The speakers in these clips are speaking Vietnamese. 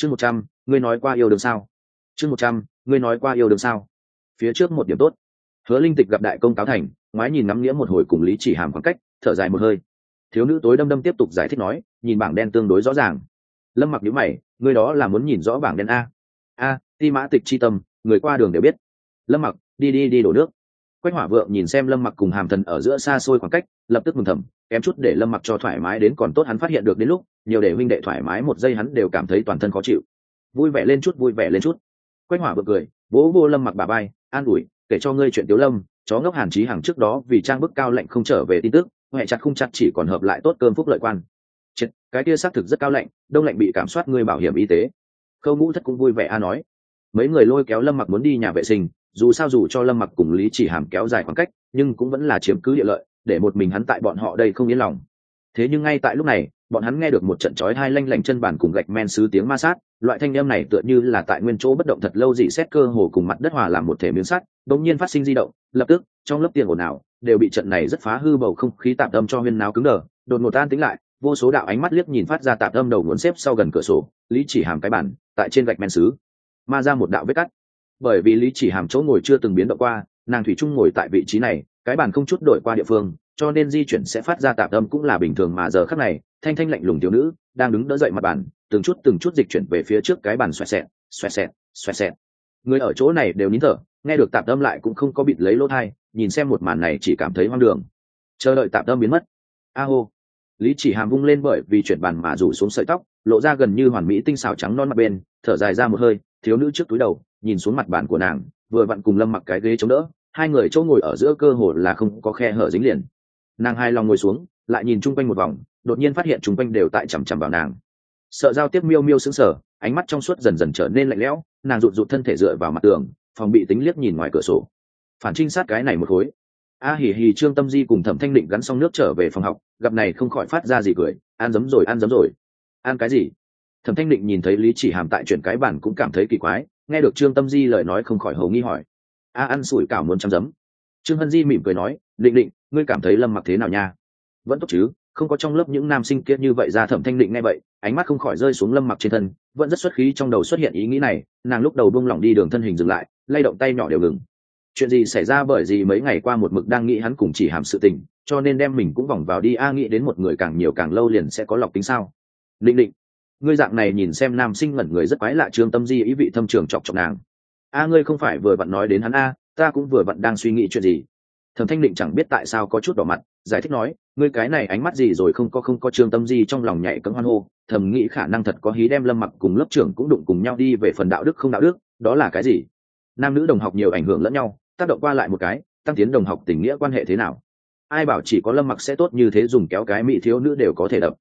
chương một trăm, ngươi nói qua yêu đương sao? Chương một trăm, ngươi nói qua yêu đương sao? Phía trước một điểm tốt. Hứa linh tịch gặp đại công cáo thành, ngoái nhìn ngắm nghĩa một hồi cùng lý chỉ hàm khoảng cách, thở dài một hơi. Thiếu nữ tối đâm đâm tiếp tục giải thích nói, nhìn bảng đen tương đối rõ ràng. Lâm mặc nhữ mày, ngươi đó là muốn nhìn rõ bảng đen a. A, ti mã tịch chi tâm, người qua đường đều biết. Lâm mặc, đi đi đi đổ nước quách hỏa vượng nhìn xem lâm mặc cùng hàm thần ở giữa xa xôi khoảng cách, lập tức mừng thầm, kém chút để lâm mặc cho thoải mái đến còn tốt hắn phát hiện được đến lúc, nhiều để huynh đệ thoải mái một giây hắn đều cảm thấy toàn thân khó chịu. Vui vẻ lên chút, vui vẻ lên chút. Quách hỏa vượng cười, vỗ vô lâm mặc bà bay an ủi, kể cho ngươi chuyện tiếu lâm, chó ngốc hàn trí hàng trước đó vì trang bức cao lạnh không trở về tin tức, huệ chặt không chặt chỉ còn hợp lại tốt cơm phúc lợi quan. Chết, cái kia xác thực rất cao lạnh đông lạnh bị cảm soát ngươi bảo hiểm y tế. Khâu ngũ thất cũng vui vẻ a nói mấy người lôi kéo lâm mặc muốn đi nhà vệ sinh dù sao dù cho lâm mặc cùng lý chỉ hàm kéo dài khoảng cách, nhưng cũng vẫn là chiếm cứ địa lợi, để một mình hắn tại bọn họ đây không yên lòng. Thế nhưng ngay tại lúc này, bọn hắn nghe được một trận chói hai lanh lảnh chân bàn cùng gạch men xứ tiếng ma sát, loại thanh âm này tựa như là tại nguyên chỗ bất động thật lâu dị xét cơ hồ cùng mặt đất hòa làm một thể miếng sắt, đột nhiên phát sinh di động, lập tức, trong lớp tiền ồn ào, đều bị trận này rất phá hư bầu không khí tạm tâm cho huyên náo cứng đờ, đột ngột tan tính lại, vô số đạo ánh mắt liếc nhìn phát ra tạm tâm đầu muốn xếp sau gần cửa sổ, lý chỉ hàm cái bản tại trên gạch men xứ ma ra một đạo vết cắt bởi vì lý chỉ hàm chỗ ngồi chưa từng biến động qua, nàng thủy trung ngồi tại vị trí này, cái bàn không chút đổi qua địa phương, cho nên di chuyển sẽ phát ra tạp âm cũng là bình thường mà giờ khắc này, thanh thanh lạnh lùng thiếu nữ, đang đứng đỡ dậy mặt bàn, từng chút từng chút dịch chuyển về phía trước cái bàn xoẹt xẹt xoẹt xẹt xoẹt xẹt. Người ở chỗ này đều nín thở, nghe được tạp âm lại cũng không có bịt lấy lỗ thai nhìn xem một màn này chỉ cảm thấy hoang đường. Chờ đợi tạp âm biến mất. A hô. Lý chỉ hàm vung lên bởi vì chuyển bàn mà rủ xuống sợi tóc, lộ ra gần như hoàn mỹ tinh xào trắng non mặt bên, thở dài ra một hơi, thiếu nữ trước túi đầu nhìn xuống mặt bàn của nàng, vừa vặn cùng lâm mặc cái ghế chống đỡ, hai người chỗ ngồi ở giữa cơ hồ là không có khe hở dính liền. Nàng hai lòng ngồi xuống, lại nhìn chung quanh một vòng, đột nhiên phát hiện chung quanh đều tại chằm chằm vào nàng. Sợ giao tiếp miêu miêu sững sờ, ánh mắt trong suốt dần dần trở nên lạnh lẽo, nàng rụt rụt thân thể dựa vào mặt tường, phòng bị tính liếc nhìn ngoài cửa sổ. Phản trinh sát cái này một khối. A hì hì trương tâm di cùng thẩm thanh định gắn xong nước trở về phòng học, gặp này không khỏi phát ra gì cười, ăn giấm rồi, ăn giấm rồi. Ăn cái gì? Thẩm thanh định nhìn thấy lý chỉ hàm tại chuyển cái bản cũng cảm thấy kỳ quái nghe được trương tâm di lời nói không khỏi hầu nghi hỏi. A ăn sủi cảo muốn chăm giấm trương hân di mỉm cười nói, định định, ngươi cảm thấy lâm mặc thế nào nha? Vẫn tốt chứ, không có trong lớp những nam sinh kia như vậy ra thẩm thanh định ngay vậy, ánh mắt không khỏi rơi xuống lâm mặc trên thân, vẫn rất xuất khí trong đầu xuất hiện ý nghĩ này, nàng lúc đầu buông lỏng đi đường thân hình dừng lại, lay động tay nhỏ đều ngừng. Chuyện gì xảy ra bởi gì mấy ngày qua một mực đang nghĩ hắn cùng chỉ hàm sự tình, cho nên đem mình cũng vòng vào đi, a, nghĩ đến một người càng nhiều càng lâu liền sẽ có lọc tính sao? Định định ngươi dạng này nhìn xem nam sinh ngẩn người rất quái lạ trương tâm di ý vị thâm trường chọc chọc nàng. A, ngươi không phải vừa vặn nói đến hắn a, ta cũng vừa vặn đang suy nghĩ chuyện gì. Thẩm thanh định chẳng biết tại sao có chút đỏ mặt, giải thích nói, ngươi cái này ánh mắt gì rồi không có không có trương tâm di trong lòng nhảy cấm hoan hô, thầm nghĩ khả năng thật có hí đem lâm mặc cùng lớp trưởng cũng đụng cùng nhau đi về phần đạo đức không đạo đức, đó là cái gì? Nam nữ đồng học nhiều ảnh hưởng lẫn nhau, tác động qua lại một cái, tăng tiến đồng học tình nghĩa quan hệ thế nào? Ai bảo chỉ có lâm mặc sẽ tốt như thế dùng kéo cái mỹ thiếu nữ đều có thể đập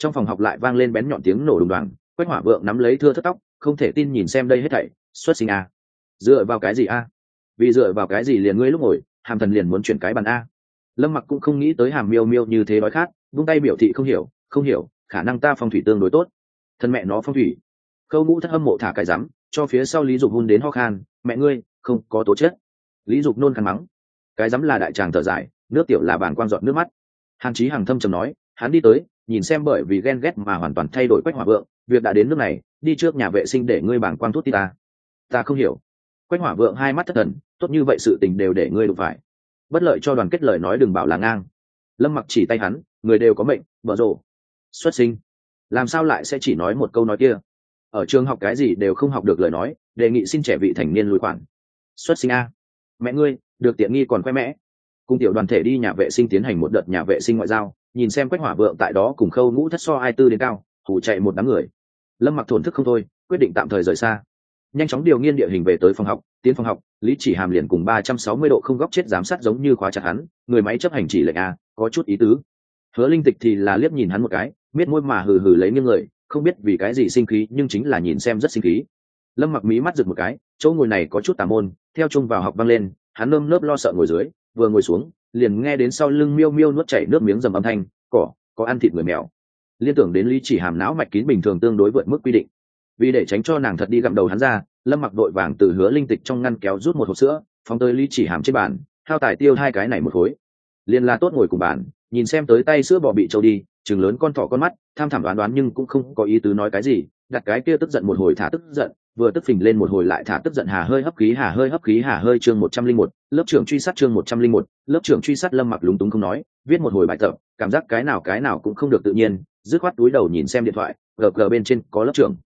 trong phòng học lại vang lên bén nhọn tiếng nổ đùng đoàn quách hỏa vượng nắm lấy thưa thất tóc, không thể tin nhìn xem đây hết thảy, xuất sinh a. Dựa vào cái gì a? Vì dựa vào cái gì liền ngươi lúc ngồi, hàm thần liền muốn chuyển cái bàn a? Lâm mặc cũng không nghĩ tới hàm miêu miêu như thế đói khát, vung tay biểu thị không hiểu không hiểu, khả năng ta phong thủy tương đối tốt. Thân mẹ nó phong thủy. Khâu ngũ thất âm mộ thả cái rắm, cho phía sau lý dục hôn đến ho khan, mẹ ngươi, không có tố chết lý dục nôn khăn mắng. Cái rắm là đại tràng thở dài, nước tiểu là bảng quan dọn nước mắt. Hàn chí hàng thâm trầm nói, hắn đi tới nhìn xem bởi vì ghen ghét mà hoàn toàn thay đổi quách hỏa vượng, việc đã đến nước này, đi trước nhà vệ sinh để ngươi bảng quang thuốc ti ta. Ta không hiểu. Quách hỏa vượng hai mắt thất thần, tốt như vậy sự tình đều để ngươi đụng phải. Bất lợi cho đoàn kết lời nói đừng bảo là ngang. Lâm mặc chỉ tay hắn, người đều có mệnh, vợ rộ xuất sinh. Làm sao lại sẽ chỉ nói một câu nói kia? Ở trường học cái gì đều không học được lời nói, đề nghị xin trẻ vị thành niên lùi khoản xuất sinh a. Mẹ ngươi, được tiện nghi còn khoe mẽ. Cùng tiểu đoàn thể đi nhà vệ sinh tiến hành một đợt nhà vệ sinh ngoại giao nhìn xem quách hỏa vượng tại đó cùng khâu ngũ thất so ai tư đến cao hủ chạy một đám người. Lâm mặc thổn thức không thôi, quyết định tạm thời rời xa. Nhanh chóng điều nghiên địa hình về tới phòng học, tiến phòng học, lý chỉ hàm liền cùng ba trăm sáu mươi độ không góc chết giám sát giống như khóa chặt hắn, người máy chấp hành chỉ lệnh a, có chút ý tứ. Hứa linh tịch thì là liếc nhìn hắn một cái, miết môi mà hừ hừ lấy nghiêng người, không biết vì cái gì sinh khí, nhưng chính là nhìn xem rất sinh khí. Lâm mặc mí mắt rực một cái, chỗ ngồi này có chút tà môn, theo chung vào học văng lên, hắn nơm nớp lo sợ ngồi dưới, vừa ngồi xuống liền nghe đến sau lưng miêu miêu nuốt chảy nước miếng dầm âm thanh, cỏ, có ăn thịt người mèo. Liên tưởng đến lý chỉ hàm não mạch kín bình thường tương đối vượt mức quy định. Vì để tránh cho nàng thật đi gặm đầu hắn ra, lâm mặc đội vàng từ hứa linh tịch trong ngăn kéo rút một hộp sữa, phóng tới lý chỉ hàm trên bàn thao tài tiêu hai cái này một khối. Liền là tốt ngồi cùng bàn, nhìn xem tới tay sữa bò bị trâu đi chừng lớn con thỏ con mắt, tham thảm đoán đoán nhưng cũng không có ý tứ nói cái gì, đặt cái kia tức giận một hồi thả tức giận, vừa tức phình lên một hồi lại thả tức giận hà hơi hấp khí, hà hơi hấp khí, hà hơi chương một trăm linh một, lớp trưởng truy sát chương một trăm linh một, lớp trưởng truy sát lâm mặc lúng túng không nói, viết một hồi bài tập, cảm giác cái nào cái nào cũng không được tự nhiên, dứt khoát túi đầu nhìn xem điện thoại, gờ gờ bên trên có lớp trưởng.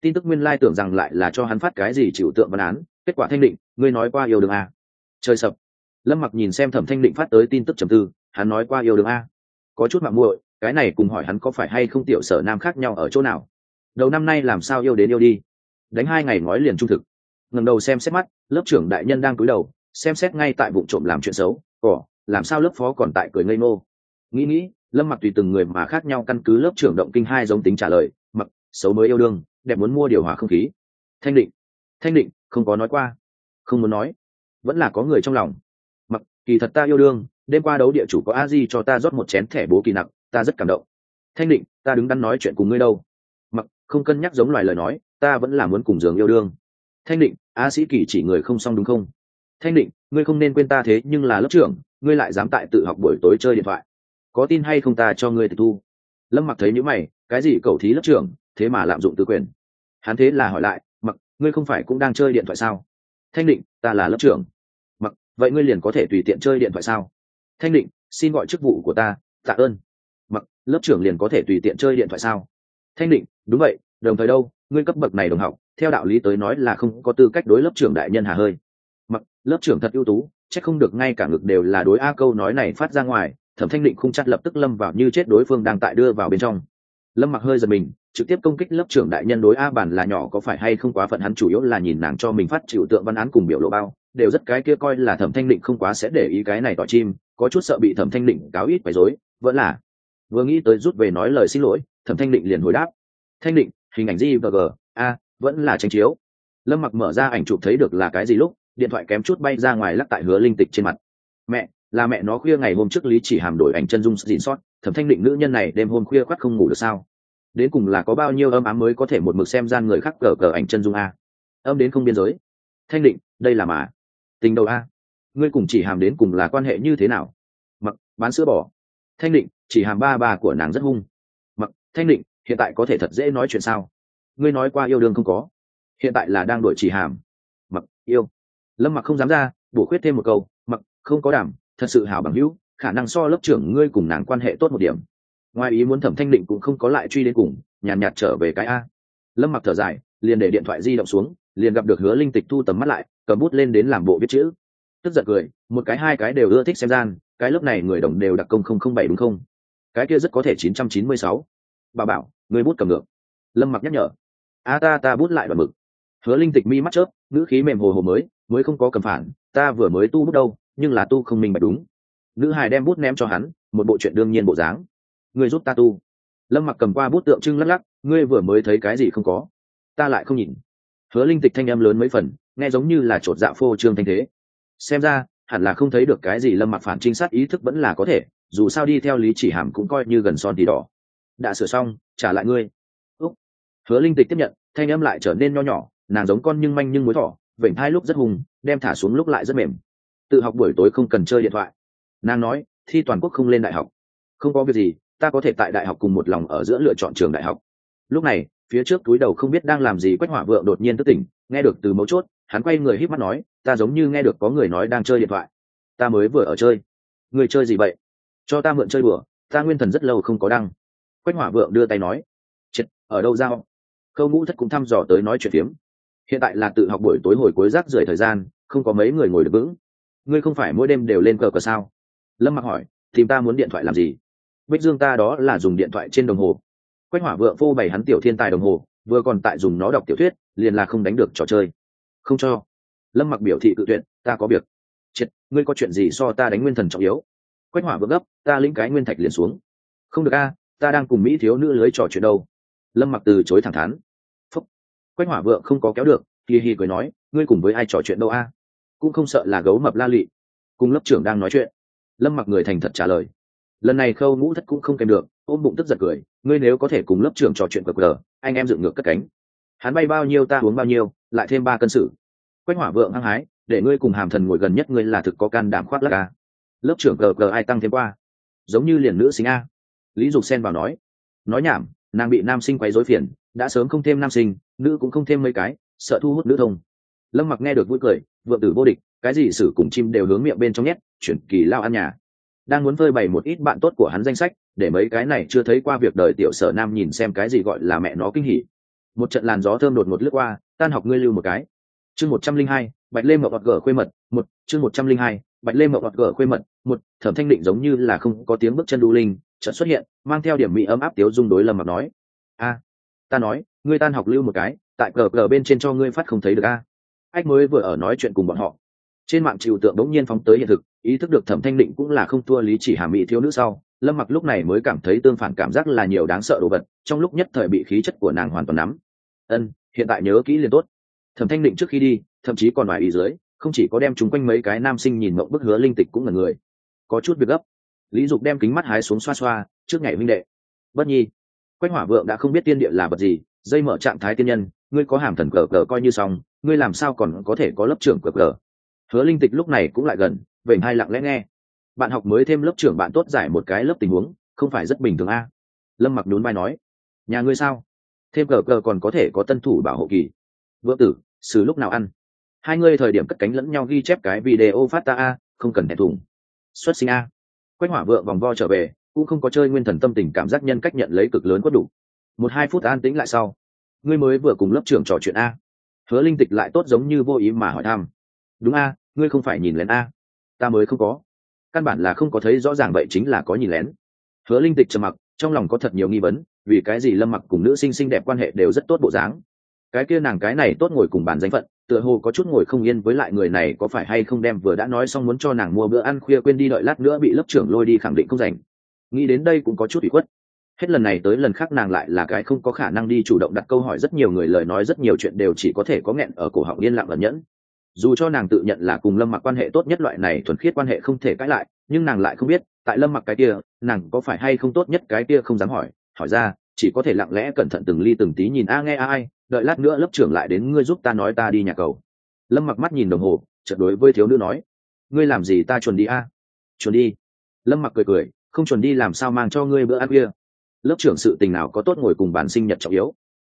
Tin tức nguyên lai tưởng rằng lại là cho hắn phát cái gì chịu tượng văn án, kết quả thanh định, ngươi nói qua yêu đường a. Trời sập. Lâm mặc nhìn xem thẩm thanh định phát tới tin tức trầm tư, hắn nói qua yêu đường a. Có chút mạng muội cái này cùng hỏi hắn có phải hay không tiểu sở nam khác nhau ở chỗ nào? Đầu năm nay làm sao yêu đến yêu đi? Đánh hai ngày nói liền trung thực. Ngẩng đầu xem xét mắt, lớp trưởng đại nhân đang cúi đầu, xem xét ngay tại vụ trộm làm chuyện xấu, cỏ, làm sao lớp phó còn tại cười ngây ngô? Nghĩ nghĩ, lâm mặc tùy từng người mà khác nhau căn cứ lớp trưởng động kinh hai giống tính trả lời, mặc, xấu mới yêu đương, đẹp muốn mua điều hòa không khí. Thanh định thanh định, không có nói qua. Không muốn nói. Vẫn là có người trong lòng. Mặc, kỳ thật ta yêu đương, đêm qua đấu địa chủ có a di cho ta rót một chén thẻ bố kỳ nặng ta rất cảm động. Thanh định, ta đứng đắn nói chuyện cùng ngươi đâu? Mặc, không cân nhắc giống loài lời nói, ta vẫn là muốn cùng giường yêu đương. Thanh định, a sĩ kỳ chỉ người không xong đúng không? Thanh định, ngươi không nên quên ta thế, nhưng là lớp trưởng, ngươi lại dám tại tự học buổi tối chơi điện thoại. Có tin hay không ta cho ngươi tịch thu? Lâm mặc thấy những mày, cái gì cầu thí lớp trưởng, thế mà lạm dụng tư quyền. Hắn thế là hỏi lại, mặc, ngươi không phải cũng đang chơi điện thoại sao? Thanh định, ta là lớp trưởng. Mặc, vậy ngươi liền có thể tùy tiện chơi điện thoại sao? Thanh định, xin gọi chức vụ của ta, tạ ơn mặc, lớp trưởng liền có thể tùy tiện chơi điện thoại sao? Thanh định, đúng vậy, đồng thời đâu, ngươi cấp bậc này đồng học, theo đạo lý tới nói là không có tư cách đối lớp trưởng đại nhân hà hơi. Mặc, lớp trưởng thật ưu tú, chắc không được ngay cả ngực đều là đối a câu nói này phát ra ngoài, thẩm thanh định không chặt lập tức lâm vào như chết đối phương đang tại đưa vào bên trong. Lâm mặc hơi giật mình, trực tiếp công kích lớp trưởng đại nhân đối a bản là nhỏ có phải hay không quá phận hắn chủ yếu là nhìn nàng cho mình phát chịu tượng văn án cùng biểu lộ bao, đều rất cái kia coi là thẩm thanh định không quá sẽ để ý cái này tỏ chim, có chút sợ bị thẩm thanh định cáo ít quấy rối, vẫn là vừa nghĩ tới rút về nói lời xin lỗi, thẩm thanh định liền hồi đáp. Thanh định, hình ảnh gì và g, a, vẫn là tranh chiếu. Lâm mặc mở ra ảnh chụp thấy được là cái gì lúc, điện thoại kém chút bay ra ngoài lắc tại hứa linh tịch trên mặt. Mẹ, là mẹ nó khuya ngày hôm trước lý chỉ hàm đổi ảnh chân dung dịn sót thẩm thanh định nữ nhân này đêm hôm khuya khoắt không ngủ được sao? Đến cùng là có bao nhiêu âm ám mới có thể một mực xem gian người khác cờ cờ ảnh chân dung a? Âm đến không biên giới. Thanh định, đây là mà. Tình đầu a. Ngươi cùng chỉ hàm đến cùng là quan hệ như thế nào? Mặc, bán sữa bò. Thanh định chỉ hàm ba bà của nàng rất hung. Mặc thanh định hiện tại có thể thật dễ nói chuyện sao? Ngươi nói qua yêu đương không có. Hiện tại là đang đổi chỉ hàm. Mặc yêu. Lâm mặc không dám ra bổ khuyết thêm một câu mặc không có đảm thật sự hảo bằng hữu khả năng so lớp trưởng ngươi cùng nàng quan hệ tốt một điểm. Ngoài ý muốn thẩm thanh định cũng không có lại truy đến cùng nhàn nhạt, nhạt trở về cái a. Lâm mặc thở dài liền để điện thoại di động xuống liền gặp được hứa linh tịch thu tầm mắt lại cầm bút lên đến làm bộ viết chữ. Tức giận cười một cái hai cái đều ưa thích xem gian cái lớp này người đồng đều đặc công không không bảy đúng không? Cái kia rất có thể chín trăm chín mươi sáu. Bà bảo, người bút cầm ngược. Lâm mặc nhắc nhở. A ta ta bút lại đoạn mực. Hứa linh tịch mi mắt chớp, ngữ khí mềm hồ hồ mới mới không có cầm phản, ta vừa mới tu bút đâu, nhưng là tu không minh bạch đúng. Nữ hài đem bút ném cho hắn, một bộ chuyện đương nhiên bộ dáng. Người giúp ta tu. Lâm mặc cầm qua bút tượng trưng lắc lắc, ngươi vừa mới thấy cái gì không có? Ta lại không nhìn. Hứa linh tịch thanh em lớn mấy phần, nghe giống như là chột dạ phô trương thanh thế. Xem ra, hẳn là không thấy được cái gì lâm mặc phản trinh sát ý thức vẫn là có thể dù sao đi theo lý chỉ hàm cũng coi như gần son thì đỏ. Đã sửa xong, trả lại ngươi. Úc. Hứa linh tịch tiếp nhận, thanh âm lại trở nên nho nhỏ, nàng giống con nhưng manh nhưng mối thỏ, vểnh hai lúc rất hùng, đem thả xuống lúc lại rất mềm. Tự học buổi tối không cần chơi điện thoại. Nàng nói, thi toàn quốc không lên đại học. Không có việc gì, ta có thể tại đại học cùng một lòng ở giữa lựa chọn trường đại học. Lúc này, phía trước túi đầu không biết đang làm gì quách hỏa vượng đột nhiên tức tỉnh, nghe được từ mấu chốt, hắn quay người híp mắt nói, ta giống như nghe được có người nói đang chơi điện thoại. Ta mới vừa ở chơi. Người chơi gì vậy? Cho ta mượn chơi bừa ta nguyên thần rất lâu không có đăng. Quách hỏa vượng đưa tay nói chết ở đâu ra? Khâu ngũ thất cũng thăm dò tới nói chuyện phiếm. Hiện tại là tự học buổi tối hồi cuối rác rưởi thời gian, không có mấy người ngồi được vững. Ngươi không phải mỗi đêm đều lên cờ cờ sao? Lâm mặc hỏi, tìm ta muốn điện thoại làm gì? Bích dương ta đó là dùng điện thoại trên đồng hồ. Quách hỏa vượng phô bày hắn tiểu thiên tài đồng hồ, vừa còn tại dùng nó đọc tiểu thuyết, liền là không đánh được trò chơi. Không cho. Lâm mặc biểu thị cự tuyệt, ta có việc. Triệt, ngươi có chuyện gì so ta đánh nguyên thần trọng yếu? Quách hỏa vượng gấp, ta lĩnh cái nguyên thạch liền xuống. Không được a, ta đang cùng mỹ thiếu nữ lưới trò chuyện đâu. Lâm mặc từ chối thẳng thắn. Phúc. Quách hỏa vượng không có kéo được hi hì cười nói, ngươi cùng với ai trò chuyện đâu a? Cũng không sợ là gấu mập la lị. Cùng lớp trưởng đang nói chuyện. Lâm mặc người thành thật trả lời. Lần này khâu ngũ thất cũng không kèm được, ôm bụng tức giật cười, ngươi nếu có thể cùng lớp trưởng trò chuyện cờ cờ anh em dựng ngược cất cánh. Hắn bay bao nhiêu ta uống bao nhiêu, lại thêm ba cân sự quách hỏa vượng hăng hái, để ngươi cùng hàm thần ngồi gần nhất ngươi là thực có can đảm khoác lắc a lớp trưởng cờ cờ ai tăng thêm qua. Giống như liền nữ sinh a. Lý dục xen vào nói. Nói nhảm, nàng bị nam sinh quấy rối phiền, đã sớm không thêm nam sinh, nữ cũng không thêm mấy cái, sợ thu hút nữ thông. Lâm mặc nghe được vui cười, vượng tử vô địch, cái gì xử cùng chim đều hướng miệng bên trong nhét, chuyển kỳ lao ăn nhà. Đang muốn phơi bày một ít bạn tốt của hắn danh sách, để mấy cái này chưa thấy qua việc đời tiểu sở nam nhìn xem cái gì gọi là mẹ nó kinh hỉ. Một trận làn gió thơm đột ngột lướt qua, tan học ngươi lưu một cái. Chương một trăm linh hai, bạch lê mậu gọt gở khuê mật, một, chương một trăm linh hai bạch lê mậu hoặc gở khuê mật, một thẩm thanh định giống như là không có tiếng bước chân đu linh trận xuất hiện, mang theo điểm mỹ ấm áp tiếu dung đối lâm mặc nói, a, ta nói, ngươi tan học lưu một cái, tại cờ cờ bên trên cho ngươi phát không thấy được a à. ách mới vừa ở nói chuyện cùng bọn họ, trên mạng trừu tượng bỗng nhiên phóng tới hiện thực, ý thức được thẩm thanh định cũng là không thua lý chỉ hà mỹ thiếu nữ sau, lâm mặc lúc này mới cảm thấy tương phản cảm giác là nhiều đáng sợ đồ vật, trong lúc nhất thời bị khí chất của nàng hoàn toàn nắm ân, hiện tại nhớ kỹ liền tốt thẩm thanh định trước khi đi, thậm chí còn ngoài ý dưới không chỉ có đem chúng quanh mấy cái nam sinh nhìn mộng bức hứa linh tịch cũng là người. Có chút việc gấp. Lý dục đem kính mắt hái xuống xoa xoa, trước ngày minh đệ. Bất nhi, quách hỏa vượng đã không biết tiên địa là vật gì, dây mở trạng thái tiên nhân, ngươi có hàm thần cờ cờ coi như xong, ngươi làm sao còn có thể có lớp trưởng cờ cờ? Hứa linh tịch lúc này cũng lại gần vậy hai lặng lẽ nghe. Bạn học mới thêm lớp trưởng bạn tốt giải một cái lớp tình huống, không phải rất bình thường a? Lâm mặc nhún vai nói. Nhà ngươi sao? Thêm cờ cờ còn có thể có tân thủ bảo hộ kỳ. Vợ tử, xử lúc nào ăn? Hai ngươi thời điểm cất cánh lẫn nhau ghi chép cái video phát ta a, không cần thẹn thùng. Xuất sinh a. Quách hỏa vợ vòng vo trở về, cũng không có chơi nguyên thần tâm tình cảm giác nhân cách nhận lấy cực lớn quất đủ. Một hai phút an tĩnh lại sau, ngươi mới vừa cùng lớp trưởng trò chuyện a. Hứa linh tịch lại tốt giống như vô ý mà hỏi thăm. Đúng a, ngươi không phải nhìn lén a. Ta mới không có. Căn bản là không có thấy rõ ràng vậy chính là có nhìn lén. Hứa linh tịch trầm mặc, trong lòng có thật nhiều nghi vấn, vì cái gì lâm mặc cùng nữ sinh xinh đẹp quan hệ đều rất tốt bộ dáng. Cái kia nàng cái này tốt ngồi cùng bàn danh phận tựa hồ có chút ngồi không yên với lại người này có phải hay không đem vừa đã nói xong muốn cho nàng mua bữa ăn khuya quên đi đợi lát nữa bị lớp trưởng lôi đi khẳng định không rảnh. Nghĩ đến đây cũng có chút bị khuất. Hết lần này tới lần khác nàng lại là cái không có khả năng đi chủ động đặt câu hỏi rất nhiều người lời nói rất nhiều chuyện đều chỉ có thể có nghẹn ở cổ họng yên lặng ẩn nhẫn. Dù cho nàng tự nhận là cùng lâm mặc quan hệ tốt nhất loại này thuần khiết quan hệ không thể cãi lại, nhưng nàng lại không biết, tại lâm mặc cái kia, nàng có phải hay không tốt nhất cái kia không dám hỏi. Hỏi ra chỉ có thể lặng lẽ cẩn thận từng ly từng tí nhìn. A, nghe, a, ai, đợi lát nữa lớp trưởng lại đến ngươi giúp ta nói ta đi nhà cầu. Lâm mặc mắt nhìn đồng hồ, chợt đối với thiếu nữ nói, ngươi làm gì ta chuẩn đi, a? Chuẩn đi. Lâm mặc cười cười, không chuẩn đi làm sao mang cho ngươi bữa ăn kia? Lớp trưởng sự tình nào có tốt ngồi cùng bàn sinh nhật trọng yếu?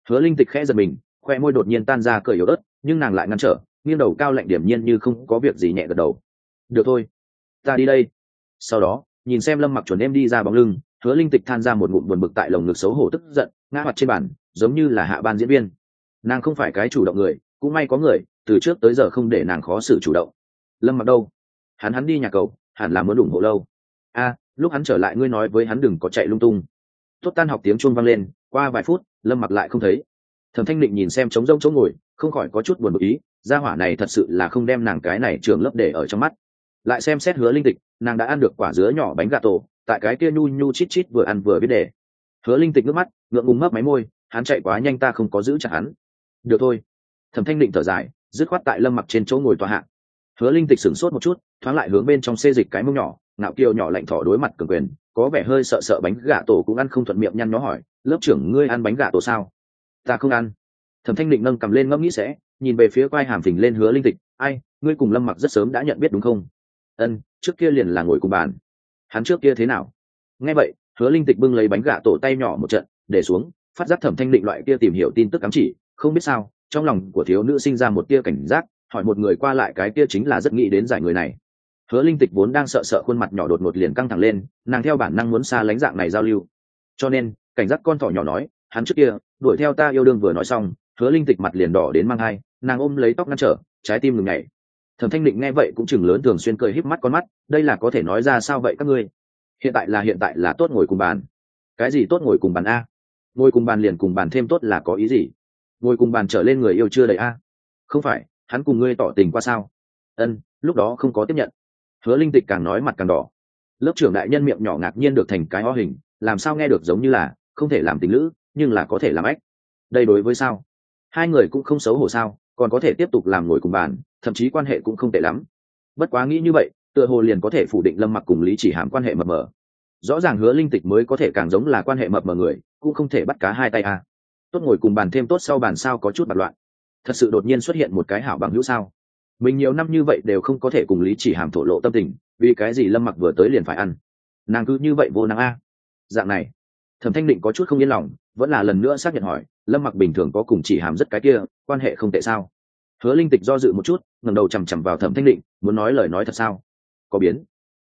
Hứa linh tịch khẽ giật mình, khoe môi đột nhiên tan ra cởi yếu ớt, nhưng nàng lại ngăn trở, nghiêng đầu cao lạnh điểm nhiên như không có việc gì nhẹ gật đầu. Được thôi, ta đi đây. Sau đó, nhìn xem lâm mặc chuẩn em đi ra bóng lưng hứa linh tịch than ra một ngụm buồn bực tại lồng ngực xấu hổ tức giận, ngã mặt trên bàn, giống như là hạ ban diễn viên. Nàng không phải cái chủ động người, cũng may có người, từ trước tới giờ không để nàng khó xử chủ động. Lâm mặc đâu? Hắn hắn đi nhà cầu, hẳn là muốn ủng hộ lâu. A, lúc hắn trở lại ngươi nói với hắn đừng có chạy lung tung. Tốt tan học tiếng chuông vang lên, qua vài phút, lâm mặc lại không thấy. Thẩm thanh định nhìn xem trống rông chỗ ngồi, không khỏi có chút buồn bực ý, gia hỏa này thật sự là không đem nàng cái này trường lớp để ở trong mắt. Lại xem xét hứa linh tịch, nàng đã ăn được quả dứa nhỏ bánh gà tổ tại cái kia nhu nhu chít chít vừa ăn vừa biết để hứa linh tịch nước mắt, ngượng ngùng mấp máy môi, hắn chạy quá nhanh ta không có giữ chặt hắn. Được thôi. Thẩm thanh định thở dài, dứt khoát tại lâm mặc trên chỗ ngồi tòa hạng hứa linh tịch sửng sốt một chút, thoáng lại hướng bên trong xê dịch cái mông nhỏ, ngạo kiều nhỏ lạnh thỏ đối mặt cường quyền, có vẻ hơi sợ sợ bánh gà tổ cũng ăn không thuận miệng nhăn nhó hỏi, lớp trưởng ngươi ăn bánh gà tổ sao? Ta không ăn. Thẩm thanh định nâng cầm lên ngẫm nghĩ sẽ, nhìn về phía quai hàm phình lên hứa linh tịch, ai, ngươi cùng lâm mặc rất sớm đã nhận biết đúng không? Ân, trước kia liền là ngồi cùng bàn hắn trước kia thế nào? Nghe vậy, hứa linh tịch bưng lấy bánh gà tổ tay nhỏ một trận, để xuống, phát giác thẩm thanh định loại kia tìm hiểu tin tức cắm chỉ, không biết sao, trong lòng của thiếu nữ sinh ra một tia cảnh giác, hỏi một người qua lại cái kia chính là rất nghĩ đến giải người này. Hứa linh tịch vốn đang sợ sợ khuôn mặt nhỏ đột ngột liền căng thẳng lên, nàng theo bản năng muốn xa lánh dạng này giao lưu. Cho nên, cảnh giác con thỏ nhỏ nói, hắn trước kia, đuổi theo ta yêu đương vừa nói xong, hứa linh tịch mặt liền đỏ đến mang hai nàng ôm lấy tóc ngăn trở, trái tim ngừng nhảy thẩm thanh định nghe vậy cũng chừng lớn thường xuyên cười híp mắt con mắt, đây là có thể nói ra sao vậy các ngươi? Hiện tại là hiện tại là tốt ngồi cùng bàn. Cái gì tốt ngồi cùng bàn a? Ngồi cùng bàn liền cùng bàn thêm tốt là có ý gì? Ngồi cùng bàn trở lên người yêu chưa đầy a? Không phải, hắn cùng ngươi tỏ tình qua sao? Ân, lúc đó không có tiếp nhận. Hứa linh tịch càng nói mặt càng đỏ. Lớp trưởng đại nhân miệng nhỏ ngạc nhiên được thành cái ho hình, làm sao nghe được giống như là, không thể làm tình lữ, nhưng là có thể làm ách đây đối với sao? Hai người cũng không xấu hổ sao, còn có thể tiếp tục làm ngồi cùng bàn thậm chí quan hệ cũng không tệ lắm. Bất quá nghĩ như vậy, tựa hồ liền có thể phủ định lâm mặc cùng lý chỉ hàm quan hệ mập mờ. Rõ ràng hứa linh tịch mới có thể càng giống là quan hệ mập mờ người, cũng không thể bắt cá hai tay à. tốt ngồi cùng bàn thêm tốt sau bàn sao có chút bạt loạn. Thật sự đột nhiên xuất hiện một cái hảo bằng hữu sao? Mình nhiều năm như vậy đều không có thể cùng lý chỉ hàm thổ lộ tâm tình, vì cái gì lâm mặc vừa tới liền phải ăn? Nàng cứ như vậy vô năng a. Dạng này, thẩm thanh định có chút không yên lòng, vẫn là lần nữa xác nhận hỏi, lâm mặc bình thường có cùng chỉ hàm rất cái kia, quan hệ không tệ sao? Hứa linh tịch do dự một chút ngẩng đầu chằm chằm vào thẩm thanh định muốn nói lời nói thật sao? Có biến.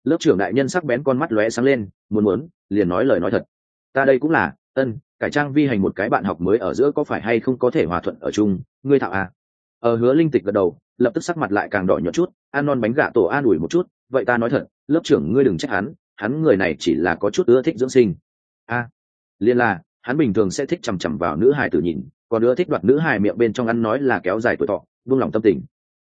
Lớp trưởng đại nhân sắc bén con mắt lóe sáng lên muốn muốn liền nói lời nói thật. Ta đây cũng là ân cải trang vi hành một cái bạn học mới ở giữa có phải hay không có thể hòa thuận ở chung ngươi thạo à? Ở hứa linh tịch gật đầu lập tức sắc mặt lại càng đỏ nhợt chút ăn non bánh gà tổ an ủi một chút vậy ta nói thật lớp trưởng ngươi đừng trách hắn hắn người này chỉ là có chút ưa thích dưỡng sinh. A à, liên là hắn bình thường sẽ thích chằm chằm vào nữ hài tử nhìn còn nữa thích đoạt nữ hài miệng bên trong ăn nói là kéo dài tuổi thọ, buông lòng tâm tình.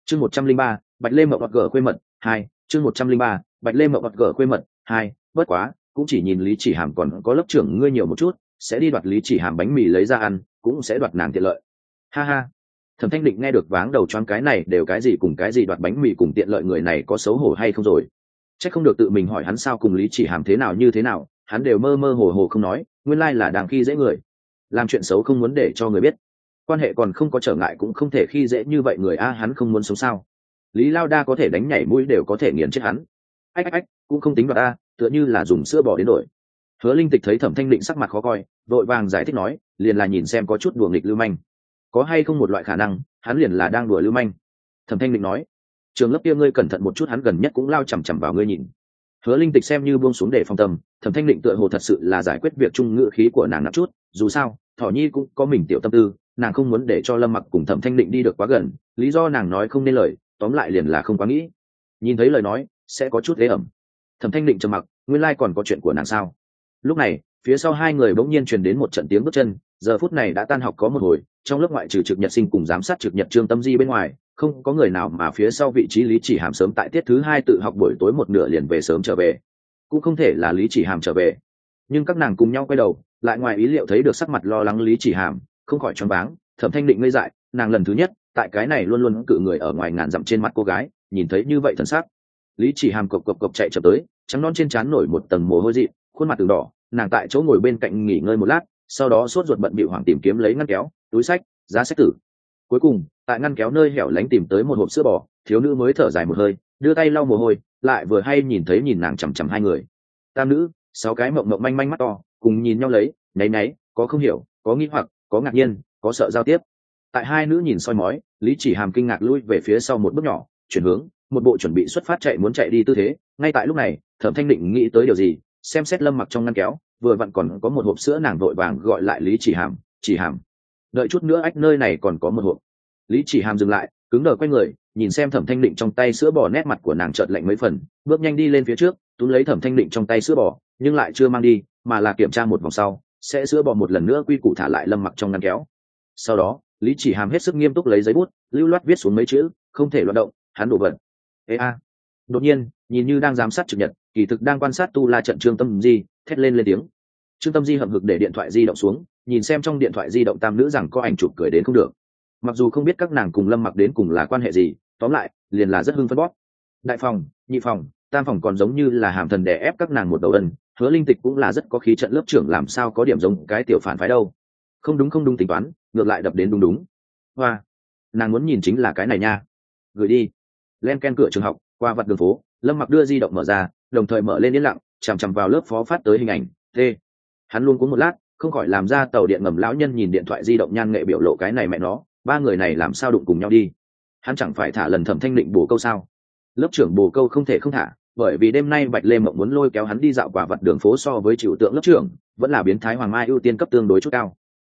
Chương một trăm linh ba, bạch lê mậu bọt gở khuê mật hai, chương một trăm linh ba, bạch lê mậu bọt gở khuê mật hai, bất quá, cũng chỉ nhìn lý chỉ hàm còn có lớp trưởng ngươi nhiều một chút, sẽ đi đoạt lý chỉ hàm bánh mì lấy ra ăn, cũng sẽ đoạt nàng tiện lợi. Ha ha. Thẩm thanh định nghe được váng đầu choáng cái này, đều cái gì cùng cái gì đoạt bánh mì cùng tiện lợi người này có xấu hổ hay không rồi? C h ắ c không được tự mình hỏi hắn sao cùng lý chỉ hàm thế nào như thế nào, hắn đều mơ mơ hồ hồ không nói, nguyên lai là đàng khi dễ người làm chuyện xấu không muốn để cho người biết. Quan hệ còn không có trở ngại cũng không thể khi dễ như vậy người a, hắn không muốn sống sao? Lý lao đa có thể đánh nhảy mũi đều có thể nghiền chết hắn. Ách ách ách, cũng không tính đoạt a, tựa như là dùng sữa bỏ đến đổi. Hứa linh tịch thấy thẩm thanh định sắc mặt khó coi, vội vàng giải thích nói, liền là nhìn xem có chút đùa nghịch lưu manh. Có hay không một loại khả năng, hắn liền là đang đùa lưu manh? Thẩm thanh định nói, trường lớp kia ngươi cẩn thận một chút, hắn gần nhất cũng lao chằm chằm vào ngươi nhìn hứa linh tịch xem như buông xuống để phong tâm, thẩm thanh định tựa hồ thật sự là giải quyết việc trung ngữ khí của nàng nặng chút, dù sao, thỏ nhi cũng có mình tiểu tâm tư, nàng không muốn để cho lâm mặc cùng thẩm thanh định đi được quá gần, lý do nàng nói không nên lời, tóm lại liền là không quá nghĩ. Nhìn thấy lời nói, sẽ có chút ế ẩm. Thẩm thanh định trầm mặc, nguyên lai còn có chuyện của nàng sao? Lúc này, phía sau hai người bỗng nhiên truyền đến một trận tiếng bước chân, giờ phút này đã tan học có một hồi, trong lớp ngoại trừ trực nhật sinh cùng giám sát trực nhật trương tâm di bên ngoài không có người nào mà phía sau vị trí lý chỉ hàm sớm tại tiết thứ hai tự học buổi tối một nửa liền về sớm trở về. Cũng không thể là lý chỉ hàm trở về. Nhưng các nàng cùng nhau quay đầu, lại ngoài ý liệu thấy được sắc mặt lo lắng lý chỉ hàm, không khỏi choáng váng, thẩm thanh định ngây dại, nàng lần thứ nhất, tại cái này luôn luôn cự người ở ngoài ngàn dặm trên mặt cô gái, nhìn thấy như vậy thần sắc. Lý chỉ hàm cộc cộc cộc chạy chậm tới, trắng non trên trán nổi một tầng mồ hôi dị, khuôn mặt từng đỏ, nàng tại chỗ ngồi bên cạnh nghỉ ngơi một lát, sau đó sốt ruột bận bị hoàng tìm kiếm lấy ngăn kéo, túi sách, giá sách tử. Cuối cùng tại ngăn kéo nơi hẻo lánh tìm tới một hộp sữa bò, thiếu nữ mới thở dài một hơi, đưa tay lau mồ hôi, lại vừa hay nhìn thấy nhìn nàng chằm chằm hai người. Tam nữ, sáu cái mộng mộng manh manh mắt to, cùng nhìn nhau lấy, nháy náy có không hiểu, có nghi hoặc, có ngạc nhiên, có sợ giao tiếp. Tại hai nữ nhìn soi mói, lý chỉ hàm kinh ngạc lui về phía sau một bước nhỏ, chuyển hướng, một bộ chuẩn bị xuất phát chạy muốn chạy đi tư thế. Ngay tại lúc này, thẩm thanh định nghĩ tới điều gì, xem xét lâm mặc trong ngăn kéo, vừa vặn còn có một hộp sữa nàng vội vàng gọi lại lý chỉ hàm chỉ hàm, đợi chút nữa ách nơi này còn có một hộp lý chỉ hàm dừng lại, cứng đờ quay người, nhìn xem thẩm thanh định trong tay sữa bò nét mặt của nàng chợt lạnh mấy phần, bước nhanh đi lên phía trước, túm lấy thẩm thanh định trong tay sữa bò, nhưng lại chưa mang đi, mà là kiểm tra một vòng sau, sẽ sữa bò một lần nữa quy củ thả lại lâm mặc trong ngăn kéo. Sau đó, lý chỉ hàm hết sức nghiêm túc lấy giấy bút, lưu loát viết xuống mấy chữ, không thể loạt động, hắn đổ vật. Ê a. Đột nhiên, nhìn như đang giám sát trực nhật, kỳ thực đang quan sát tu la trận trương tâm di, thét lên lên tiếng. Trương tâm di hậm hực để điện thoại di động xuống, nhìn xem trong điện thoại di động tam nữ rằng có ảnh chụp cười đến không được mặc dù không biết các nàng cùng lâm mặc đến cùng là quan hệ gì, tóm lại, liền là rất hưng phân bóp. Đại phòng, nhị phòng, tam phòng còn giống như là hàm thần đè ép các nàng một đầu ân, hứa linh tịch cũng là rất có khí trận lớp trưởng làm sao có điểm giống cái tiểu phản phái đâu. Không đúng không đúng tính toán, ngược lại đập đến đúng đúng. Hoa, nàng muốn nhìn chính là cái này nha. Gửi đi. Len ken cửa trường học, qua vặt đường phố, lâm mặc đưa di động mở ra, đồng thời mở lên yên lặng, chằm chằm vào lớp phó phát tới hình ảnh, t. Hắn luôn cuốn một lát, không khỏi làm ra tàu điện ngầm lão nhân nhìn điện thoại di động nhan nghệ biểu lộ cái này mẹ nó ba người này làm sao đụng cùng nhau đi? Hắn chẳng phải thả lần thẩm thanh định bồ câu sao? Lớp trưởng bồ câu không thể không thả, bởi vì đêm nay bạch lê mộng muốn lôi kéo hắn đi dạo quả vật đường phố so với chịu tượng lớp trưởng, vẫn là biến thái hoàng mai ưu tiên cấp tương đối chút cao.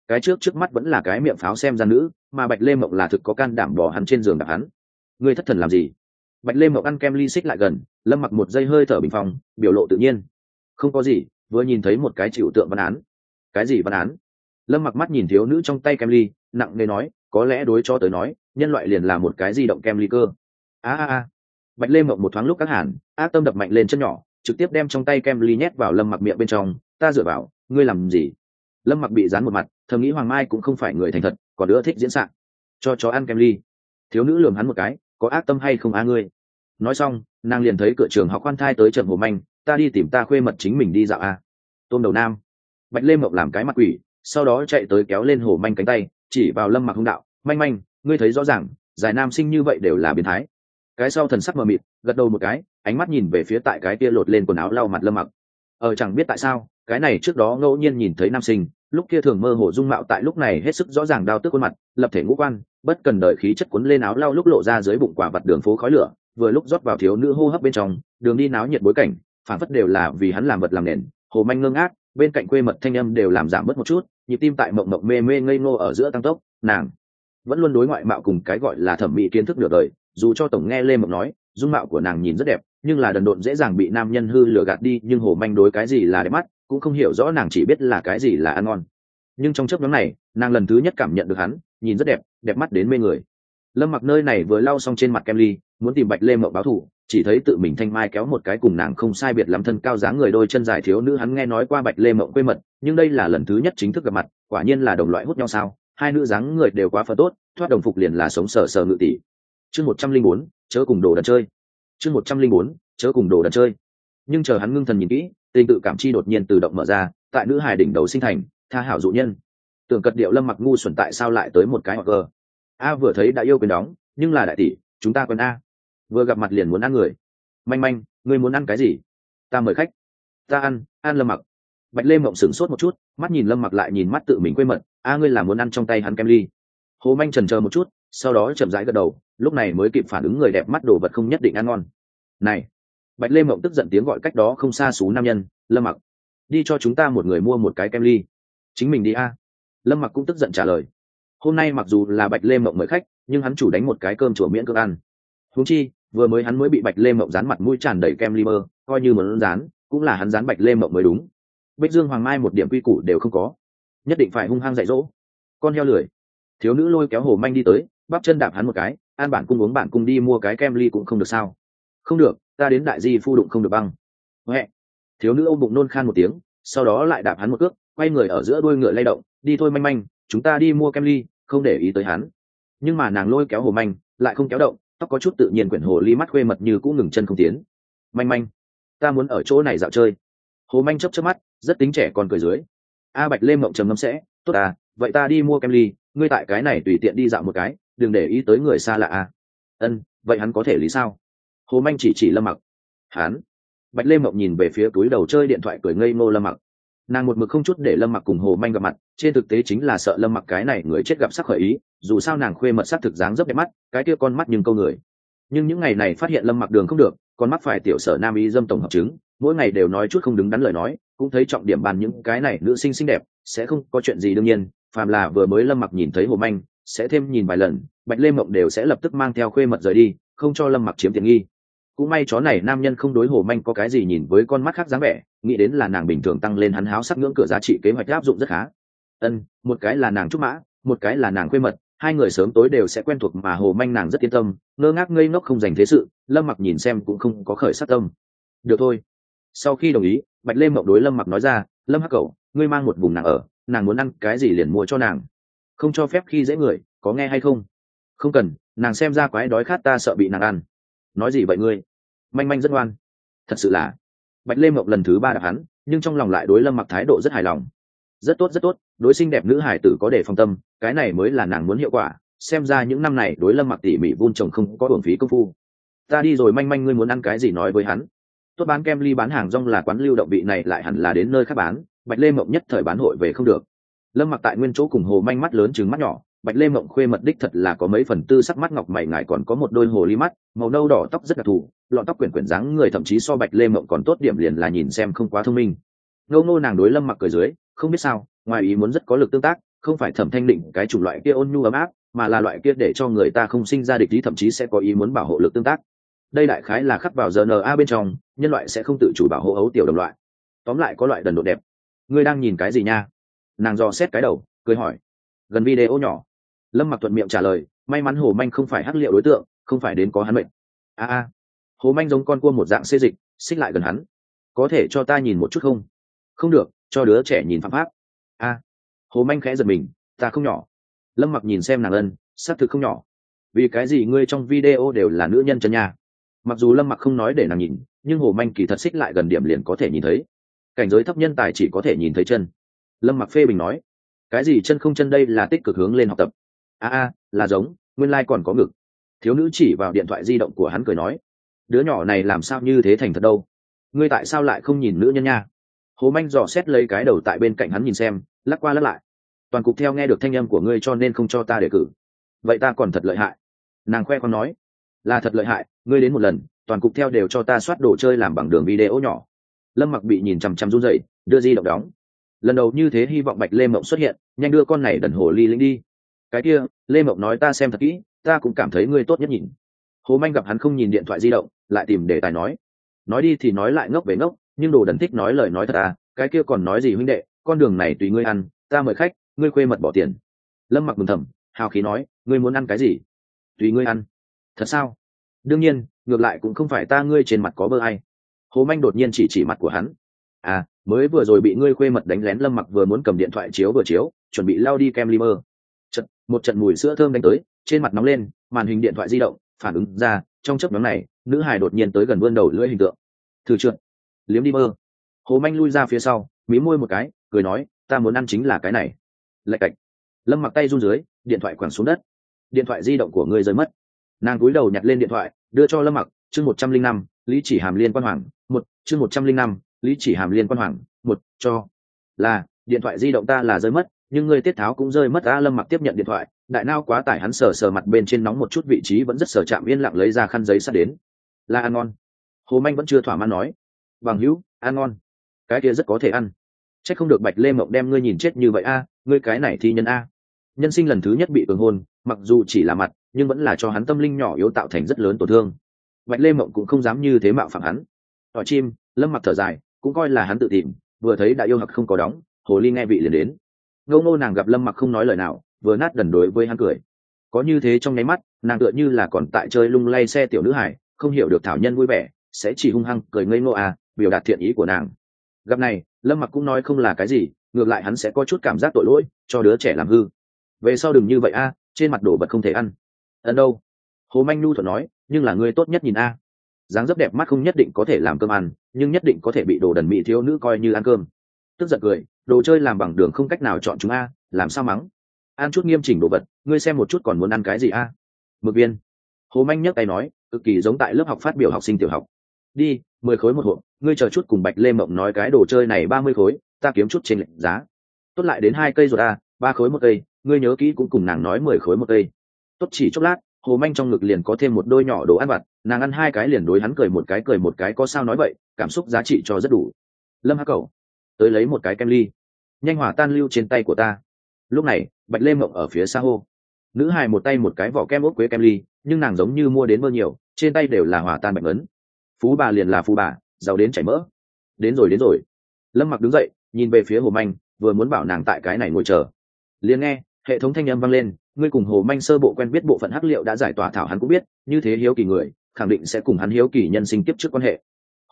Cái trước trước mắt vẫn là cái miệng pháo xem ra nữ, mà bạch lê mộng là thực có can đảm bỏ hắn trên giường đặt hắn. Ngươi thất thần làm gì? Bạch lê mộng ăn kem ly xích lại gần, lâm mặc một giây hơi thở bình phòng biểu lộ tự nhiên. Không có gì, vừa nhìn thấy một cái chịu tượng văn án. Cái gì văn án? Lâm mặc mắt nhìn thiếu nữ trong tay kem ly, nặng nề nói có lẽ đối cho tới nói, nhân loại liền là một cái di động kem ly cơ. A a a. Bạch lê mộng một thoáng lúc các hàn, ác tâm đập mạnh lên chân nhỏ, trực tiếp đem trong tay kem ly nhét vào lâm mặc miệng bên trong, ta dựa vào, ngươi làm gì? Lâm mặc bị dán một mặt, thầm nghĩ hoàng mai cũng không phải người thành thật, còn đứa thích diễn sạn. Cho chó ăn kem ly. Thiếu nữ lường hắn một cái, có ác tâm hay không á ngươi? Nói xong, nàng liền thấy cửa trường học khoan thai tới trận hồ manh, ta đi tìm ta khuê mật chính mình đi dạo a tôm đầu nam. Bạch lê mộng làm cái mặt quỷ, sau đó chạy tới kéo lên hồ manh cánh tay chỉ vào lâm mặc hung đạo, manh manh, ngươi thấy rõ ràng, giải nam sinh như vậy đều là biến thái. Cái sau thần sắc mờ mịt, gật đầu một cái, ánh mắt nhìn về phía tại cái kia lột lên quần áo lau mặt lâm mặc. Ờ chẳng biết tại sao, cái này trước đó ngẫu nhiên nhìn thấy nam sinh, lúc kia thường mơ hồ dung mạo tại lúc này hết sức rõ ràng đau tức khuôn mặt, lập thể ngũ quan, bất cần đợi khí chất cuốn lên áo lau lúc lộ ra dưới bụng quả vặt đường phố khói lửa, vừa lúc rót vào thiếu nữ hô hấp bên trong, đường đi náo nhiệt bối cảnh, phản phất đều là vì hắn làm vật làm nền, hồ manh ngơ ngác, bên cạnh quê mật thanh âm đều làm giảm bớt một chút nhịp tim tại mộng mộng mê mê ngây ngô ở giữa tăng tốc, nàng vẫn luôn đối ngoại mạo cùng cái gọi là thẩm mỹ kiến thức nửa đời, dù cho tổng nghe lê mộng nói, dung mạo của nàng nhìn rất đẹp, nhưng là đần độn dễ dàng bị nam nhân hư lừa gạt đi, nhưng hồ manh đối cái gì là đẹp mắt, cũng không hiểu rõ nàng chỉ biết là cái gì là ăn ngon. Nhưng trong chớp nhóm này, nàng lần thứ nhất cảm nhận được hắn, nhìn rất đẹp đẹp mắt đến mê người. Lâm mặc nơi này vừa lau xong trên mặt kem ly, muốn tìm bạch lê mộng báo thù chỉ thấy tự mình thanh mai kéo một cái cùng nàng không sai biệt lắm thân cao dáng người đôi chân dài thiếu nữ hắn nghe nói qua bạch lê mộng quê mật, nhưng đây là lần thứ nhất chính thức gặp mặt, quả nhiên là đồng loại hút nhau sao, hai nữ dáng người đều quá phật tốt, thoát đồng phục liền là sống sờ sờ ngự tỷ. Chương một trăm linh bốn, chớ cùng đồ đần chơi. Chương một trăm linh bốn, chớ cùng đồ đần chơi. Nhưng chờ hắn ngưng thần nhìn kỹ, tình tự cảm chi đột nhiên tự động mở ra, tại nữ hài đỉnh đầu sinh thành, tha hảo dụ nhân. Tưởng cật điệu lâm mặc ngu xuẩn tại sao lại tới một cái hoặc cơ a vừa thấy đã yêu quyền đóng, nhưng là đại tỷ, chúng ta quen a vừa gặp mặt liền muốn ăn người. Manh manh, ngươi muốn ăn cái gì? Ta mời khách. Ta ăn ăn lâm mặc. Bạch lê mộng sửng sốt một chút, mắt nhìn lâm mặc lại nhìn mắt tự mình quê mật. A, ngươi là muốn ăn trong tay hắn kem ly. Hồ manh trần chờ một chút, sau đó chậm rãi gật đầu, lúc này mới kịp phản ứng người đẹp mắt đồ vật không nhất định ăn ngon. Này! Bạch lê mộng tức giận tiếng gọi cách đó không xa xú nam nhân, lâm mặc. Đi cho chúng ta một người mua một cái kem ly. Chính mình đi a. Lâm mặc cũng tức giận trả lời. Hôm nay mặc dù là bạch lê mộng mời khách, nhưng hắn chủ đánh một cái cơm chùa miễn cưỡng ăn. Huống chi, vừa mới hắn mới bị bạch lê mộng dán mặt mũi tràn đầy kem limer coi như muốn dán, cũng là hắn dán bạch lê mộng mới đúng. Bích dương hoàng mai một điểm quy củ đều không có. Nhất định phải hung hăng dạy dỗ. Con heo lười. Thiếu nữ lôi kéo hồ manh đi tới, bắp chân đạp hắn một cái, an bản cung uống bản cung đi mua cái kem ly cũng không được sao. Không được, ta đến đại di phu đụng không được băng. Huệ. Thiếu nữ ôm bụng nôn khan một tiếng, sau đó lại đạp hắn một cước, quay người ở giữa đuôi ngựa lay động, đi thôi manh manh, chúng ta đi mua kem ly không để ý tới hắn. Nhưng mà nàng lôi kéo hồ manh, lại không kéo động tóc có chút tự nhiên quyển hồ ly mắt khuê mật như cũng ngừng chân không tiến. Manh manh, ta muốn ở chỗ này dạo chơi. Hồ manh chấp chấp mắt, rất tính trẻ còn cười dưới. A bạch lê mộng trầm ngâm sẽ, tốt à vậy ta đi mua kem ly, ngươi tại cái này tùy tiện đi dạo một cái, đừng để ý tới người xa lạ à. Ân, vậy hắn có thể lý sao? Hồ manh chỉ chỉ lâm mặc. Hắn? Bạch lê mộng nhìn về phía túi đầu chơi điện thoại cười ngây ngô lâm mặc nàng một mực không chút để lâm mặc cùng hồ manh gặp mặt, trên thực tế chính là sợ lâm mặc cái này người chết gặp sắc khởi ý, dù sao nàng khuê mật sắc thực dáng rất đẹp mắt, cái kia con mắt nhưng câu người. Nhưng những ngày này phát hiện lâm mặc đường không được, con mắt phải tiểu sở nam y dâm tổng hợp chứng, mỗi ngày đều nói chút không đứng đắn lời nói, cũng thấy trọng điểm bàn những cái này nữ sinh xinh đẹp, sẽ không có chuyện gì đương nhiên, phàm là vừa mới lâm mặc nhìn thấy hồ manh, sẽ thêm nhìn vài lần, bạch lê mộng đều sẽ lập tức mang theo khuê mật rời đi, không cho lâm mặc chiếm tiện nghi cũng may chó này nam nhân không đối hồ manh có cái gì nhìn với con mắt khác dáng vẻ, nghĩ đến là nàng bình thường tăng lên hắn háo sắc ngưỡng cửa giá trị kế hoạch áp dụng rất khá. Ân, một cái là nàng trúc mã, một cái là nàng khuê mật, hai người sớm tối đều sẽ quen thuộc mà hồ manh nàng rất yên tâm, ngơ ngác ngây ngốc không dành thế sự, lâm mặc nhìn xem cũng không có khởi sát tâm. Được thôi. Sau khi đồng ý, bạch lê mộng đối lâm mặc nói ra, lâm hắc cậu ngươi mang một vùng nàng ở, nàng muốn ăn cái gì liền mua cho nàng. Không cho phép khi dễ người, có nghe hay không? Không cần, nàng xem ra quái đói khát ta sợ bị nàng ăn nói gì vậy ngươi? Manh manh rất ngoan. Thật sự là. Bạch lê mộng lần thứ ba đạp hắn nhưng trong lòng lại đối lâm mặc thái độ rất hài lòng. Rất tốt rất tốt, đối xinh đẹp nữ hải tử có để phong tâm, cái này mới là nàng muốn hiệu quả. Xem ra những năm này đối lâm mặc tỉ mỉ vun trồng không có uổng phí công phu. Ta đi rồi manh manh ngươi muốn ăn cái gì nói với hắn. Tốt bán kem ly bán hàng rong là quán lưu động vị này lại hẳn là đến nơi khác bán. Bạch lê mộng nhất thời bán hội về không được. Lâm mặc tại nguyên chỗ cùng hồ manh mắt lớn chừng mắt nhỏ bạch lê mộng khuê mật đích thật là có mấy phần tư sắc mắt ngọc mày ngài còn có một đôi hồ ly mắt, màu nâu đỏ tóc rất đặc thù, lọn tóc quyển quyển dáng người thậm chí so bạch lê mộng còn tốt điểm liền là nhìn xem không quá thông minh. Ngâu ngô nàng đối lâm mặc cười dưới, không biết sao, ngoài ý muốn rất có lực tương tác, không phải thẩm thanh định cái chủng loại kia ôn nhu ấm áp, mà là loại kia để cho người ta không sinh ra địch ý thậm chí sẽ có ý muốn bảo hộ lực tương tác. Đây đại khái là khắc vào rna bên trong, nhân loại sẽ không tự chủ bảo hộ ấu tiểu đồng loại. Tóm lại có loại đần độ đẹp. Ngươi đang nhìn cái gì nha? Nàng dò xét cái đầu, cười hỏi. Gần video nhỏ lâm mặc thuận miệng trả lời, may mắn hồ manh không phải hắc liệu đối tượng, không phải đến có hắn mệnh. A a, hồ manh giống con cua một dạng xê dịch, xích lại gần hắn. Có thể cho ta nhìn một chút không? Không được, cho đứa trẻ nhìn phạm pháp. A. Hồ manh khẽ giật mình, ta không nhỏ. Lâm mặc nhìn xem nàng ân, xác thực không nhỏ. Vì cái gì ngươi trong video đều là nữ nhân chân nhà mặc dù lâm mặc không nói để nàng nhìn, nhưng hồ manh kỳ thật xích lại gần điểm liền có thể nhìn thấy. Cảnh giới thấp nhân tài chỉ có thể nhìn thấy chân. Lâm mặc phê bình nói, cái gì chân không chân đây là tích cực hướng lên học tập a a, là giống, nguyên lai、like、còn có ngực. Thiếu nữ chỉ vào điện thoại di động của hắn cười nói, đứa nhỏ này làm sao như thế thành thật đâu? Ngươi tại sao lại không nhìn nữ nhân nha? Hồ manh dò xét lấy cái đầu tại bên cạnh hắn nhìn xem, lắc qua lắc lại. Toàn cục theo nghe được thanh âm của ngươi cho nên không cho ta đề cử. Vậy ta còn thật lợi hại. Nàng khoe con nói, là thật lợi hại, ngươi đến một lần, toàn cục theo đều cho ta soát đồ chơi làm bằng đường video nhỏ. Lâm mặc bị nhìn chằm chằm run dậy đưa di động đóng. Lần đầu như thế hy vọng bạch lê mộng xuất hiện, nhanh đưa con này đần hồ ly linh đi cái kia, lê mộng nói ta xem thật kỹ, ta cũng cảm thấy ngươi tốt nhất nhìn. Hồ manh gặp hắn không nhìn điện thoại di động, lại tìm đề tài nói. Nói đi thì nói lại ngốc về ngốc, nhưng đồ đần thích nói lời nói thật à cái kia còn nói gì huynh đệ, con đường này tùy ngươi ăn, ta mời khách, ngươi khuê mật bỏ tiền. Lâm mặc mừng thầm, hào khí nói, ngươi muốn ăn cái gì? Tùy ngươi ăn. Thật sao? Đương nhiên, ngược lại cũng không phải ta ngươi trên mặt có bơ ai. Hồ manh đột nhiên chỉ chỉ mặt của hắn. À mới vừa rồi bị ngươi khuê mật đánh lén, lâm mặc vừa muốn cầm điện thoại chiếu vừa chiếu, chuẩn bị lao đi kem limer một trận mùi sữa thơm đánh tới, trên mặt nóng lên, màn hình điện thoại di động phản ứng ra, trong chấp nhóm này, nữ hài đột nhiên tới gần vươn đầu lưỡi hình tượng. Thử trượt. Liếm đi mơ. Hồ manh lui ra phía sau, mí môi một cái, cười nói, ta muốn ăn chính là cái này. Lạch cạch. Lâm mặc tay run dưới, điện thoại quẳng xuống đất. Điện thoại di động của ngươi rơi mất. Nàng cúi đầu nhặt lên điện thoại, đưa cho lâm mặc, chương một trăm linh năm, lý chỉ hàm liên quan hoàng, một, chương một trăm linh năm, lý chỉ hàm liên quan hoàng, một, cho là, điện thoại di động ta là rơi mất nhưng ngươi tiết tháo cũng rơi mất a lâm mặc tiếp nhận điện thoại, đại nao quá tải hắn sờ sờ mặt bên trên nóng một chút vị trí vẫn rất sờ chạm yên lặng lấy ra khăn giấy sắt đến. Là ăn ngon. Hồ manh vẫn chưa thỏa mãn nói. Bằng hữu, ăn ngon. Cái kia rất có thể ăn. C h ắ c không được bạch lê mộng đem ngươi nhìn chết như vậy a, ngươi cái này thi nhân a. Nhân sinh lần thứ nhất bị cường hôn, mặc dù chỉ là mặt, nhưng vẫn là cho hắn tâm linh nhỏ yếu tạo thành rất lớn tổn thương. Bạch lê mộng cũng không dám như thế mạo phạm hắn. Tỏi chim, lâm mặc thở dài, cũng coi là hắn tự tìm, vừa thấy đã yêu hặc không có đóng, hồ ly nghe vị liền đến ngâu nô nàng gặp lâm mặc không nói lời nào, vừa nát đần đối với hắn cười. Có như thế trong nháy mắt, nàng tựa như là còn tại chơi lung lay xe tiểu nữ hải, không hiểu được thảo nhân vui vẻ, sẽ chỉ hung hăng cười ngây ngô à biểu đạt thiện ý của nàng. Gặp này, lâm mặc cũng nói không là cái gì, ngược lại hắn sẽ có chút cảm giác tội lỗi, cho đứa trẻ làm hư. Về sau đừng như vậy a trên mặt đồ vật không thể ăn. Ẩn đâu? Hồ manh nhu thuận nói, nhưng là người tốt nhất nhìn a. Dáng dấp đẹp mắt không nhất định có thể làm cơm ăn, nhưng nhất định có thể bị đồ đần mỹ thiếu nữ coi như ăn cơm. Tức giận cười đồ chơi làm bằng đường không cách nào chọn chúng a, làm sao mắng? Ăn chút nghiêm chỉnh đồ vật, ngươi xem một chút còn muốn ăn cái gì a? Mực viên. Hồ manh nhấc tay nói, cực kỳ giống tại lớp học phát biểu học sinh tiểu học. Đi, mười khối một hộp, ngươi chờ chút cùng bạch lê mộng nói cái đồ chơi này ba mươi khối, ta kiếm chút trên lệnh giá. Tốt lại đến hai cây rồi a ba khối một cây, ngươi nhớ kỹ cũng cùng nàng nói mười khối một cây. Tốt chỉ chốc lát, hồ manh trong ngực liền có thêm một đôi nhỏ đồ ăn vặt, nàng ăn hai cái liền đối hắn cười một cái, cười một cái có sao nói vậy, cảm xúc giá trị cho rất đủ. Lâm hắc cầu tới lấy một cái kem ly. Nhanh hỏa tan lưu trên tay của ta. Lúc này, bạch lê mộng ở phía xa hô. Nữ hài một tay một cái vỏ kem ốc quế kem ly, nhưng nàng giống như mua đến mơ nhiều, trên tay đều là hỏa tan bạch ấn phú bà liền là phú bà, giàu đến chảy mỡ. Đến rồi đến rồi. Lâm mặc đứng dậy, nhìn về phía hồ manh, vừa muốn bảo nàng tại cái này ngồi chờ. Liền nghe, hệ thống thanh âm vang lên, ngươi cùng hồ manh sơ bộ quen biết bộ phận hắc liệu đã giải tỏa thảo hắn cũng biết, như thế hiếu kỳ người, khẳng định sẽ cùng hắn hiếu kỳ nhân sinh tiếp trước quan hệ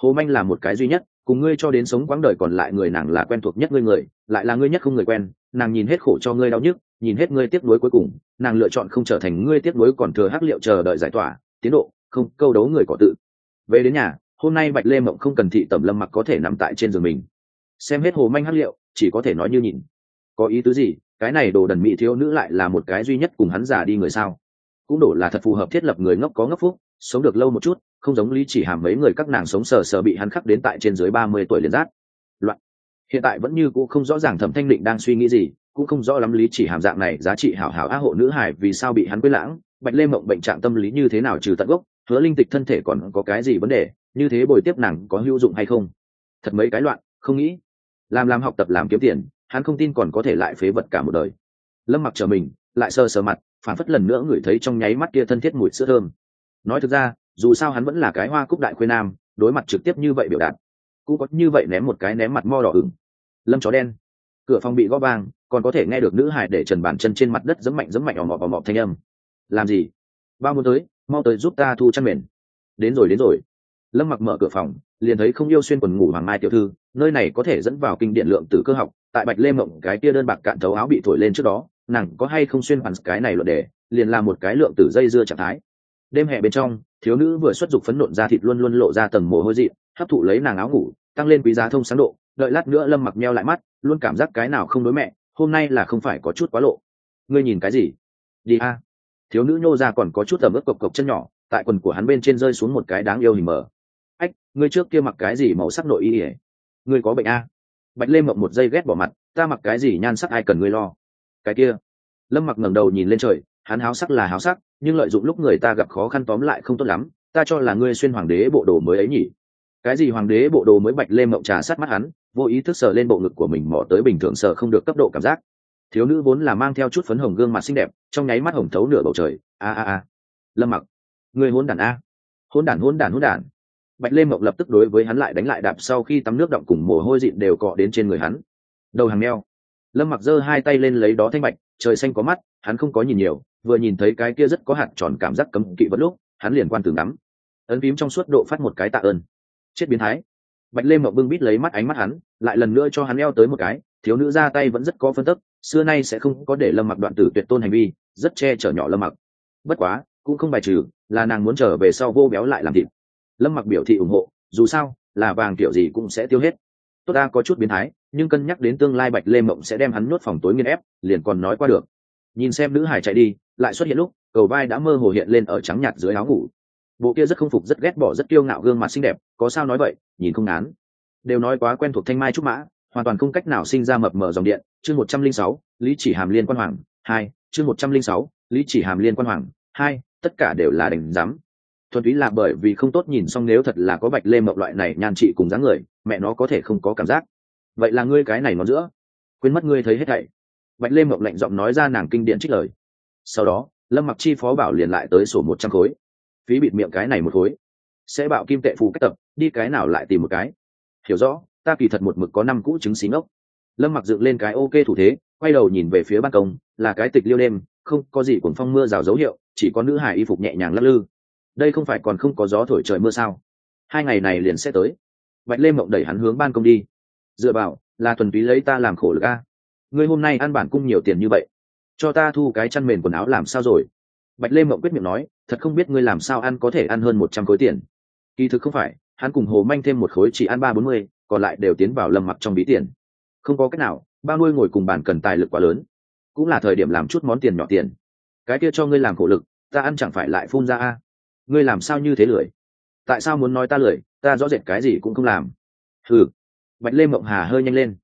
hồ manh là một cái duy nhất, cùng ngươi cho đến sống quãng đời còn lại người nàng là quen thuộc nhất ngươi người, lại là ngươi nhất không người quen, nàng nhìn hết khổ cho ngươi đau nhức, nhìn hết ngươi tiếp nối cuối cùng, nàng lựa chọn không trở thành ngươi tiếp nối còn thừa hắc liệu chờ đợi giải tỏa, tiến độ, không, câu đấu người có tự. Về đến nhà, hôm nay bạch lê mộng không cần thị tẩm lâm mặc có thể nằm tại trên giường mình. Xem hết hồ manh hắc liệu, chỉ có thể nói như nhìn. Có ý tứ gì? Cái này đồ đần mỹ thiếu nữ lại là một cái duy nhất cùng hắn già đi người sao? Cũng đổ là thật phù hợp thiết lập người ngốc có ngốc phúc, sống được lâu một chút, không giống lý chỉ hàm mấy người các nàng sống sờ sờ bị hắn khắc đến tại trên dưới ba mươi tuổi liền giác loạn. Hiện tại vẫn như cũng không rõ ràng thẩm thanh định đang suy nghĩ gì, cũng không rõ lắm lý chỉ hàm dạng này giá trị hảo hảo á hộ nữ hải vì sao bị hắn quên lãng, bạch lê mộng bệnh trạng tâm lý như thế nào trừ tận gốc, hứa linh tịch thân thể còn có cái gì vấn đề, như thế bồi tiếp nàng có hữu dụng hay không? Thật mấy cái loạn, không nghĩ. Làm làm học tập làm kiếm tiền, hắn không tin còn có thể lại phế vật cả một đời. Lâm mặc chờ mình, lại sơ sờ mặt phản phất lần nữa ngửi thấy trong nháy mắt kia thân thiết mùi sữa thơm. Nói thực ra, dù sao hắn vẫn là cái hoa cúc đại khuê nam, đối mặt trực tiếp như vậy biểu đạt, cũng có như vậy ném một cái ném mặt mo đỏ ửng. Lâm chó đen. Cửa phòng bị gõ vang, còn có thể nghe được nữ hải để trần bàn chân trên mặt đất giấm mạnh giấm mạnh ỏ mọp ỏ mọp thanh âm. Làm gì? Bao muốn tới, mau tới giúp ta thu chăn mền. Đến rồi đến rồi. Lâm mặc mở cửa phòng, liền thấy không yêu xuyên quần ngủ hoàng mai tiểu thư, nơi này có thể dẫn vào kinh điện lượng tử cơ học, tại bạch lê mộng cái kia đơn bạc cạn thấu áo bị thổi lên trước đó nàng có hay không xuyên hoàn cái này luận đề, liền là một cái lượng tử dây dưa trạng thái. Đêm hè bên trong, thiếu nữ vừa xuất dục phấn nộn ra thịt luôn luôn lộ ra tầng mồ hôi dị hấp thụ lấy nàng áo ngủ, tăng lên quý giá thông sáng độ, đợi lát nữa lâm mặc meo lại mắt, luôn cảm giác cái nào không đối mẹ, hôm nay là không phải có chút quá lộ. Ngươi nhìn cái gì? Đi a. Thiếu nữ nhô ra còn có chút tầm ướp cộc cộc chân nhỏ, tại quần của hắn bên trên rơi xuống một cái đáng yêu hình mờ. Ách, ngươi trước kia mặc cái gì màu sắc nội y ỉa ngươi có bệnh a? Bạch lê mộng một giây ghét bỏ mặt, ta mặc cái gì nhan sắc ai cần ngươi lo? Cái kia. Lâm mặc ngẩng đầu nhìn lên trời, hắn háo sắc là háo sắc, nhưng lợi dụng lúc người ta gặp khó khăn tóm lại không tốt lắm, ta cho là ngươi xuyên hoàng đế bộ đồ mới ấy nhỉ. Cái gì hoàng đế bộ đồ mới bạch lê mộng trà sát mắt hắn, vô ý thức sờ lên bộ ngực của mình mỏ tới bình thường sợ không được cấp độ cảm giác. Thiếu nữ vốn là mang theo chút phấn hồng gương mặt xinh đẹp, trong nháy mắt hồng thấu nửa bầu trời. A a a. Lâm mặc người hôn đản a. Hôn đản hôn đản hôn đản. Bạch lê mộng lập tức đối với hắn lại đánh lại đạp sau khi tắm nước động cùng mồ hôi dịn đều cọ đến trên người hắn. Đầu hàng neo lâm mặc giơ hai tay lên lấy đó thanh bạch, trời xanh có mắt, hắn không có nhìn nhiều, vừa nhìn thấy cái kia rất có hạt tròn cảm giác cấm kỵ vẫn lúc, hắn liền quan tưởng ngắm. Ấn phím trong suốt độ phát một cái tạ ơn. Chết biến thái. Bạch lê mộng bưng bít lấy mắt ánh mắt hắn, lại lần nữa cho hắn leo tới một cái, thiếu nữ ra tay vẫn rất có phân tức, xưa nay sẽ không có để lâm mặc đoạn tử tuyệt tôn hành vi, rất che chở nhỏ lâm mặc. Bất quá, cũng không bài trừ, là nàng muốn trở về sau vô béo lại làm thịt. Lâm mặc biểu thị ủng hộ, dù sao, là vàng kiểu gì cũng sẽ tiêu hết tốt ta có chút biến thái, nhưng cân nhắc đến tương lai bạch lê mộng sẽ đem hắn nhốt phòng tối nghiên ép, liền còn nói qua được. Nhìn xem nữ hải chạy đi, lại xuất hiện lúc, cầu vai đã mơ hồ hiện lên ở trắng nhạt dưới áo ngủ. Bộ kia rất không phục, rất ghét bỏ, rất kiêu ngạo gương mặt xinh đẹp, có sao nói vậy, nhìn không ngán. Đều nói quá quen thuộc thanh mai trúc mã, hoàn toàn không cách nào sinh ra mập mờ dòng điện. Chương một trăm linh sáu, lý chỉ hàm liên quan hoàng, hai, chương một trăm linh sáu, lý chỉ hàm liên quan hoàng, hai, tất cả đều là đành rắm thuần túy là bởi vì không tốt nhìn xong nếu thật là có bạch lê mộng loại này nhan trị cùng dáng người, mẹ nó có thể không có cảm giác. Vậy là ngươi cái này nó giữa. Quên mất ngươi thấy hết thảy. Bạch lê mộng lạnh giọng nói ra nàng kinh điện trích lời. Sau đó, lâm mặc chi phó bảo liền lại tới sổ một trăm khối. Phí bịt miệng cái này một khối. Sẽ bảo kim tệ phù cách tập, đi cái nào lại tìm một cái. Hiểu rõ, ta kỳ thật một mực có năm cũ chứng xí ngốc. Lâm mặc dựng lên cái ok thủ thế, quay đầu nhìn về phía ban công, là cái tịch liêu đêm, không có gì cuồng phong mưa rào dấu hiệu, chỉ có nữ hải y phục nhẹ nhàng lắc lư đây không phải còn không có gió thổi trời mưa sao? Hai ngày này liền sẽ tới. Bạch lê mộng đẩy hắn hướng ban công đi. Dựa vào, là thuần túy lấy ta làm khổ lực a. Ngươi hôm nay ăn bản cung nhiều tiền như vậy, cho ta thu cái chăn mền quần áo làm sao rồi? Bạch lê mộng quyết miệng nói, thật không biết ngươi làm sao ăn có thể ăn hơn một trăm khối tiền. Kỳ thực không phải, hắn cùng hồ manh thêm một khối chỉ ăn ba bốn mươi, còn lại đều tiến vào lầm mặc trong bí tiền. Không có cách nào, ba nuôi ngồi cùng bàn cần tài lực quá lớn. Cũng là thời điểm làm chút món tiền nhỏ tiền. Cái kia cho ngươi làm khổ lực, ta ăn chẳng phải lại phun ra a? Ngươi làm sao như thế lười? Tại sao muốn nói ta lười? Ta rõ rệt cái gì cũng không làm. Ừ bạch lê mộng hà hơi nhanh lên.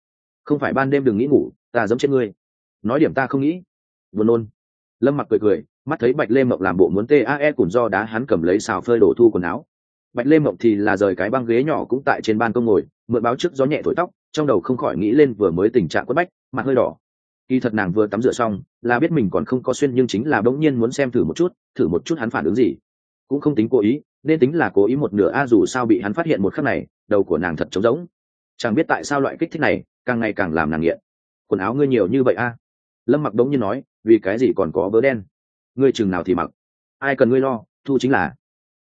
Không phải ban đêm đừng nghĩ ngủ, ta giống chết ngươi. Nói điểm ta không nghĩ. Buồn nôn. Lâm mặc cười cười, mắt thấy bạch lê mộng làm bộ muốn tae cùng do đá hắn cầm lấy xào phơi đổ thu quần áo. Bạch lê mộng thì là rời cái băng ghế nhỏ cũng tại trên ban công ngồi, mượn báo trước gió nhẹ thổi tóc, trong đầu không khỏi nghĩ lên vừa mới tình trạng quất bách, mặt hơi đỏ. Kỳ thật nàng vừa tắm rửa xong, là biết mình còn không có xuyên nhưng chính là bỗng nhiên muốn xem thử một chút, thử một chút hắn phản ứng gì cũng không tính cố ý, nên tính là cố ý một nửa a, dù sao bị hắn phát hiện một khắc này, đầu của nàng thật trống rỗng. Chẳng biết tại sao loại kích thích này, càng ngày càng làm nàng nghiện. Quần áo ngươi nhiều như vậy a? Lâm mặc đống như nói, vì cái gì còn có vớ đen? Ngươi chừng nào thì mặc. Ai cần ngươi lo, thu chính là.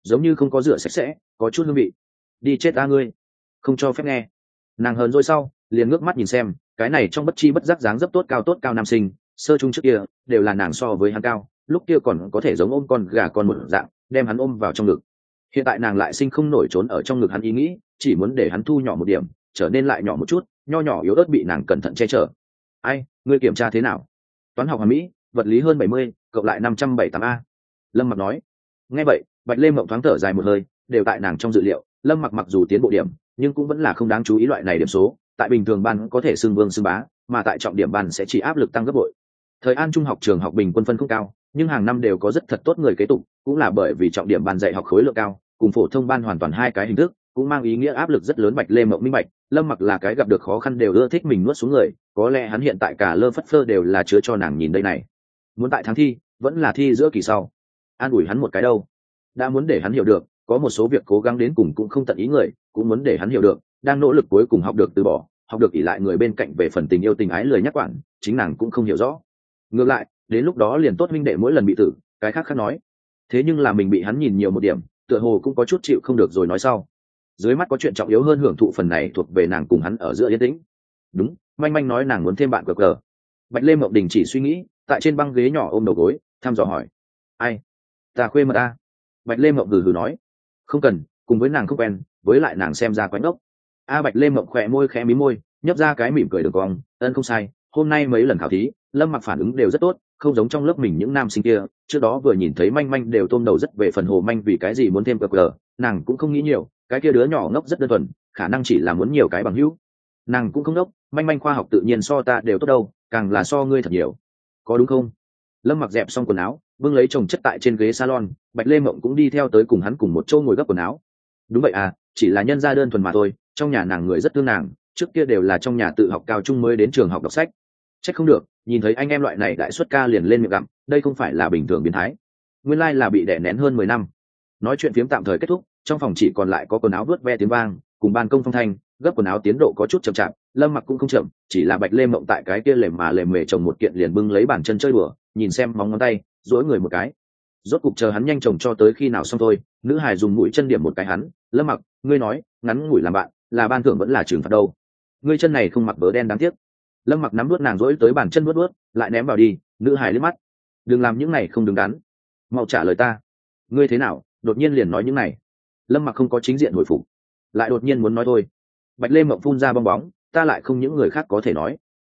Giống như không có rửa sạch sẽ, có chút hương vị. Đi chết a ngươi. Không cho phép nghe. Nàng hờn rồi sau, liền ngước mắt nhìn xem, cái này trong bất chi bất giác dáng dấp tốt cao tốt cao nam sinh, sơ chung trước kia, đều là nàng so với hắn cao, lúc kia còn có thể giống ôm con gà con một dạng đem hắn ôm vào trong ngực. Hiện tại nàng lại sinh không nổi trốn ở trong ngực hắn ý nghĩ, chỉ muốn để hắn thu nhỏ một điểm, trở nên lại nhỏ một chút, nho nhỏ yếu ớt bị nàng cẩn thận che chở. Ai, ngươi kiểm tra thế nào? Toán học Hàn mỹ, vật lý hơn bảy mươi, cộng lại năm trăm bảy tám a. Lâm mặc nói. Nghe vậy, bạch lê mộng thoáng thở dài một hơi, đều tại nàng trong dự liệu, lâm mặc mặc dù tiến bộ điểm, nhưng cũng vẫn là không đáng chú ý loại này điểm số, tại bình thường ban có thể xưng vương xưng bá, mà tại trọng điểm ban sẽ chỉ áp lực tăng gấp bội. Thời an trung học trường học bình quân phân không cao nhưng hàng năm đều có rất thật tốt người kế tục, cũng là bởi vì trọng điểm bàn dạy học khối lượng cao, cùng phổ thông ban hoàn toàn hai cái hình thức, cũng mang ý nghĩa áp lực rất lớn bạch lê mộng minh bạch, lâm mặc là cái gặp được khó khăn đều ưa thích mình nuốt xuống người, có lẽ hắn hiện tại cả lơ phất phơ đều là chứa cho nàng nhìn đây này. Muốn tại tháng thi, vẫn là thi giữa kỳ sau. An ủi hắn một cái đâu. Đã muốn để hắn hiểu được, có một số việc cố gắng đến cùng cũng không tận ý người, cũng muốn để hắn hiểu được, đang nỗ lực cuối cùng học được từ bỏ, học được ỉ lại người bên cạnh về phần tình yêu tình ái lời nhắc quản, chính nàng cũng không hiểu rõ. Ngược lại đến lúc đó liền tốt huynh đệ mỗi lần bị tử, cái khác khác nói. Thế nhưng là mình bị hắn nhìn nhiều một điểm, tựa hồ cũng có chút chịu không được rồi nói sau. Dưới mắt có chuyện trọng yếu hơn hưởng thụ phần này thuộc về nàng cùng hắn ở giữa yên tĩnh. Đúng, manh manh nói nàng muốn thêm bạn cờ cờ. Bạch lê mộng đình chỉ suy nghĩ, tại trên băng ghế nhỏ ôm đầu gối, thăm dò hỏi. Ai? Ta khuê mật ta bạch lê mộng gừ gừ nói. Không cần, cùng với nàng không quen, với lại nàng xem ra quánh ốc a bạch lê mộng khỏe môi khẽ mí môi, nhấp ra cái mỉm cười được cong ân không sai, hôm nay mấy lần khảo thí, lâm mặc phản ứng đều rất tốt không giống trong lớp mình những nam sinh kia, trước đó vừa nhìn thấy manh manh đều tôm đầu rất về phần hồ manh vì cái gì muốn thêm cờ cờ, nàng cũng không nghĩ nhiều, cái kia đứa nhỏ ngốc rất đơn thuần, khả năng chỉ là muốn nhiều cái bằng hữu. Nàng cũng không ngốc, manh manh khoa học tự nhiên so ta đều tốt đâu, càng là so ngươi thật nhiều. Có đúng không? Lâm mặc dẹp xong quần áo vương lấy chồng chất tại trên ghế salon, bạch lê mộng cũng đi theo tới cùng hắn cùng một chỗ ngồi gấp quần áo. Đúng vậy à chỉ là nhân gia đơn thuần mà thôi, trong nhà nàng người rất thương nàng, trước kia đều là trong nhà tự học cao trung mới đến trường học đọc sách. Trách không được nhìn thấy anh em loại này đại xuất ca liền lên miệng gặm, đây không phải là bình thường biến thái. Nguyên lai là bị đẻ nén hơn mười năm. Nói chuyện phiếm tạm thời kết thúc, trong phòng chỉ còn lại có quần áo vớt ve tiếng vang, cùng ban công phong thanh, gấp quần áo tiến độ có chút chậm chạp, lâm mặc cũng không chậm, chỉ là bạch lê mộng tại cái kia lềm mà lềm mề chồng một kiện liền bưng lấy bàn chân chơi đùa, nhìn xem móng ngón tay dỗi người một cái. Rốt cục chờ hắn nhanh chồng cho tới khi nào xong thôi, nữ hải dùng mũi chân điểm một cái hắn, lâm mặc, ngươi nói, ngắn ngủi làm bạn, là ban thưởng vẫn là trường phạt đâu? Ngươi chân này không mặc vớ đen đáng tiếc lâm mặc nắm đuốt nàng rỗi tới bàn chân đuốt đuốt lại ném vào đi, nữ hải liếc mắt. Đừng làm những này không đứng đắn. Mau trả lời ta. Ngươi thế nào? Đột nhiên liền nói những này. Lâm mặc không có chính diện hồi phục. Lại đột nhiên muốn nói thôi. Bạch lê mộng phun ra bong bóng, ta lại không những người khác có thể nói.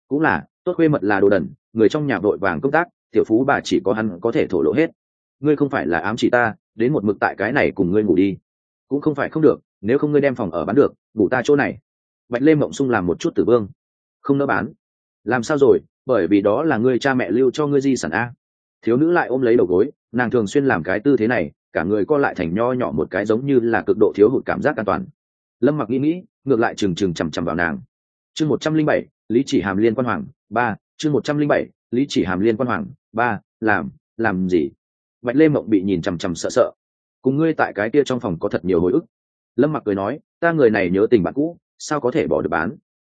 Cũng là, tốt khuê mật là đồ đần, người trong nhà vội vàng công tác, tiểu phú bà chỉ có hắn có thể thổ lộ hết. Ngươi không phải là ám chỉ ta, đến một mực tại cái này cùng ngươi ngủ đi. Cũng không phải không được, nếu không ngươi đem phòng ở bán được, ngủ ta chỗ này. Bạch lê mộng sung làm một chút tử vương. Không nỡ bán làm sao rồi? Bởi vì đó là ngươi cha mẹ lưu cho ngươi di sản a. Thiếu nữ lại ôm lấy đầu gối, nàng thường xuyên làm cái tư thế này, cả người co lại thành nho nhỏ một cái giống như là cực độ thiếu hụt cảm giác an toàn. Lâm mặc nghĩ nghĩ, ngược lại trừng trừng chằm chằm vào nàng. Chương một trăm linh bảy, lý chỉ hàm liên quan hoàng, ba, chương một trăm linh bảy, lý chỉ hàm liên quan hoàng, ba, làm làm gì? Bạch lê mộng bị nhìn chằm chằm sợ sợ. Cùng ngươi tại cái kia trong phòng có thật nhiều hồi ức. Lâm mặc cười nói, ta người này nhớ tình bạn cũ, sao có thể bỏ được bán?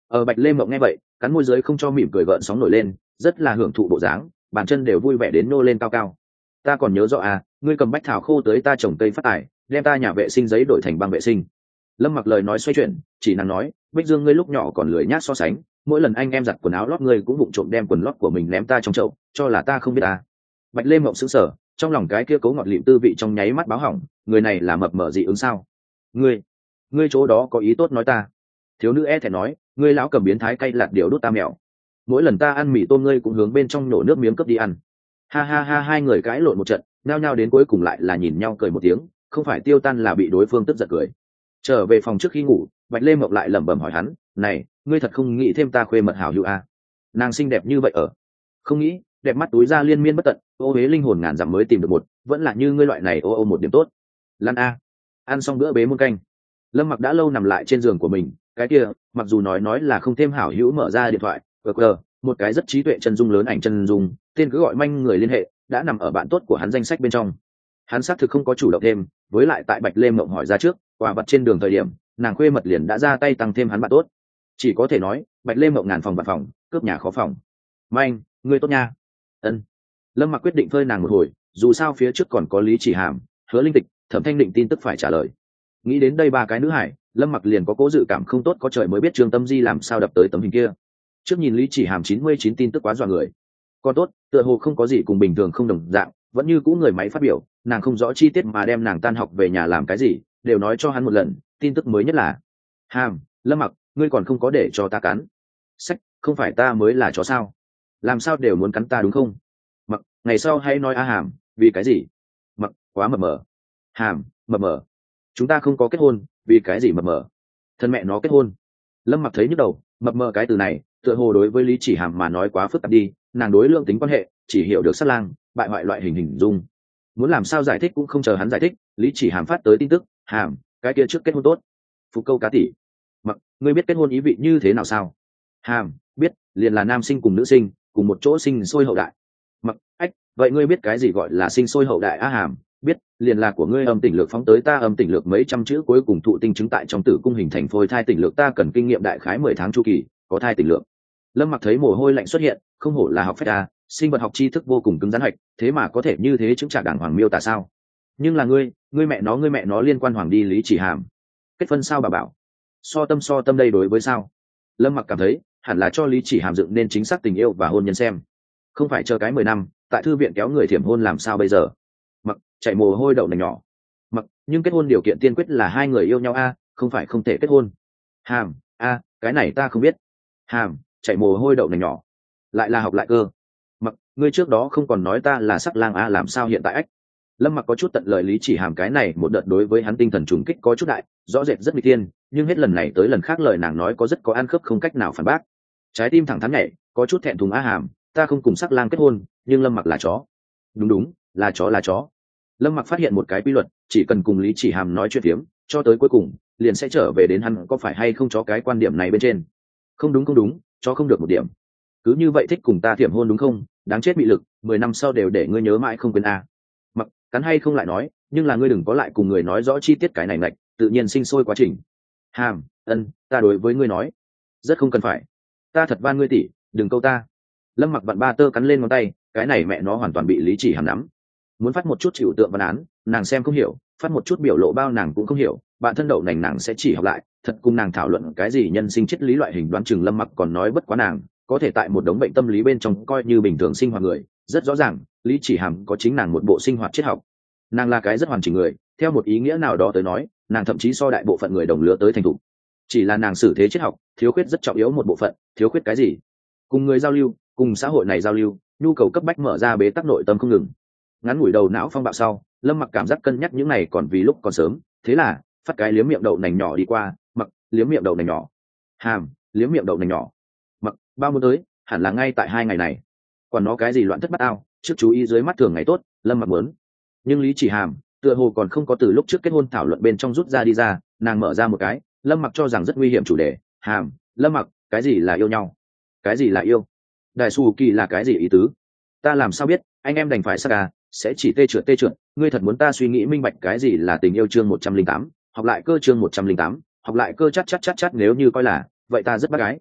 Ở bạch lê mộng nghe vậy cắn môi dưới không cho mỉm cười gợn sóng nổi lên, rất là hưởng thụ bộ dáng, bàn chân đều vui vẻ đến nô lên cao cao. Ta còn nhớ rõ à ngươi cầm bách thảo khô tới ta trồng cây phát tài, đem ta nhà vệ sinh giấy đổi thành băng vệ sinh. Lâm mặc lời nói xoay chuyển, chỉ nàng nói, bích dương ngươi lúc nhỏ còn lười nhác so sánh, mỗi lần anh em giặt quần áo lót ngươi cũng vụng trộm đem quần lót của mình ném ta trong chậu, cho là ta không biết ta bạch lê mộng xứng sở trong lòng cái kia cố ngọt lịm tư vị trong nháy mắt báo hỏng, người này là mập mờ dị ứng sao? Ngươi ngươi chỗ đó có ý tốt nói ta. Thiếu nữ e thẹn nói ngươi lão cầm biến thái cay lạt điều đốt ta mèo. Mỗi lần ta ăn mì tôm ngươi cũng hướng bên trong nổ nước miếng cướp đi ăn. Ha ha ha, hai người cãi lộn một trận nao nhao đến cuối cùng lại là nhìn nhau cười một tiếng, không phải tiêu tan là bị đối phương tức giận cười. Trở về phòng trước khi ngủ, bạch lê mộng lại lẩm bẩm hỏi hắn, này, ngươi thật không nghĩ thêm ta khuê mật hảo hữu a? À? nàng xinh đẹp như vậy ở? Không nghĩ, đẹp mắt túi ra liên miên bất tận, ô huế linh hồn ngàn dặm mới tìm được một, vẫn là như ngươi loại này ô ô một điểm tốt. Lan a. Ăn xong bữa bế muôn canh, lâm mặc đã lâu nằm lại trên giường của mình cái kia mặc dù nói nói là không thêm hảo hữu mở ra điện thoại ờ, gờ một cái rất trí tuệ chân dung lớn ảnh chân dung tên cứ gọi manh người liên hệ đã nằm ở bạn tốt của hắn danh sách bên trong. Hắn xác thực không có chủ động thêm với lại tại bạch lê mộng hỏi ra trước quả vật trên đường thời điểm nàng khuê mật liền đã ra tay tăng thêm hắn bạn tốt. Chỉ có thể nói bạch lê mộng ngàn phòng vạn phòng cướp nhà khó phòng. Manh ngươi tốt nha. Ân. Lâm mặc quyết định phơi nàng một hồi dù sao phía trước còn có lý chỉ hàm hứa linh tịch thẩm thanh định tin tức phải trả lời. Nghĩ đến đây ba cái nữ hải lâm mặc liền có cố dự cảm không tốt có trời mới biết trương tâm di làm sao đập tới tấm hình kia. Trước nhìn lý chỉ hàm chín mươi chín tin tức quá dọa người. Còn tốt, tựa hồ không có gì cùng bình thường không đồng dạng, vẫn như cũ người máy phát biểu, nàng không rõ chi tiết mà đem nàng tan học về nhà làm cái gì, đều nói cho hắn một lần, tin tức mới nhất là, hàm, lâm mặc, ngươi còn không có để cho ta cắn. Sách, không phải ta mới là chó sao? Làm sao đều muốn cắn ta đúng không? Mặc, ngày sau hãy nói a hàm, vì cái gì? Mặc, quá mờ mờ. Hàm mờ mờ. Chúng ta không có kết hôn vì cái gì mập mờ? Thân mẹ nó kết hôn. Lâm mặc thấy nhức đầu, mập mờ cái từ này, tựa hồ đối với lý chỉ hàm mà nói quá phức tạp đi, nàng đối lượng tính quan hệ, chỉ hiểu được sát lang, bại hoại loại hình hình dung. Muốn làm sao giải thích cũng không chờ hắn giải thích, lý chỉ hàm phát tới tin tức, hàm, cái kia trước kết hôn tốt. Phục câu cá tỷ mặc, ngươi biết kết hôn ý vị như thế nào sao? Hàm, biết, liền là nam sinh cùng nữ sinh, cùng một chỗ sinh sôi hậu đại. Mặc, ách, vậy ngươi biết cái gì gọi là sinh sôi hậu đại a hàm? Biết, liền là của ngươi âm tỉnh lược phóng tới ta âm tỉnh lược mấy trăm chữ cuối cùng thụ tinh chứng tại trong tử cung hình thành phôi thai tỉnh lược ta cần kinh nghiệm đại khái mười tháng chu kỳ, có thai tỉnh lược. Lâm mặc thấy mồ hôi lạnh xuất hiện, không hổ là học phép ta, sinh vật học tri thức vô cùng cứng rắn hạch thế mà có thể như thế chứng trả đảng hoàng miêu tả sao? Nhưng là ngươi ngươi mẹ nó, ngươi mẹ nó liên quan hoàng đi lý chỉ hàm. Kết phân sao bà bảo? So tâm so tâm đây đối với sao? Lâm mặc cảm thấy, hẳn là cho lý chỉ hàm dựng nên chính xác tình yêu và hôn nhân xem. Không phải chờ cái mười năm, tại thư viện kéo người thiểm hôn làm sao bây giờ? Chạy mồ hôi đậu nành nhỏ. Mặc, nhưng kết hôn điều kiện tiên quyết là hai người yêu nhau a, không phải không thể kết hôn. Hàm, a, cái này ta không biết. Hàm chạy mồ hôi đậu nành nhỏ. Lại là học lại cơ. Mặc, ngươi trước đó không còn nói ta là sắc lang a, làm sao hiện tại ách? Lâm mặc có chút tận lời lý chỉ hàm cái này một đợt đối với hắn tinh thần trùng kích có chút đại, rõ rệt rất bị tiên nhưng hết lần này tới lần khác lời nàng nói có rất có ăn khớp không cách nào phản bác. Trái tim thẳng thắn nhảy, có chút thẹn thùng a hàm, ta không cùng sắc lang kết hôn, nhưng lâm mặc là chó. Đúng đúng, là chó là chó lâm mặc phát hiện một cái quy luật, chỉ cần cùng lý chỉ hàm nói chuyện phiếm, cho tới cuối cùng, liền sẽ trở về đến hắn có phải hay không cho cái quan điểm này bên trên. Không đúng không đúng cho không được một điểm. Cứ như vậy thích cùng ta thiểm hôn đúng không? Đáng chết bị lực, mười năm sau đều để ngươi nhớ mãi không quên a. Mặc, cắn hay không lại nói, nhưng là ngươi đừng có lại cùng người nói rõ chi tiết cái này ngạch, tự nhiên sinh sôi quá trình. Hàm, ân, ta đối với ngươi nói. Rất không cần phải. Ta thật van ngươi tỉ, đừng câu ta. Lâm mặc bạn ba tơ cắn lên ngón tay, cái này mẹ nó hoàn toàn bị lý chỉ hàm nắm muốn phát một chút chịu tượng văn án, nàng xem không hiểu, phát một chút biểu lộ bao nàng cũng không hiểu, bạn thân đậu nành nàng sẽ chỉ học lại, thật cùng nàng thảo luận cái gì nhân sinh triết lý loại hình đoán chừng lâm mặc còn nói bất quá nàng, có thể tại một đống bệnh tâm lý bên trong coi như bình thường sinh hoạt người, rất rõ ràng, lý chỉ hàm có chính nàng một bộ sinh hoạt triết học. Nàng là cái rất hoàn chỉnh người, theo một ý nghĩa nào đó tới nói, nàng thậm chí so đại bộ phận người đồng lứa tới thành thục. Chỉ là nàng xử thế triết học, thiếu khuyết rất trọng yếu một bộ phận, thiếu khuyết cái gì? Cùng người giao lưu, cùng xã hội này giao lưu, nhu cầu cấp bách mở ra bế tắc nội tâm không ngừng ngắn ngủi đầu não phong bạo sau, lâm mặc cảm giác cân nhắc những này còn vì lúc còn sớm, thế là, phát cái liếm miệng đậu nành nhỏ đi qua, mặc, liếm miệng đậu nành nhỏ. Hàm, liếm miệng đậu nành nhỏ. Mặc, bao muốn tới, hẳn là ngay tại hai ngày này. Còn nó cái gì loạn thất bát ao, trước chú ý dưới mắt thường ngày tốt, lâm mặc muốn. Nhưng lý chỉ hàm, tựa hồ còn không có từ lúc trước kết hôn thảo luận bên trong rút ra đi ra, nàng mở ra một cái, lâm mặc cho rằng rất nguy hiểm chủ đề, hàm, lâm mặc, cái gì là yêu nhau? Cái gì là yêu? Đại su kỳ là cái gì ý tứ? Ta làm sao biết, anh em đành phải sắc à sẽ chỉ tê trượt tê trượt. Ngươi thật muốn ta suy nghĩ minh bạch cái gì là tình yêu chương một trăm linh tám, học lại cơ chương một trăm linh tám, học lại cơ chắc chắc chắc chắc nếu như coi là, vậy ta rất bác gái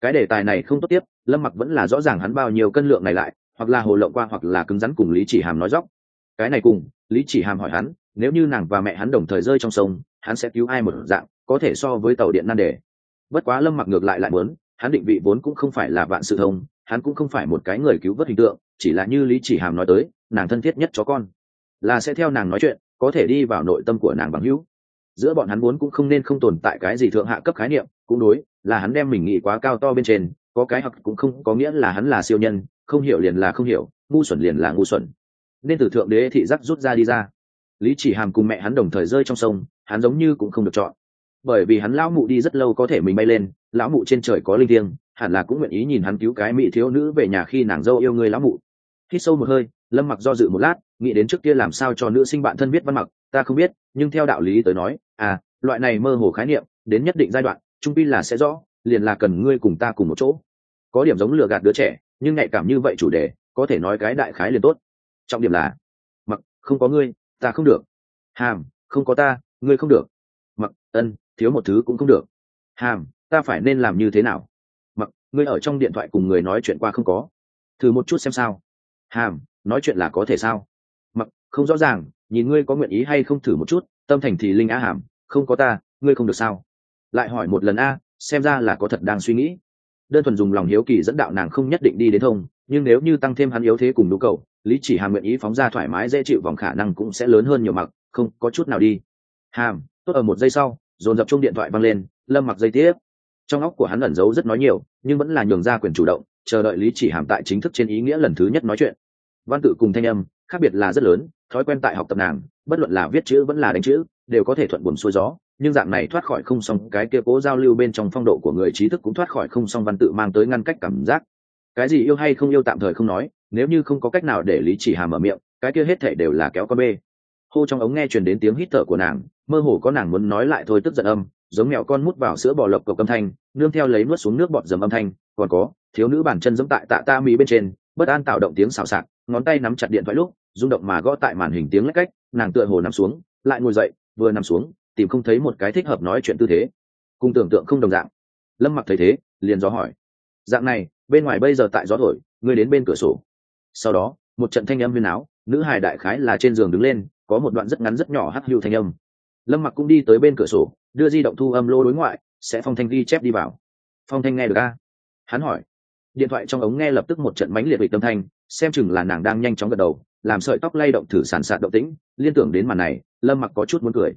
cái đề tài này không tốt tiếp, lâm mặc vẫn là rõ ràng hắn bao nhiêu cân lượng này lại, hoặc là hồ lộng qua, hoặc là cứng rắn cùng lý chỉ hàm nói dóc. Cái này cùng, lý chỉ hàm hỏi hắn, nếu như nàng và mẹ hắn đồng thời rơi trong sông, hắn sẽ cứu ai một dạng, có thể so với tàu điện nan đề. Bất quá lâm mặc ngược lại lại muốn, hắn định vị vốn cũng không phải là vạn sự thông, hắn cũng không phải một cái người cứu vớt hình tượng chỉ là như lý chỉ hàm nói tới, nàng thân thiết nhất chó con. Là sẽ theo nàng nói chuyện, có thể đi vào nội tâm của nàng bằng hữu. Giữa bọn hắn vốn cũng không nên không tồn tại cái gì thượng hạ cấp khái niệm, cũng đối, là hắn đem mình nghĩ quá cao to bên trên, có cái học cũng không có nghĩa là hắn là siêu nhân, không hiểu liền là không hiểu, ngu xuẩn liền là ngu xuẩn. Nên từ thượng đế thị giác rút ra đi ra. Lý chỉ hàm cùng mẹ hắn đồng thời rơi trong sông, hắn giống như cũng không được chọn. Bởi vì hắn lão mụ đi rất lâu có thể mình bay lên, lão mụ trên trời có linh thiêng, hẳn là cũng nguyện ý nhìn hắn cứu cái mỹ thiếu nữ về nhà khi nàng dâu yêu người lão mụ hít sâu một hơi, lâm mặc do dự một lát, nghĩ đến trước kia làm sao cho nữ sinh bạn thân biết văn mặc, ta không biết, nhưng theo đạo lý tới nói à loại này mơ hồ khái niệm, đến nhất định giai đoạn, trung pin là sẽ rõ, liền là cần ngươi cùng ta cùng một chỗ. Có điểm giống lừa gạt đứa trẻ, nhưng nhạy cảm như vậy chủ đề, có thể nói cái đại khái liền tốt. Trọng điểm là, mặc, không có ngươi, ta không được. Hàm, không có ta, ngươi không được. Mặc, ân, thiếu một thứ cũng không được. Hàm, ta phải nên làm như thế nào? Mặc, ngươi ở trong điện thoại cùng người nói chuyện qua không có. Thử một chút xem sao hàm, nói chuyện là có thể sao? Mặc, không rõ ràng, nhìn ngươi có nguyện ý hay không thử một chút, tâm thành thì linh á hàm, không có ta, ngươi không được sao? Lại hỏi một lần a, xem ra là có thật đang suy nghĩ. Đơn thuần dùng lòng hiếu kỳ dẫn đạo nàng không nhất định đi đến thông, nhưng nếu như tăng thêm hắn yếu thế cùng nhu cầu, lý chỉ hàm nguyện ý phóng ra thoải mái dễ chịu vòng khả năng cũng sẽ lớn hơn nhiều mặc, không, có chút nào đi. Hàm, tốt ở một giây sau, dồn dập chung điện thoại văng lên, lâm mặc dây tiếp trong óc của hắn ẩn giấu rất nói nhiều, nhưng vẫn là nhường ra quyền chủ động, chờ đợi lý chỉ hàm tại chính thức trên ý nghĩa lần thứ nhất nói chuyện. Văn tự cùng thanh âm, khác biệt là rất lớn, thói quen tại học tập nàng, bất luận là viết chữ vẫn là đánh chữ, đều có thể thuận buồn xuôi gió, nhưng dạng này thoát khỏi không xong, cái kia cố giao lưu bên trong phong độ của người trí thức cũng thoát khỏi không xong văn tự mang tới ngăn cách cảm giác. Cái gì yêu hay không yêu tạm thời không nói, nếu như không có cách nào để lý chỉ hàm ở miệng, cái kia hết thể đều là kéo con bê. Hô trong ống nghe truyền đến tiếng hít thở của nàng, mơ hồ có nàng muốn nói lại thôi tức giận âm giống mèo con mút vào sữa bò lộc cộc âm thanh, nương theo lấy nuốt xuống nước bọt dầm âm thanh, còn có, thiếu nữ bàn chân giẫm tại tạ ta mỹ bên trên, bất an tạo động tiếng xào xạc, ngón tay nắm chặt điện thoại lúc, rung động mà gõ tại màn hình tiếng lách cách, nàng tựa hồ nằm xuống, lại ngồi dậy, vừa nằm xuống, tìm không thấy một cái thích hợp nói chuyện tư thế. Cùng tưởng tượng không đồng dạng. Lâm mặc thấy thế, liền gió hỏi. Dạng này, bên ngoài bây giờ tại gió thổi, ngươi đến bên cửa sổ. Sau đó, một trận thanh âm huyên áo, nữ hài đại khái là trên giường đứng lên, có một đoạn rất ngắn rất nhỏ hắt hưu thanh âm. Lâm mặc cũng đi tới bên cửa sổ đưa di động thu âm lô đối ngoại, sẽ phong thanh ghi chép đi vào. Phong thanh nghe được a? Hắn hỏi. Điện thoại trong ống nghe lập tức một trận mánh liệt bị tâm thanh, xem chừng là nàng đang nhanh chóng gật đầu, làm sợi tóc lay động thử sàn sạt động tĩnh, liên tưởng đến màn này, lâm mặc có chút muốn cười.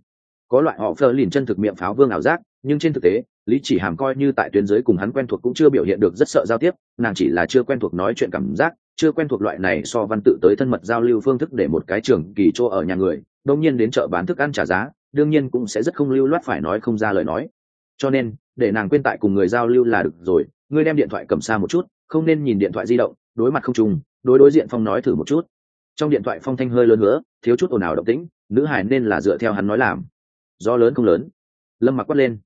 Có loại họ phơ lìn chân thực miệng pháo vương ảo giác, nhưng trên thực tế, lý chỉ hàm coi như tại tuyến giới cùng hắn quen thuộc cũng chưa biểu hiện được rất sợ giao tiếp, nàng chỉ là chưa quen thuộc nói chuyện cảm giác, chưa quen thuộc loại này so văn tự tới thân mật giao lưu phương thức để một cái trường kỳ chỗ ở nhà người đông nhiên đến chợ bán thức ăn trả giá đương nhiên cũng sẽ rất không lưu loát phải nói không ra lời nói. Cho nên, để nàng quên tại cùng người giao lưu là được rồi, ngươi đem điện thoại cầm xa một chút, không nên nhìn điện thoại di động, đối mặt không trùng, đối đối diện phong nói thử một chút. Trong điện thoại phong thanh hơi lớn nữa thiếu chút ồn ào động tĩnh, nữ hải nên là dựa theo hắn nói làm. Gió lớn không lớn. Lâm mặc quát lên.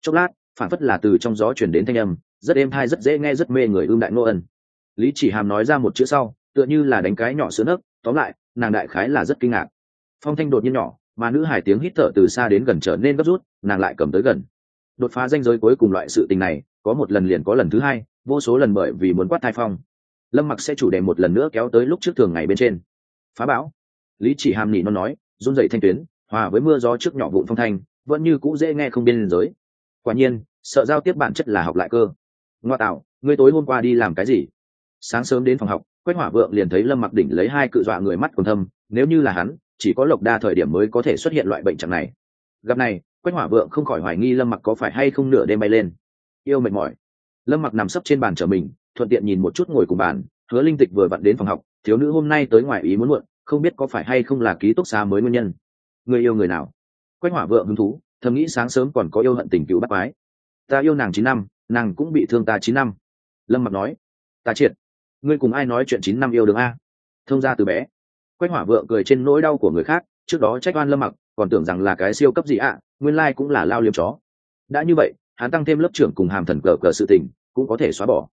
Chốc lát, phản phất là từ trong gió chuyển đến thanh âm, rất êm thai rất dễ nghe rất mê người ương đại ngô ân. Lý chỉ hàm nói ra một chữ sau, tựa như là đánh cái nhỏ sữa nấc, tóm lại, nàng đại khái là rất kinh ngạc. Phong thanh đột nhiên nhỏ mà nữ hải tiếng hít thở từ xa đến gần trở nên gấp rút, nàng lại cầm tới gần. Đột phá danh giới cuối cùng loại sự tình này, có một lần liền có lần thứ hai, vô số lần bởi vì muốn quát thai phong. Lâm mặc sẽ chủ đề một lần nữa kéo tới lúc trước thường ngày bên trên. Phá bão. Lý chỉ hàm nỉ nó nói, run dậy thanh tuyến, hòa với mưa gió trước nhỏ vụn phong thanh, vẫn như cũ dễ nghe không biên giới. Quả nhiên, sợ giao tiếp bản chất là học lại cơ. Ngoa tạo, ngươi tối hôm qua đi làm cái gì? Sáng sớm đến phòng học, quách hỏa vượng liền thấy lâm mặc đỉnh lấy hai cự dọa người mắt còn thâm, nếu như là hắn chỉ có lộc đa thời điểm mới có thể xuất hiện loại bệnh trạng này. Gặp này, quách hỏa vượng không khỏi hoài nghi lâm mặc có phải hay không nửa đêm bay lên. Yêu mệt mỏi. Lâm mặc nằm sấp trên bàn trở mình, thuận tiện nhìn một chút ngồi cùng bàn, hứa linh tịch vừa vặn đến phòng học, thiếu nữ hôm nay tới ngoài ý muốn muộn, không biết có phải hay không là ký túc xá mới nguyên nhân. Người yêu người nào? Quách hỏa vượng hứng thú, thầm nghĩ sáng sớm còn có yêu hận tình cựu bắt mái ta yêu nàng chín năm, nàng cũng bị thương ta chín năm. Lâm mặc nói, ta triệt. Ngươi cùng ai nói chuyện chín năm yêu được a? Thông ra từ bé quách hỏa vượng cười trên nỗi đau của người khác, trước đó trách oan lâm mặc, còn tưởng rằng là cái siêu cấp gì ạ, nguyên lai cũng là lao liếm chó. Đã như vậy, hắn tăng thêm lớp trưởng cùng hàm thần cờ cờ sự tình, cũng có thể xóa bỏ.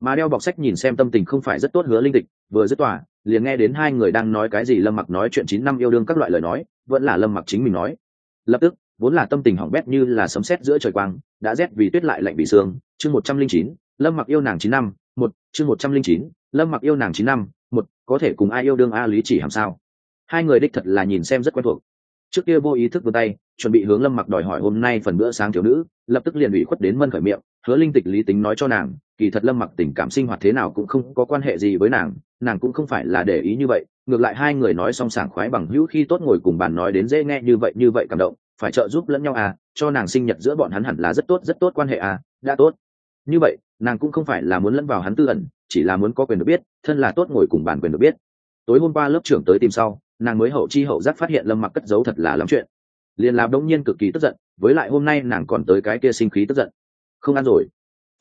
Mà đeo bọc sách nhìn xem tâm tình không phải rất tốt hứa linh tịch, vừa dứt tòa, liền nghe đến hai người đang nói cái gì lâm mặc nói chuyện chín năm yêu đương các loại lời nói, vẫn là lâm mặc chính mình nói. Lập tức, vốn là tâm tình hỏng bét như là sấm sét giữa trời quang, đã rét vì tuyết lại lạnh vì sương. Chương một trăm linh chín, lâm mặc yêu nàng chín năm, một, chương một trăm linh chín, lâm mặc yêu nàng chín năm một, có thể cùng ai yêu đương a lý chỉ hàm sao? Hai người đích thật là nhìn xem rất quen thuộc. Trước kia vô ý thức vươn tay, chuẩn bị hướng lâm mặc đòi hỏi hôm nay phần bữa sáng thiếu nữ, lập tức liền ủy khuất đến mân khởi miệng, hứa linh tịch lý tính nói cho nàng, kỳ thật lâm mặc tình cảm sinh hoạt thế nào cũng không có quan hệ gì với nàng nàng cũng không phải là để ý như vậy, ngược lại hai người nói xong sảng khoái bằng hữu khi tốt ngồi cùng bàn nói đến dễ nghe như vậy như vậy cảm động, phải trợ giúp lẫn nhau à cho nàng sinh nhật giữa bọn hắn hẳn là rất tốt rất tốt quan hệ à đã tốt. Như vậy nàng cũng không phải là muốn lẫn vào hắn tư ẩn, chỉ là muốn có quyền được biết, thân là tốt ngồi cùng bàn quyền được biết. Tối hôm qua lớp trưởng tới tìm sau, nàng mới hậu chi hậu giác phát hiện lâm mặc cất giấu thật là lắm chuyện. Liền làm đống nhiên cực kỳ tức giận, với lại hôm nay nàng còn tới cái kia sinh khí tức giận. Không ăn rồi.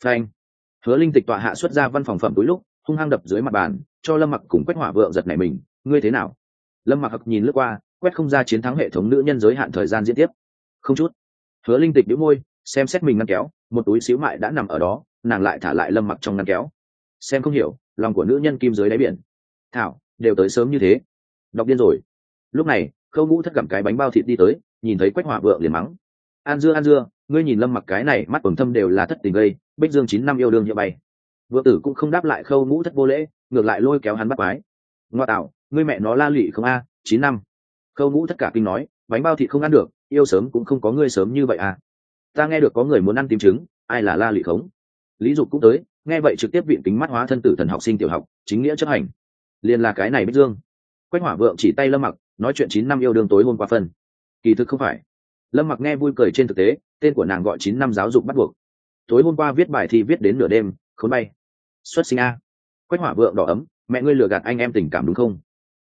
Phanh. Hứa linh tịch tọa hạ xuất ra văn phòng phẩm túi lúc, hung hăng đập dưới mặt bàn, cho lâm mặc cùng quét hỏa vượng giật này mình, ngươi thế nào? Lâm mặc hặc nhìn lướt qua, quét không ra chiến thắng hệ thống nữ nhân giới hạn thời gian diễn tiếp. Không chút. Hứa linh tịch đĩu môi, xem xét mình ngăn kéo một túi xíu mại đã nằm ở đó, nàng lại thả lại lâm mặc trong ngăn kéo. Xem không hiểu, lòng của nữ nhân kim dưới đáy biển. Thảo, đều tới sớm như thế. Đọc điên rồi. Lúc này, khâu ngũ thất gặm cái bánh bao thịt đi tới, nhìn thấy quách hỏa vượng liền mắng. An dưa an dưa, ngươi nhìn lâm mặc cái này mắt ẩm thâm đều là thất tình gây, bích dương chín năm yêu đương như bay. Vợ tử cũng không đáp lại khâu ngũ thất vô lễ, ngược lại lôi kéo hắn bắt mái ngoa tạo, ngươi mẹ nó la lụy không a, chín năm. Khâu ngũ thất cả kinh nói, bánh bao thịt không ăn được, yêu sớm cũng không có ngươi sớm như vậy à ta nghe được có người muốn ăn tím trứng, ai là la lụy khống? Lý dục cũng tới, nghe vậy trực tiếp viện kính mắt hóa thân tử thần học sinh tiểu học, chính nghĩa chấp hành. Liền là cái này bích dương. Quách hỏa vượng chỉ tay lâm mặc, nói chuyện chín năm yêu đương tối hôm qua phân. Kỳ thực không phải. Lâm mặc nghe vui cười trên thực tế, tên của nàng gọi chín năm giáo dục bắt buộc. Tối hôm qua viết bài thi viết đến nửa đêm, khốn bay. Xuất sinh a. Quách hỏa vượng đỏ ấm, mẹ ngươi lừa gạt anh em tình cảm đúng không?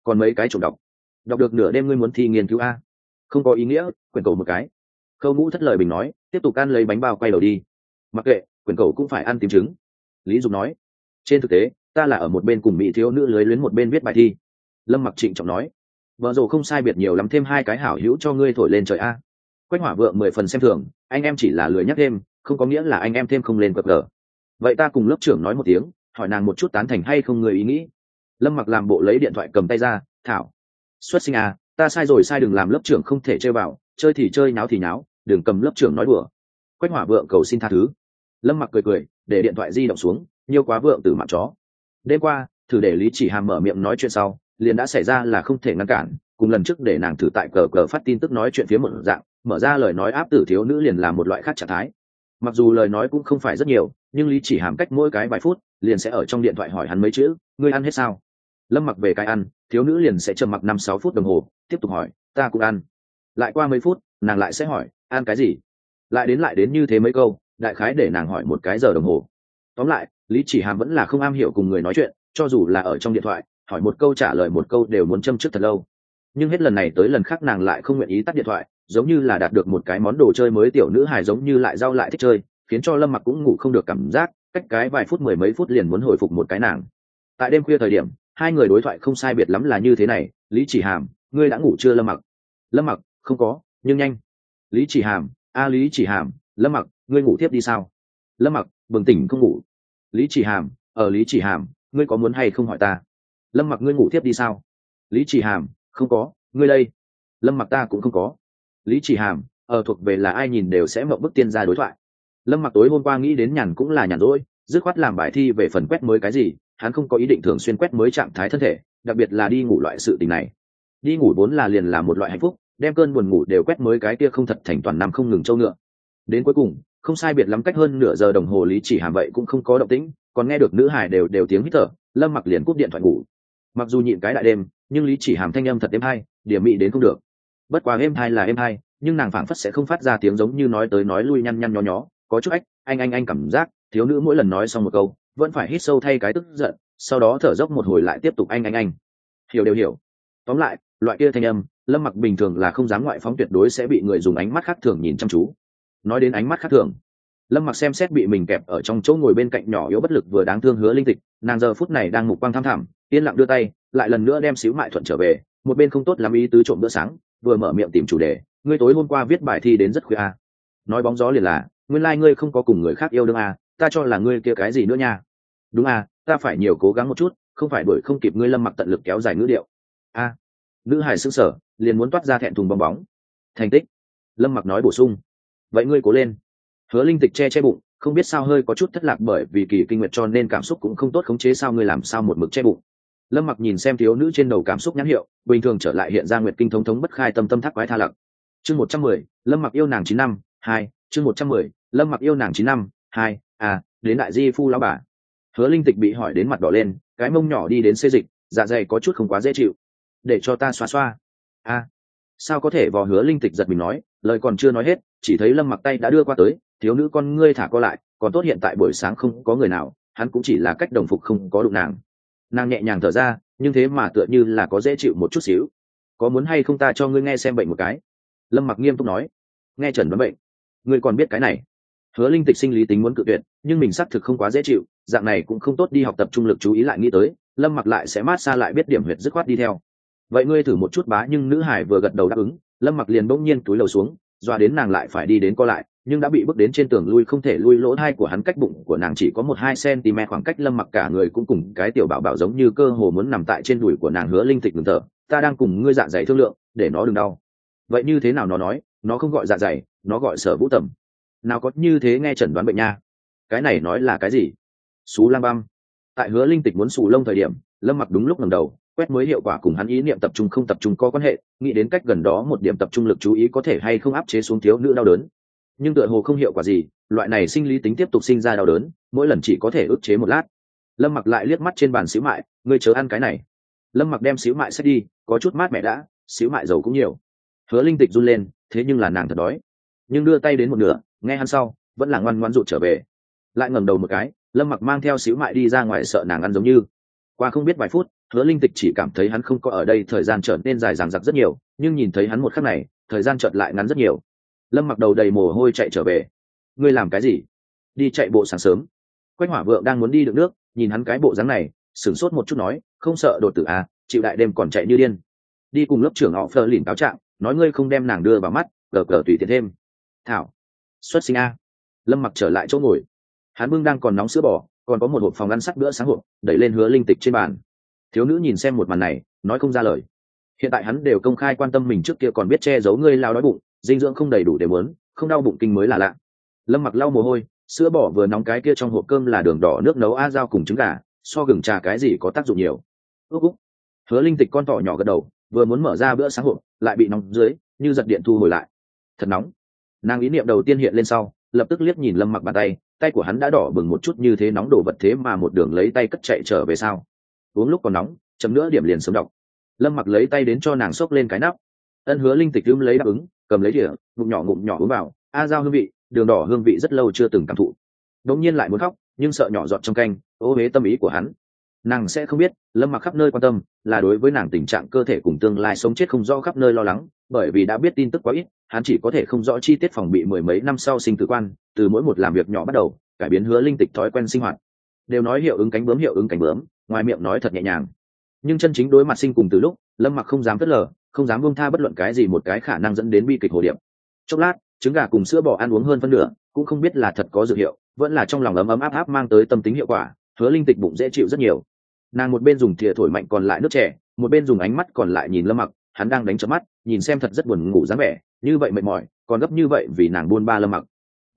Còn mấy cái trộm đọc. Đọc được nửa đêm ngươi muốn thi nghiên cứu a. Không có ý nghĩa, quyền cầu một cái khâu ngũ thất lời bình nói, tiếp tục ăn lấy bánh bao quay đầu đi. Mặc kệ, quyền cầu cũng phải ăn tím trứng. Lý dục nói, trên thực tế, ta là ở một bên cùng mỹ thiếu nữ lưới luyến một bên viết bài thi. Lâm mặc trịnh trọng nói, vợ rồ không sai biệt nhiều lắm thêm hai cái hảo hữu cho ngươi thổi lên trời a. Quách hỏa vượng mười phần xem thường, anh em chỉ là lười nhắc thêm, không có nghĩa là anh em thêm không lên cập cờ vậy ta cùng lớp trưởng nói một tiếng, hỏi nàng một chút tán thành hay không người ý nghĩ. Lâm mặc làm bộ lấy điện thoại cầm tay ra, thảo, xuất sinh à ta sai rồi sai đừng làm lớp trưởng không thể chơi vào, chơi thì chơi náo thì náo đừng cầm lớp trưởng nói đùa. Quách hỏa vượng cầu xin tha thứ. Lâm mặc cười cười, để điện thoại di động xuống, nhiều quá vượng từ mặt chó. Đêm qua, thử để lý chỉ hàm mở miệng nói chuyện sau, liền đã xảy ra là không thể ngăn cản, cùng lần trước để nàng thử tại cờ cờ phát tin tức nói chuyện phía một dạng, mở ra lời nói áp tử thiếu nữ liền là một loại khác trạng thái. Mặc dù lời nói cũng không phải rất nhiều, nhưng lý chỉ hàm cách mỗi cái vài phút, liền sẽ ở trong điện thoại hỏi hắn mấy chữ, ngươi ăn hết sao? Lâm mặc về cái ăn, thiếu nữ liền sẽ trầm mặc năm sáu phút đồng hồ, tiếp tục hỏi, ta cũng ăn. Lại qua mấy phút, nàng lại sẽ hỏi ăn cái gì? Lại đến lại đến như thế mấy câu, đại khái để nàng hỏi một cái giờ đồng hồ. Tóm lại, lý chỉ hàm vẫn là không am hiểu cùng người nói chuyện, cho dù là ở trong điện thoại, hỏi một câu trả lời một câu đều muốn châm trước thật lâu. Nhưng hết lần này tới lần khác nàng lại không nguyện ý tắt điện thoại, giống như là đạt được một cái món đồ chơi mới tiểu nữ hài giống như lại giao lại thích chơi, khiến cho lâm mặc cũng ngủ không được cảm giác, cách cái vài phút mười mấy phút liền muốn hồi phục một cái nàng. Tại đêm khuya thời điểm, hai người đối thoại không sai biệt lắm là như thế này, lý chỉ hàm, ngươi đã ngủ chưa lâm mặc? Lâm mặc, không có, nhưng nhanh lý chỉ hàm, a, lý chỉ hàm, lâm mặc, ngươi ngủ tiếp đi sao? Lâm mặc, bừng tỉnh không ngủ. Lý chỉ hàm, ở lý chỉ hàm, ngươi có muốn hay không hỏi ta? Lâm mặc, ngươi ngủ tiếp đi sao? Lý chỉ hàm, không có, ngươi đây. Lâm mặc, ta cũng không có. Lý chỉ hàm, ở thuộc về là ai nhìn đều sẽ mộng bức tiên ra đối thoại. Lâm mặc, tối hôm qua nghĩ đến nhàn cũng là nhàn rỗi, dứt khoát làm bài thi về phần quét mới cái gì, hắn không có ý định thường xuyên quét mới trạng thái thân thể, đặc biệt là đi ngủ loại sự tình này. Đi ngủ vốn là liền là một loại hạnh phúc đem cơn buồn ngủ đều quét mới cái kia không thật thành toàn năm không ngừng trâu ngựa. Đến cuối cùng, không sai biệt lắm cách hơn nửa giờ đồng hồ lý chỉ hàm vậy cũng không có động tĩnh, còn nghe được nữ hải đều đều tiếng hít thở, lâm mặc liền cúp điện thoại ngủ. Mặc dù nhịn cái đại đêm, nhưng lý chỉ hàm thanh âm thật êm hay, điểm mị đến không được. Bất quá êm hay là êm hay, nhưng nàng phảng phất sẽ không phát ra tiếng giống như nói tới nói lui nhăn nhăn nhó nhó, có chút ách, anh anh anh cảm giác, thiếu nữ mỗi lần nói xong một câu, vẫn phải hít sâu thay cái tức giận, sau đó thở dốc một hồi lại tiếp tục anh anh anh. Hiểu đều hiểu tóm lại loại kia thanh âm lâm mặc bình thường là không dám ngoại phóng tuyệt đối sẽ bị người dùng ánh mắt khác thường nhìn chăm chú. Nói đến ánh mắt khác thường lâm mặc xem xét bị mình kẹp ở trong chỗ ngồi bên cạnh nhỏ yếu bất lực vừa đáng thương hứa linh tịch nàng giờ phút này đang mục quang tham thảm yên lặng đưa tay lại lần nữa đem xíu mại thuận trở về một bên không tốt làm ý tứ trộm bữa sáng vừa mở miệng tìm chủ đề ngươi tối hôm qua viết bài thi đến rất khuya à. nói bóng gió liền là nguyên lai、like、ngươi không có cùng người khác yêu đương à, ta cho là ngươi kia cái gì nữa nha? Đúng à ta phải nhiều cố gắng một chút không phải đuổi không kịp ngươi lâm mặc tận lực kéo dài ngữ điệu a. À, nữ hải xương sở liền muốn toát ra thẹn thùng bong bóng. Thành tích. Lâm mặc nói bổ sung. Vậy ngươi cố lên. Hứa linh tịch che che bụng không biết sao hơi có chút thất lạc bởi vì kỳ kinh nguyệt cho nên cảm xúc cũng không tốt khống chế sao ngươi làm sao một mực che bụng. Lâm mặc nhìn xem thiếu nữ trên đầu cảm xúc nhãn hiệu bình thường trở lại hiện ra nguyệt kinh thống thống bất khai tâm tâm thác quái tha lặc. Chương một trăm mười lâm mặc yêu nàng chín năm hai chương một trăm mười lâm mặc yêu nàng chín năm hai à đến đại di phu lão bà. Hứa linh tịch bị hỏi đến mặt đỏ lên cái mông nhỏ đi đến xê dịch dạ dày có chút không quá dễ chịu để cho ta xoa xoa. A à, sao có thể vò hứa linh tịch giật mình nói lời còn chưa nói hết chỉ thấy lâm mặc tay đã đưa qua tới thiếu nữ con ngươi thả co lại còn tốt hiện tại buổi sáng không có người nào hắn cũng chỉ là cách đồng phục không có đụng nàng. Nàng nhẹ nhàng thở ra nhưng thế mà tựa như là có dễ chịu một chút xíu. Có muốn hay không ta cho ngươi nghe xem bệnh một cái? Lâm mặc nghiêm túc nói. Nghe trần đoán bệnh. Ngươi còn biết cái này. Hứa linh tịch sinh lý tính muốn cự tuyệt nhưng mình xác thực không quá dễ chịu dạng này cũng không tốt đi học tập trung lực chú ý lại nghĩ tới lâm mặc lại sẽ mát xa lại biết điểm huyệt dứt khoát đi theo vậy ngươi thử một chút bá nhưng nữ hải vừa gật đầu đáp ứng, lâm mặc liền bỗng nhiên túi lầu xuống doa đến nàng lại phải đi đến co lại, nhưng đã bị bước đến trên tường lui không thể lui lỗ hai của hắn cách bụng của nàng chỉ có một hai cm khoảng cách lâm mặc cả người cũng cùng cái tiểu bảo bảo giống như cơ hồ muốn nằm tại trên đùi của nàng hứa linh tịch ngừng thở, ta đang cùng ngươi dạ dày thương lượng, để nó đừng đau. Vậy như thế nào nó nói, nó không gọi dạ dày, nó gọi sở vũ tầm. Nào có như thế nghe chẩn đoán bệnh nha. Cái này nói là cái gì? Xú lang băm. Tại hứa linh tịch muốn xù lông thời điểm, lâm mặc đúng lúc ngầm đầu quét mới hiệu quả cùng hắn ý niệm tập trung không tập trung có quan hệ, nghĩ đến cách gần đó một điểm tập trung lực chú ý có thể hay không áp chế xuống thiếu nữ đau đớn. Nhưng tựa hồ không hiệu quả gì, loại này sinh lý tính tiếp tục sinh ra đau đớn, mỗi lần chỉ có thể ức chế một lát. Lâm mặc lại liếc mắt trên bàn xíu mại, ngươi chớ ăn cái này. Lâm mặc đem xíu mại xét đi, có chút mát mẹ đã, xíu mại dầu cũng nhiều. Hứa linh tịch run lên, thế nhưng là nàng thật đói. Nhưng đưa tay đến một nửa, nghe hắn sau, vẫn là ngoan ngoan rụt trở về. Lại ngẩng đầu một cái, lâm mặc mang theo xíu mại đi ra ngoài sợ nàng ăn giống như. Qua không biết vài phút hứa linh tịch chỉ cảm thấy hắn không có ở đây thời gian trở nên dài dằng dặc rất nhiều, nhưng nhìn thấy hắn một khắc này, thời gian chợt lại ngắn rất nhiều. Lâm mặc đầu đầy mồ hôi chạy trở về. Ngươi làm cái gì? Đi chạy bộ sáng sớm. Quách hỏa vượng đang muốn đi đựng nước, nhìn hắn cái bộ dáng này, sửng sốt một chút nói, không sợ đột tử à chịu đại đêm còn chạy như điên. Đi cùng lớp trưởng họ phờ lìn cáo trạng, nói ngươi không đem nàng đưa vào mắt, gờ gờ tùy tiện thêm. Thảo, xuất sinh a. Lâm mặc trở lại chỗ ngồi. Hắn bưng đang còn nóng sữa bò, còn có một hộp phòng ăn sắt bữa sáng hộp, đẩy lên hứa linh tịch trên bàn thiếu nữ nhìn xem một màn này, nói không ra lời. Hiện tại hắn đều công khai quan tâm mình trước kia còn biết che giấu ngươi lao đói bụng, dinh dưỡng không đầy đủ để muốn, không đau bụng kinh mới là lạ. Lâm mặc lau mồ hôi, sữa bỏ vừa nóng cái kia trong hộp cơm là đường đỏ nước nấu a dao cùng trứng gà, so gừng trà cái gì có tác dụng nhiều. Ước úc. Hứa linh tịch con thỏ nhỏ gật đầu, vừa muốn mở ra bữa sáng hộp, lại bị nóng dưới, như giật điện thu hồi lại. Thật nóng. Nàng ý niệm đầu tiên hiện lên sau, lập tức liếc nhìn lâm mặc bàn tay tay của hắn đã đỏ bừng một chút như thế nóng đổ vật thế mà một đường lấy tay cất chạy trở về sau uống lúc còn nóng chấm nữa điểm liền sống độc. lâm mặc lấy tay đến cho nàng xốc lên cái nắp. Ân hứa linh tịch ưm lấy đáp ứng, cầm lấy đĩa ngụm nhỏ ngụm nhỏ uống vào, a dao hương vị, đường đỏ hương vị rất lâu chưa từng cảm thụ. Đống nhiên lại muốn khóc, nhưng sợ nhỏ giọt trong canh, ô huế tâm ý của hắn. Nàng sẽ không biết, lâm mặc khắp nơi quan tâm, là đối với nàng tình trạng cơ thể cùng tương lai sống chết không rõ khắp nơi lo lắng, bởi vì đã biết tin tức quá ít, hắn chỉ có thể không rõ chi tiết phòng bị mười mấy năm sau sinh tử quan, từ mỗi một làm việc nhỏ bắt đầu, cải biến hứa linh tịch thói quen sinh hoạt. Đều nói hiệu ứng cánh bướm, hiệu ứng cánh bướm ngoài miệng nói thật nhẹ nhàng. Nhưng chân chính đối mặt sinh cùng từ lúc, lâm mặc không dám phớt lờ, không dám bông tha bất luận cái gì một cái khả năng dẫn đến bi kịch hồ điệp. Chốc lát, trứng gà cùng sữa bò ăn uống hơn phân nửa, cũng không biết là thật có dược hiệu, vẫn là trong lòng ấm ấm áp áp mang tới tâm tính hiệu quả, hứa linh tịch bụng dễ chịu rất nhiều. Nàng một bên dùng thìa thổi mạnh còn lại nước trẻ một bên dùng ánh mắt còn lại nhìn lâm mặc, hắn đang đánh chớp mắt, nhìn xem thật rất buồn ngủ dáng vẻ, như vậy mệt mỏi, còn gấp như vậy vì nàng buôn ba lâm mặc.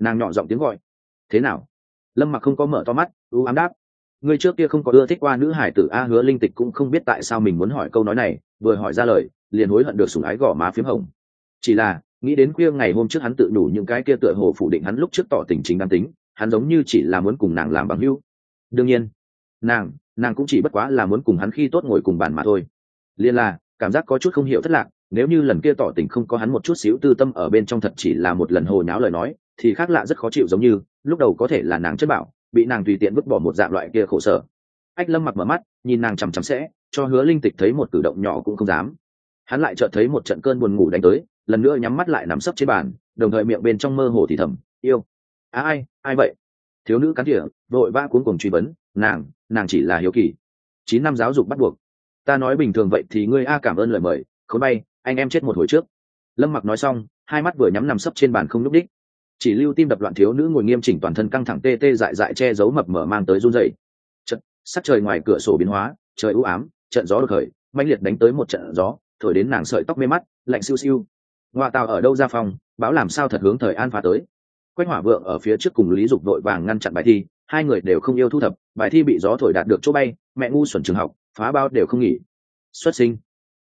Nàng nhỏ giọng tiếng gọi, thế nào? Lâm mặc không có mở to mắt, u ám đáp người trước kia không có ưa thích qua nữ hải tử a hứa linh tịch cũng không biết tại sao mình muốn hỏi câu nói này, vừa hỏi ra lời, liền hối hận được sủng ái gò má p h í m hồng. Chỉ là, nghĩ đến khuya ngày hôm trước hắn tự đủ những cái kia tựa hồ phủ định hắn lúc trước tỏ tình chính đáng tính, hắn giống như chỉ là muốn cùng nàng làm bằng hưu đương nhiên, nàng nàng cũng chỉ bất quá là muốn cùng hắn khi tốt ngồi cùng bàn mà thôi. Liên là, cảm giác có chút không hiểu thất lạc, nếu như lần kia tỏ tình không có hắn một chút xíu tư tâm ở bên trong thật chỉ là một lần hồ nháo lời nói, thì khác lạ rất khó chịu giống như, lúc đầu có thể là nàng chất bảo bị nàng tùy tiện vứt bỏ một dạng loại kia khổ sở. Ách lâm mặc mở mắt nhìn nàng chằm chằm sẽ cho hứa linh tịch thấy một cử động nhỏ cũng không dám. Hắn lại chợt thấy một trận cơn buồn ngủ đánh tới lần nữa nhắm mắt lại nằm sấp trên bàn đồng thời miệng bên trong mơ hồ thì thầm yêu à, ai ai vậy? Thiếu nữ cắn tỉa vội vã cuốn cùng truy vấn nàng nàng chỉ là hiếu kỳ. Chín năm giáo dục bắt buộc. Ta nói bình thường vậy thì ngươi a cảm ơn lời mời khốn bay anh em chết một hồi trước. Lâm mặc nói xong hai mắt vừa nhắm nằm sấp trên bàn không nhúc đích chỉ lưu tim đập loạn thiếu nữ ngồi nghiêm chỉnh toàn thân căng thẳng tê tê dại dại che giấu mập mở mang tới run dậy trận sắc trời ngoài cửa sổ biến hóa, trời u ám, trận gió đột khởi, mãnh liệt đánh tới một trận gió, thổi đến nàng sợi tóc mê mắt, lạnh siêu siêu. Ngoại tàu ở đâu ra phòng, báo làm sao thật hướng thời an phá tới. Quách hỏa vượng ở phía trước cùng lý dục đội vàng ngăn chặn bài thi, hai người đều không yêu thu thập, bài thi bị gió thổi đạt được chỗ bay, mẹ ngu xuẩn trường học, phá bao đều không nghỉ. Xuất sinh.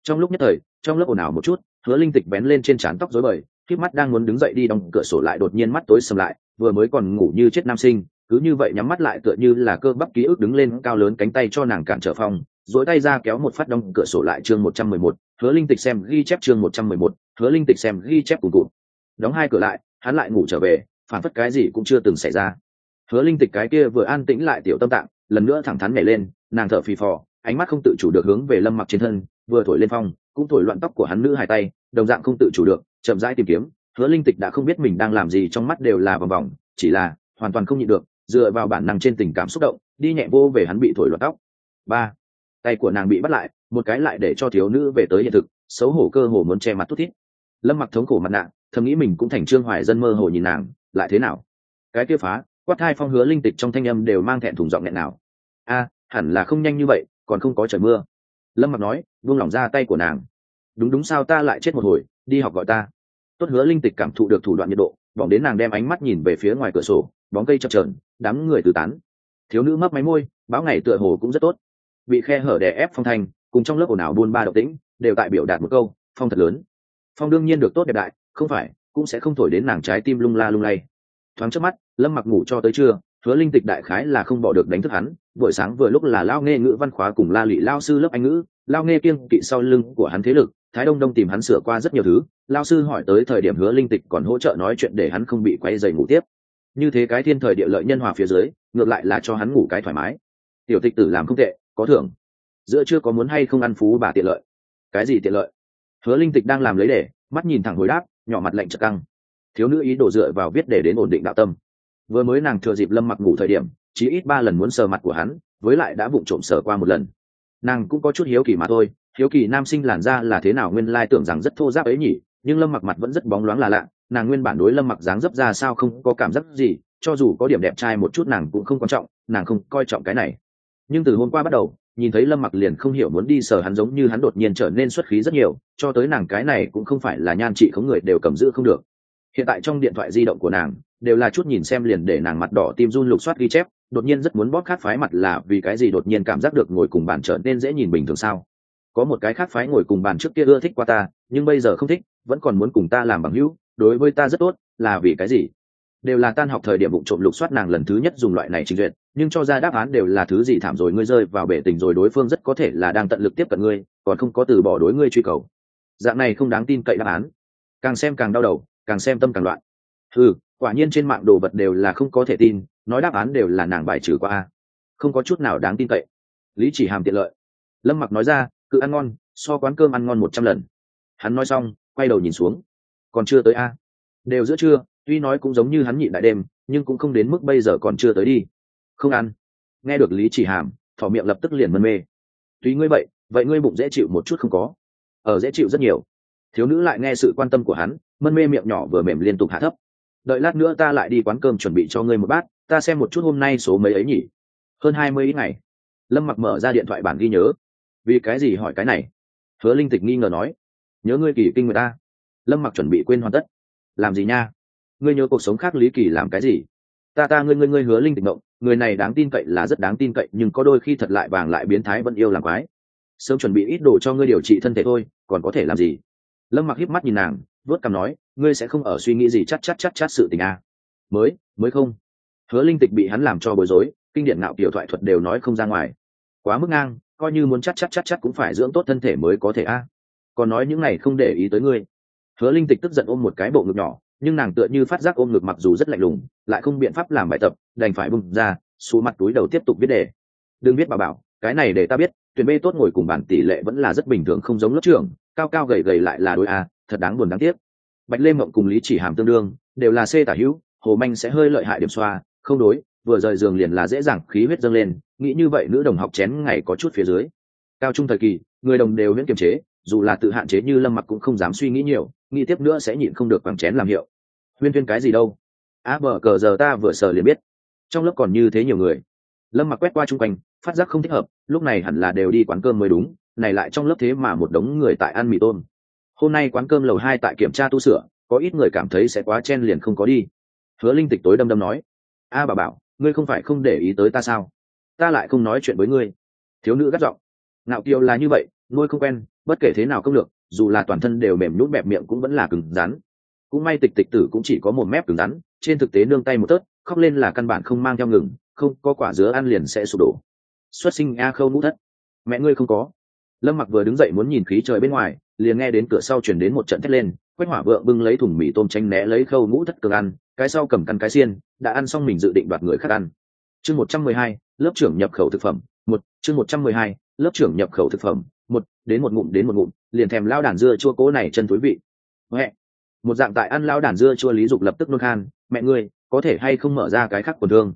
Trong lúc nhất thời, trong lớp ồn ào một chút, hứa linh tịch bén lên trên trán tóc rối bời khiếp mắt đang muốn đứng dậy đi đóng cửa sổ lại đột nhiên mắt tối sầm lại, vừa mới còn ngủ như chết nam sinh, cứ như vậy nhắm mắt lại tựa như là cơ bắp ký ức đứng lên cao lớn cánh tay cho nàng cản trở phong dối tay ra kéo một phát đóng cửa sổ lại chương một trăm mười một, hứa linh tịch xem ghi chép chương một trăm mười một, hứa linh tịch xem ghi chép cùng cụ đóng hai cửa lại, hắn lại ngủ trở về, phản phất cái gì cũng chưa từng xảy ra. Hứa linh tịch cái kia vừa an tĩnh lại tiểu tâm tạng, lần nữa thẳng thắn nhảy lên, nàng thở phì phò, ánh mắt không tự chủ được hướng về lâm mặc trên thân, vừa thổi lên phong, cũng thổi loạn tóc của hắn nữ hai tay đồng dạng không tự chủ được, chậm rãi tìm kiếm. Hứa linh tịch đã không biết mình đang làm gì trong mắt đều là vòng vòng, chỉ là hoàn toàn không nhịn được, dựa vào bản năng trên tình cảm xúc động, đi nhẹ vô về hắn bị thổi loạn tóc. Ba, tay của nàng bị bắt lại, một cái lại để cho thiếu nữ về tới hiện thực, xấu hổ cơ hồ muốn che mặt thút thít. Lâm mặc thống khổ mặt nạ, thầm nghĩ mình cũng thành trương hoài dân mơ hồ nhìn nàng, lại thế nào? Cái kia phá, quát hai phong hứa linh tịch trong thanh âm đều mang thẹn thùng giọng nghẹn nào. A, hẳn là không nhanh như vậy, còn không có trời mưa. Lâm mặc nói, buông lỏng ra tay của nàng đúng đúng sao ta lại chết một hồi, đi học gọi ta. Tốt hứa linh tịch cảm thụ được thủ đoạn nhiệt độ, bỏng đến nàng đem ánh mắt nhìn về phía ngoài cửa sổ, bóng cây chập trờn đám người từ tán. Thiếu nữ mấp máy môi, báo ngày tựa hồ cũng rất tốt. Bị khe hở đè ép phong thanh, cùng trong lớp ồn ào buôn ba độc tĩnh, đều tại biểu đạt một câu, phong thật lớn. Phong đương nhiên được tốt đẹp đại, không phải, cũng sẽ không thổi đến nàng trái tim lung la lung lay. Thoáng trước mắt, lâm mặc ngủ cho tới trưa, hứa linh tịch đại khái là không bỏ được đánh thức hắn, buổi sáng vừa lúc là lao nghe ngữ văn khóa cùng la lụy lao sư lớp anh ngữ lao nghe kiêng kỵ sau lưng của hắn thế lực, thái đông đông tìm hắn sửa qua rất nhiều thứ, lao sư hỏi tới thời điểm hứa linh tịch còn hỗ trợ nói chuyện để hắn không bị quay dày ngủ tiếp. Như thế cái thiên thời địa lợi nhân hòa phía dưới, ngược lại là cho hắn ngủ cái thoải mái. Tiểu tịch tử làm không tệ, có thưởng. Giữa chưa có muốn hay không ăn phú bà tiện lợi? Cái gì tiện lợi? Hứa linh tịch đang làm lấy để, mắt nhìn thẳng hồi đáp, nhỏ mặt lạnh chật căng. Thiếu nữ ý đổ dựa vào viết để đến ổn định đạo tâm. Vừa mới nàng thừa dịp lâm mặc ngủ thời điểm, chỉ ít ba lần muốn sờ mặt của hắn, với lại đã vụng trộm sờ qua một lần nàng cũng có chút hiếu kỳ mà thôi, hiếu kỳ nam sinh làn da là thế nào nguyên lai tưởng rằng rất thô giáp ấy nhỉ, nhưng lâm mặc mặt vẫn rất bóng loáng là lạ, nàng nguyên bản đối lâm mặc dáng dấp ra sao không có cảm giác gì, cho dù có điểm đẹp trai một chút nàng cũng không quan trọng, nàng không coi trọng cái này. Nhưng từ hôm qua bắt đầu, nhìn thấy lâm mặc liền không hiểu muốn đi sờ hắn giống như hắn đột nhiên trở nên xuất khí rất nhiều, cho tới nàng cái này cũng không phải là nhan trị không người đều cầm giữ không được. Hiện tại trong điện thoại di động của nàng, đều là chút nhìn xem liền để nàng mặt đỏ tim run lục soát ghi chép đột nhiên rất muốn bóp khát phái mặt là vì cái gì đột nhiên cảm giác được ngồi cùng bàn trở nên dễ nhìn bình thường sao? Có một cái khác phái ngồi cùng bàn trước kia ưa thích qua ta, nhưng bây giờ không thích, vẫn còn muốn cùng ta làm bằng hữu, đối với ta rất tốt, là vì cái gì? Đều là tan học thời điểm vụ trộm lục soát nàng lần thứ nhất dùng loại này trình duyệt, nhưng cho ra đáp án đều là thứ gì thảm rồi ngươi rơi vào bể tình rồi đối phương rất có thể là đang tận lực tiếp cận ngươi, còn không có từ bỏ đối ngươi truy cầu. Dạng này không đáng tin cậy đáp án. Càng xem càng đau đầu, càng xem tâm càng loạn. Ừ quả nhiên trên mạng đồ vật đều là không có thể tin nói đáp án đều là nàng bài trừ qua không có chút nào đáng tin cậy. Lý chỉ hàm tiện lợi. Lâm mặc nói ra cứ ăn ngon, so quán cơm ăn ngon một trăm lần. Hắn nói xong, quay đầu nhìn xuống. Còn chưa tới a? Đều giữa trưa, tuy nói cũng giống như hắn nhịn đại đêm, nhưng cũng không đến mức bây giờ còn chưa tới đi. Không ăn. Nghe được lý chỉ hàm, thỏ miệng lập tức liền mân mê. Tuy ngươi vậy vậy ngươi bụng dễ chịu một chút không có. Ở dễ chịu rất nhiều. Thiếu nữ lại nghe sự quan tâm của hắn, mân mê miệng nhỏ vừa mềm liên tục hạ thấp. Đợi lát nữa ta lại đi quán cơm chuẩn bị cho ngươi một bát ta xem một chút hôm nay số mấy ấy nhỉ? Hơn hai mươi ngày. Lâm mặc mở ra điện thoại bản ghi nhớ. Vì cái gì hỏi cái này? Hứa linh tịch nghi ngờ nói. Nhớ ngươi kỳ kinh người ta. Lâm mặc chuẩn bị quên hoàn tất. Làm gì nha? Ngươi nhớ cuộc sống khác lý kỳ làm cái gì? Ta ta ngươi ngươi ngươi hứa linh tịch động người này đáng tin cậy là rất đáng tin cậy, nhưng có đôi khi thật lại vàng lại biến thái vẫn yêu làm quái. Sớm chuẩn bị ít đồ cho ngươi điều trị thân thể thôi, còn có thể làm gì? Lâm mặc híp mắt nhìn nàng vớt cằm nói, ngươi sẽ không ở suy nghĩ gì chắc chắc chắc chắc sự tình à. mới mới không? Hứa linh tịch bị hắn làm cho bối rối, kinh điển ngạo kiểu thoại thuật đều nói không ra ngoài. Quá mức ngang, coi như muốn chắc chắc chắc chắc cũng phải dưỡng tốt thân thể mới có thể a. Còn nói những này không để ý tới ngươi. Hứa linh tịch tức giận ôm một cái bộ ngực nhỏ, nhưng nàng tựa như phát giác ôm ngực mặc dù rất lạnh lùng, lại không biện pháp làm bài tập, đành phải bung ra, xù mặt túi đầu tiếp tục viết đề. Đừng viết bà bảo, cái này để ta biết, tuyển bê tốt ngồi cùng bản tỷ lệ vẫn là rất bình thường không giống lớp trưởng, cao cao gầy gầy lại là đôi a, thật đáng buồn đáng tiếc. Bạch lê mộng cùng lý chỉ hàm tương đương, đều là c tả hữu, hồ manh sẽ hơi lợi hại điểm xoa không đối, vừa rời giường liền là dễ dàng khí huyết dâng lên, nghĩ như vậy nữ đồng học chén ngày có chút phía dưới. Cao trung thời kỳ, người đồng đều miễn kiềm chế, dù là tự hạn chế như lâm mặc cũng không dám suy nghĩ nhiều, nghĩ tiếp nữa sẽ nhịn không được bằng chén làm hiệu. Huyên viên cái gì đâu? Á, bờ cờ giờ ta vừa sờ liền biết. Trong lớp còn như thế nhiều người. Lâm mặc quét qua chung quanh, phát giác không thích hợp, lúc này hẳn là đều đi quán cơm mới đúng, này lại trong lớp thế mà một đống người tại ăn mì tôm. Hôm nay quán cơm lầu hai tại kiểm tra tu sửa, có ít người cảm thấy sẽ quá chen liền không có đi. Hứa linh tịch tối đâm đâm nói a bà bảo, ngươi không phải không để ý tới ta sao? Ta lại không nói chuyện với ngươi. Thiếu nữ gắt giọng, ngạo kiều là như vậy, nuôi không quen, bất kể thế nào không được, dù là toàn thân đều mềm nhút bẹp miệng cũng vẫn là cứng rắn. Cũng may tịch tịch tử cũng chỉ có một mép cứng rắn, trên thực tế nương tay một tớt khóc lên là căn bản không mang theo ngừng, không có quả dứa ăn liền sẽ sụp đổ. Xuất sinh a khâu ngũ thất. Mẹ ngươi không có. Lâm mặc vừa đứng dậy muốn nhìn khí trời bên ngoài, liền nghe đến cửa sau chuyển đến một trận thét lên, quách hỏa vượng bưng lấy thùng mì tôm tranh né lấy khâu ngũ thất cường ăn cái sau cầm căn cái xiên, đã ăn xong mình dự định đoạt người khác ăn. Chương một trăm mười hai, lớp trưởng nhập khẩu thực phẩm, một, chương một trăm mười hai, lớp trưởng nhập khẩu thực phẩm, một, đến một ngụm, đến một ngụm, liền thèm lao đàn dưa chua cố này chân túi vị. Mẹ, một dạng tại ăn lao đàn dưa chua lý dục lập tức nôn khan, mẹ ngươi, có thể hay không mở ra cái khác của thương?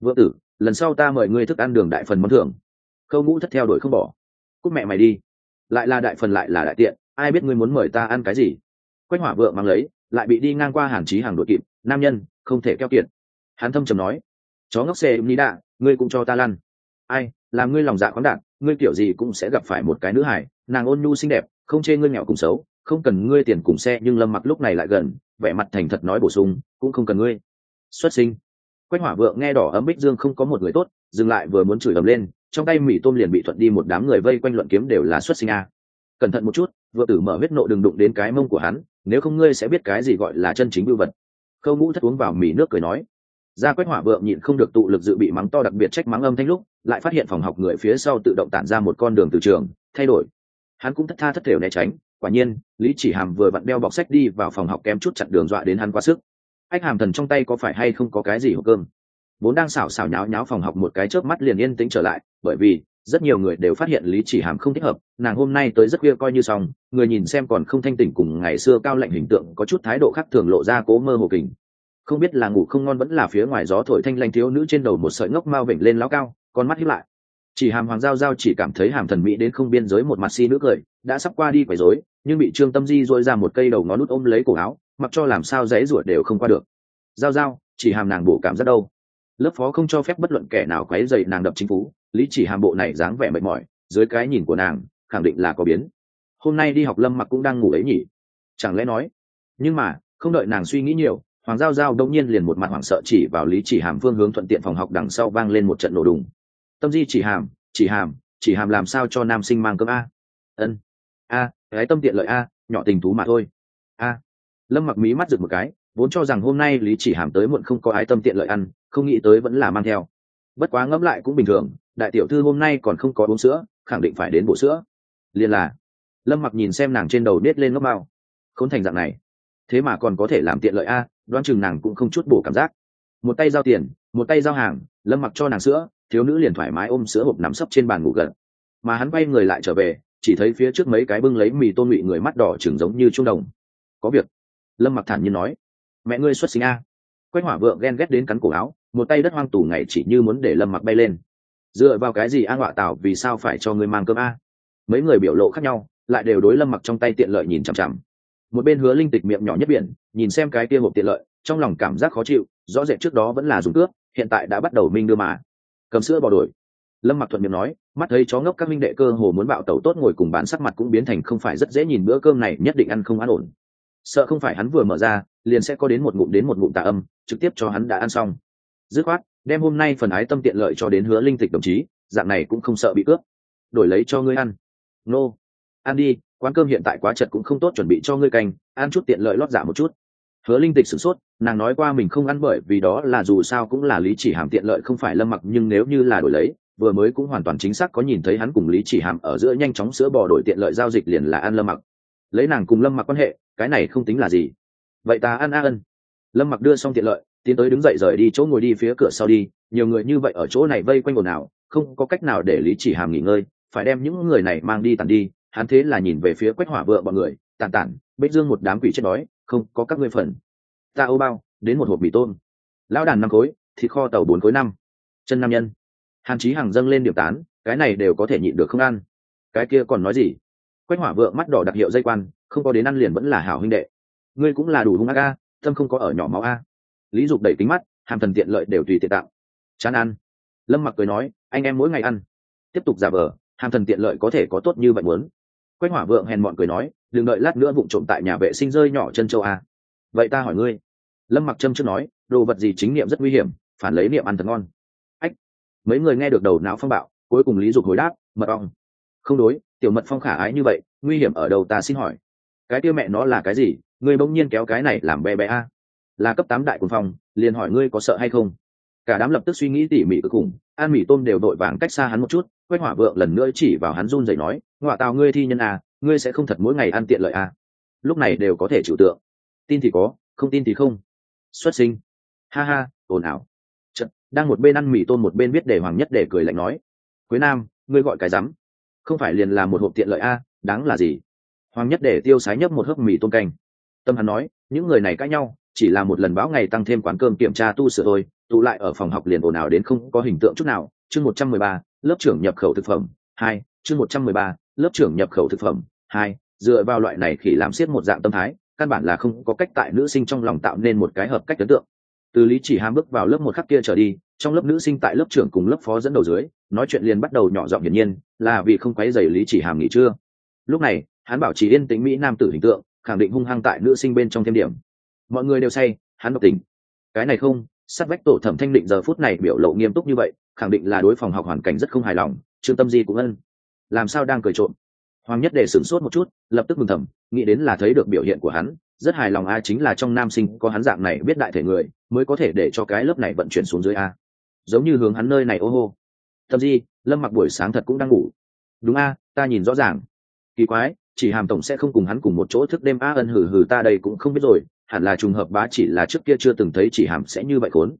Vợ tử, lần sau ta mời ngươi thức ăn đường đại phần món thưởng. Khâu ngũ thất theo đuổi không bỏ. Cúc mẹ mày đi. Lại là đại phần lại là đại tiện, ai biết ngươi muốn mời ta ăn cái gì? Quách hỏa vượng mang lấy lại bị đi ngang qua hàn chí hàng đội kịp, nam nhân, không thể keo kiệt. Hắn thâm trầm nói, chó ngốc xê ni đạ ngươi cũng cho ta lăn. Ai, làm ngươi lòng dạ khoáng đạn ngươi kiểu gì cũng sẽ gặp phải một cái nữ hải nàng ôn nhu xinh đẹp, không chê ngươi nghèo cùng xấu, không cần ngươi tiền cùng xe, nhưng lâm mặc lúc này lại gần, vẻ mặt thành thật nói bổ sung, cũng không cần ngươi. Xuất sinh. Quách hỏa vượng nghe đỏ ấm bích dương không có một người tốt, dừng lại vừa muốn chửi ầm lên, trong tay mì tôm liền bị thuận đi một đám người vây quanh luận kiếm đều là xuất sinh a. Cẩn thận một chút vừa tử mở huyết nộ đừng đụng đến cái mông của hắn nếu không ngươi sẽ biết cái gì gọi là chân chính bưu vật. Khâu ngũ thất uống vào mì nước cười nói. Ra quét hỏa vượng nhịn không được tụ lực dự bị mắng to đặc biệt trách mắng âm thanh lúc, lại phát hiện phòng học người phía sau tự động tản ra một con đường từ trường, thay đổi. Hắn cũng thất tha thất thểu né tránh, quả nhiên, lý chỉ hàm vừa vặn đeo bọc sách đi vào phòng học kém chút chặn đường dọa đến hắn quá sức. Ách hàm thần trong tay có phải hay không có cái gì hộp cơm? Vốn đang xảo xảo nháo nháo phòng học một cái chớp mắt liền yên tĩnh trở lại, bởi vì rất nhiều người đều phát hiện lý chỉ hàm không thích hợp, nàng hôm nay tới rất khuya coi như xong, người nhìn xem còn không thanh tỉnh cùng ngày xưa cao lạnh hình tượng, có chút thái độ khác thường lộ ra cố mơ hồ kình. Không biết là ngủ không ngon vẫn là phía ngoài gió thổi thanh lanh thiếu nữ trên đầu một sợi ngốc mau vểnh lên lão cao, con mắt hiếp lại. Chỉ hàm hoàng giao giao chỉ cảm thấy hàm thần mỹ đến không biên giới một mặt si nữ cười, đã sắp qua đi quấy rối, nhưng bị trương tâm di dội ra một cây đầu ngón nút ôm lấy cổ áo, mặc cho làm sao dãy ruột đều không qua được. Giao giao, chỉ hàm nàng bổ cảm rất đâu lớp phó không cho phép bất luận kẻ nào quấy dậy nàng đập chính phủ, lý chỉ hàm bộ này dáng vẻ mệt mỏi, dưới cái nhìn của nàng, khẳng định là có biến. Hôm nay đi học lâm mặc cũng đang ngủ ấy nhỉ? Chẳng lẽ nói? Nhưng mà, không đợi nàng suy nghĩ nhiều, hoàng giao giao đông nhiên liền một mặt hoảng sợ chỉ vào lý chỉ hàm phương hướng thuận tiện phòng học đằng sau vang lên một trận nổ đùng. Tâm di chỉ hàm chỉ hàm chỉ hàm làm sao cho nam sinh mang cơm a? Ân. A, cái tâm tiện lợi a, nhỏ tình thú mà thôi. A. Lâm mặc mí mắt rực một cái, vốn cho rằng hôm nay lý chỉ hàm tới muộn không có ái tâm tiện lợi ăn không nghĩ tới vẫn là mang theo. Bất quá ngẫm lại cũng bình thường, đại tiểu thư hôm nay còn không có uống sữa, khẳng định phải đến bộ sữa. Liền là, lâm mặc nhìn xem nàng trên đầu nết lên ngốc bao. Khốn thành dạng này. Thế mà còn có thể làm tiện lợi a đoan chừng nàng cũng không chút bổ cảm giác. Một tay giao tiền, một tay giao hàng, lâm mặc cho nàng sữa, thiếu nữ liền thoải mái ôm sữa hộp nằm sấp trên bàn ngủ gật. Mà hắn bay người lại trở về, chỉ thấy phía trước mấy cái bưng lấy mì tôn ngụy người mắt đỏ chừng giống như trung đồng. Có việc. Lâm mặc thản nhiên nói. Mẹ ngươi xuất sinh a quách hỏa vượng ghen ghét đến cắn cổ áo, một tay đất hoang tủ ngày chỉ như muốn để lâm mặc bay lên. Dựa vào cái gì an họa tảo vì sao phải cho ngươi mang cơm a? Mấy người biểu lộ khác nhau, lại đều đối lâm mặc trong tay tiện lợi nhìn chằm chằm. Một bên hứa linh tịch miệng nhỏ nhất biển, nhìn xem cái kia hộp tiện lợi, trong lòng cảm giác khó chịu, rõ rệt trước đó vẫn là dùng cướp, hiện tại đã bắt đầu minh đưa mà. Cầm sữa bỏ đổi. Lâm mặc thuận miệng nói, mắt thấy chó ngốc các minh đệ cơ hồ muốn bạo tẩu tốt ngồi cùng bán sắc mặt cũng biến thành không phải rất dễ nhìn bữa cơm này, nhất định ăn không an ổn sợ không phải hắn vừa mở ra, liền sẽ có đến một ngụm đến một ngụm tạ âm, trực tiếp cho hắn đã ăn xong. Dứt khoát, đem hôm nay phần ái tâm tiện lợi cho đến hứa linh tịch đồng chí, dạng này cũng không sợ bị cướp. Đổi lấy cho ngươi ăn. Nô, ăn đi, quán cơm hiện tại quá chật cũng không tốt chuẩn bị cho ngươi canh, ăn chút tiện lợi lót giả dạ một chút. Hứa linh tịch sửng sốt, nàng nói qua mình không ăn bởi vì đó là dù sao cũng là lý chỉ hàm tiện lợi không phải lâm mặc, nhưng nếu như là đổi lấy, vừa mới cũng hoàn toàn chính xác có nhìn thấy hắn cùng lý chỉ hàm ở giữa nhanh chóng sữa bò đổi tiện lợi giao dịch liền là ăn lâm mặc lấy nàng cùng lâm mặc quan hệ, cái này không tính là gì. Vậy ta ăn a ân. Lâm mặc đưa xong tiện lợi, tiến tới đứng dậy rời đi chỗ ngồi đi phía cửa sau đi, nhiều người như vậy ở chỗ này vây quanh ồn ào, không có cách nào để lý chỉ hàm nghỉ ngơi, phải đem những người này mang đi tàn đi, hắn thế là nhìn về phía quách hỏa vợ bọn người tàn tản, bích dương một đám quỷ chết đói, không, có các ngươi phần. Ta ô bao, đến một hộp mì tôm. Lão đàn năm khối, thịt kho tàu bốn khối năm. Chân nam nhân. Hàn chí hằng dâng lên điểm tán, cái này đều có thể nhịn được không ăn. Cái kia còn nói gì? Quách hỏa vợ mắt đỏ đặc hiệu dây quan, không có đến ăn liền vẫn là hảo huynh đệ. Ngươi cũng là đủ hung ác a, tâm không có ở nhỏ máu a. Lý dục đẩy tính mắt, hàm thần tiện lợi đều tùy tiện tạo. Chán ăn. Lâm mặc cười nói, anh em mỗi ngày ăn. Tiếp tục giả vờ, hàm thần tiện lợi có thể có tốt như vậy muốn. Quách hỏa vượng hèn mọn cười nói, đừng đợi lát nữa vụng trộm tại nhà vệ sinh rơi nhỏ chân châu a. Vậy ta hỏi ngươi. Lâm mặc trâm trước nói, đồ vật gì chính niệm rất nguy hiểm, phản lấy niệm ăn thật ngon. Ách. Mấy người nghe được đầu não phong bạo, cuối cùng lý dục hồi đáp, mật ong không đối tiểu mật phong khả ái như vậy nguy hiểm ở đầu ta xin hỏi. Cái tiêu mẹ nó là cái gì? Ngươi bỗng nhiên kéo cái này làm bé bé a. Là cấp tám đại quân phong liền hỏi ngươi có sợ hay không? Cả đám lập tức suy nghĩ tỉ mỉ cực cùng an mỉ tôm đều đội vàng cách xa hắn một chút quét hỏa vượng lần nữa chỉ vào hắn run rẩy nói ngọa tào ngươi thi nhân à ngươi sẽ không thật mỗi ngày ăn tiện lợi à lúc này đều có thể chịu tượng. Tin thì có không tin thì không. Xuất sinh. Ha ha ồn ào. Chật, đang một bên ăn mì tôm một bên biết để hoàng nhất để cười lạnh nói quế nam ngươi gọi cái rắm không phải liền là một hộp tiện lợi a, đáng là gì? Hoàng nhất để tiêu sái nhấp một hớp mì tôm canh. Tâm hắn nói, những người này cãi nhau, chỉ là một lần báo ngày tăng thêm quán cơm kiểm tra tu sửa thôi, tụ lại ở phòng học liền ồn ào đến không có hình tượng chút nào. Chương một trăm mười ba, lớp trưởng nhập khẩu thực phẩm. Hai, chương một trăm mười ba, lớp trưởng nhập khẩu thực phẩm. Hai, dựa vào loại này khi làm siết một dạng tâm thái, căn bản là không có cách tại nữ sinh trong lòng tạo nên một cái hợp cách ấn tượng từ lý chỉ hàm bước vào lớp một khắc kia trở đi, trong lớp nữ sinh tại lớp trưởng cùng lớp phó dẫn đầu dưới, nói chuyện liền bắt đầu nhỏ giọng hiển nhiên, là vì không quấy dày lý chỉ hàm nghỉ trưa. Lúc này, hắn bảo Chỉ yên tĩnh mỹ nam tử hình tượng, khẳng định hung hăng tại nữ sinh bên trong thêm điểm. Mọi người đều say, hắn độc tính cái này không, sát vách tổ thẩm thanh định giờ phút này biểu lộ nghiêm túc như vậy, khẳng định là đối phòng học hoàn cảnh rất không hài lòng, trương tâm di cũng ân. Làm sao đang cười trộm? Hoàng nhất để sửng sốt một chút, lập tức mừng thầm, nghĩ đến là thấy được biểu hiện của hắn rất hài lòng a, chính là trong nam sinh có hắn dạng này biết đại thể người, mới có thể để cho cái lớp này vận chuyển xuống dưới a. Giống như hướng hắn nơi này ô hô. Tâm di lâm mặc buổi sáng thật cũng đang ngủ. Đúng a, ta nhìn rõ ràng. Kỳ quái, chỉ hàm tổng sẽ không cùng hắn cùng một chỗ thức đêm a, ân hử hử ta đây cũng không biết rồi, hẳn là trùng hợp bá chỉ là trước kia chưa từng thấy chỉ hàm sẽ như vậy khốn.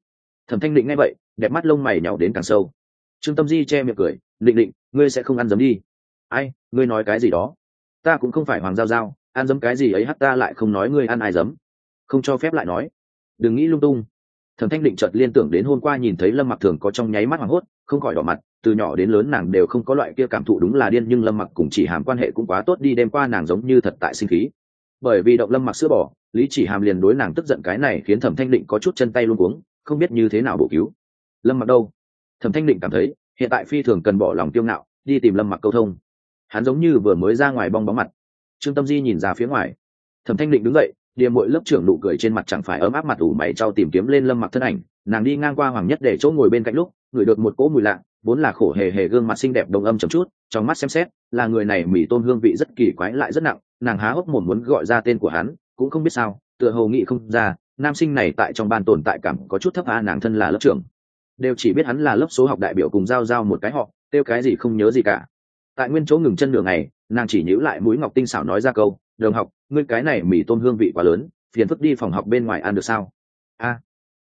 Thẩm thanh định ngay vậy, đẹp mắt lông mày nhỏ đến càng sâu. Trương tâm di che miệng cười, định định, ngươi sẽ không ăn dấm đi. Ai, ngươi nói cái gì đó? Ta cũng không phải hoàng giao giao ăn dấm cái gì ấy hắt ta lại không nói ngươi ăn ai dấm. Không cho phép lại nói. Đừng nghĩ lung tung. Thẩm thanh định chợt liên tưởng đến hôm qua nhìn thấy lâm mặc thường có trong nháy mắt hoảng hốt, không khỏi đỏ mặt, từ nhỏ đến lớn nàng đều không có loại kia cảm thụ đúng là điên, nhưng lâm mặc cùng chỉ hàm quan hệ cũng quá tốt đi, đêm qua nàng giống như thật tại sinh khí. Bởi vì động lâm mặc sữa bỏ lý chỉ hàm liền đối nàng tức giận cái này khiến thẩm thanh định có chút chân tay luôn cuống, không biết như thế nào bổ cứu. Lâm mặc đâu? Thẩm thanh định cảm thấy, hiện tại phi thường cần bỏ lòng tiêu ngạo, đi tìm lâm mặc câu thông. Hắn giống như vừa mới ra ngoài bong bóng mặt trương tâm di nhìn ra phía ngoài. Thẩm thanh định đứng dậy, Điềm Mội lớp trưởng nụ cười trên mặt chẳng phải ấm áp mặt ủ mày trao tìm kiếm lên lâm mặc thân ảnh. Nàng đi ngang qua hoàng nhất để chỗ ngồi bên cạnh lúc ngửi được một cỗ mùi lạ, vốn là khổ hề hề gương mặt xinh đẹp đồng âm chấm chút, trong mắt xem xét, là người này mỉ tôn hương vị rất kỳ quái lại rất nặng, nàng há hốc mồm muốn gọi ra tên của hắn, cũng không biết sao, tựa hồ nghị không ra, nam sinh này tại trong ban tồn tại cảm có chút thấp a, nàng thân là lớp trưởng. Đều chỉ biết hắn là lớp số học đại biểu cùng giao giao một cái họ tiêu cái gì không nhớ gì cả. Tại nguyên chỗ ngừng chân đường này nàng chỉ nhíu lại mũi ngọc tinh xảo nói ra câu, đồng học, ngươi cái này mì tôm hương vị quá lớn, phiền phức đi phòng học bên ngoài ăn được sao? A.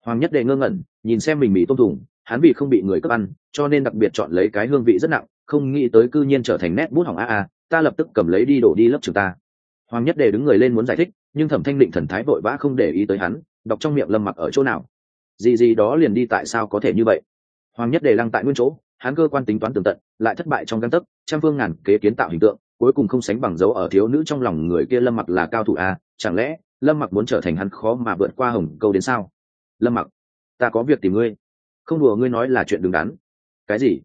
Hoàng nhất đệ ngơ ngẩn, nhìn xem mình mì tôm thùng, hắn vì không bị người cướp ăn, cho nên đặc biệt chọn lấy cái hương vị rất nặng, không nghĩ tới cư nhiên trở thành nét bút hỏng a a, ta lập tức cầm lấy đi đổ đi lớp trường ta. Hoàng nhất đệ đứng người lên muốn giải thích, nhưng thẩm thanh định thần thái vội vã không để ý tới hắn, đọc trong miệng lâm mặc ở chỗ nào. Gì gì đó liền đi tại sao có thể như vậy? Hoàng nhất đề lăng tại nguyên chỗ, hắn cơ quan tính toán tường tận, lại thất bại trong găng tấc, trăm phương ngàn kế kiến tạo hình tượng cuối cùng không sánh bằng dấu ở thiếu nữ trong lòng người kia lâm mặc là cao thủ à chẳng lẽ lâm mặc muốn trở thành hắn khó mà vượt qua hồng câu đến sao? Lâm mặc, ta có việc tìm ngươi. Không đùa ngươi nói là chuyện đứng đắn. Cái gì?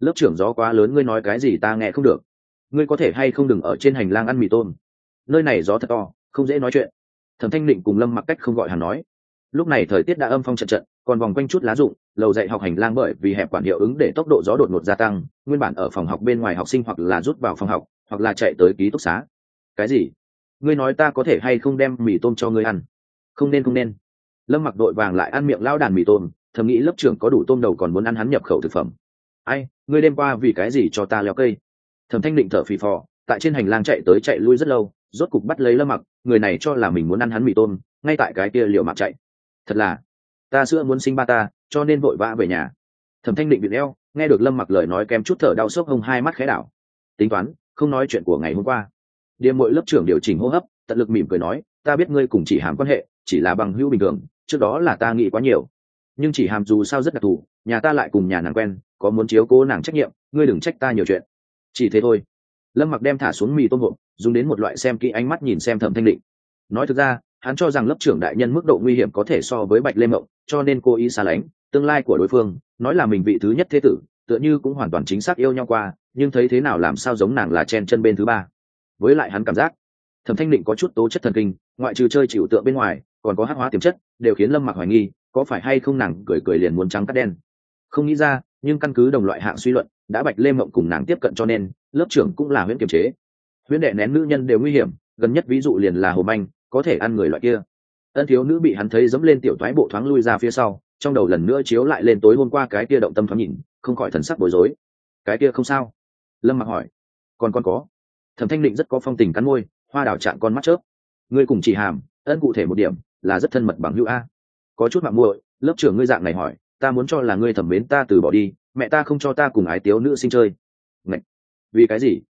Lớp trưởng gió quá lớn ngươi nói cái gì ta nghe không được. Ngươi có thể hay không đừng ở trên hành lang ăn mì tôm? Nơi này gió thật to, không dễ nói chuyện. Thẩm thanh định cùng lâm mặc cách không gọi hắn nói. Lúc này thời tiết đã âm phong trận trận, còn vòng quanh chút lá rụng, lầu dạy học hành lang bởi vì hẹp quản hiệu ứng để tốc độ gió đột ngột gia tăng, nguyên bản ở phòng học bên ngoài học sinh hoặc là rút vào phòng học hoặc là chạy tới ký túc xá. Cái gì? Ngươi nói ta có thể hay không đem mì tôm cho ngươi ăn? Không nên không nên. Lâm mặc đội vàng lại ăn miệng lao đàn mì tôm, thầm nghĩ lớp trưởng có đủ tôm đầu còn muốn ăn hắn nhập khẩu thực phẩm. Ai, ngươi đêm qua vì cái gì cho ta leo cây? Thẩm thanh định thở phì phò, tại trên hành lang chạy tới chạy lui rất lâu, rốt cục bắt lấy lâm mặc, người này cho là mình muốn ăn hắn mì tôm, ngay tại cái kia liệu mặc chạy. Thật là, ta sữa muốn sinh ba ta, cho nên vội vã về nhà. Thẩm thanh định bị leo nghe được lâm mặc lời nói kém chút thở đau sốc hông hai mắt khẽ đảo. Tính toán không nói chuyện của ngày hôm qua. Điềm mỗi lớp trưởng điều chỉnh hô hấp, tận lực mỉm cười nói, ta biết ngươi cùng chỉ hàm quan hệ, chỉ là bằng hữu bình thường, trước đó là ta nghĩ quá nhiều. Nhưng chỉ hàm dù sao rất đặc thù, nhà ta lại cùng nhà nàng quen, có muốn chiếu cố nàng trách nhiệm, ngươi đừng trách ta nhiều chuyện. Chỉ thế thôi. Lâm mặc đem thả xuống mì tôm hộp, dùng đến một loại xem kỹ ánh mắt nhìn xem thẩm thanh định. Nói thực ra, hắn cho rằng lớp trưởng đại nhân mức độ nguy hiểm có thể so với bạch lê mộng, cho nên cô ý xa lánh, tương lai của đối phương, nói là mình vị thứ nhất thế tử tựa như cũng hoàn toàn chính xác yêu nhau qua, nhưng thấy thế nào làm sao giống nàng là chen chân bên thứ ba. Với lại hắn cảm giác, thẩm thanh định có chút tố chất thần kinh, ngoại trừ chơi chịu tượng bên ngoài, còn có hát hóa tiềm chất, đều khiến lâm mặc hoài nghi, có phải hay không nàng cười cười liền muốn trắng cắt đen. Không nghĩ ra, nhưng căn cứ đồng loại hạng suy luận, đã bạch lê mộng cùng nàng tiếp cận cho nên, lớp trưởng cũng là huyễn kiềm chế. Huyễn đệ nén nữ nhân đều nguy hiểm, gần nhất ví dụ liền là hồ manh, có thể ăn người loại kia. Ân thiếu nữ bị hắn thấy dẫm lên tiểu thoái bộ thoáng lui ra phía sau trong đầu lần nữa chiếu lại lên tối hôm qua cái kia động tâm thoáng nhìn, không khỏi thần sắc bối rối. Cái kia không sao? Lâm mặc hỏi. Còn con có. Thẩm thanh định rất có phong tình cắn môi, hoa đào chạm con mắt chớp. Ngươi cùng chỉ hàm, ân cụ thể một điểm, là rất thân mật bằng hữu a. Có chút mạng muội, lớp trưởng ngươi dạng này hỏi, ta muốn cho là ngươi thẩm mến ta từ bỏ đi, mẹ ta không cho ta cùng ái tiếu nữ sinh chơi. Ngậy! vì cái gì?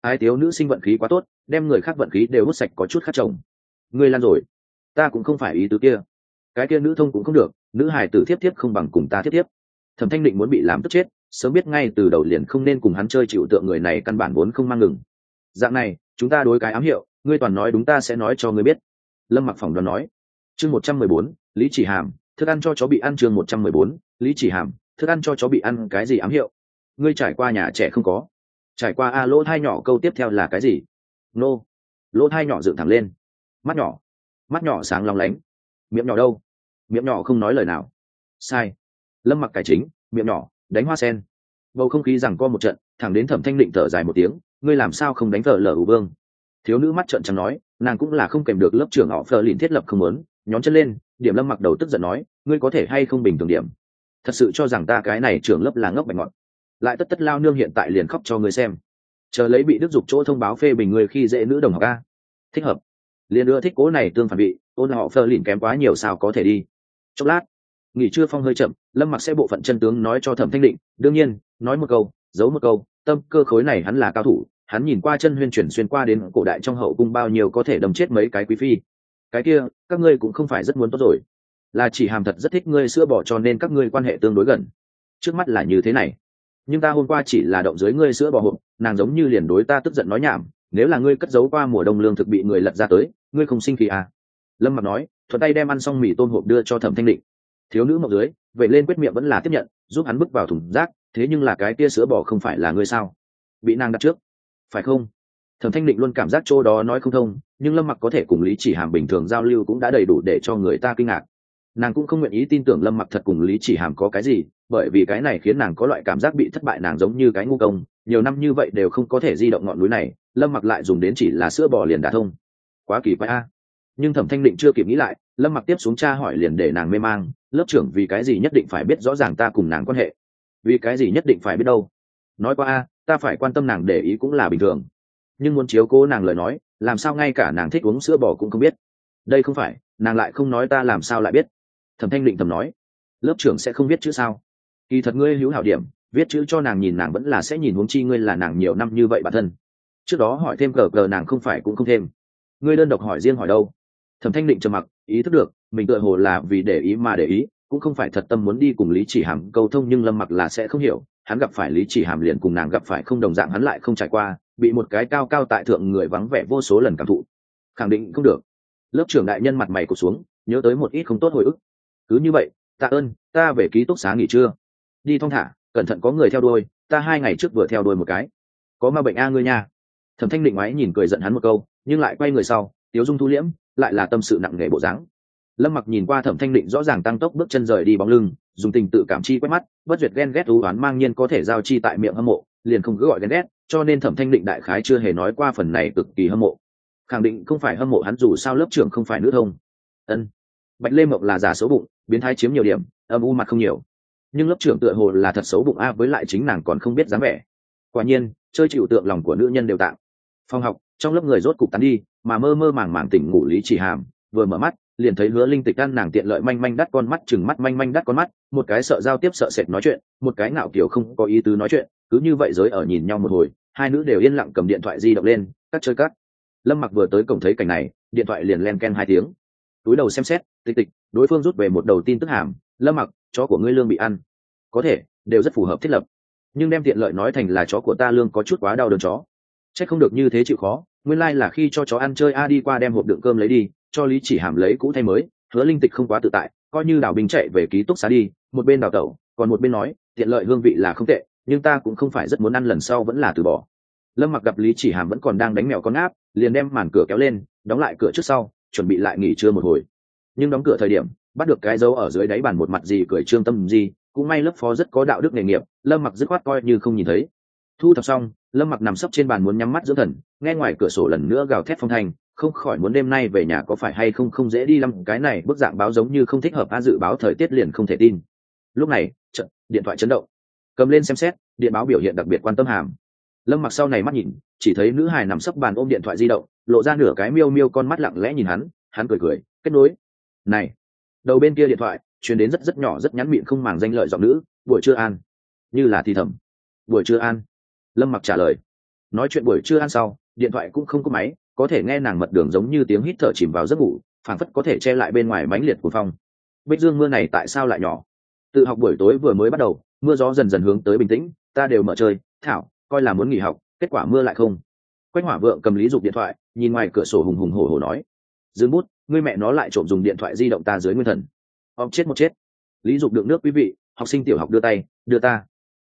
Ái tiếu nữ sinh vận khí quá tốt, đem người khác vận khí đều hút sạch có chút khát chồng. Ngươi lan rồi. Ta cũng không phải ý tứ kia. Cái kia nữ thông cũng không được nữ hài tử thiếp thiếp không bằng cùng ta thiếp thiếp. Thẩm thanh định muốn bị làm tức chết, sớm biết ngay từ đầu liền không nên cùng hắn chơi chịu tượng người này căn bản vốn không mang ngừng. Dạng này, chúng ta đối cái ám hiệu, ngươi toàn nói đúng ta sẽ nói cho ngươi biết. Lâm mặc phòng đoàn nói. Chương một trăm mười bốn, lý chỉ hàm, thức ăn cho chó bị ăn chương một trăm mười bốn, lý chỉ hàm, thức ăn cho chó bị ăn cái gì ám hiệu? Ngươi trải qua nhà trẻ không có? Trải qua a, lỗ thai nhỏ câu tiếp theo là cái gì? Nô. Lỗ thai nhỏ dựng thẳng lên. Mắt nhỏ. Mắt nhỏ sáng long lánh. Miệng nhỏ đâu? Miệng nhỏ không nói lời nào. Sai. Lâm mặc cải chính, miệng nhỏ, đánh hoa sen. Bầu không khí rằng co một trận, thẳng đến thẩm thanh định thở dài một tiếng, ngươi làm sao không đánh vợ lở ủ vương? Thiếu nữ mắt trận chẳng nói, nàng cũng là không kèm được lớp trưởng họ phờ lìn thiết lập không muốn, nhón chân lên, điểm lâm mặc đầu tức giận nói, ngươi có thể hay không bình thường điểm? Thật sự cho rằng ta cái này trưởng lớp là ngốc bạch ngọt lại tất tất lao nương hiện tại liền khóc cho ngươi xem. Chờ lấy bị đức dục chỗ thông báo phê bình người khi dễ nữ đồng học a. Thích hợp. Liền ưa thích cố này tương phản bị, ôn họ phờ lìn kém quá nhiều sao có thể đi chốc lát, nghỉ trưa phong hơi chậm, lâm mặc sẽ bộ phận chân tướng nói cho thẩm thanh định. Đương nhiên, nói một câu, giấu một câu, tâm cơ khối này hắn là cao thủ. Hắn nhìn qua chân huyên chuyển xuyên qua đến cổ đại trong hậu cung bao nhiêu có thể đâm chết mấy cái quý phi. Cái kia, các ngươi cũng không phải rất muốn tốt rồi. Là chỉ hàm thật rất thích ngươi sữa bỏ cho nên các ngươi quan hệ tương đối gần. Trước mắt là như thế này. Nhưng ta hôm qua chỉ là động dưới ngươi sữa bò hộp, nàng giống như liền đối ta tức giận nói nhảm. Nếu là ngươi cất giấu qua mùa đông lương thực bị người lật ra tới, ngươi không sinh khí à? Lâm mặc nói thuận tay đem ăn xong mì tôm hộp đưa cho thẩm thanh định. Thiếu nữ mọc dưới, vậy lên quyết miệng vẫn là tiếp nhận, giúp hắn bước vào thùng rác, thế nhưng là cái tia sữa bò không phải là ngươi sao? Bị nàng đặt trước. Phải không? Thẩm thanh định luôn cảm giác chỗ đó nói không thông, nhưng lâm mặc có thể cùng lý chỉ hàm bình thường giao lưu cũng đã đầy đủ để cho người ta kinh ngạc. Nàng cũng không nguyện ý tin tưởng lâm mặc thật cùng lý chỉ hàm có cái gì, bởi vì cái này khiến nàng có loại cảm giác bị thất bại nàng giống như cái ngu công, nhiều năm như vậy đều không có thể di động ngọn núi này, lâm mặc lại dùng đến chỉ là sữa bò liền đả thông. Quá kỳ quái a nhưng thẩm thanh định chưa kịp nghĩ lại, lâm mặc tiếp xuống cha hỏi liền để nàng mê mang, lớp trưởng vì cái gì nhất định phải biết rõ ràng ta cùng nàng quan hệ? Vì cái gì nhất định phải biết đâu? Nói qua a, ta phải quan tâm nàng để ý cũng là bình thường. Nhưng muốn chiếu cố nàng lời nói, làm sao ngay cả nàng thích uống sữa bò cũng không biết. Đây không phải, nàng lại không nói ta làm sao lại biết. Thẩm thanh định thầm nói, lớp trưởng sẽ không biết chữ sao? Kỳ thật ngươi hữu hảo điểm, viết chữ cho nàng nhìn nàng vẫn là sẽ nhìn huống chi ngươi là nàng nhiều năm như vậy bản thân. Trước đó hỏi thêm cờ cờ nàng không phải cũng không thêm. Ngươi đơn độc hỏi riêng hỏi đâu? Thẩm thanh định trầm mặc, ý thức được, mình tựa hồ là vì để ý mà để ý, cũng không phải thật tâm muốn đi cùng lý chỉ hàm câu thông nhưng lâm mặc là sẽ không hiểu, hắn gặp phải lý chỉ hàm liền cùng nàng gặp phải không đồng dạng hắn lại không trải qua, bị một cái cao cao tại thượng người vắng vẻ vô số lần cảm thụ. Khẳng định không được. Lớp trưởng đại nhân mặt mày cụt xuống, nhớ tới một ít không tốt hồi ức. Cứ như vậy, tạ ơn, ta về ký túc xá nghỉ trưa. Đi thong thả, cẩn thận có người theo đuôi, ta hai ngày trước vừa theo đuôi một cái. Có ma bệnh a ngươi nha. Thẩm thanh định ngoái nhìn cười giận hắn một câu, nhưng lại quay người sau, tiếu dung thu liễm lại là tâm sự nặng nề bộ dáng. Lâm mặc nhìn qua thẩm thanh định rõ ràng tăng tốc bước chân rời đi bóng lưng, dùng tình tự cảm chi quét mắt, bất duyệt ghen ghét thú oán mang nhiên có thể giao chi tại miệng hâm mộ, liền không cứ gọi ghen ghét, cho nên thẩm thanh định đại khái chưa hề nói qua phần này cực kỳ hâm mộ. Khẳng định không phải hâm mộ hắn dù sao lớp trưởng không phải nữ thông. Ân. Bạch lê mộng là giả xấu bụng, biến thái chiếm nhiều điểm, âm u mặt không nhiều. Nhưng lớp trưởng tựa hồ là thật xấu bụng a, với lại chính nàng còn không biết dáng vẻ. Quả nhiên, chơi chịu tượng lòng của nữ nhân đều tạng phòng học, trong lớp người rốt cục tán đi, mà mơ mơ màng màng tỉnh ngủ lý chỉ hàm, vừa mở mắt, liền thấy hứa linh tịch ăn nàng tiện lợi manh manh đắt con mắt, chừng mắt manh manh đắt con mắt, một cái sợ giao tiếp sợ sệt nói chuyện, một cái ngạo kiểu không có ý tứ nói chuyện, cứ như vậy giới ở nhìn nhau một hồi, hai nữ đều yên lặng cầm điện thoại di động lên, cắt chơi cắt. Lâm mặc vừa tới cổng thấy cảnh này, điện thoại liền len ken hai tiếng. Túi đầu xem xét, tịch tịch, đối phương rút về một đầu tin tức hàm, lâm mặc, chó của ngươi lương bị ăn. Có thể, đều rất phù hợp thiết lập. Nhưng đem tiện lợi nói thành là chó của ta lương có chút quá đau đớn chó c h ắ c không được như thế chịu khó, nguyên lai、like、là khi cho chó ăn chơi a đi qua đem hộp đựng cơm lấy đi, cho lý chỉ hàm lấy cũ thay mới, hứa linh tịch không quá tự tại, coi như đào bình chạy về ký túc xá đi, một bên đào tẩu, còn một bên nói, tiện lợi hương vị là không tệ, nhưng ta cũng không phải rất muốn ăn lần sau vẫn là từ bỏ. Lâm mặc gặp lý chỉ hàm vẫn còn đang đánh mèo con áp liền đem màn cửa kéo lên, đóng lại cửa trước sau, chuẩn bị lại nghỉ trưa một hồi. Nhưng đóng cửa thời điểm, bắt được cái dấu ở dưới đáy bàn một mặt gì cười trương tâm gì cũng may lớp phó rất có đạo đức nghề nghiệp, lâm mặc dứt khoát coi như không nhìn thấy thu thập xong, lâm mặc nằm sấp trên bàn muốn nhắm mắt dưỡng thần, nghe ngoài cửa sổ lần nữa gào thét phong thanh, không khỏi muốn đêm nay về nhà có phải hay không không dễ đi lắm, cái này bức dạng báo giống như không thích hợp, a, dự báo thời tiết liền không thể tin. Lúc này trận điện thoại chấn động. Cầm lên xem xét, điện báo biểu hiện đặc biệt quan tâm hàm. Lâm mặc sau này mắt nhìn, chỉ thấy nữ hài nằm sấp bàn ôm điện thoại di động, lộ ra nửa cái miêu miêu con mắt lặng lẽ nhìn hắn hắn cười cười, kết nối. Này, đầu bên kia điện thoại, truyền đến rất rất nhỏ, rất nhắn miệng không màng danh lợi giọng nữ, buổi trưa an. Như là thì thầm, buổi trưa an lâm mặc trả lời. Nói chuyện buổi trưa ăn sau, điện thoại cũng không có máy, có thể nghe nàng mật đường giống như tiếng hít thở chìm vào giấc ngủ, phảng phất có thể che lại bên ngoài mánh liệt của phong. Bích dương mưa này tại sao lại nhỏ? Tự học buổi tối vừa mới bắt đầu, mưa gió dần dần hướng tới bình tĩnh, ta đều mở chơi, thảo, coi là muốn nghỉ học, kết quả mưa lại không. Quách hỏa vượng cầm lý dục điện thoại, nhìn ngoài cửa sổ hùng hùng hổ hổ nói. Dương bút, ngươi mẹ nó lại trộm dùng điện thoại di động ta dưới nguyên thần. Ông chết một chết. Lý dục đựng nước quý vị, học sinh tiểu học đưa tay, đưa ta.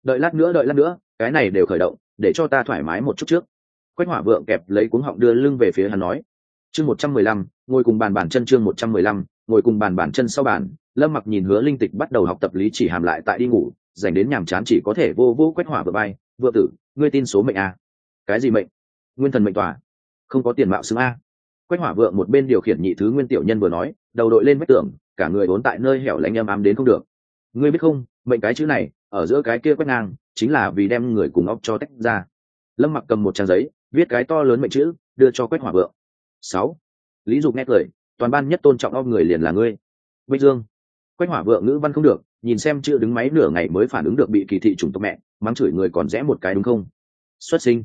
Đợi lát nữa, đợi lát nữa cái này đều khởi động, để cho ta thoải mái một chút trước. Quách hỏa vượng kẹp lấy cuống họng đưa lưng về phía hắn nói, chương một trăm mười lăm, ngồi cùng bàn bàn chân chương một trăm mười lăm, ngồi cùng bàn bàn chân sau bàn. Lâm mặc nhìn hứa linh tịch bắt đầu học tập lý chỉ hàm lại tại đi ngủ, dành đến nhàm chán chỉ có thể vô vô quách hỏa vừa bay vừa tử, ngươi tin số mệnh a? Cái gì mệnh? Nguyên thần mệnh tòa. Không có tiền mạo xứng a. Quách hỏa vượng một bên điều khiển nhị thứ nguyên tiểu nhân vừa nói, đầu đội lên vách tường, cả người vốn tại nơi hẻo lánh âm ám đến không được. Ngươi biết không, mệnh cái chữ này, ở giữa cái kia quét ngang chính là vì đem người cùng óc cho tách ra. Lâm mặc cầm một trang giấy, viết cái to lớn mệnh chữ, đưa cho quách hỏa vượng. Sáu. Lý dục nghe cười toàn ban nhất tôn trọng óc người liền là ngươi. Bích dương. Quách hỏa vượng ngữ văn không được, nhìn xem chữ đứng máy nửa ngày mới phản ứng được bị kỳ thị chủng tộc mẹ, mắng chửi người còn rẽ một cái đúng không? Xuất sinh.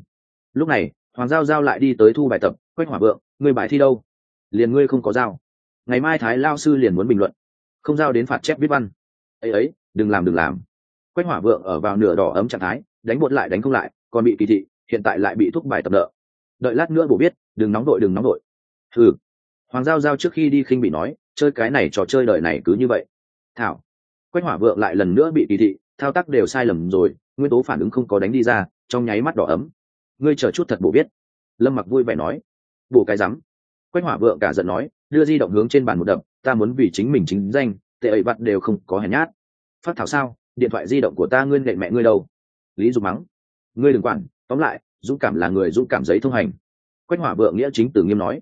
Lúc này, hoàng giao giao lại đi tới thu bài tập, quách hỏa vượng, ngươi bài thi đâu? Liền ngươi không có giao. Ngày mai thái lao sư liền muốn bình luận. Không giao đến phạt chép viết văn. Ấy ấy, đừng làm đừng làm quách hỏa vượng ở vào nửa đỏ ấm trạng thái, đánh bột lại đánh không lại, còn bị kỳ thị, hiện tại lại bị thúc bài tập nợ. Đợi lát nữa bổ biết, đừng nóng đội, đừng nóng đội. Ừ hoàng giao giao trước khi đi khinh bị nói, chơi cái này trò chơi đời này cứ như vậy. Thảo. Quách hỏa vượng lại lần nữa bị kỳ thị, thao tác đều sai lầm rồi, nguyên tố phản ứng không có đánh đi ra, trong nháy mắt đỏ ấm. Ngươi chờ chút thật bổ biết. Lâm mặc vui vẻ nói. Bổ cái rắm. Quách hỏa vượng cả giận nói, đưa di động hướng trên bàn một đập, ta muốn vì chính mình chính danh, tệ ấy vặt đều không có hèn nhát. Phát thảo sao? Điện thoại di động của ta ngươi nệ mẹ ngươi đâu? Lý dục mắng. Ngươi đừng quản, tóm lại, dũng cảm là người dũng cảm giấy thông hành. Quách hỏa vượng nghĩa chính từ nghiêm nói.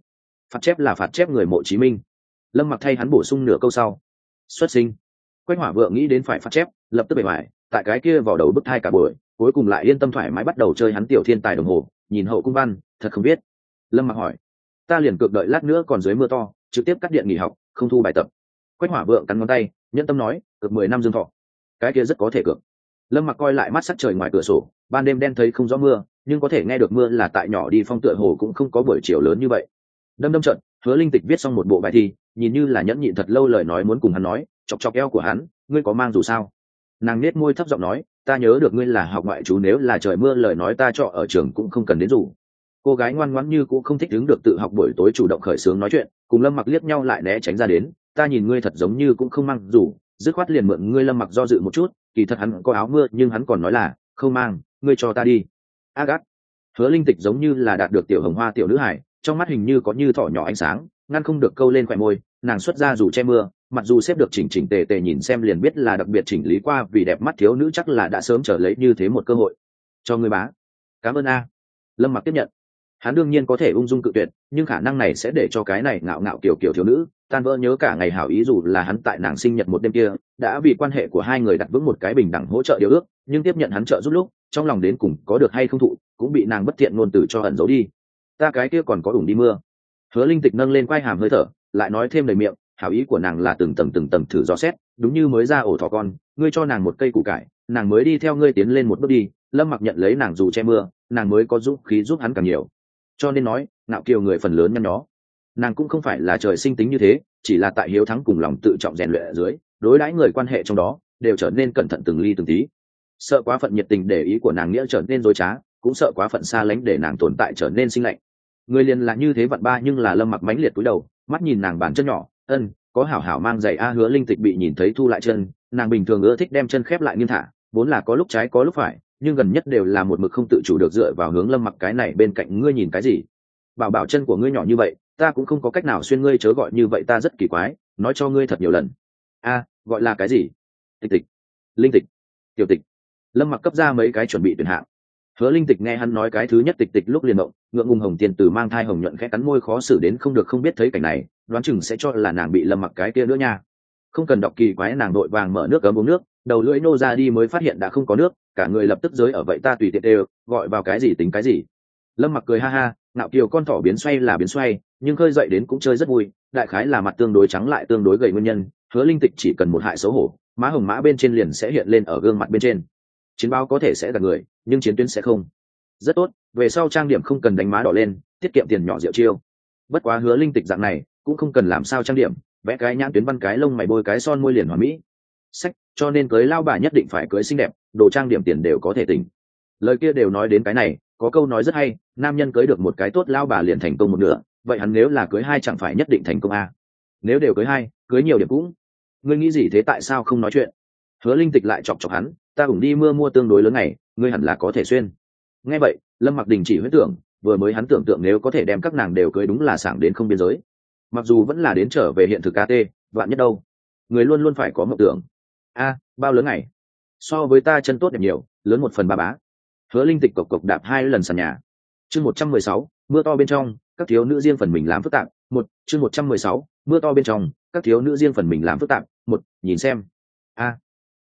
Phạt chép là phạt chép người mộ chí minh. Lâm mặc thay hắn bổ sung nửa câu sau. Xuất sinh. Quách hỏa vượng nghĩ đến phải phạt chép, lập tức bề ngoài, tại cái kia vào đầu bức thai cả buổi, cuối cùng lại yên tâm thoải mái bắt đầu chơi hắn tiểu thiên tài đồng hồ, nhìn hậu cung văn, thật không biết. Lâm mặc hỏi. Ta liền cược đợi lát nữa còn dưới mưa to, trực tiếp cắt điện nghỉ học, không thu bài tập. Quách hỏa vượng cắn ngón tay, nhẫn tâm nói cực mười năm dương thọ cái kia rất có thể cược lâm mặc coi lại mắt sắc trời ngoài cửa sổ, ban đêm đen thấy không rõ mưa, nhưng có thể nghe được mưa là tại nhỏ đi phong tựa hồ cũng không có buổi chiều lớn như vậy. Đâm đâm trận, hứa linh tịch viết xong một bộ bài thi, nhìn như là nhẫn nhịn thật lâu lời nói muốn cùng hắn nói, chọc chọc eo của hắn, ngươi có mang dù sao? Nàng nết môi thấp giọng nói, ta nhớ được ngươi là học ngoại chú nếu là trời mưa lời nói ta trọ ở trường cũng không cần đến dù. Cô gái ngoan ngoãn như cũng không thích đứng được tự học buổi tối chủ động khởi xướng nói chuyện, cùng lâm mặc liếc nhau lại né tránh ra đến, ta nhìn ngươi thật giống như cũng không mang dù dứt khoát liền mượn ngươi lâm mặc do dự một chút, kỳ thật hắn có áo mưa, nhưng hắn còn nói là, không mang, ngươi cho ta đi. A gắt. Hứa linh tịch giống như là đạt được tiểu hồng hoa tiểu nữ hải, trong mắt hình như có như thỏ nhỏ ánh sáng, ngăn không được câu lên khỏe môi, nàng xuất ra dù che mưa, mặc dù xếp được chỉnh chỉnh tề tề nhìn xem liền biết là đặc biệt chỉnh lý qua, vì đẹp mắt thiếu nữ chắc là đã sớm trở lấy như thế một cơ hội. Cho ngươi bá. Cảm ơn a. Lâm mặc tiếp nhận. Hắn đương nhiên có thể ung dung cự tuyệt, nhưng khả năng này sẽ để cho cái này ngạo ngạo kiểu kiểu thiếu nữ tan vỡ nhớ cả ngày hảo ý dù là hắn tại nàng sinh nhật một đêm kia, đã vì quan hệ của hai người đặt vững một cái bình đẳng hỗ trợ điều ước, nhưng tiếp nhận hắn trợ giúp lúc, trong lòng đến cùng có được hay không thụ, cũng bị nàng bất thiện ngôn từ cho ẩn giấu đi. Ta cái kia còn có ủng đi mưa. Hứa linh tịch nâng lên quai hàm hơi thở, lại nói thêm lời miệng, hảo ý của nàng là từng tầng từng tầng thử dò xét, đúng như mới ra ổ thỏ con, ngươi cho nàng một cây củ cải, nàng mới đi theo ngươi tiến lên một bước đi, lâm mặc nhận lấy nàng dù che mưa, nàng mới có giúp khí giúp hắn càng nhiều. Cho nên nói, ngạo kiều người phần lớn nhăn nhó nàng cũng không phải là trời sinh tính như thế, chỉ là tại hiếu thắng cùng lòng tự trọng rèn luyện ở dưới, đối đãi người quan hệ trong đó, đều trở nên cẩn thận từng ly từng tí. Sợ quá phận nhiệt tình để ý của nàng nghĩa trở nên dối trá, cũng sợ quá phận xa lánh để nàng tồn tại trở nên sinh lạnh. Người liền là như thế vận ba nhưng là lâm mặc mãnh liệt túi đầu, mắt nhìn nàng bàn chân nhỏ, ân, có hảo hảo mang giày a hứa linh tịch bị nhìn thấy thu lại chân, nàng bình thường ưa thích đem chân khép lại nghiêm thả, vốn là có lúc trái có lúc phải, nhưng gần nhất đều là một mực không tự chủ được dựa vào hướng lâm mặc cái này bên cạnh ngươi nhìn cái gì? Bảo bảo chân của ngươi nhỏ như vậy, ta cũng không có cách nào xuyên ngươi chớ gọi như vậy, ta rất kỳ quái, nói cho ngươi thật nhiều lần. A, gọi là cái gì? Tịch tịch. Linh tịch. Tiểu tịch. Lâm mặc cấp ra mấy cái chuẩn bị tuyển hạng. Hứa linh tịch nghe hắn nói cái thứ nhất tịch tịch lúc liền động, ngượng ngùng hồng tiền từ mang thai hồng nhuận khẽ cắn môi khó xử đến không được không biết thấy cảnh này, đoán chừng sẽ cho là nàng bị lâm mặc cái kia nữa nha. Không cần đọc kỳ quái, nàng đội vàng mở nước cấm uống nước, đầu lưỡi nô ra đi mới phát hiện đã không có nước, cả người lập tức giới ở vậy ta tùy tiện đều, gọi vào cái gì tính cái gì lâm mặc cười ha ha nạo kiều con thỏ biến xoay là biến xoay, nhưng khơi dậy đến cũng chơi rất vui, đại khái là mặt tương đối trắng lại tương đối gầy nguyên nhân, hứa linh tịch chỉ cần một hại xấu hổ, má hồng mã bên trên liền sẽ hiện lên ở gương mặt bên trên. Chiến báo có thể sẽ gặp người, nhưng chiến tuyến sẽ không. Rất tốt, về sau trang điểm không cần đánh má đỏ lên, tiết kiệm tiền nhỏ rượu chiêu. Bất quá hứa linh tịch dạng này, cũng không cần làm sao trang điểm, vẽ cái nhãn tuyến văn cái lông mày bôi cái son môi liền hòa mỹ. Sách, cho nên cưới lao bà nhất định phải cưới xinh đẹp, đồ trang điểm tiền đều có thể tỉnh. Lời kia đều nói đến cái này có câu nói rất hay, nam nhân cưới được một cái tốt lao bà liền thành công một nửa, vậy hắn nếu là cưới hai chẳng phải nhất định thành công à? nếu đều cưới hai, cưới nhiều điểm cũng. Ngươi nghĩ gì thế tại sao không nói chuyện? Hứa linh tịch lại chọc chọc hắn, ta cũng đi mưa mua tương đối lớn này ngươi hẳn là có thể xuyên. Nghe vậy, lâm mặc đình chỉ huyết tưởng, vừa mới hắn tưởng tượng nếu có thể đem các nàng đều cưới đúng là sảng đến không biên giới. Mặc dù vẫn là đến trở về hiện thực kt vạn nhất đâu. Người luôn luôn phải có mộng tưởng. A, bao lớn này so với ta chân tốt đẹp nhiều, lớn một phần ba bá hứa linh tịch cộc cộc đạp hai lần sàn nhà. Chương một trăm mười sáu mưa to bên trong các thiếu nữ riêng phần mình làm phức tạp. Một chương một trăm mười sáu mưa to bên trong các thiếu nữ riêng phần mình làm phức tạp. Một nhìn xem. A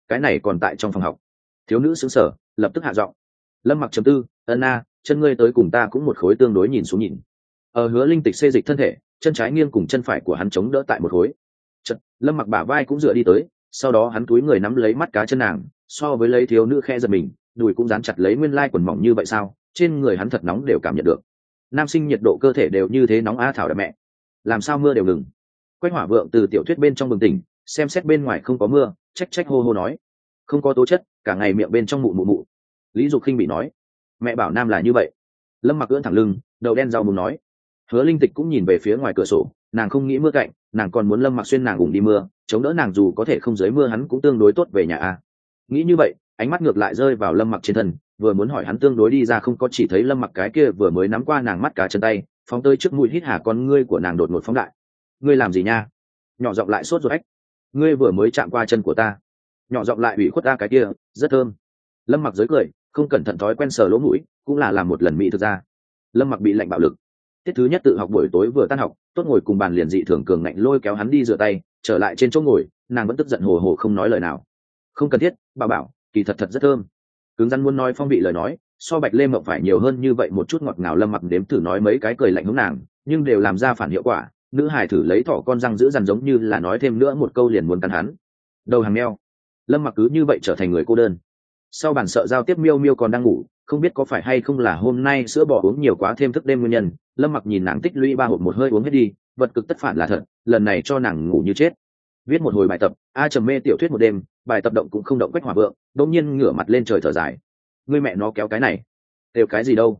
cái này còn tại trong phòng học. Thiếu nữ xứng sở lập tức hạ giọng. Lâm mặc chấm tư ân a chân ngươi tới cùng ta cũng một khối tương đối nhìn xuống nhìn. Ở hứa linh tịch xê dịch thân thể chân trái nghiêng cùng chân phải của hắn chống đỡ tại một khối. Chật, lâm mặc bả vai cũng dựa đi tới sau đó hắn túi người nắm lấy mắt cá chân nàng so với lấy thiếu nữ khe giật mình đùi cũng dán chặt lấy nguyên lai quần mỏng như vậy sao? Trên người hắn thật nóng đều cảm nhận được. Nam sinh nhiệt độ cơ thể đều như thế nóng a thảo đẹp mẹ. Làm sao mưa đều ngừng? Quách hỏa vượng từ tiểu thuyết bên trong bừng tỉnh, xem xét bên ngoài không có mưa, trách trách hô hô nói. Không có tố chất, cả ngày miệng bên trong mụ mụ mụ. Lý dục khinh bị nói. Mẹ bảo nam là như vậy. Lâm mặc ưỡn thẳng lưng, đầu đen rau mù nói. Hứa linh tịch cũng nhìn về phía ngoài cửa sổ, nàng không nghĩ mưa cạnh, nàng còn muốn lâm mặc xuyên nàng ủng đi mưa, chống đỡ nàng dù có thể không dưới mưa hắn cũng tương đối tốt về nhà a nghĩ như vậy ánh mắt ngược lại rơi vào lâm mặc trên thân, vừa muốn hỏi hắn tương đối đi ra không có chỉ thấy lâm mặc cái kia vừa mới nắm qua nàng mắt cá chân tay, phóng tới trước mũi hít hà con ngươi của nàng đột ngột phóng đại. Ngươi làm gì nha? Nhỏ giọng lại sốt ruột ếch ngươi vừa mới chạm qua chân của ta. Nhỏ giọng lại bị khuất ta cái kia, rất thơm. Lâm mặc giới cười, không cẩn thận thói quen sờ lỗ mũi, cũng là làm một lần mỹ thực ra. Lâm mặc bị lạnh bạo lực. Tiết thứ nhất tự học buổi tối vừa tan học, tốt ngồi cùng bàn liền dị thường cường ngạnh lôi kéo hắn đi rửa tay, trở lại trên chỗ ngồi, nàng vẫn tức giận hồ hồ không nói lời nào. Không cần thiết bà bảo kỳ thật thật rất thơm. Cứng rắn muốn nói phong vị lời nói, so bạch lê mộng phải nhiều hơn như vậy một chút ngọt ngào lâm mặc đếm thử nói mấy cái cười lạnh hướng nàng, nhưng đều làm ra phản hiệu quả, nữ hải thử lấy thỏ con răng giữ dằn giống như là nói thêm nữa một câu liền muốn cắn hắn. Đầu hàng neo lâm mặc cứ như vậy trở thành người cô đơn. Sau bàn sợ giao tiếp miêu miêu còn đang ngủ, không biết có phải hay không là hôm nay sữa bò uống nhiều quá thêm thức đêm nguyên nhân, lâm mặc nhìn nàng tích lũy ba hộp một hơi uống hết đi, vật cực tất phản là thật, lần này cho nàng ngủ như chết viết một hồi bài tập, a trầm mê tiểu thuyết một đêm, bài tập động cũng không động quách hỏa vượng, đột nhiên ngửa mặt lên trời thở dài. Người mẹ nó kéo cái này. Đều cái gì đâu?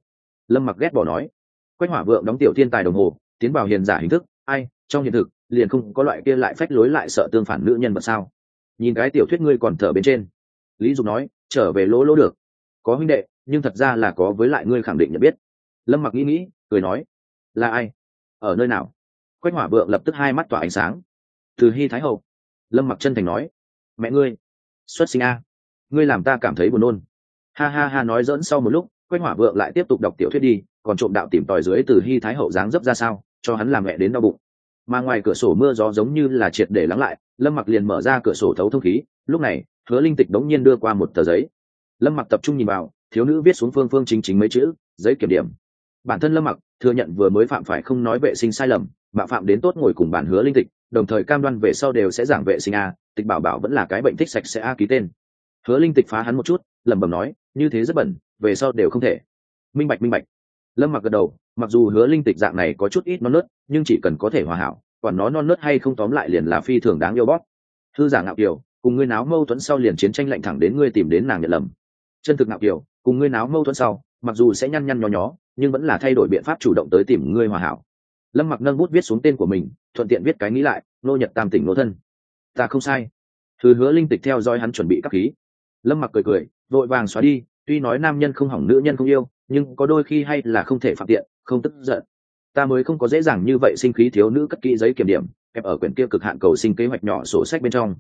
Lâm mặc ghét bỏ nói. Quách hỏa vượng đóng tiểu thiên tài đồng hồ, tiến vào hiền giả hình thức, ai, trong hiện thực, liền không có loại kia lại phách lối lại sợ tương phản nữ nhân vật sao? Nhìn cái tiểu thuyết ngươi còn thở bên trên. Lý dục nói, trở về lỗ lỗ được. Có huynh đệ, nhưng thật ra là có với lại ngươi khẳng định nhận biết. Lâm mặc nghĩ nghĩ, cười nói, là ai? Ở nơi nào? Quách hỏa vượng lập tức hai mắt tỏa ánh sáng từ hy thái hậu. Lâm mặc chân thành nói, mẹ ngươi, xuất sinh a, ngươi làm ta cảm thấy buồn nôn. Ha ha ha nói dỡn sau một lúc, quách hỏa vượng lại tiếp tục đọc tiểu thuyết đi, còn trộm đạo tìm tòi dưới từ hy thái hậu dáng dấp ra sao, cho hắn làm mẹ đến đau bụng. Mà ngoài cửa sổ mưa gió giống như là triệt để lắng lại, lâm mặc liền mở ra cửa sổ thấu thông khí, lúc này, hứa linh tịch đống nhiên đưa qua một tờ giấy. Lâm mặc tập trung nhìn vào, thiếu nữ viết xuống phương phương chính chính mấy chữ, giấy kiểm điểm. Bản thân lâm mặc thừa nhận vừa mới phạm phải không nói vệ sinh sai lầm mạo phạm đến tốt ngồi cùng bản hứa linh tịch, đồng thời cam đoan về sau đều sẽ giảng vệ sinh a, tịch bảo bảo vẫn là cái bệnh thích sạch sẽ a ký tên. Hứa linh tịch phá hắn một chút, lẩm bẩm nói, như thế rất bẩn, về sau đều không thể. Minh bạch minh bạch. Lâm mặc gật đầu, mặc dù hứa linh tịch dạng này có chút ít non nớt, nhưng chỉ cần có thể hòa hảo, còn nó non nớt hay không tóm lại liền là phi thường đáng yêu bóp. Thư giả ngạo kiều, cùng ngươi náo mâu thuẫn sau liền chiến tranh lạnh thẳng đến ngươi tìm đến nàng nhận lầm. Chân thực ngạo kiều, cùng ngươi náo mâu thuẫn sau, mặc dù sẽ nhăn nhăn nhó nhó, nhưng vẫn là thay đổi biện pháp chủ động tới tìm ngươi hòa hảo lâm mặc nâng bút viết xuống tên của mình, thuận tiện viết cái nghĩ lại, nô nhật tam tỉnh nô thân. Ta không sai. Thư hứa linh tịch theo dõi hắn chuẩn bị các khí. Lâm mặc cười cười, vội vàng xóa đi, tuy nói nam nhân không hỏng, nữ nhân không yêu, nhưng có đôi khi hay là không thể phạm tiện, không tức giận. Ta mới không có dễ dàng như vậy sinh khí thiếu nữ cất kỹ giấy kiểm điểm, kẹp ở quyển kia cực hạn cầu sinh kế hoạch nhỏ sổ sách bên trong.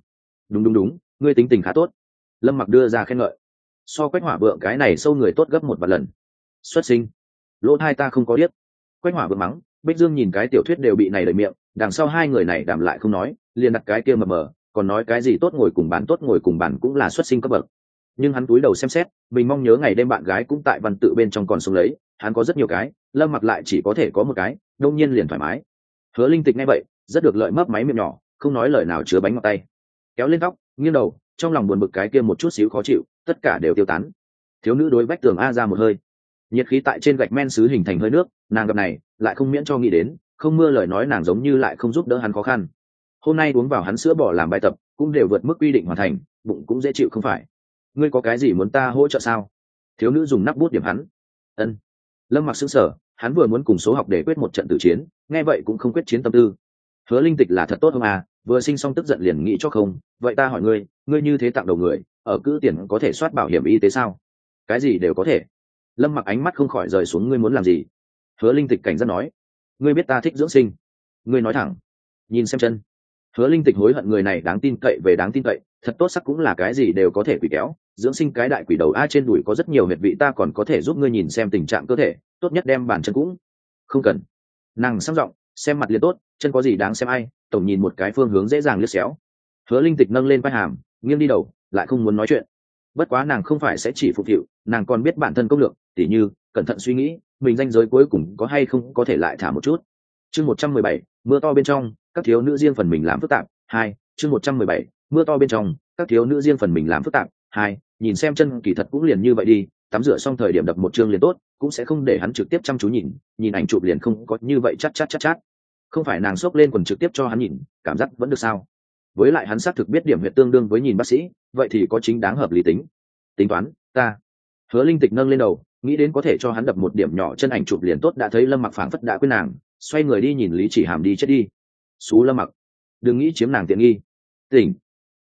Đúng đúng đúng, ngươi tính tình khá tốt. Lâm mặc đưa ra khen ngợi. So quách hỏa vượng cái này sâu người tốt gấp một vài lần. Xuất sinh. Lỗ hai ta không có biết quách hỏa vượng mắng bích dương nhìn cái tiểu thuyết đều bị này đẩy miệng, đằng sau hai người này đảm lại không nói, liền đặt cái kia mờ mờ, còn nói cái gì tốt ngồi cùng bàn tốt ngồi cùng bàn cũng là xuất sinh cấp bậc. Nhưng hắn túi đầu xem xét, mình mong nhớ ngày đêm bạn gái cũng tại văn tự bên trong còn sống lấy, hắn có rất nhiều cái, lâm mặc lại chỉ có thể có một cái đông nhiên liền thoải mái. Hứa linh tịch ngay vậy, rất được lợi mấp máy miệng nhỏ, không nói lời nào chứa bánh ngọt tay. Kéo lên tóc, nghiêng đầu, trong lòng buồn bực cái kia một chút xíu khó chịu, tất cả đều tiêu tán. Thiếu nữ đối vách tường a ra một hơi. Nhiệt khí tại trên gạch men xứ hình thành hơi nước, nàng gặp này lại không miễn cho nghĩ đến, không mưa lời nói nàng giống như lại không giúp đỡ hắn khó khăn. Hôm nay uống vào hắn sữa bỏ làm bài tập, cũng đều vượt mức quy định hoàn thành, bụng cũng dễ chịu không phải. Ngươi có cái gì muốn ta hỗ trợ sao? Thiếu nữ dùng nắp bút điểm hắn. Ân. Lâm mặc xứng sở hắn vừa muốn cùng số học để quyết một trận tử chiến, nghe vậy cũng không quyết chiến tâm tư. Hứa linh tịch là thật tốt không à vừa sinh xong tức giận liền nghĩ cho không, vậy ta hỏi ngươi ngươi như thế tặng đầu người, ở cữ tiền có thể soát bảo hiểm y tế sao? Cái gì đều có thể. Lâm mặc ánh mắt không khỏi rời xuống, ngươi muốn làm gì? Hứa linh tịch cảnh giác nói, ngươi biết ta thích dưỡng sinh. Ngươi nói thẳng. Nhìn xem chân. Hứa linh tịch hối hận người này đáng tin cậy về đáng tin cậy, thật tốt sắc cũng là cái gì đều có thể quỷ kéo. Dưỡng sinh cái đại quỷ đầu a trên đùi có rất nhiều huyệt vị ta còn có thể giúp ngươi nhìn xem tình trạng cơ thể, tốt nhất đem bàn chân cũng không cần. Nàng sang giọng, xem mặt liền tốt, chân có gì đáng xem ai, tổng nhìn một cái phương hướng dễ dàng liếc xéo. Hứa linh tịch nâng lên vai hàm, nghiêng đi đầu, lại không muốn nói chuyện. Bất quá nàng không phải sẽ chỉ phục vụ nàng còn biết bản thân công lược, tỉ như, cẩn thận suy nghĩ mình danh giới cuối cùng có hay không có thể lại thả một chút. Chương một trăm mười bảy, mưa to bên trong, các thiếu nữ riêng phần mình làm phức tạp. Hai, chương một trăm mười bảy, mưa to bên trong, các thiếu nữ riêng phần mình làm phức tạp. Hai, nhìn xem chân kỳ thật cũng liền như vậy đi, tắm rửa xong thời điểm đập một chương liền tốt, cũng sẽ không để hắn trực tiếp chăm chú nhìn nhìn ảnh chụp liền không có như vậy chắc chắc chắc chắc không phải nàng xốc lên quần trực tiếp cho hắn nhìn, cảm giác vẫn được sao? Với lại hắn xác thực biết điểm huyệt tương đương với nhìn bác sĩ, vậy thì có chính đáng hợp lý tính. Tính toán, ta. Hứa linh tịch nâng lên đầu nghĩ đến có thể cho hắn đập một điểm nhỏ chân ảnh chụp liền tốt, đã thấy lâm mặc phảng phất đã quên nàng, xoay người đi nhìn lý chỉ hàm đi chết đi. Xú lâm mặc, đừng nghĩ chiếm nàng tiện nghi. Tỉnh.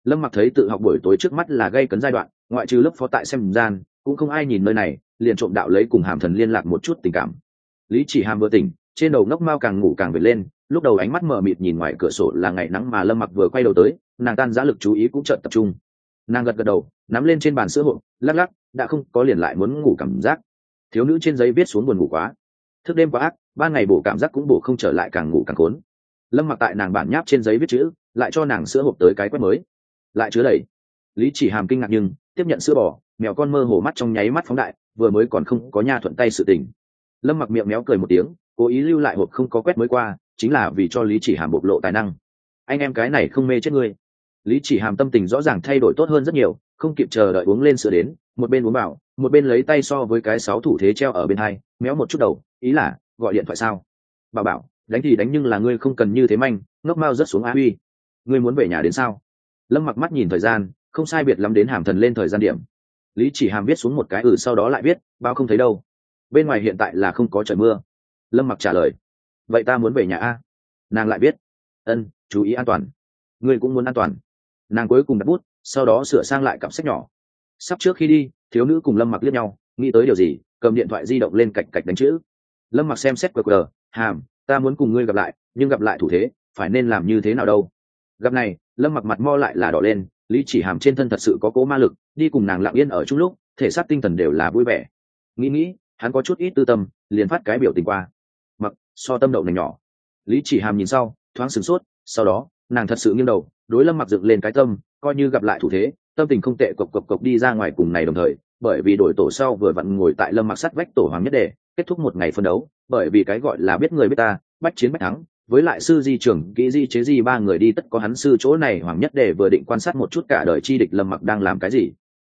Lâm mặc thấy tự học buổi tối trước mắt là gây cấn giai đoạn, ngoại trừ lớp phó tại xem gian, cũng không ai nhìn nơi này, liền trộm đạo lấy cùng hàm thần liên lạc một chút tình cảm. Lý chỉ hàm vừa tỉnh, trên đầu ngốc mao càng ngủ càng về lên, lúc đầu ánh mắt mờ mịt nhìn ngoài cửa sổ là ngày nắng mà lâm mặc vừa quay đầu tới, nàng tan giã lực chú ý cũng chợt tập trung. Nàng gật gật đầu, nắm lên trên bàn sữa hộp, lắc lắc đã không có liền lại muốn ngủ cảm giác. Thiếu nữ trên giấy viết xuống buồn ngủ quá. Thức đêm quá ác, ban ngày bổ cảm giác cũng bổ không trở lại càng ngủ càng khốn. Lâm mặc tại nàng bản nháp trên giấy viết chữ, lại cho nàng sữa hộp tới cái quét mới. Lại chứa đầy. Lý chỉ hàm kinh ngạc nhưng, tiếp nhận sữa bò, mèo con mơ hồ mắt trong nháy mắt phóng đại, vừa mới còn không có nha thuận tay sự tình. Lâm mặc miệng méo cười một tiếng, cố ý lưu lại hộp không có quét mới qua, chính là vì cho lý chỉ hàm bộc lộ tài năng. Anh em cái này không mê chết ngươi. Lý chỉ hàm tâm tình rõ ràng thay đổi tốt hơn rất nhiều, không kịp chờ đợi uống lên sữa đến một bên uống bảo một bên lấy tay so với cái sáu thủ thế treo ở bên hai, méo một chút đầu, ý là, gọi điện thoại sao? Bà bảo, đánh thì đánh nhưng là ngươi không cần như thế manh, ngốc mau rất xuống á huy. Ngươi muốn về nhà đến sao? Lâm mặc mắt nhìn thời gian, không sai biệt lắm đến hàm thần lên thời gian điểm. Lý chỉ hàm viết xuống một cái ừ sau đó lại viết, bao không thấy đâu. Bên ngoài hiện tại là không có trời mưa. Lâm mặc trả lời, vậy ta muốn về nhà a. Nàng lại biết ân, chú ý an toàn. Ngươi cũng muốn an toàn. Nàng cuối cùng đặt bút, sau đó sửa sang lại cặp sách nhỏ sắp trước khi đi, thiếu nữ cùng lâm mặc liếc nhau, nghĩ tới điều gì, cầm điện thoại di động lên cạch cạch đánh chữ. Lâm mặc xem xét qr hàm, ta muốn cùng ngươi gặp lại, nhưng gặp lại thủ thế, phải nên làm như thế nào đâu? Gặp này, lâm mặc mặt mo lại là đỏ lên, lý chỉ hàm trên thân thật sự có cố ma lực, đi cùng nàng lặng yên ở chung lúc, thể xác tinh thần đều là vui vẻ. Nghĩ nghĩ, hắn có chút ít tư tâm, liền phát cái biểu tình qua. Mặc, so tâm đậu nành nhỏ. Lý chỉ hàm nhìn sau, thoáng sửng sốt, sau đó, nàng thật sự nghiêng đầu, đối lâm mặc dựng lên cái tâm, coi như gặp lại thủ thế tâm tình không tệ cộc cộc cộc đi ra ngoài cùng này đồng thời, bởi vì đổi tổ sau vừa vặn ngồi tại lâm mặc sắt vách tổ hoàng nhất đề, kết thúc một ngày phân đấu, bởi vì cái gọi là biết người biết ta, bách chiến bách thắng, với lại sư di trưởng, kỹ di chế di ba người đi tất có hắn sư chỗ này hoàng nhất đề vừa định quan sát một chút cả đời chi địch lâm mặc đang làm cái gì.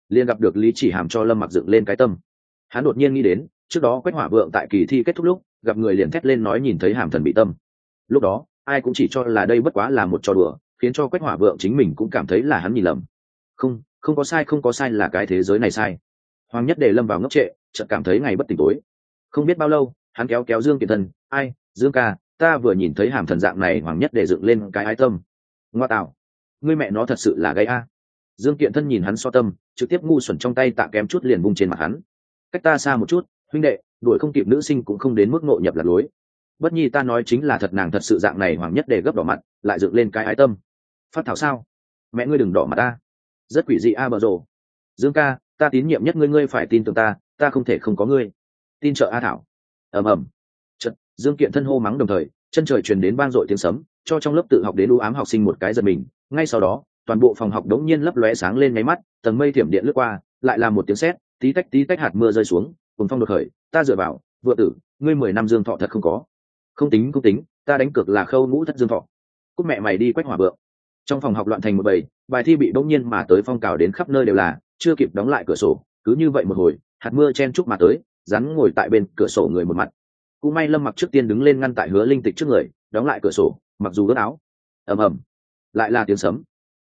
Liền gặp được lý chỉ hàm cho lâm mặc dựng lên cái tâm. Hắn đột nhiên nghĩ đến, trước đó quách hỏa vượng tại kỳ thi kết thúc lúc, gặp người liền thét lên nói nhìn thấy hàm thần bị tâm. Lúc đó, ai cũng chỉ cho là đây bất quá là một trò đùa, khiến cho quách hỏa vượng chính mình cũng cảm thấy là hắn nhìn lầm không không có sai, không có sai là cái thế giới này sai. Hoàng nhất để lâm vào ngốc trệ, chợt cảm thấy ngày bất tỉnh tối. Không biết bao lâu, hắn kéo kéo dương kiệt thân ai, dương ca, ta vừa nhìn thấy hàm thần dạng này. Hoàng nhất để dựng lên cái ái tâm. Ngoa tạo, ngươi mẹ nó thật sự là gây a. Dương kiện thân nhìn hắn so tâm, trực tiếp ngu xuẩn trong tay tạ kém chút liền bung trên mặt hắn. Cách ta xa một chút, huynh đệ, đuổi không kịp nữ sinh cũng không đến mức ngộ nhập lạc lối. Bất nhi ta nói chính là thật, nàng thật sự dạng này, hoàng nhất để gấp đỏ mặt, lại dựng lên cái ái tâm. Phát thảo sao? Mẹ ngươi đừng đỏ mặt ta rất quỷ dị a bờ rồ. Dương ca, ta tín nhiệm nhất ngươi ngươi phải tin tưởng ta ta không thể không có ngươi. Tin trợ a thảo. Ầm ầm. Chật dương kiện thân hô mắng đồng thời, chân trời truyền đến vang dội tiếng sấm, cho trong lớp tự học đến u ám học sinh một cái giật mình. Ngay sau đó, toàn bộ phòng học đống nhiên lấp lóe sáng lên nháy mắt, tầng mây thiểm điện lướt qua, lại là một tiếng sét, tí tách tí tách hạt mưa rơi xuống cùng phong đột khởi. Ta dựa vào vựa tử, ngươi mười năm dương thọ thật không có. Không tính không tính, ta đánh cược là khâu ngũ thất dương thọ. Cúc mẹ mày đi quách hỏa vượng trong phòng học loạn thành một bầy, bài thi bị bỗng nhiên mà tới phong cào đến khắp nơi đều là, chưa kịp đóng lại cửa sổ, cứ như vậy một hồi, hạt mưa chen chúc mà tới, rắn ngồi tại bên cửa sổ người một mặt. Cũng may lâm mặc trước tiên đứng lên ngăn tại hứa linh tịch trước người, đóng lại cửa sổ, mặc dù ướt áo. Ầm ầm. Lại là tiếng sấm.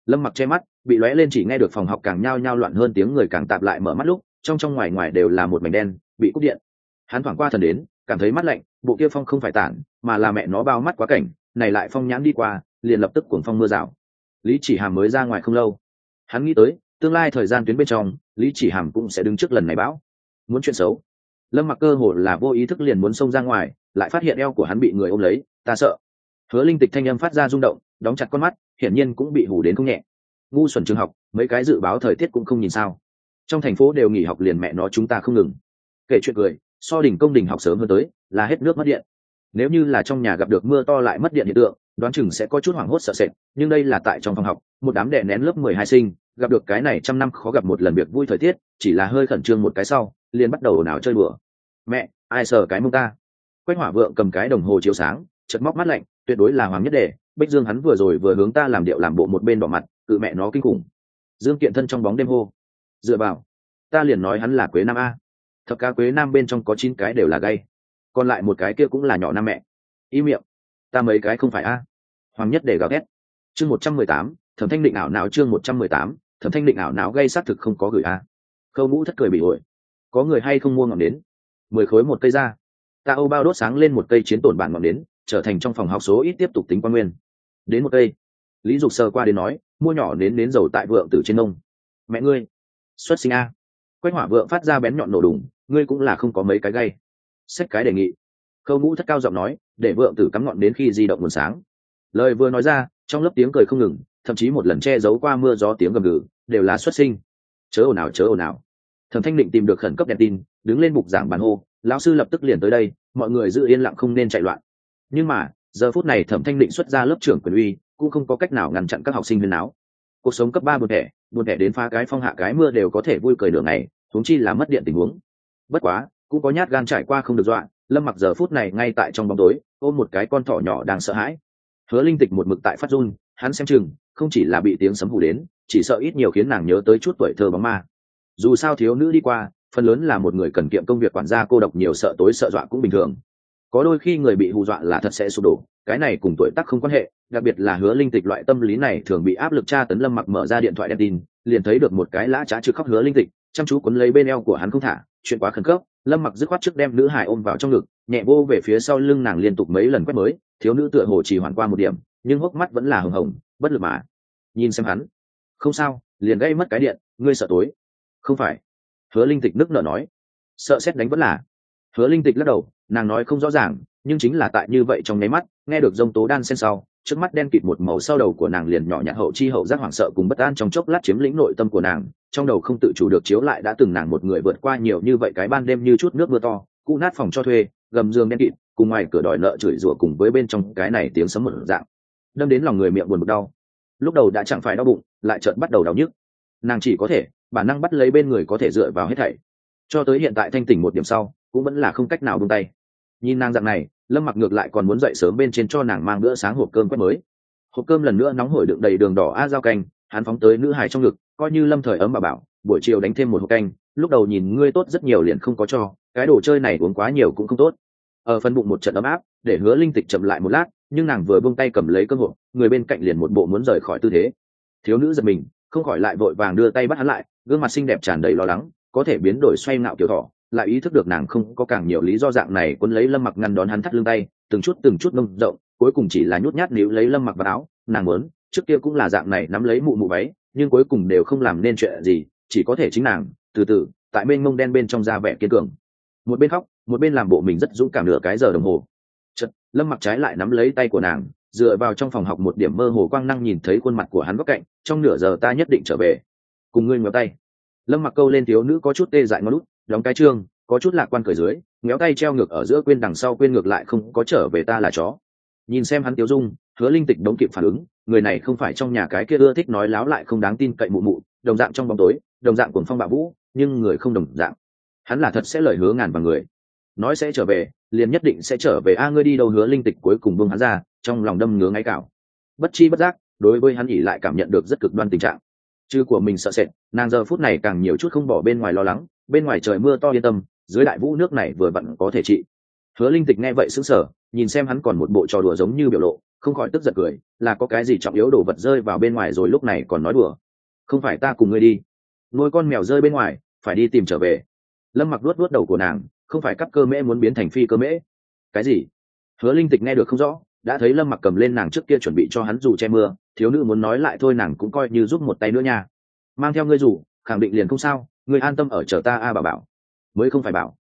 Lâm mặc che mắt, bị lóe lên chỉ nghe được phòng học càng nhao nhao loạn hơn tiếng người càng tạp lại mở mắt lúc, trong trong ngoài ngoài đều là một mảnh đen, bị cúp điện. Hắn thoảng qua thần đến, cảm thấy mắt lạnh, bộ kia phong không phải tản, mà là mẹ nó bao mắt quá cảnh, này lại phong nhãn đi qua, liền lập tức cuồng phong mưa rào lý chỉ hàm mới ra ngoài không lâu. Hắn nghĩ tới, tương lai thời gian tuyến bên trong, lý chỉ hàm cũng sẽ đứng trước lần này bão. Muốn chuyện xấu. Lâm mặc cơ hồ là vô ý thức liền muốn xông ra ngoài, lại phát hiện eo của hắn bị người ôm lấy, ta sợ. Hứa linh tịch thanh âm phát ra rung động, đóng chặt con mắt, hiển nhiên cũng bị hủ đến không nhẹ. Ngu xuẩn trường học, mấy cái dự báo thời tiết cũng không nhìn sao. Trong thành phố đều nghỉ học liền mẹ nó chúng ta không ngừng. Kể chuyện cười, so đỉnh công đình học sớm hơn tới, là hết nước mất điện nếu như là trong nhà gặp được mưa to lại mất điện hiện tượng, đoán chừng sẽ có chút hoảng hốt sợ sệt, nhưng đây là tại trong phòng học, một đám đẻ nén lớp mười hai sinh, gặp được cái này trăm năm khó gặp một lần việc vui thời tiết, chỉ là hơi khẩn trương một cái sau, liền bắt đầu nào chơi bừa mẹ, ai sờ cái mông ta? Quách hỏa vượng cầm cái đồng hồ chiếu sáng chật móc mắt lạnh, tuyệt đối là hoàng nhất đề bích dương hắn vừa rồi vừa hướng ta làm điệu làm bộ một bên đỏ mặt, cự mẹ nó kinh khủng. Dương kiện thân trong bóng đêm hô, dựa vào, ta liền nói hắn là quế nam a. Thật ca quế nam bên trong có chín cái đều là gay còn lại một cái kia cũng là nhỏ nam mẹ. Y miệng, ta mấy cái không phải a? Hoàng nhất để gào ghét. Chương một trăm mười tám, thẩm thanh định ảo não chương một trăm mười tám, thẩm thanh định ảo não gây xác thực không có gửi a. Khâu mũ thất cười bị ổi. Có người hay không mua ngọn đến mười khối một cây ra. Ta âu bao đốt sáng lên một cây chiến tổn bản ngọn đến trở thành trong phòng học số ít tiếp tục tính quan nguyên. Đến một cây. Lý dục sơ qua đến nói, mua nhỏ đến đến dầu tại vượng tử trên nông. Mẹ ngươi, xuất sinh a. Quách hỏa vượng phát ra bén nhọn nổ đùng, ngươi cũng là không có mấy cái gây xét cái đề nghị. Khâu ngũ thất cao giọng nói, để vượng tử cắm ngọn đến khi di động nguồn sáng. Lời vừa nói ra, trong lớp tiếng cười không ngừng, thậm chí một lần che giấu qua mưa gió tiếng gầm gừ, đều là xuất sinh. Chớ ồn ào, chớ ồn ào. Thẩm thanh định tìm được khẩn cấp đèn tin, đứng lên bục giảng bàn hô, lão sư lập tức liền tới đây, mọi người giữ yên lặng không nên chạy loạn. Nhưng mà, giờ phút này thẩm thanh định xuất ra lớp trưởng quyền uy, cũng không có cách nào ngăn chặn các học sinh huyên áo cuộc sống cấp ba buồn thẻ buồn thẻ đến phá cái phong hạ cái mưa đều có thể vui cười đường này thúng chi là mất điện tình huống. Bất quá cũng có nhát gan trải qua không được dọa, lâm mặc giờ phút này ngay tại trong bóng tối, ôm một cái con thỏ nhỏ đang sợ hãi. Hứa linh tịch một mực tại phát run, hắn xem chừng, không chỉ là bị tiếng sấm hù đến, chỉ sợ ít nhiều khiến nàng nhớ tới chút tuổi thơ bóng ma. Dù sao thiếu nữ đi qua, phần lớn là một người cần kiệm công việc quản gia cô độc nhiều sợ tối sợ dọa cũng bình thường. Có đôi khi người bị hù dọa là thật sẽ sụp đổ, cái này cùng tuổi tác không quan hệ, đặc biệt là hứa linh tịch loại tâm lý này thường bị áp lực tra tấn lâm mặc mở ra điện thoại đem tin, liền thấy được một cái lã trá chưa khóc hứa linh tịch, chăm chú quấn lấy bên eo của hắn không thả, chuyện quá khẩn cấp lâm mặc dứt khoát trước đem nữ hải ôm vào trong ngực, nhẹ vô về phía sau lưng nàng liên tục mấy lần quét mới, thiếu nữ tựa hồ chỉ hoàn qua một điểm, nhưng hốc mắt vẫn là hồng hồng, bất lực mà. Nhìn xem hắn. Không sao, liền gây mất cái điện, ngươi sợ tối. Không phải. Hứa linh tịch nức nở nói. Sợ xét đánh vẫn là. Hứa linh tịch lắc đầu, nàng nói không rõ ràng, nhưng chính là tại như vậy trong nháy mắt, nghe được dông tố đan xen sau, trước mắt đen kịt một màu sau đầu của nàng liền nhỏ nhặt hậu chi hậu giác hoảng sợ cùng bất an trong chốc lát chiếm lĩnh nội tâm của nàng trong đầu không tự chủ được chiếu lại đã từng nàng một người vượt qua nhiều như vậy cái ban đêm như chút nước mưa to cụ nát phòng cho thuê, gầm giường đen kịt, cùng ngoài cửa đòi nợ chửi rủa cùng với bên trong cái này tiếng sấm một dạng. Đâm đến lòng người miệng buồn bực đau. Lúc đầu đã chẳng phải đau bụng, lại chợt bắt đầu đau nhức. Nàng chỉ có thể, bản năng bắt lấy bên người có thể dựa vào hết thảy. Cho tới hiện tại thanh tỉnh một điểm sau, cũng vẫn là không cách nào buông tay. Nhìn nàng dạng này, lâm mặc ngược lại còn muốn dậy sớm bên trên cho nàng mang bữa sáng hộp cơm quét mới. Hộp cơm lần nữa nóng hổi đựng đầy đường đỏ a dao canh, hắn phóng tới nữ hài trong ngực coi như lâm thời ấm bà bảo, buổi chiều đánh thêm một hộp canh, lúc đầu nhìn ngươi tốt rất nhiều liền không có cho, cái đồ chơi này uống quá nhiều cũng không tốt. Ở phần bụng một trận ấm áp, để hứa linh tịch chậm lại một lát, nhưng nàng vừa buông tay cầm lấy cơ hội người bên cạnh liền một bộ muốn rời khỏi tư thế. Thiếu nữ giật mình, không khỏi lại vội vàng đưa tay bắt hắn lại, gương mặt xinh đẹp tràn đầy lo lắng, có thể biến đổi xoay ngạo kiểu thỏ, lại ý thức được nàng không có càng nhiều lý do dạng này quấn lấy lâm mặc ngăn đón hắn thắt lưng tay, từng chút từng chút nông rộng, cuối cùng chỉ là nhút nhát níu lấy lâm mặc vào áo, nàng muốn, trước kia cũng là dạng này nắm lấy mụ mụ váy nhưng cuối cùng đều không làm nên chuyện gì, chỉ có thể chính nàng, từ từ, tại bên mông đen bên trong da vẻ kiên cường. Một bên khóc, một bên làm bộ mình rất dũng cảm nửa cái giờ đồng hồ. Chật lâm mặc trái lại nắm lấy tay của nàng, dựa vào trong phòng học một điểm mơ hồ quang năng nhìn thấy khuôn mặt của hắn góc cạnh, trong nửa giờ ta nhất định trở về. Cùng ngươi ngéo tay. Lâm mặc câu lên thiếu nữ có chút tê dại ngón lút đóng cái trương, có chút lạc quan cởi dưới, ngéo tay treo ngược ở giữa quên đằng sau quên ngược lại không có trở về ta là chó. Nhìn xem hắn tiêu dung, hứa linh tịch đống kịp phản ứng người này không phải trong nhà cái kia ưa thích nói láo lại không đáng tin cậy mụ mụ đồng dạng trong bóng tối đồng dạng cuồng phong bạo vũ nhưng người không đồng dạng. Hắn là thật sẽ lời hứa ngàn vào người. Nói sẽ trở về liền nhất định sẽ trở về. A ngươi đi đâu hứa linh tịch cuối cùng vương hắn ra trong lòng đâm ngứa ngáy cảo, bất chi bất giác đối với hắn ỉ lại cảm nhận được rất cực đoan tình trạng. Chứ của mình sợ sệt nàng giờ phút này càng nhiều chút không bỏ bên ngoài lo lắng bên ngoài trời mưa to yên tâm dưới đại vũ nước này vừa vặn có thể trị. Hứa linh tịch nghe vậy sững sờ nhìn xem hắn còn một bộ trò đùa giống như biểu lộ không khỏi tức giận cười, là có cái gì trọng yếu đồ vật rơi vào bên ngoài rồi lúc này còn nói đùa. Không phải ta cùng ngươi đi. Nuôi con mèo rơi bên ngoài, phải đi tìm trở về. Lâm mặc luốt luốt đầu của nàng, không phải cắp cơ mễ muốn biến thành phi cơ mễ. Cái gì? Hứa linh tịch nghe được không rõ, đã thấy lâm mặc cầm lên nàng trước kia chuẩn bị cho hắn dù che mưa, thiếu nữ muốn nói lại thôi nàng cũng coi như giúp một tay nữa nha. Mang theo ngươi dù, khẳng định liền không sao, ngươi an tâm ở chờ ta a bảo bảo. Mới không phải bảo.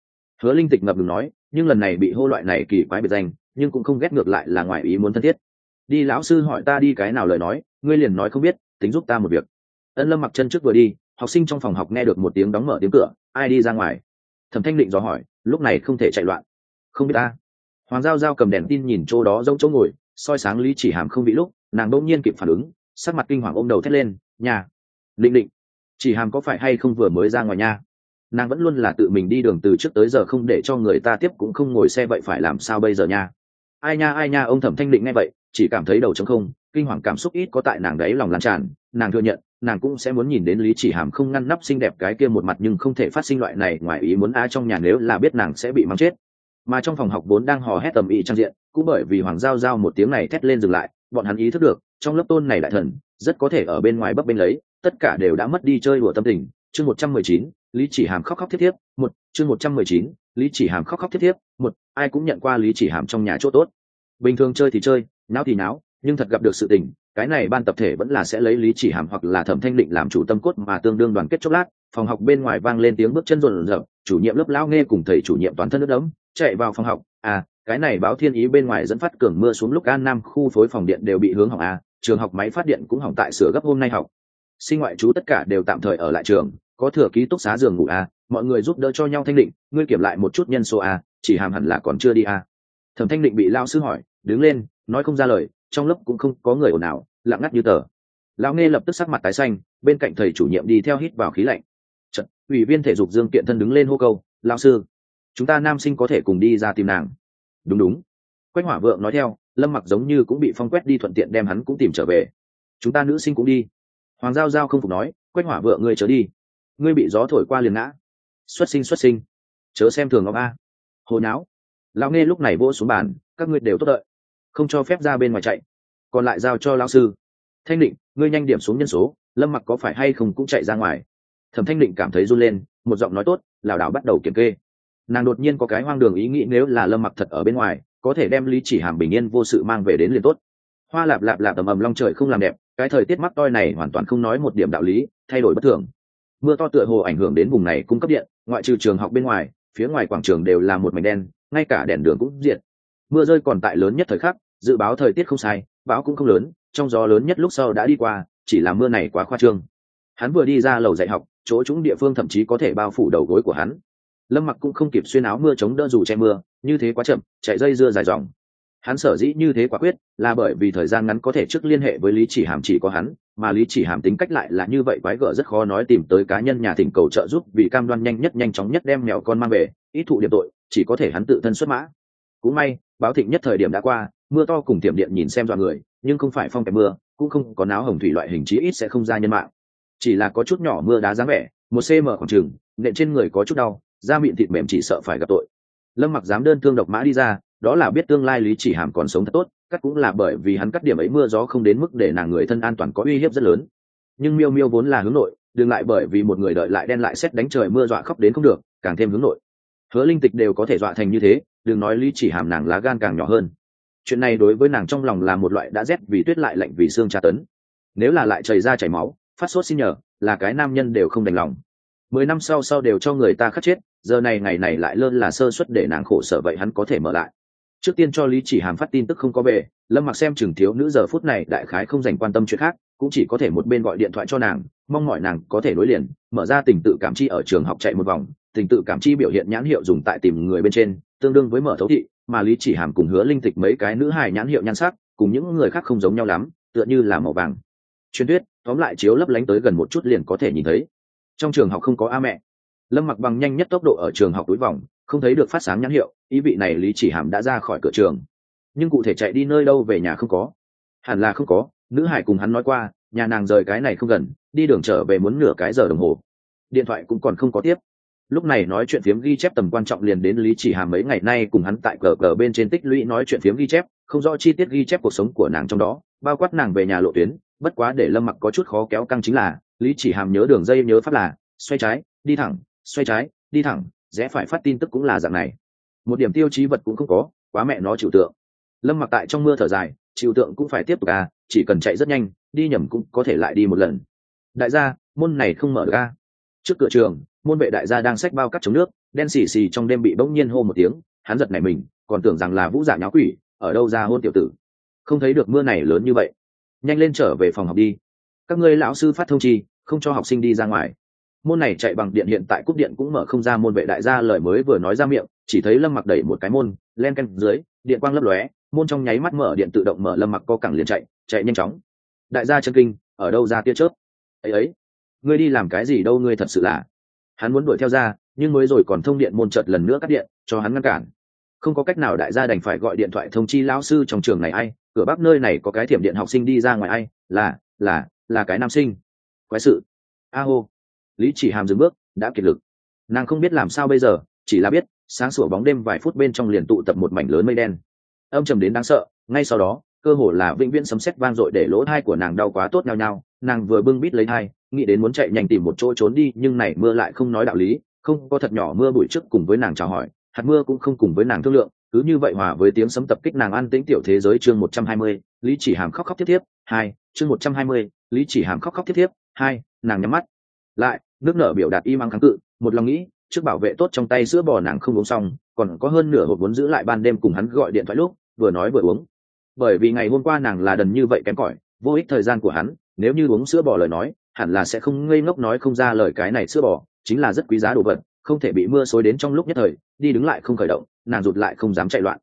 Hứa linh tịch ngập ngừng nói, nhưng lần này bị hô loại này kỳ quái biệt danh nhưng cũng không ghét ngược lại là ngoài ý muốn thân thiết. Đi lão sư hỏi ta đi cái nào lời nói, ngươi liền nói không biết, tính giúp ta một việc. Ân lâm mặc chân trước vừa đi, học sinh trong phòng học nghe được một tiếng đóng mở tiếng cửa, ai đi ra ngoài? Thẩm thanh định dò hỏi, lúc này không thể chạy loạn. Không biết ta. Hoàng giao giao cầm đèn tin nhìn chỗ đó giống chỗ ngồi, soi sáng lý chỉ hàm không bị lúc, nàng đỗng nhiên kịp phản ứng, sắc mặt kinh hoàng ôm đầu thét lên nhà định định, chỉ hàm có phải hay không vừa mới ra ngoài nhà nàng vẫn luôn là tự mình đi đường từ trước tới giờ không để cho người ta tiếp cũng không ngồi xe vậy phải làm sao bây giờ nha? Ai nha ai nha, ông thẩm thanh định nghe vậy, chỉ cảm thấy đầu trống không, kinh hoàng cảm xúc ít có tại nàng đấy lòng lan tràn. Nàng thừa nhận, nàng cũng sẽ muốn nhìn đến lý chỉ hàm không ngăn nắp xinh đẹp cái kia một mặt nhưng không thể phát sinh loại này ngoài ý muốn a trong nhà nếu là biết nàng sẽ bị mắng chết. Mà trong phòng học vốn đang hò hét tầm ý trang diện, cũng bởi vì hoàng giao giao một tiếng này thét lên dừng lại, bọn hắn ý thức được, trong lớp tôn này đại thần, rất có thể ở bên ngoài bấp bên lấy, tất cả đều đã mất đi chơi đùa tâm tình. Chương một trăm mười chín, lý chỉ hàm khóc khóc thiết thiếp, một, chương một trăm mười chín, lý chỉ hàm khóc khóc thiết thiếp, một, ai cũng nhận qua lý chỉ hàm trong nhà chỗ tốt bình thường chơi thì chơi não thì não, nhưng thật gặp được sự tình cái này ban tập thể vẫn là sẽ lấy lý chỉ hàm hoặc là thẩm thanh định làm chủ tâm cốt mà tương đương đoàn kết chốc lát. Phòng học bên ngoài vang lên tiếng bước chân rộn rợn chủ nhiệm lớp lao nghe cùng thầy chủ nhiệm toàn thân nước đấm chạy vào phòng học. À cái này báo thiên ý bên ngoài dẫn phát cường mưa xuống lúc an nam khu phối phòng điện đều bị hướng hỏng. À trường học máy phát điện cũng hỏng tại sửa gấp hôm nay học. Sinh ngoại chú tất cả đều tạm thời ở lại trường có thừa ký túc xá giường ngủ. À mọi người giúp đỡ cho nhau thanh định ngươi kiểm lại một chút nhân số. À chỉ hàm hẳn là còn chưa đi. À thẩm thanh định bị lao sư hỏi đứng lên nói không ra lời trong lớp cũng không có người ồn nào lặng ngắt như tờ. Lão nghe lập tức sắc mặt tái xanh bên cạnh thầy chủ nhiệm đi theo hít vào khí lạnh. Trận, ủy viên thể dục dương kiện thân đứng lên hô câu lao sư chúng ta nam sinh có thể cùng đi ra tìm nàng. Đúng đúng. Quách hỏa vượng nói theo lâm mặc giống như cũng bị phong quét đi thuận tiện đem hắn cũng tìm trở về. Chúng ta nữ sinh cũng đi. Hoàng giao giao không phục nói quách hỏa vượng ngươi trở đi. Ngươi bị gió thổi qua liền ngã. Xuất sinh xuất sinh. Chớ xem thường ngọc a. Hồi não lão nghe lúc này vỗ xuống bàn, các ngươi đều tốt đợi. Không cho phép ra bên ngoài chạy. Còn lại giao cho lão sư. Thanh định, ngươi nhanh điểm xuống nhân số, lâm mặc có phải hay không cũng chạy ra ngoài. Thẩm thanh định cảm thấy run lên, một giọng nói tốt, lảo đảo bắt đầu kiểm kê. Nàng đột nhiên có cái hoang đường ý nghĩ nếu là lâm mặc thật ở bên ngoài, có thể đem lý chỉ hàm bình yên vô sự mang về đến liền tốt. Hoa lạp lạp lạp ầm ầm long trời không làm đẹp, cái thời tiết mắc toi này hoàn toàn không nói một điểm đạo lý, thay đổi bất thường. Mưa to tựa hồ ảnh hưởng đến vùng này cung cấp điện, ngoại trừ trường học bên ngoài, phía ngoài quảng trường đều là một mảnh đen ngay cả đèn đường cũng diệt. Mưa rơi còn tại lớn nhất thời khắc, dự báo thời tiết không sai, bão cũng không lớn, trong gió lớn nhất lúc sau đã đi qua, chỉ là mưa này quá khoa trương. Hắn vừa đi ra lầu dạy học, chỗ chúng địa phương thậm chí có thể bao phủ đầu gối của hắn. Lâm mặc cũng không kịp xuyên áo mưa chống đỡ dù che mưa, như thế quá chậm, chạy dây dưa dài dòng. Hắn sở dĩ như thế quả quyết, là bởi vì thời gian ngắn có thể trước liên hệ với lý chỉ hàm chỉ có hắn, mà lý chỉ hàm tính cách lại là như vậy quái gở rất khó nói tìm tới cá nhân nhà thỉnh cầu trợ giúp vì cam đoan nhanh nhất nhanh chóng nhất đem mèo con mang về ít thụ điểm tội chỉ có thể hắn tự thân xuất mã. Cũng may, báo thịnh nhất thời điểm đã qua, mưa to cùng tiệm điện nhìn xem dọa người, nhưng không phải phong kèm mưa, cũng không có náo hồng thủy loại hình chí ít sẽ không ra nhân mạng. Chỉ là có chút nhỏ mưa đá dáng vẻ, một cm khoảng trừng nện trên người có chút đau, da miệng thịt mềm chỉ sợ phải gặp tội. Lâm mặc dám đơn thương độc mã đi ra, đó là biết tương lai lý chỉ hàm còn sống thật tốt, cắt cũng là bởi vì hắn cắt điểm ấy mưa gió không đến mức để nàng người thân an toàn có uy hiếp rất lớn. Nhưng miêu miêu vốn là hướng nội, đừng lại bởi vì một người đợi lại đen lại xét đánh trời mưa dọa khóc đến không được, càng thêm hướng nội hứa linh tịch đều có thể dọa thành như thế, đừng nói lý chỉ hàm nàng lá gan càng nhỏ hơn. Chuyện này đối với nàng trong lòng là một loại đã rét vì tuyết lại lạnh vì xương tra tấn. Nếu là lại chảy ra chảy máu, phát sốt xin nhờ, là cái nam nhân đều không đành lòng. Mười năm sau sau đều cho người ta khắc chết, giờ này ngày này lại lơn là sơ suất để nàng khổ sở vậy hắn có thể mở lại. Trước tiên cho lý chỉ hàm phát tin tức không có về, lâm mặc xem chừng thiếu nữ giờ phút này đại khái không dành quan tâm chuyện khác, cũng chỉ có thể một bên gọi điện thoại cho nàng, mong mọi nàng có thể nối liền, mở ra tình tự cảm chi ở trường học chạy một vòng tình tự cảm chi biểu hiện nhãn hiệu dùng tại tìm người bên trên, tương đương với mở thấu thị, mà lý chỉ hàm cùng hứa linh tịch mấy cái nữ hài nhãn hiệu nhan sắc, cùng những người khác không giống nhau lắm, tựa như là màu vàng. Truyền thuyết, tóm lại chiếu lấp lánh tới gần một chút liền có thể nhìn thấy. Trong trường học không có a mẹ. Lâm mặc bằng nhanh nhất tốc độ ở trường học đối vòng, không thấy được phát sáng nhãn hiệu, ý vị này lý chỉ hàm đã ra khỏi cửa trường. Nhưng cụ thể chạy đi nơi đâu về nhà không có. Hẳn là không có, nữ hải cùng hắn nói qua, nhà nàng rời cái này không gần, đi đường trở về muốn nửa cái giờ đồng hồ. Điện thoại cũng còn không có tiếp lúc này nói chuyện phiếm ghi chép tầm quan trọng liền đến lý chỉ hàm mấy ngày nay cùng hắn tại cờ cờ bên trên tích lũy nói chuyện phiếm ghi chép, không rõ chi tiết ghi chép cuộc sống của nàng trong đó, bao quát nàng về nhà lộ tuyến, bất quá để lâm mặc có chút khó kéo căng chính là, lý chỉ hàm nhớ đường dây nhớ pháp là, xoay trái, đi thẳng, xoay trái, đi thẳng, rẽ phải phát tin tức cũng là dạng này. Một điểm tiêu chí vật cũng không có, quá mẹ nó chịu tượng. Lâm mặc tại trong mưa thở dài, chịu tượng cũng phải tiếp tục à chỉ cần chạy rất nhanh, đi nhầm cũng có thể lại đi một lần. Đại gia, môn này không mở ra à? trước cửa trường môn vệ đại gia đang xách bao cắt chống nước, đen xì xì trong đêm bị bỗng nhiên hô một tiếng, hắn giật nảy mình, còn tưởng rằng là vũ giả nháo quỷ, ở đâu ra hôn tiểu tử. Không thấy được mưa này lớn như vậy. Nhanh lên trở về phòng học đi. Các ngươi lão sư phát thông chi, không cho học sinh đi ra ngoài. Môn này chạy bằng điện hiện tại cúp điện cũng mở không ra môn vệ đại gia lời mới vừa nói ra miệng, chỉ thấy lâm mặc đẩy một cái môn, len canh dưới, điện quang lấp lóe, môn trong nháy mắt mở, điện tự động mở, lâm mặc co cẳng liền chạy chạy nhanh chóng. Đại gia chân kinh, ở đâu ra tia chớp? Ấy ấy, ngươi đi làm cái gì đâu, ngươi thật sự là hắn muốn đuổi theo ra, nhưng mới rồi còn thông điện môn chợt lần nữa cắt điện, cho hắn ngăn cản. Không có cách nào đại gia đành phải gọi điện thoại thông chi lão sư trong trường này ai, cửa bắc nơi này có cái thiểm điện học sinh đi ra ngoài ai, là là là cái nam sinh. Quái sự. A hô. Lý chỉ hàm dừng bước, đã kiệt lực. Nàng không biết làm sao bây giờ, chỉ là biết, sáng sủa bóng đêm vài phút bên trong liền tụ tập một mảnh lớn mây đen. Âm trầm đến đáng sợ, ngay sau đó, cơ hồ là vĩnh viễn sấm sét vang dội để lỗ thai của nàng đau quá tốt nhau nhau nàng vừa bưng bít lấy thai nghĩ đến muốn chạy nhanh tìm một chỗ trốn đi, nhưng này mưa lại không nói đạo lý, không có thật nhỏ mưa bụi trước cùng với nàng chào hỏi, hạt mưa cũng không cùng với nàng thương lượng, cứ như vậy hòa với tiếng sấm tập kích nàng an tĩnh tiểu thế giới chương một trăm hai mươi, lý chỉ hàm khóc khóc thiết thiếp, hai, chương một trăm hai mươi, lý chỉ hàm khóc khóc thiết thiếp, hai, nàng nhắm mắt lại, nước nở biểu đạt y mang kháng cự, một lòng nghĩ, trước bảo vệ tốt trong tay sữa bò nàng không uống xong, còn có hơn nửa hộp muốn giữ lại ban đêm cùng hắn gọi điện thoại lúc, vừa nói vừa uống. Bởi vì ngày hôm qua nàng là đần như vậy kém cỏi, vô ích thời gian của hắn, nếu như uống sữa bò lời nói hẳn là sẽ không ngây ngốc nói không ra lời cái này sữa bò, chính là rất quý giá đồ vật, không thể bị mưa xối đến trong lúc nhất thời, đi đứng lại không khởi động, nàng rụt lại không dám chạy loạn.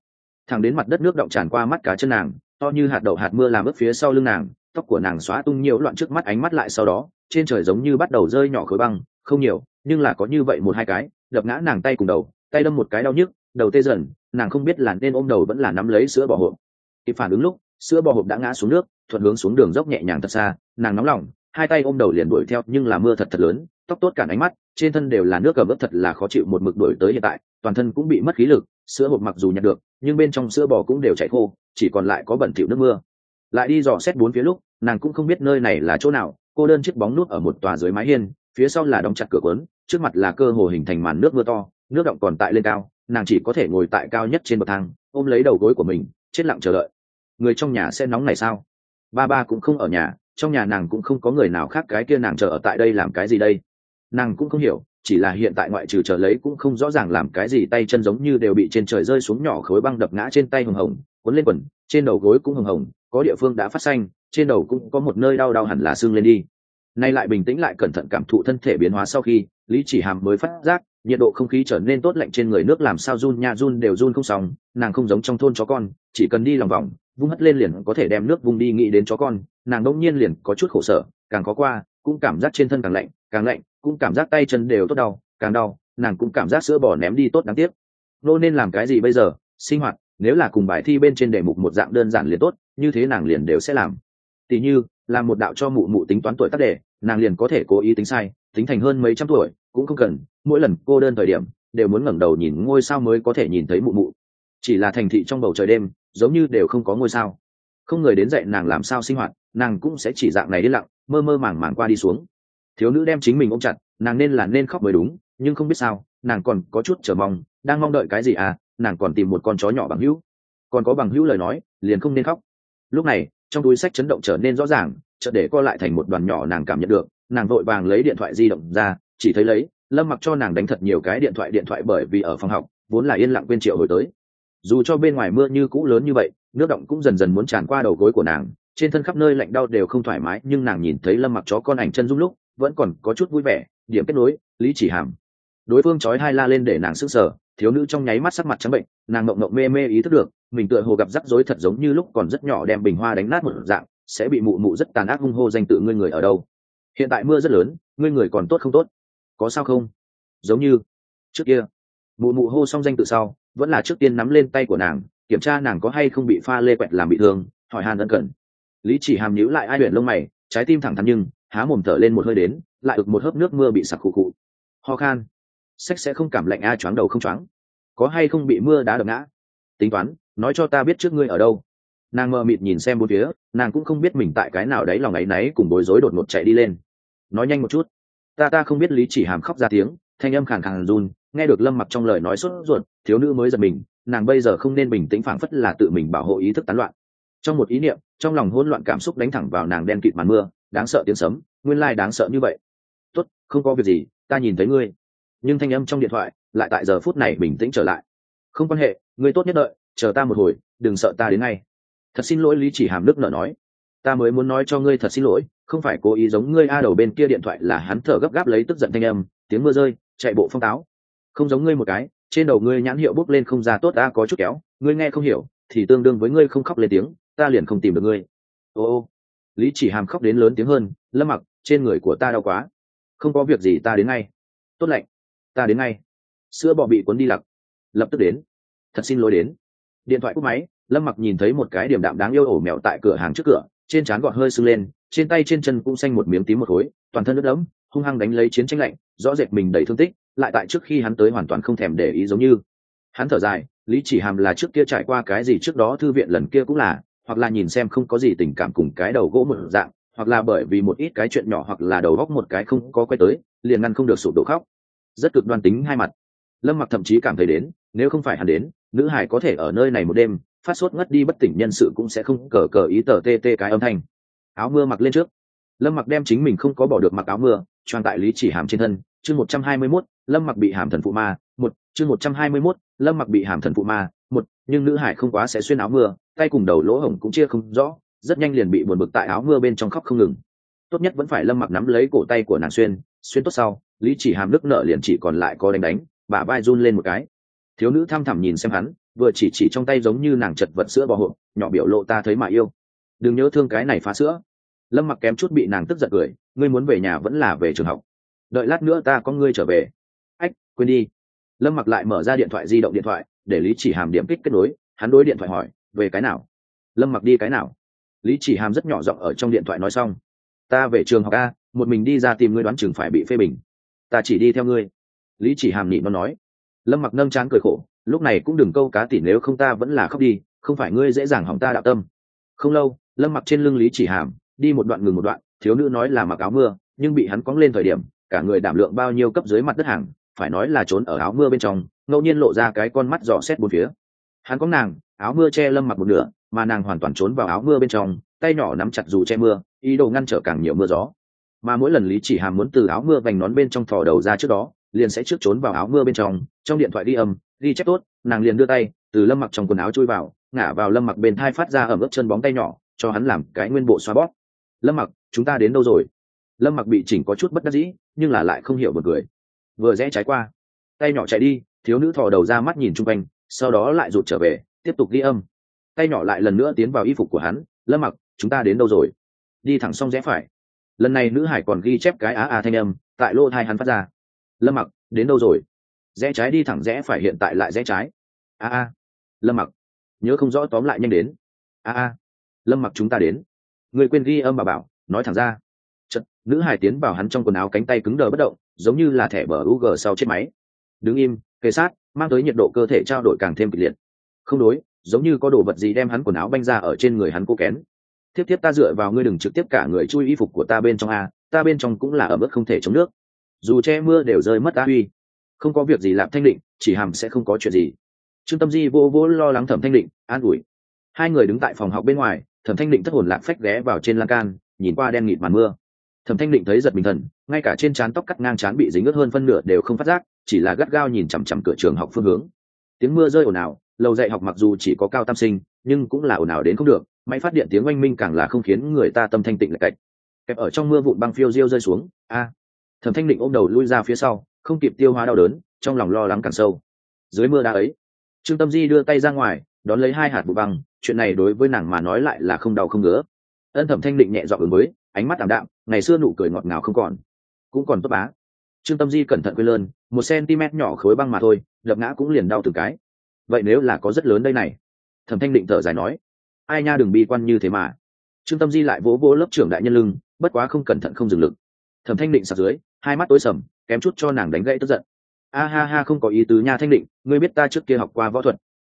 Thẳng đến mặt đất nước động tràn qua mắt cá chân nàng, to như hạt đậu hạt mưa làm ướt phía sau lưng nàng, tóc của nàng xóa tung nhiều loạn trước mắt ánh mắt lại sau đó, trên trời giống như bắt đầu rơi nhỏ khối băng, không nhiều, nhưng là có như vậy một hai cái, đập ngã nàng tay cùng đầu, tay đâm một cái đau nhức, đầu tê dần, nàng không biết là nên ôm đầu vẫn là nắm lấy sữa bò hộp. Kịp phản ứng lúc, sữa bò hộp đã ngã xuống nước, thuận hướng xuống đường dốc nhẹ nhàng thật xa, nàng nóng lòng hai tay ôm đầu liền đuổi theo, nhưng là mưa thật thật lớn, tóc tốt cản ánh mắt, trên thân đều là nước cầm ướp thật là khó chịu một mực đuổi tới hiện tại, toàn thân cũng bị mất khí lực, sữa hộp mặc dù nhặt được, nhưng bên trong sữa bò cũng đều chảy khô, chỉ còn lại có bẩn thỉu nước mưa. Lại đi dò xét bốn phía lúc, nàng cũng không biết nơi này là chỗ nào, cô đơn chiếc bóng nút ở một tòa dưới mái hiên, phía sau là đóng chặt cửa cuốn, trước mặt là cơ hồ hình thành màn nước mưa to, nước động còn tại lên cao, nàng chỉ có thể ngồi tại cao nhất trên bậc thang, ôm lấy đầu gối của mình, chết lặng chờ đợi. Người trong nhà sẽ nóng này sao? Ba ba cũng không ở nhà trong nhà nàng cũng không có người nào khác cái kia nàng chờ ở tại đây làm cái gì đây. Nàng cũng không hiểu, chỉ là hiện tại ngoại trừ chờ lấy cũng không rõ ràng làm cái gì, tay chân giống như đều bị trên trời rơi xuống nhỏ khối băng đập ngã trên tay hồng hồng, cuốn lên quần, trên đầu gối cũng hồng hồng, có địa phương đã phát xanh, trên đầu cũng có một nơi đau đau hẳn là xương lên đi. Nay lại bình tĩnh lại cẩn thận cảm thụ thân thể biến hóa sau khi, lý chỉ hàm mới phát giác, nhiệt độ không khí trở nên tốt lạnh trên người nước làm sao run nha run đều run không xong, nàng không giống trong thôn chó con, chỉ cần đi lòng vòng vung hất lên liền có thể đem nước vung đi nghĩ đến chó con, nàng đông nhiên liền có chút khổ sở, càng có qua, cũng cảm giác trên thân càng lạnh càng lạnh, cũng cảm giác tay chân đều tốt đau, càng đau, nàng cũng cảm giác sữa bò ném đi tốt đáng tiếc. Nô nên làm cái gì bây giờ? Sinh hoạt, nếu là cùng bài thi bên trên đề mục một dạng đơn giản liền tốt, như thế nàng liền đều sẽ làm. Tỉ như, làm một đạo cho mụ mụ tính toán tuổi tác đề, nàng liền có thể cố ý tính sai, tính thành hơn mấy trăm tuổi, cũng không cần, mỗi lần cô đơn thời điểm, đều muốn ngẩng đầu nhìn ngôi sao mới có thể nhìn thấy mụ mụ. Chỉ là thành thị trong bầu trời đêm giống như đều không có ngôi sao. Không người đến dạy nàng làm sao sinh hoạt, nàng cũng sẽ chỉ dạng này đi lặng, mơ mơ màng màng qua đi xuống. Thiếu nữ đem chính mình ôm chặt, nàng nên là nên khóc mới đúng, nhưng không biết sao, nàng còn có chút chờ mong, đang mong đợi cái gì à nàng còn tìm một con chó nhỏ bằng hữu. Còn có bằng hữu lời nói, liền không nên khóc. Lúc này, trong túi sách chấn động trở nên rõ ràng, chợt để co lại thành một đoàn nhỏ nàng cảm nhận được, nàng vội vàng lấy điện thoại di động ra, chỉ thấy lấy, lâm mặc cho nàng đánh thật nhiều cái điện thoại điện thoại bởi vì ở phòng học, vốn là yên lặng quên triệu hồi tới dù cho bên ngoài mưa như cũ lớn như vậy, nước động cũng dần dần muốn tràn qua đầu gối của nàng, trên thân khắp nơi lạnh đau đều không thoải mái, nhưng nàng nhìn thấy lâm mặc chó con ảnh chân dung lúc, vẫn còn có chút vui vẻ, điểm kết nối, lý chỉ hàm. Đối phương chói hai la lên để nàng sức sở thiếu nữ trong nháy mắt sắc mặt trắng bệnh, nàng mộng mộng mê mê ý thức được, mình tựa hồ gặp rắc rối thật giống như lúc còn rất nhỏ đem bình hoa đánh nát một dạng, sẽ bị mụ mụ rất tàn ác hung hô danh tự ngươi người ở đâu. Hiện tại mưa rất lớn, ngươi người còn tốt không tốt? Có sao không? Giống như trước kia, mụ mụ hô xong danh tự sau vẫn là trước tiên nắm lên tay của nàng, kiểm tra nàng có hay không bị pha lê quẹt làm bị thương, hỏi hàn ân cần. Lý chỉ hàm nhíu lại ai huyện lông mày, trái tim thẳng thắn nhưng, há mồm thở lên một hơi đến, lại ực một hớp nước mưa bị sặc khụ khụ. Ho khan. Sách sẽ không cảm lạnh a, choáng đầu không choáng. Có hay không bị mưa đá đập ngã? Tính toán, nói cho ta biết trước ngươi ở đâu. Nàng mờ mịt nhìn xem bốn phía, nàng cũng không biết mình tại cái nào đấy lòng áy náy cùng bối rối đột ngột chạy đi lên. Nói nhanh một chút. Ta ta không biết lý chỉ hàm khóc ra tiếng, thanh âm khàn khàn run nghe được lâm mặc trong lời nói sốt ruột, thiếu nữ mới giật mình, nàng bây giờ không nên bình tĩnh phảng phất là tự mình bảo hộ ý thức tán loạn. Trong một ý niệm, trong lòng hỗn loạn cảm xúc đánh thẳng vào nàng đen kịt màn mưa, đáng sợ tiếng sấm, nguyên lai đáng sợ như vậy. Tốt, không có việc gì, ta nhìn thấy ngươi. Nhưng thanh âm trong điện thoại lại tại giờ phút này bình tĩnh trở lại. Không quan hệ, ngươi tốt nhất đợi, chờ ta một hồi, đừng sợ ta đến ngay. Thật xin lỗi lý chỉ hàm đức nợ nói. Ta mới muốn nói cho ngươi thật xin lỗi, không phải cố ý giống ngươi a đầu bên kia điện thoại là hắn thở gấp gáp lấy tức giận thanh âm, tiếng mưa rơi, chạy bộ phong táo không giống ngươi một cái, trên đầu ngươi nhãn hiệu bốc lên không ra tốt, ta có chút kéo, ngươi nghe không hiểu, thì tương đương với ngươi không khóc lên tiếng, ta liền không tìm được ngươi. Ô ô. Lý chỉ hàm khóc đến lớn tiếng hơn, lâm mặc, trên người của ta đau quá. Không có việc gì, ta đến ngay. Tốt lạnh. Ta đến ngay. Sữa bọ bị cuốn đi lặc. Lập tức đến. Thật xin lỗi đến. Điện thoại cúp máy, lâm mặc nhìn thấy một cái điểm đạm đáng yêu ổ mèo tại cửa hàng trước cửa, trên trán gọt hơi sưng lên, trên tay trên chân cũng xanh một miếng tím một khối, toàn thân nước đẫm, hung hăng đánh lấy chiến tranh lạnh, rõ rệt mình đầy thương tích lại tại trước khi hắn tới hoàn toàn không thèm để ý giống như. Hắn thở dài, lý chỉ hàm là trước kia trải qua cái gì trước đó thư viện lần kia cũng là, hoặc là nhìn xem không có gì tình cảm cùng cái đầu gỗ một dạng, hoặc là bởi vì một ít cái chuyện nhỏ hoặc là đầu góc một cái không có quay tới, liền ngăn không được sụp đổ khóc. Rất cực đoan tính hai mặt. Lâm mặc thậm chí cảm thấy đến, nếu không phải hắn đến, nữ hải có thể ở nơi này một đêm, phát sốt ngất đi bất tỉnh nhân sự cũng sẽ không cờ cờ ý tờ tê tê cái âm thanh. Áo mưa mặc lên trước. Lâm mặc đem chính mình không có bỏ được mặc áo mưa, choàng tại lý chỉ hàm trên thân, chương một trăm hai mươi mốt lâm mặc bị hàm thần phụ ma, một, chương một trăm hai mươi mốt, lâm mặc bị hàm thần phụ ma, một, nhưng nữ hải không quá sẽ xuyên áo mưa, tay cùng đầu lỗ hổng cũng chia không rõ, rất nhanh liền bị buồn bực tại áo mưa bên trong khóc không ngừng. Tốt nhất vẫn phải lâm mặc nắm lấy cổ tay của nàng xuyên xuyên tốt sau, lý chỉ hàm nước nợ liền chỉ còn lại có đánh đánh, bả vai run lên một cái. Thiếu nữ tham thẳm nhìn xem hắn, vừa chỉ chỉ trong tay giống như nàng chật vật sữa bò hộp, nhỏ biểu lộ ta thấy mà yêu. Đừng nhớ thương cái này phá sữa. Lâm mặc kém chút bị nàng tức giận cười, ngươi muốn về nhà vẫn là về trường học. Đợi lát nữa ta có ngươi trở về quên đi. Lâm mặc lại mở ra điện thoại di động điện thoại, để lý chỉ hàm điểm kích kết nối, hắn đối điện thoại hỏi, về cái nào? Lâm mặc đi cái nào? Lý chỉ hàm rất nhỏ giọng ở trong điện thoại nói xong, ta về trường học a, một mình đi ra tìm ngươi đoán chừng phải bị phê bình. Ta chỉ đi theo ngươi. Lý chỉ hàm nhị nó nói. Lâm mặc nâng trán cười khổ, lúc này cũng đừng câu cá tỉ nếu không ta vẫn là khóc đi, không phải ngươi dễ dàng hỏng ta đạo tâm. Không lâu, lâm mặc trên lưng lý chỉ hàm, đi một đoạn ngừng một đoạn, thiếu nữ nói là mặc áo mưa, nhưng bị hắn cóng lên thời điểm, cả người đảm lượng bao nhiêu cấp dưới mặt đất hàng phải nói là trốn ở áo mưa bên trong, ngẫu nhiên lộ ra cái con mắt dò xét bốn phía. Hắn có nàng, áo mưa che lâm mặc một nửa, mà nàng hoàn toàn trốn vào áo mưa bên trong, tay nhỏ nắm chặt dù che mưa, ý đồ ngăn trở càng nhiều mưa gió. Mà mỗi lần lý chỉ hàm muốn từ áo mưa vành nón bên trong thò đầu ra trước đó, liền sẽ trước trốn vào áo mưa bên trong trong điện thoại đi âm, ghi chép tốt, nàng liền đưa tay, từ lâm mặc trong quần áo chui vào, ngả vào lâm mặc bên thai phát ra ẩm ướt chân bóng tay nhỏ, cho hắn làm cái nguyên bộ xoa bóp. Lâm mặc, chúng ta đến đâu rồi? Lâm mặc bị chỉnh có chút bất đắc dĩ, nhưng là lại không hiểu một người vừa rẽ trái qua. Tay nhỏ chạy đi thiếu nữ thò đầu ra mắt nhìn chung quanh sau đó lại rụt trở về tiếp tục ghi âm. Tay nhỏ lại lần nữa tiến vào y phục của hắn lâm mặc chúng ta đến đâu rồi? Đi thẳng xong rẽ phải. Lần này nữ hải còn ghi chép cái á a thanh âm tại lô thai hắn phát ra. Lâm mặc đến đâu rồi? Rẽ trái đi thẳng rẽ phải hiện tại lại rẽ trái. A a. Lâm mặc nhớ không rõ tóm lại nhanh đến. A a. Lâm mặc chúng ta đến. Người quên ghi âm bà bảo nói thẳng ra. Chật, nữ hải tiến vào hắn trong quần áo cánh tay cứng đờ bất động giống như là thẻ bờ UG sau chết máy. Đứng im, kề sát, mang tới nhiệt độ cơ thể trao đổi càng thêm kịch liệt. Không đối, giống như có đồ vật gì đem hắn quần áo banh ra ở trên người hắn cô kén. Tiếp tiếp ta dựa vào ngươi đừng trực tiếp cả người chui y phục của ta bên trong a, ta bên trong cũng là ở mức không thể chống nước. Dù che mưa đều rơi mất ta uy không có việc gì làm thanh định, chỉ hàm sẽ không có chuyện gì. Trương tâm di vô vô lo lắng thẩm thanh định, an ủi. Hai người đứng tại phòng học bên ngoài, thẩm thanh định thất hồn lạc phách ghé vào trên lan can, nhìn qua đen nghịt màn mưa. Thẩm thanh định thấy giật mình thần ngay cả trên trán tóc cắt ngang trán bị dính ướt hơn phân nửa đều không phát giác, chỉ là gắt gao nhìn chằm chằm cửa trường học phương hướng. Tiếng mưa rơi ồn ào, lầu dạy học mặc dù chỉ có cao tam sinh, nhưng cũng là ồn ào đến không được, máy phát điện tiếng oanh minh càng là không khiến người ta tâm thanh tịnh lại cạch. Kẹp ở trong mưa vụn băng phiêu diêu rơi xuống, a. Thẩm thanh định ôm đầu lui ra phía sau, không kịp tiêu hóa đau đớn, trong lòng lo lắng càng sâu. Dưới mưa đá ấy, trương tâm di đưa tay ra ngoài, đón lấy hai hạt bụi băng, chuyện này đối với nàng mà nói lại là không đau không ngứa. Ân thẩm thanh định nhẹ dọn ứng với, ánh mắt ảm đạm, ngày xưa nụ cười ngọt ngào không còn cũng còn tốt bá. Trương tâm di cẩn thận quên lơn, một cm nhỏ khối băng mà thôi đập ngã cũng liền đau từng cái. Vậy nếu là có rất lớn đây này? Thẩm thanh định thở dài nói. Ai nha đừng bi quan như thế mà. Trương tâm di lại vỗ vỗ lớp trưởng đại nhân lưng, bất quá không cẩn thận không dừng lực. Thẩm thanh định sạc dưới, hai mắt tối sầm, kém chút cho nàng đánh gãy tức giận. A ha ha, không có ý tứ nha thanh định, ngươi biết ta trước kia học qua võ thuật.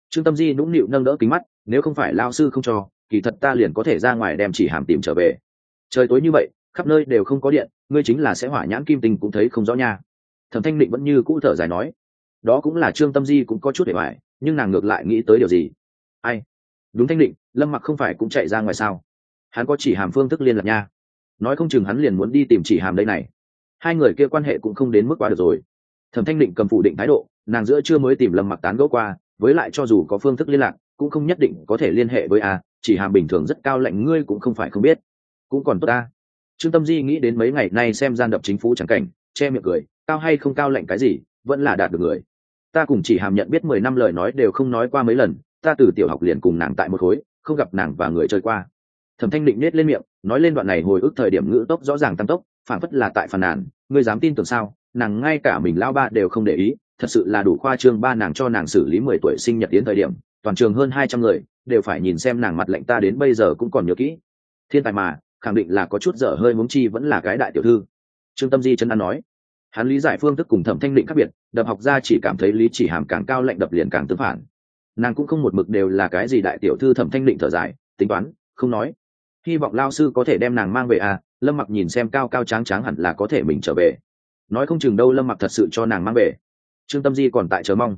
Trương tâm di nũng nịu nâng đỡ kính mắt, nếu không phải lao sư không cho, kỳ thật ta liền có thể ra ngoài đem chỉ hàm tìm trở về. Trời tối như vậy khắp nơi đều không có điện, ngươi chính là sẽ hỏa nhãn kim tình cũng thấy không rõ nha. Thẩm thanh định vẫn như cũ thở dài nói, đó cũng là trương tâm di cũng có chút để hoài, nhưng nàng ngược lại nghĩ tới điều gì? Ai? Đúng thanh định lâm mặc không phải cũng chạy ra ngoài sao? Hắn có chỉ hàm phương thức liên lạc nha. Nói không chừng hắn liền muốn đi tìm chỉ hàm đây này. Hai người kia quan hệ cũng không đến mức quá được rồi. Thẩm thanh định cầm phủ định thái độ, nàng giữa chưa mới tìm lâm mặc tán gẫu qua, với lại cho dù có phương thức liên lạc, cũng không nhất định có thể liên hệ với a, chỉ hàm bình thường rất cao lạnh, ngươi cũng không phải không biết. Cũng còn tốt ta trương tâm di nghĩ đến mấy ngày nay xem gian đập chính phủ chẳng cảnh, che miệng cười, cao hay không cao lạnh cái gì, vẫn là đạt được người. Ta cùng chỉ hàm nhận biết mười năm lời nói đều không nói qua mấy lần, ta từ tiểu học liền cùng nàng tại một khối, không gặp nàng và người chơi qua. Thẩm thanh định nết lên miệng, nói lên đoạn này hồi ức thời điểm ngữ tốc rõ ràng tăng tốc phản phất là tại phàn nàn, ngươi dám tin tưởng sao? Nàng ngay cả mình lao ba đều không để ý, thật sự là đủ khoa trương ba nàng cho nàng xử lý mười tuổi sinh nhật đến thời điểm, toàn trường hơn hai trăm người, đều phải nhìn xem nàng mặt lệnh ta đến bây giờ cũng còn nhớ kỹ. Thiên tài mà khẳng định là có chút dở hơi muốn chi vẫn là cái đại tiểu thư. Trương tâm di chân an nói. Hắn lý giải phương thức cùng thẩm thanh định khác biệt, đập học ra chỉ cảm thấy lý chỉ hàm càng cao lệnh đập liền càng tương phản. Nàng cũng không một mực đều là cái gì đại tiểu thư thẩm thanh định thở dài, tính toán, không nói. Hy vọng lao sư có thể đem nàng mang về à lâm mặc nhìn xem cao cao tráng tráng hẳn là có thể mình trở về. Nói không chừng đâu lâm mặc thật sự cho nàng mang về. Trương tâm di còn tại chờ mong.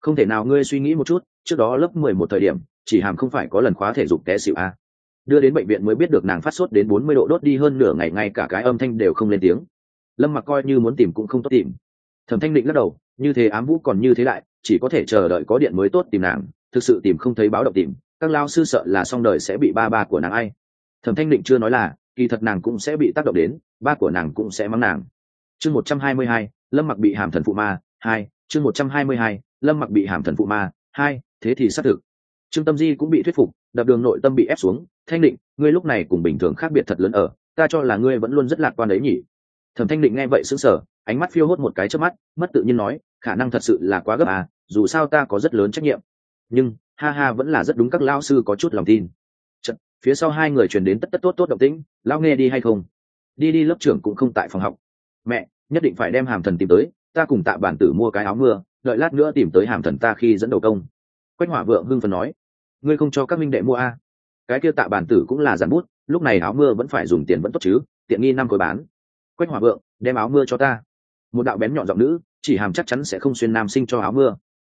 Không thể nào, ngươi suy nghĩ một chút, trước đó lớp mười một thời điểm, chỉ hàm không phải có lần khóa thể dục té xịu à đưa đến bệnh viện mới biết được nàng phát sốt đến bốn mươi độ, đốt đi hơn nửa ngày, ngay cả cái âm thanh đều không lên tiếng. Lâm mặc coi như muốn tìm cũng không tốt tìm. Thẩm thanh định lắc đầu, như thế ám vũ còn như thế lại, chỉ có thể chờ đợi có điện mới tốt tìm nàng, thực sự tìm không thấy báo động tìm. Các lao sư sợ là xong đời sẽ bị ba ba của nàng ai. Thẩm thanh định chưa nói là, kỳ thật nàng cũng sẽ bị tác động đến, ba của nàng cũng sẽ mắng nàng. Chương một trăm hai mươi hai, lâm mặc bị hàm thần phụ ma, hai, chương một trăm hai mươi hai, lâm mặc bị hàm thần phụ ma, hai, thế thì xác thực. Trương tâm di cũng bị thuyết phục đập đường nội tâm bị ép xuống thanh định ngươi lúc này cùng bình thường khác biệt thật lớn ở ta cho là ngươi vẫn luôn rất lạc quan đấy nhỉ? Thẩm thanh định nghe vậy sững sờ ánh mắt phiêu hốt một cái trước mắt mất tự nhiên nói khả năng thật sự là quá gấp à dù sao ta có rất lớn trách nhiệm. Nhưng ha ha vẫn là rất đúng các lao sư có chút lòng tin. Chật, phía sau hai người truyền đến tất tất tốt tốt động tĩnh lao nghe đi hay không? Đi đi lớp trưởng cũng không tại phòng học. Mẹ nhất định phải đem hàm thần tìm tới ta cùng tạ bản tử mua cái áo mưa đợi lát nữa tìm tới hàm thần ta khi dẫn đầu công. Quách hỏa vượng hưng phần nói ngươi không cho các minh đệ mua a cái kia tạ bản tử cũng là giàn bút, lúc này áo mưa vẫn phải dùng tiền vẫn tốt chứ, tiện nghi năm khối bán. Quách hỏa vượng, đem áo mưa cho ta. Một đạo bén nhọn giọng nữ, chỉ hàm chắc chắn sẽ không xuyên nam sinh cho áo mưa.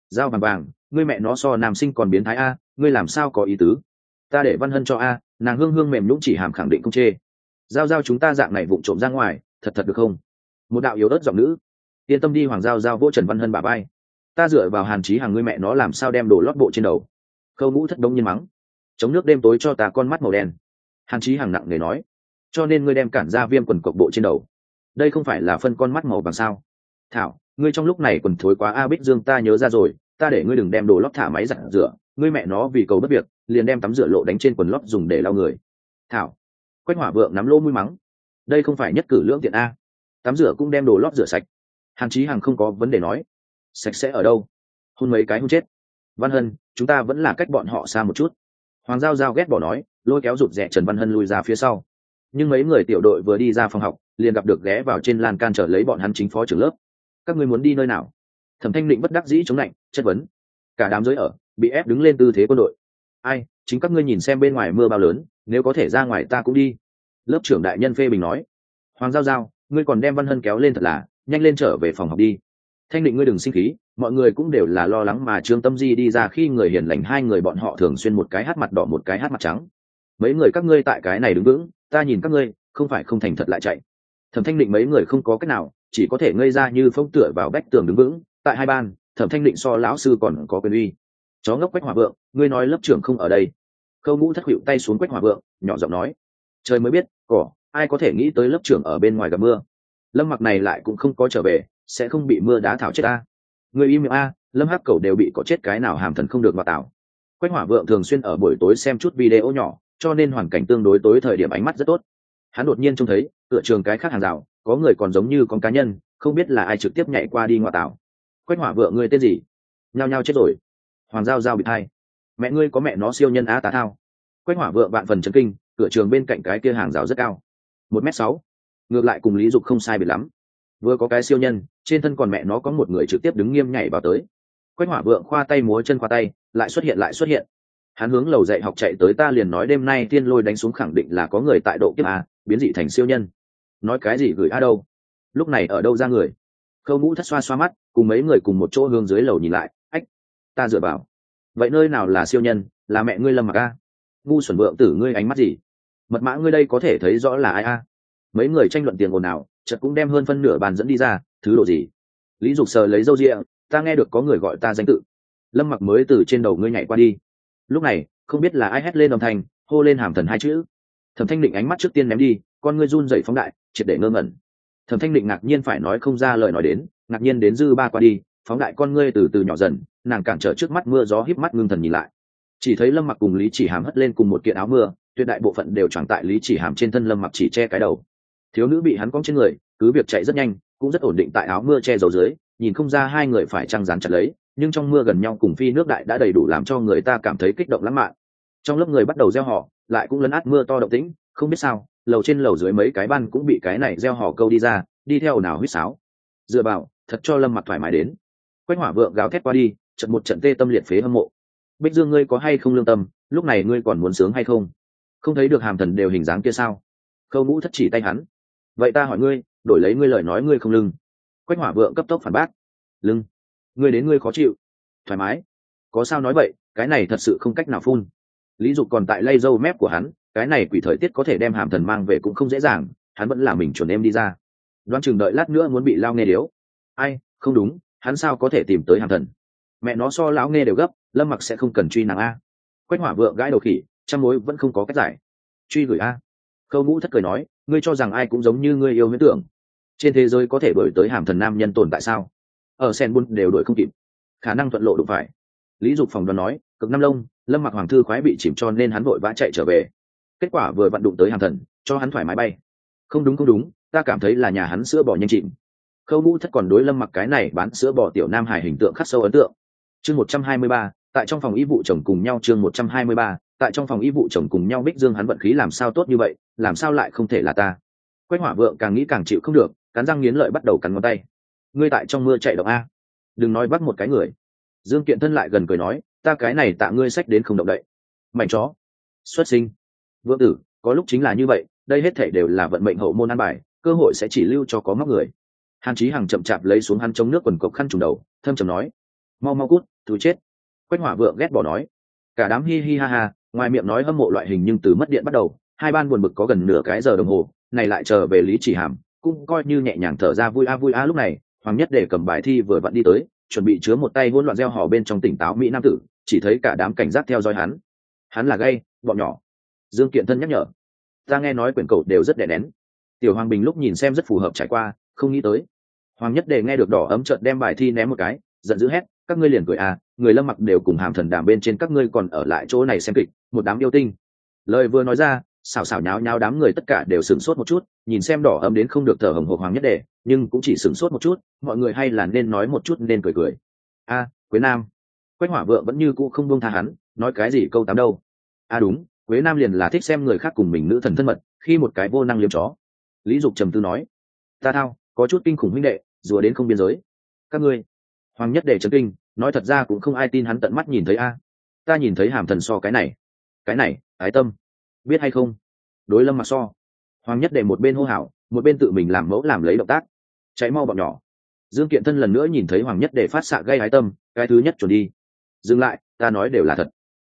Dao vàng vàng, ngươi mẹ nó so nam sinh còn biến thái a, ngươi làm sao có ý tứ? Ta để văn hân cho a, nàng hương hương mềm nhũng chỉ hàm khẳng định không chê. Giao giao chúng ta dạng này vụng trộm ra ngoài, thật thật được không? Một đạo yếu ớt giọng nữ. Yên tâm đi hoàng giao giao vỗ trần văn hân bà bay ta dựa vào hàn trí hàng ngươi mẹ nó làm sao đem đồ lót bộ trên đầu. Khâu ngũ thất đông nhiên mắng chống nước đêm tối cho ta con mắt màu đen. Hàn chí hàng nặng nề nói. Cho nên ngươi đem cản ra viêm quần cộc bộ trên đầu. Đây không phải là phân con mắt màu vàng sao? Thảo, ngươi trong lúc này quần thối quá a bích dương ta nhớ ra rồi, ta để ngươi đừng đem đồ lót thả máy giặt rửa, ngươi mẹ nó vì cầu bất việc, liền đem tắm rửa lộ đánh trên quần lót dùng để lau người. Thảo, quách hỏa vượng nắm lô mũi mắng. Đây không phải nhất cử lưỡng tiện a. Tắm rửa cũng đem đồ lót rửa sạch. Hàn chí hằng không có vấn đề nói. Sạch sẽ ở đâu? Hôn mấy cái hôn chết. Văn hân, chúng ta vẫn là cách bọn họ xa một chút hoàng giao giao ghét bỏ nói, lôi kéo rụt rẽ trần văn hân lùi ra phía sau. Nhưng mấy người tiểu đội vừa đi ra phòng học, liền gặp được ghé vào trên lan can trở lấy bọn hắn chính phó trưởng lớp. Các người muốn đi nơi nào? Thẩm thanh định bất đắc dĩ chống lạnh, chất vấn. Cả đám giới ở, bị ép đứng lên tư thế quân đội. Ai, chính các ngươi nhìn xem bên ngoài mưa bao lớn, nếu có thể ra ngoài ta cũng đi. Lớp trưởng đại nhân phê bình nói. Hoàng giao giao, ngươi còn đem văn hân kéo lên thật là, nhanh lên trở về phòng học đi. Thanh định ngươi đừng sinh khí mọi người cũng đều là lo lắng mà trương tâm di đi ra khi người hiền lành hai người bọn họ thường xuyên một cái hát mặt đỏ một cái hát mặt trắng. Mấy người các ngươi tại cái này đứng vững, ta nhìn các ngươi, không phải không thành thật lại chạy. Thẩm thanh định mấy người không có cách nào, chỉ có thể ngây ra như phong tựa vào bách tường đứng vững. Tại hai ban, thẩm thanh định so lão sư còn có quyền uy. Chó ngốc quách hòa vượng, ngươi nói lớp trưởng không ở đây. Khâu ngũ thất hiệu tay xuống quách hòa vượng, nhỏ giọng nói. Trời mới biết, cỏ, ai có thể nghĩ tới lớp trưởng ở bên ngoài gặp mưa. Lâm mặc này lại cũng không có trở về, sẽ không bị mưa đá thảo chết ta người im miệng a, lâm hắc cầu đều bị có chết cái nào hàm thần không được vào tảo quách hỏa vượng thường xuyên ở buổi tối xem chút video nhỏ, cho nên hoàn cảnh tương đối tối thời điểm ánh mắt rất tốt. Hắn đột nhiên trông thấy cửa trường cái khác hàng rào, có người còn giống như con cá nhân, không biết là ai trực tiếp nhảy qua đi ngoại tảo quách hỏa vượng ngươi tên gì? Nhao nhao chết rồi. Hoàng giao giao bị thai. Mẹ ngươi có mẹ nó siêu nhân á tá thao. Quách hỏa vượng vạn phần chấn kinh cửa trường bên cạnh cái kia hàng rào rất cao. Một m sáu. Ngược lại cùng lý dục không sai biệt lắm. Vừa có cái siêu nhân trên thân còn mẹ nó có một người trực tiếp đứng nghiêm nhảy vào tới. Quách hỏa vượng khoa tay múa chân khoa tay, lại xuất hiện, lại xuất hiện. Hắn hướng lầu dạy học chạy tới ta liền nói đêm nay tiên lôi đánh xuống khẳng định là có người tại độ kiếp a, biến dị thành siêu nhân. Nói cái gì gửi a đâu? Lúc này ở đâu ra người? Khâu mũ thất xoa xoa mắt, cùng mấy người cùng một chỗ hướng dưới lầu nhìn lại. Ách, ta dựa vào. Vậy nơi nào là siêu nhân? Là mẹ ngươi lâm mặc a. Ngu xuẩn vượng tử ngươi ánh mắt gì? Mật mã ngươi đây có thể thấy rõ là ai a? Mấy người tranh luận tiền ồn ào, chợt cũng đem hơn phân nửa bàn dẫn đi ra thứ độ gì? Lý dục sờ lấy râu rịa ta nghe được có người gọi ta danh tự. Lâm mặc mới từ trên đầu ngươi nhảy qua đi. Lúc này, không biết là ai hét lên đồng thanh, hô lên hàm thần hai chữ. Thẩm thanh định ánh mắt trước tiên ném đi, con ngươi run dậy phóng đại, triệt để ngơ ngẩn. Thẩm thanh định ngạc nhiên phải nói không ra lời nói đến, ngạc nhiên đến dư ba qua đi, phóng đại con ngươi từ từ nhỏ dần, nàng cản trở trước mắt mưa gió híp mắt ngưng thần nhìn lại. Chỉ thấy lâm mặc cùng lý chỉ hàm hất lên cùng một kiện áo mưa, tuyệt đại bộ phận đều chẳng tại lý chỉ hàm trên thân lâm mặc chỉ che cái đầu. Thiếu nữ bị hắn cong trên người, cứ việc chạy rất nhanh cũng rất ổn định tại áo mưa che dầu dưới, nhìn không ra hai người phải trăng rán chặt lấy, nhưng trong mưa gần nhau cùng phi nước đại đã đầy đủ làm cho người ta cảm thấy kích động lãng mạn. Trong lớp người bắt đầu gieo họ, lại cũng lấn át mưa to động tĩnh, không biết sao, lầu trên lầu dưới mấy cái ban cũng bị cái này gieo họ câu đi ra, đi theo nào huýt sáo. Dựa vào, thật cho lâm mặt thoải mái đến. Quách hỏa vượng gào thét qua đi, trận một trận tê tâm liệt phế hâm mộ. Bích dương ngươi có hay không lương tâm, lúc này ngươi còn muốn sướng hay không? Không thấy được hàm thần đều hình dáng kia sao? Khâu ngũ thất chỉ tay hắn. Vậy ta hỏi ngươi đổi lấy ngươi lời nói ngươi không lưng. Quách hỏa vượng cấp tốc phản bác. Lưng, ngươi đến ngươi khó chịu. Thoải mái. Có sao nói vậy, cái này thật sự không cách nào phun. Lý dục còn tại lay dâu mép của hắn, cái này quỷ thời tiết có thể đem hàm thần mang về cũng không dễ dàng, hắn vẫn là mình chuẩn em đi ra. Đoan chừng đợi lát nữa muốn bị lao nghe điếu. Ai, không đúng, hắn sao có thể tìm tới hàm thần? Mẹ nó so lão nghe đều gấp, lâm mặc sẽ không cần truy nàng a. Quách hỏa vượng gãi đầu khỉ, trăm mối vẫn không có cách giải. Truy gửi a. Khâu ngũ thất cười nói, ngươi cho rằng ai cũng giống như ngươi yêu huyễn tưởng trên thế giới có thể đổi tới hàm thần nam nhân tồn tại sao? Ở sen bun đều đổi không kịp. Khả năng thuận lộ đụng phải. Lý dục phòng đoán nói, cực năm lông lâm mặc hoàng thư khoái bị chìm cho nên hắn vội vã chạy trở về. Kết quả vừa vặn đụng tới hàm thần, cho hắn thoải mái bay. Không đúng không đúng, ta cảm thấy là nhà hắn sữa bò nhanh chìm. Khâu ngũ thất còn đối lâm mặc cái này bán sữa bò tiểu nam hải hình tượng khắc sâu ấn tượng. Chương một trăm hai mươi ba, tại trong phòng y vụ chồng cùng nhau chương một trăm hai mươi ba, tại trong phòng y vụ chồng cùng nhau bích dương hắn vận khí làm sao tốt như vậy, làm sao lại không thể là ta? Quách hỏa vượng càng nghĩ càng chịu không được cắn răng nghiến lợi bắt đầu cắn ngón tay. Ngươi tại trong mưa chạy động a. Đừng nói bắt một cái người. Dương kiện thân lại gần cười nói, ta cái này tạ ngươi sách đến không động đậy. Mạnh chó. Xuất sinh. Vương tử, có lúc chính là như vậy, đây hết thể đều là vận mệnh hậu môn an bài, cơ hội sẽ chỉ lưu cho có móc người. Hàn chí hằng chậm chạp lấy xuống hắn chống nước quần cộc khăn trùng đầu, thâm trầm nói, mau mau cút thứ chết. Quách hỏa vượng ghét bỏ nói, cả đám hi hi ha ha, ngoài miệng nói hâm mộ loại hình nhưng từ mất điện bắt đầu, hai ban buồn bực có gần nửa cái giờ đồng hồ, này lại trở về lý chỉ hàm cũng coi như nhẹ nhàng thở ra vui a vui a lúc này, hoàng nhất để cầm bài thi vừa vặn đi tới, chuẩn bị chứa một tay hỗn loạn gieo hò bên trong tỉnh táo mỹ nam tử, chỉ thấy cả đám cảnh giác theo dõi hắn. Hắn là gay, bọn nhỏ. Dương kiện thân nhắc nhở. Ta nghe nói quyển cầu đều rất đè nén. Tiểu hoàng bình lúc nhìn xem rất phù hợp trải qua, không nghĩ tới. Hoàng nhất để nghe được đỏ ấm trợn đem bài thi ném một cái, giận dữ hét, các ngươi liền cười à người lâm mặc đều cùng hàm thần đàm bên trên các ngươi còn ở lại chỗ này xem kịch, một đám yêu tinh. Lời vừa nói ra xào xào nháo nháo đám người tất cả đều sửng sốt một chút, nhìn xem đỏ ấm đến không được thở hồng hộc hoàng nhất đề nhưng cũng chỉ sửng sốt một chút, mọi người hay là nên nói một chút nên cười cười. A à, quế nam. Quách hỏa vượng vẫn như cũ không buông tha hắn, nói cái gì câu tám đâu. A à đúng, quế nam liền là thích xem người khác cùng mình nữ thần thân mật, khi một cái vô năng liếm chó. Lý dục trầm tư nói, ta thao, có chút kinh khủng huynh đệ, rùa đến không biên giới. Các ngươi. Hoàng nhất đề trấn kinh, nói thật ra cũng không ai tin hắn tận mắt nhìn thấy a. Ta nhìn thấy hàm thần so cái này. Cái này, ái tâm biết hay không? Đối lâm mặc so, hoàng nhất để một bên hô hào, một bên tự mình làm mẫu làm lấy động tác. Cháy mau bọn nhỏ. Dương kiện thân lần nữa nhìn thấy hoàng nhất để phát xạ gây hái tâm, cái thứ nhất chuẩn đi. Dừng lại, ta nói đều là thật.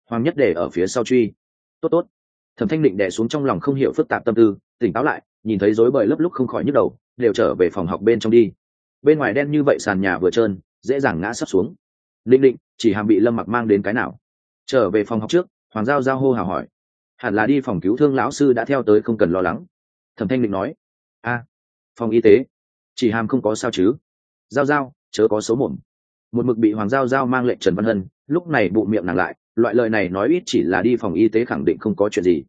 Hoàng nhất để ở phía sau truy. Tốt tốt. Thẩm thanh định đẻ xuống trong lòng không hiểu phức tạp tâm tư, tỉnh táo lại, nhìn thấy rối bời lớp lúc không khỏi nhức đầu, đều trở về phòng học bên trong đi. Bên ngoài đen như vậy sàn nhà vừa trơn, dễ dàng ngã sắp xuống. Định định, chỉ hàm bị lâm mặc mang đến cái nào? Trở về phòng học trước, hoàng giao giao hô hào hỏi hẳn là đi phòng cứu thương lão sư đã theo tới không cần lo lắng. Thẩm thanh định nói, a, phòng y tế, chỉ hàm không có sao chứ? Giao giao, chớ có số mồm. Một mực bị hoàng giao giao mang lệnh trần văn hân, lúc này bụng miệng nàng lại, loại lời này nói ít chỉ là đi phòng y tế khẳng định không có chuyện gì.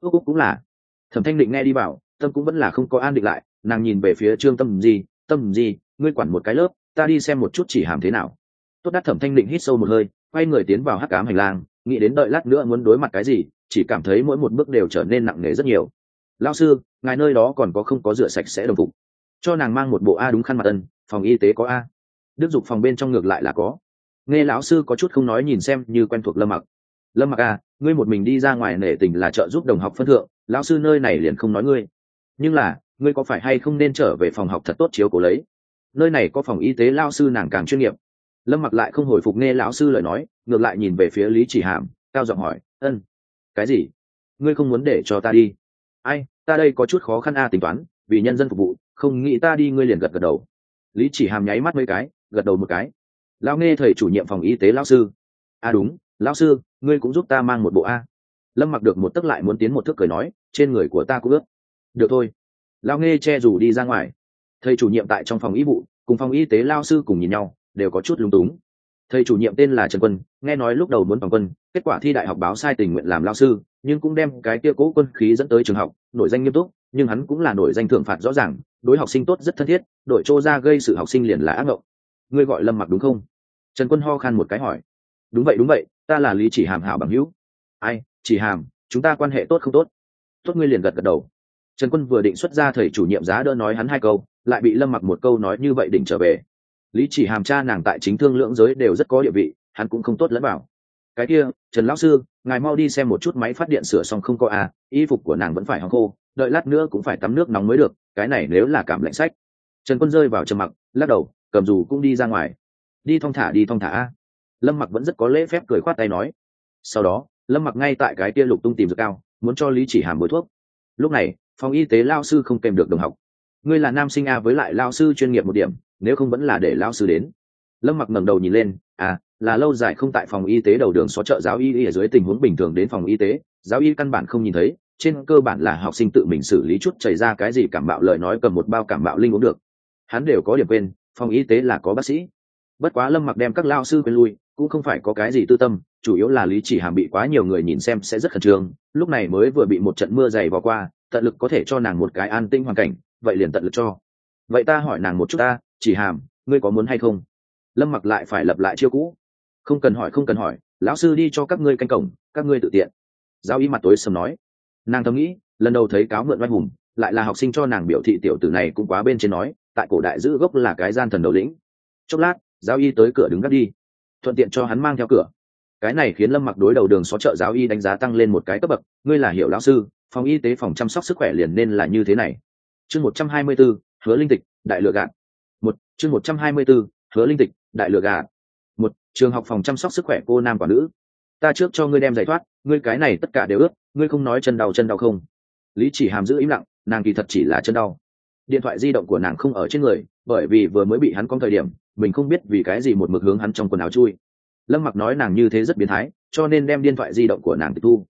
Ước úc cũng là. Thẩm thanh định nghe đi bảo, tâm cũng vẫn là không có an định lại, nàng nhìn về phía trương tâm gì tâm gì ngươi quản một cái lớp, ta đi xem một chút chỉ hàm thế nào. Tốt đắt thẩm thanh định hít sâu một hơi, quay người tiến vào hắc cám hành lang, nghĩ đến đợi lát nữa muốn đối mặt cái gì chỉ cảm thấy mỗi một bước đều trở nên nặng nề rất nhiều. Lao sư, ngài nơi đó còn có không có rửa sạch sẽ đồng phục? Cho nàng mang một bộ a đúng khăn mặt ân, phòng y tế có a. Đức dục phòng bên trong ngược lại là có. Nghe lão sư có chút không nói nhìn xem như quen thuộc lâm mặc. Lâm mặc a ngươi một mình đi ra ngoài nể tình là trợ giúp đồng học phân thượng, lão sư nơi này liền không nói ngươi. Nhưng là, ngươi có phải hay không nên trở về phòng học thật tốt chiếu cố lấy? Nơi này có phòng y tế lao sư nàng càng chuyên nghiệp. Lâm mặc lại không hồi phục nghe lão sư lời nói, ngược lại nhìn về phía lý chỉ hàm, cao giọng hỏi, ân cái gì? Ngươi không muốn để cho ta đi? Ai, ta đây có chút khó khăn a, tính toán, vì nhân dân phục vụ, không nghĩ ta đi, ngươi liền gật gật đầu. Lý chỉ hàm nháy mắt mấy cái, gật đầu một cái. Lão nghe thầy chủ nhiệm phòng y tế lão sư. A đúng, lão sư, ngươi cũng giúp ta mang một bộ a. Lâm mặc được một tức lại muốn tiến một thước cười nói, trên người của ta cũng ướt. Được thôi. Lão nghe che dù đi ra ngoài. Thầy chủ nhiệm tại trong phòng y vụ, cùng phòng y tế lao sư cùng nhìn nhau, đều có chút lung túng thầy chủ nhiệm tên là trần quân, nghe nói lúc đầu muốn phòng quân, kết quả thi đại học báo sai tình nguyện làm lao sư, nhưng cũng đem cái tia cố quân khí dẫn tới trường học, nổi danh nghiêm túc, nhưng hắn cũng là nổi danh thưởng phạt rõ ràng, đối học sinh tốt rất thân thiết, đội trô ra gây sự học sinh liền là ác mộng. Ngươi gọi lâm mặc đúng không? Trần quân ho khan một cái hỏi. Đúng vậy đúng vậy, ta là lý chỉ hàm hảo bằng hữu. Ai, chỉ hàm, chúng ta quan hệ tốt không tốt? Tốt ngươi liền gật gật đầu. Trần quân vừa định xuất ra thầy chủ nhiệm giá đỡ nói hắn hai câu, lại bị lâm mặc một câu nói như vậy đỉnh trở về lý chỉ hàm cha nàng tại chính thương lưỡng giới đều rất có địa vị, hắn cũng không tốt lẫn bảo cái kia, trần lão sư, ngài mau đi xem một chút máy phát điện sửa xong không có à y phục của nàng vẫn phải hòng khô, đợi lát nữa cũng phải tắm nước nóng mới được, cái này nếu là cảm lạnh sách. Trần quân rơi vào trầm mặc, lắc đầu, cầm dù cũng đi ra ngoài. Đi thong thả, đi thong thả. A lâm mặc vẫn rất có lễ phép cười khoát tay nói. Sau đó, lâm mặc ngay tại cái kia lục tung tìm dược cao, muốn cho lý chỉ hàm bôi thuốc. Lúc này, phòng y tế lao sư không kèm được đồng học. Ngươi là nam sinh a với lại lao sư chuyên nghiệp một điểm nếu không vẫn là để lao sư đến. Lâm mặc ngẩng đầu nhìn lên à là lâu dài không tại phòng y tế đầu đường xó chợ giáo y ở dưới tình huống bình thường đến phòng y tế, giáo y căn bản không nhìn thấy, trên cơ bản là học sinh tự mình xử lý chút chảy ra cái gì cảm bạo lời nói cầm một bao cảm bạo linh uống được. Hắn đều có điểm quên, phòng y tế là có bác sĩ. Bất quá lâm mặc đem các lao sư quên lui, cũng không phải có cái gì tư tâm, chủ yếu là lý chỉ hàm bị quá nhiều người nhìn xem sẽ rất khẩn trương, lúc này mới vừa bị một trận mưa dày vào qua, tận lực có thể cho nàng một cái an tinh hoàn cảnh, vậy liền tận lực cho. Vậy ta hỏi nàng một chút ta chỉ hàm ngươi có muốn hay không? Lâm mặc lại phải lập lại chiêu cũ. Không cần hỏi không cần hỏi lão sư đi cho các ngươi canh cổng các ngươi tự tiện. Giáo y mặt tối sầm nói. Nàng thầm nghĩ lần đầu thấy cáo mượn oanh hùng lại là học sinh cho nàng biểu thị tiểu tử này cũng quá bên trên nói tại cổ đại giữ gốc là cái gian thần đầu lĩnh. Chốc lát giáo y tới cửa đứng gắt đi. Thuận tiện cho hắn mang theo cửa. Cái này khiến lâm mặc đối đầu đường xó chợ giáo y đánh giá tăng lên một cái cấp bậc ngươi là hiệu lão sư phòng y tế phòng chăm sóc sức khỏe liền nên là như thế này. Chương một trăm hai mươi bốn, hứa linh tịch đại lựa gạn một chương một trăm hai mươi bốn, hứa linh tịch đại lựa gà, một trường học phòng chăm sóc sức khỏe cô nam quả nữ. Ta trước cho ngươi đem giải thoát ngươi cái này tất cả đều ướt ngươi không nói chân đau chân đau không? Lý chỉ hàm giữ im lặng nàng kỳ thật chỉ là chân đau. Điện thoại di động của nàng không ở trên người bởi vì vừa mới bị hắn có thời điểm mình không biết vì cái gì một mực hướng hắn trong quần áo chui. Lâm mặc nói nàng như thế rất biến thái cho nên đem điện thoại di động của nàng tịch thu.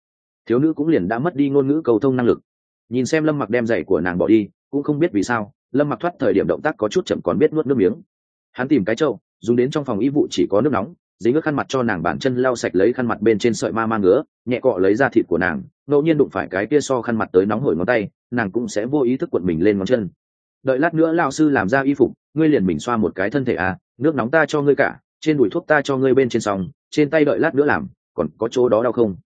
Thiếu nữ cũng liền đã mất đi ngôn ngữ cầu thông năng lực. Nhìn xem lâm mặc đem giày của nàng bỏ đi cũng không biết vì sao lâm mặc thoát thời điểm động tác có chút chậm còn biết nuốt nước miếng. Hắn tìm cái trâu dùng đến trong phòng y vụ chỉ có nước nóng dính nước khăn mặt cho nàng bản chân lau sạch lấy khăn mặt bên trên sợi ma ma ngứa nhẹ cọ lấy ra thịt của nàng ngẫu nhiên đụng phải cái kia so khăn mặt tới nóng hổi ngón tay nàng cũng sẽ vô ý thức quận mình lên ngón chân. Đợi lát nữa lao sư làm ra y phục ngươi liền mình xoa một cái thân thể à nước nóng ta cho ngươi cả trên đùi thuốc ta cho ngươi bên trên sòng trên tay đợi lát nữa làm còn có chỗ đó đau không?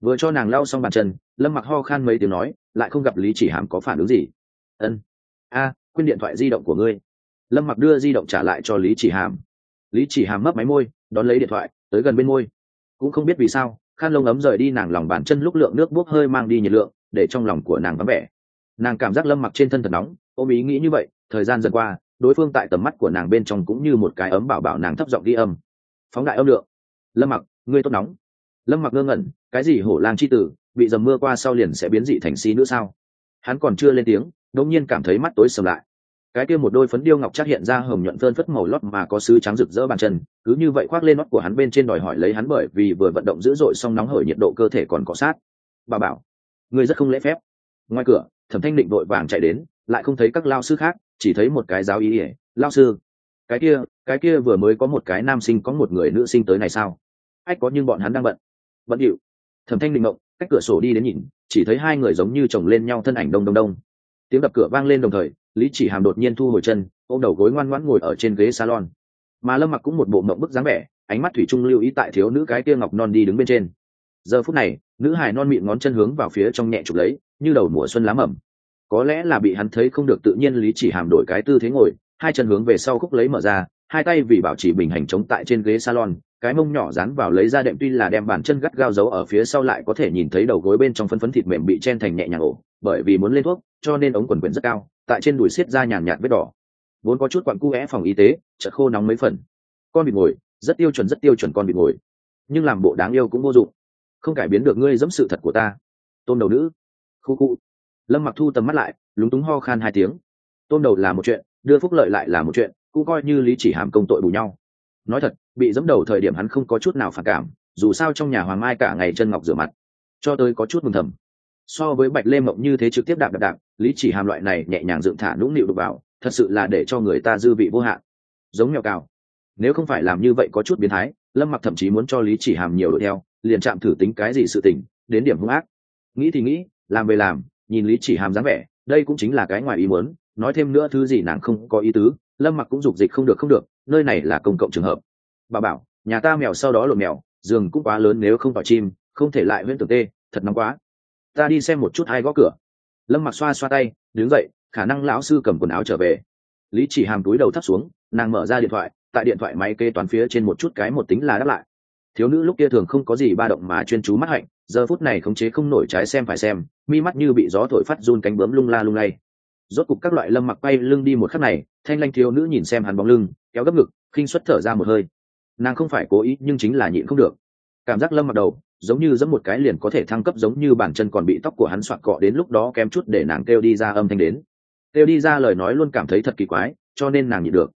Vừa cho nàng lau xong bàn chân lâm mặc ho khan mấy tiếng nói lại không gặp lý chỉ hàm có phản ứng gì. Ân a à, quên điện thoại di động của ngươi. Lâm mặc đưa di động trả lại cho lý chỉ hàm. Lý chỉ hàm mấp máy môi, đón lấy điện thoại, tới gần bên môi. Cũng không biết vì sao, khăn lông ấm rời đi nàng lòng bàn chân lúc lượng nước buốc hơi mang đi nhiệt lượng, để trong lòng của nàng vắng vẻ. Nàng cảm giác lâm mặc trên thân thật nóng, ôm ý nghĩ như vậy, thời gian dần qua, đối phương tại tầm mắt của nàng bên trong cũng như một cái ấm bảo bảo nàng thấp giọng ghi âm. Phóng đại âm lượng. Lâm mặc, ngươi tốt nóng. Lâm mặc ngơ ngẩn, cái gì hổ lang c h i tử, bị dầm mưa qua sau liền sẽ biến dị thành xí nữa sao? Hắn còn chưa lên tiếng đ ỗ n g nhiên cảm thấy mắt tối sầm lại cái kia một đôi phấn điêu ngọc chắc hiện ra hồng nhuận phơn phất màu lót mà có sứ trắng rực rỡ bàn chân, cứ như vậy khoác lên nót của hắn bên trên đòi hỏi lấy hắn bởi vì vừa vận động dữ dội xong nóng hởi nhiệt độ cơ thể còn có sát. Bà bảo người rất không lễ phép. Ngoài cửa, thẩm thanh định đội vàng chạy đến, lại không thấy các lao sư khác, chỉ thấy một cái giáo ý ỉa, lao sư, cái kia cái kia vừa mới có một cái nam sinh có một người nữ sinh tới này sao? Ách, có nhưng bọn hắn đang bận. Bận điệu. Thẩm thanh định mộng cách cửa sổ đi đến nhìn, chỉ thấy hai người giống như chồng lên nhau thân ảnh đông đông đông. Tiếng đập cửa vang lên đồng thời lý chỉ hàm đột nhiên thu hồi chân, ôm đầu gối ngoan ngoãn ngồi ở trên ghế salon. Mà lâm mặc cũng một bộ mộng bức dáng vẻ, ánh mắt thủy trung lưu ý tại thiếu nữ cái kia ngọc non đi đứng bên trên. Giờ phút này, nữ hài non miệng ngón chân hướng vào phía trong nhẹ chụp lấy, như đầu mùa xuân lá mầm. Có lẽ là bị hắn thấy không được tự nhiên lý chỉ hàm đổi cái tư thế ngồi, hai chân hướng về sau khúc lấy mở ra, hai tay vì bảo trì bình hành chống tại trên ghế salon, cái mông nhỏ dán vào lấy ra đệm tuy là đem bàn chân gắt gao giấu ở phía sau lại có thể nhìn thấy đầu gối bên trong phân phấn thịt mềm bị chen thành nhẹ nhàng ổ, bởi vì muốn lên thuốc, cho nên ống quần quyển rất cao tại trên đùi xiết ra nhàn nhạt vết đỏ. Vốn có chút quặn cu é phòng y tế, chợt khô nóng mấy phần. Con bị ngồi, rất tiêu chuẩn, rất tiêu chuẩn con bị ngồi. Nhưng làm bộ đáng yêu cũng vô dụng. Không cải biến được ngươi dẫm sự thật của ta. Tôm đầu nữ. Khu khu. Lâm mặc thu tầm mắt lại, lúng túng ho khan hai tiếng. Tôm đầu là một chuyện, đưa phúc lợi lại là một chuyện, cũng coi như lý chỉ hàm công tội bù nhau. Nói thật, bị dẫm đầu thời điểm hắn không có chút nào phản cảm, dù sao trong nhà hoàng mai cả ngày chân ngọc rửa mặt. Cho tới có chút mừng thầm so với bạch lê mộng như thế trực tiếp đạp đạp đạp, lý chỉ hàm loại này nhẹ nhàng dựng thả nũng nịu đục vào, thật sự là để cho người ta dư vị vô hạn. Giống mèo cào. Nếu không phải làm như vậy có chút biến thái, lâm mặc thậm chí muốn cho lý chỉ hàm nhiều đội theo, liền chạm thử tính cái gì sự tình, đến điểm hung ác. Nghĩ thì nghĩ, làm về làm, nhìn lý chỉ hàm dáng vẻ, đây cũng chính là cái ngoài ý muốn, nói thêm nữa thứ gì nàng không có ý tứ, lâm mặc cũng dục dịch không được không được, nơi này là công cộng trường hợp. Bà bảo, nhà ta mèo sau đó lộn mèo, giường cũng quá lớn nếu không tỏi chim, không thể lại huyễn tưởng tê, thật nóng quá ta đi xem một chút ai gõ cửa. Lâm mặc xoa xoa tay, đứng dậy, khả năng lão sư cầm quần áo trở về. Lý chỉ hàm túi đầu thắt xuống, nàng mở ra điện thoại, tại điện thoại máy kê toán phía trên một chút cái một tính là đáp lại. Thiếu nữ lúc kia thường không có gì ba động mà chuyên chú mắt hạnh, giờ phút này khống chế không nổi trái xem phải xem, mi mắt như bị gió thổi phát run cánh bướm lung la lung lay. Rốt cục các loại lâm mặc bay lưng đi một khắc này, thanh lanh thiếu nữ nhìn xem hắn bóng lưng, kéo gấp ngực, khinh xuất thở ra một hơi. Nàng không phải cố ý, nhưng chính là nhịn không được. Cảm giác lâm mặc đầu giống như giẫm một cái liền có thể thăng cấp giống như bàn chân còn bị tóc của hắn soạt cọ đến lúc đó kém chút để nàng kêu đi ra âm thanh đến. Kêu đi ra lời nói luôn cảm thấy thật kỳ quái, cho nên nàng nhịn được.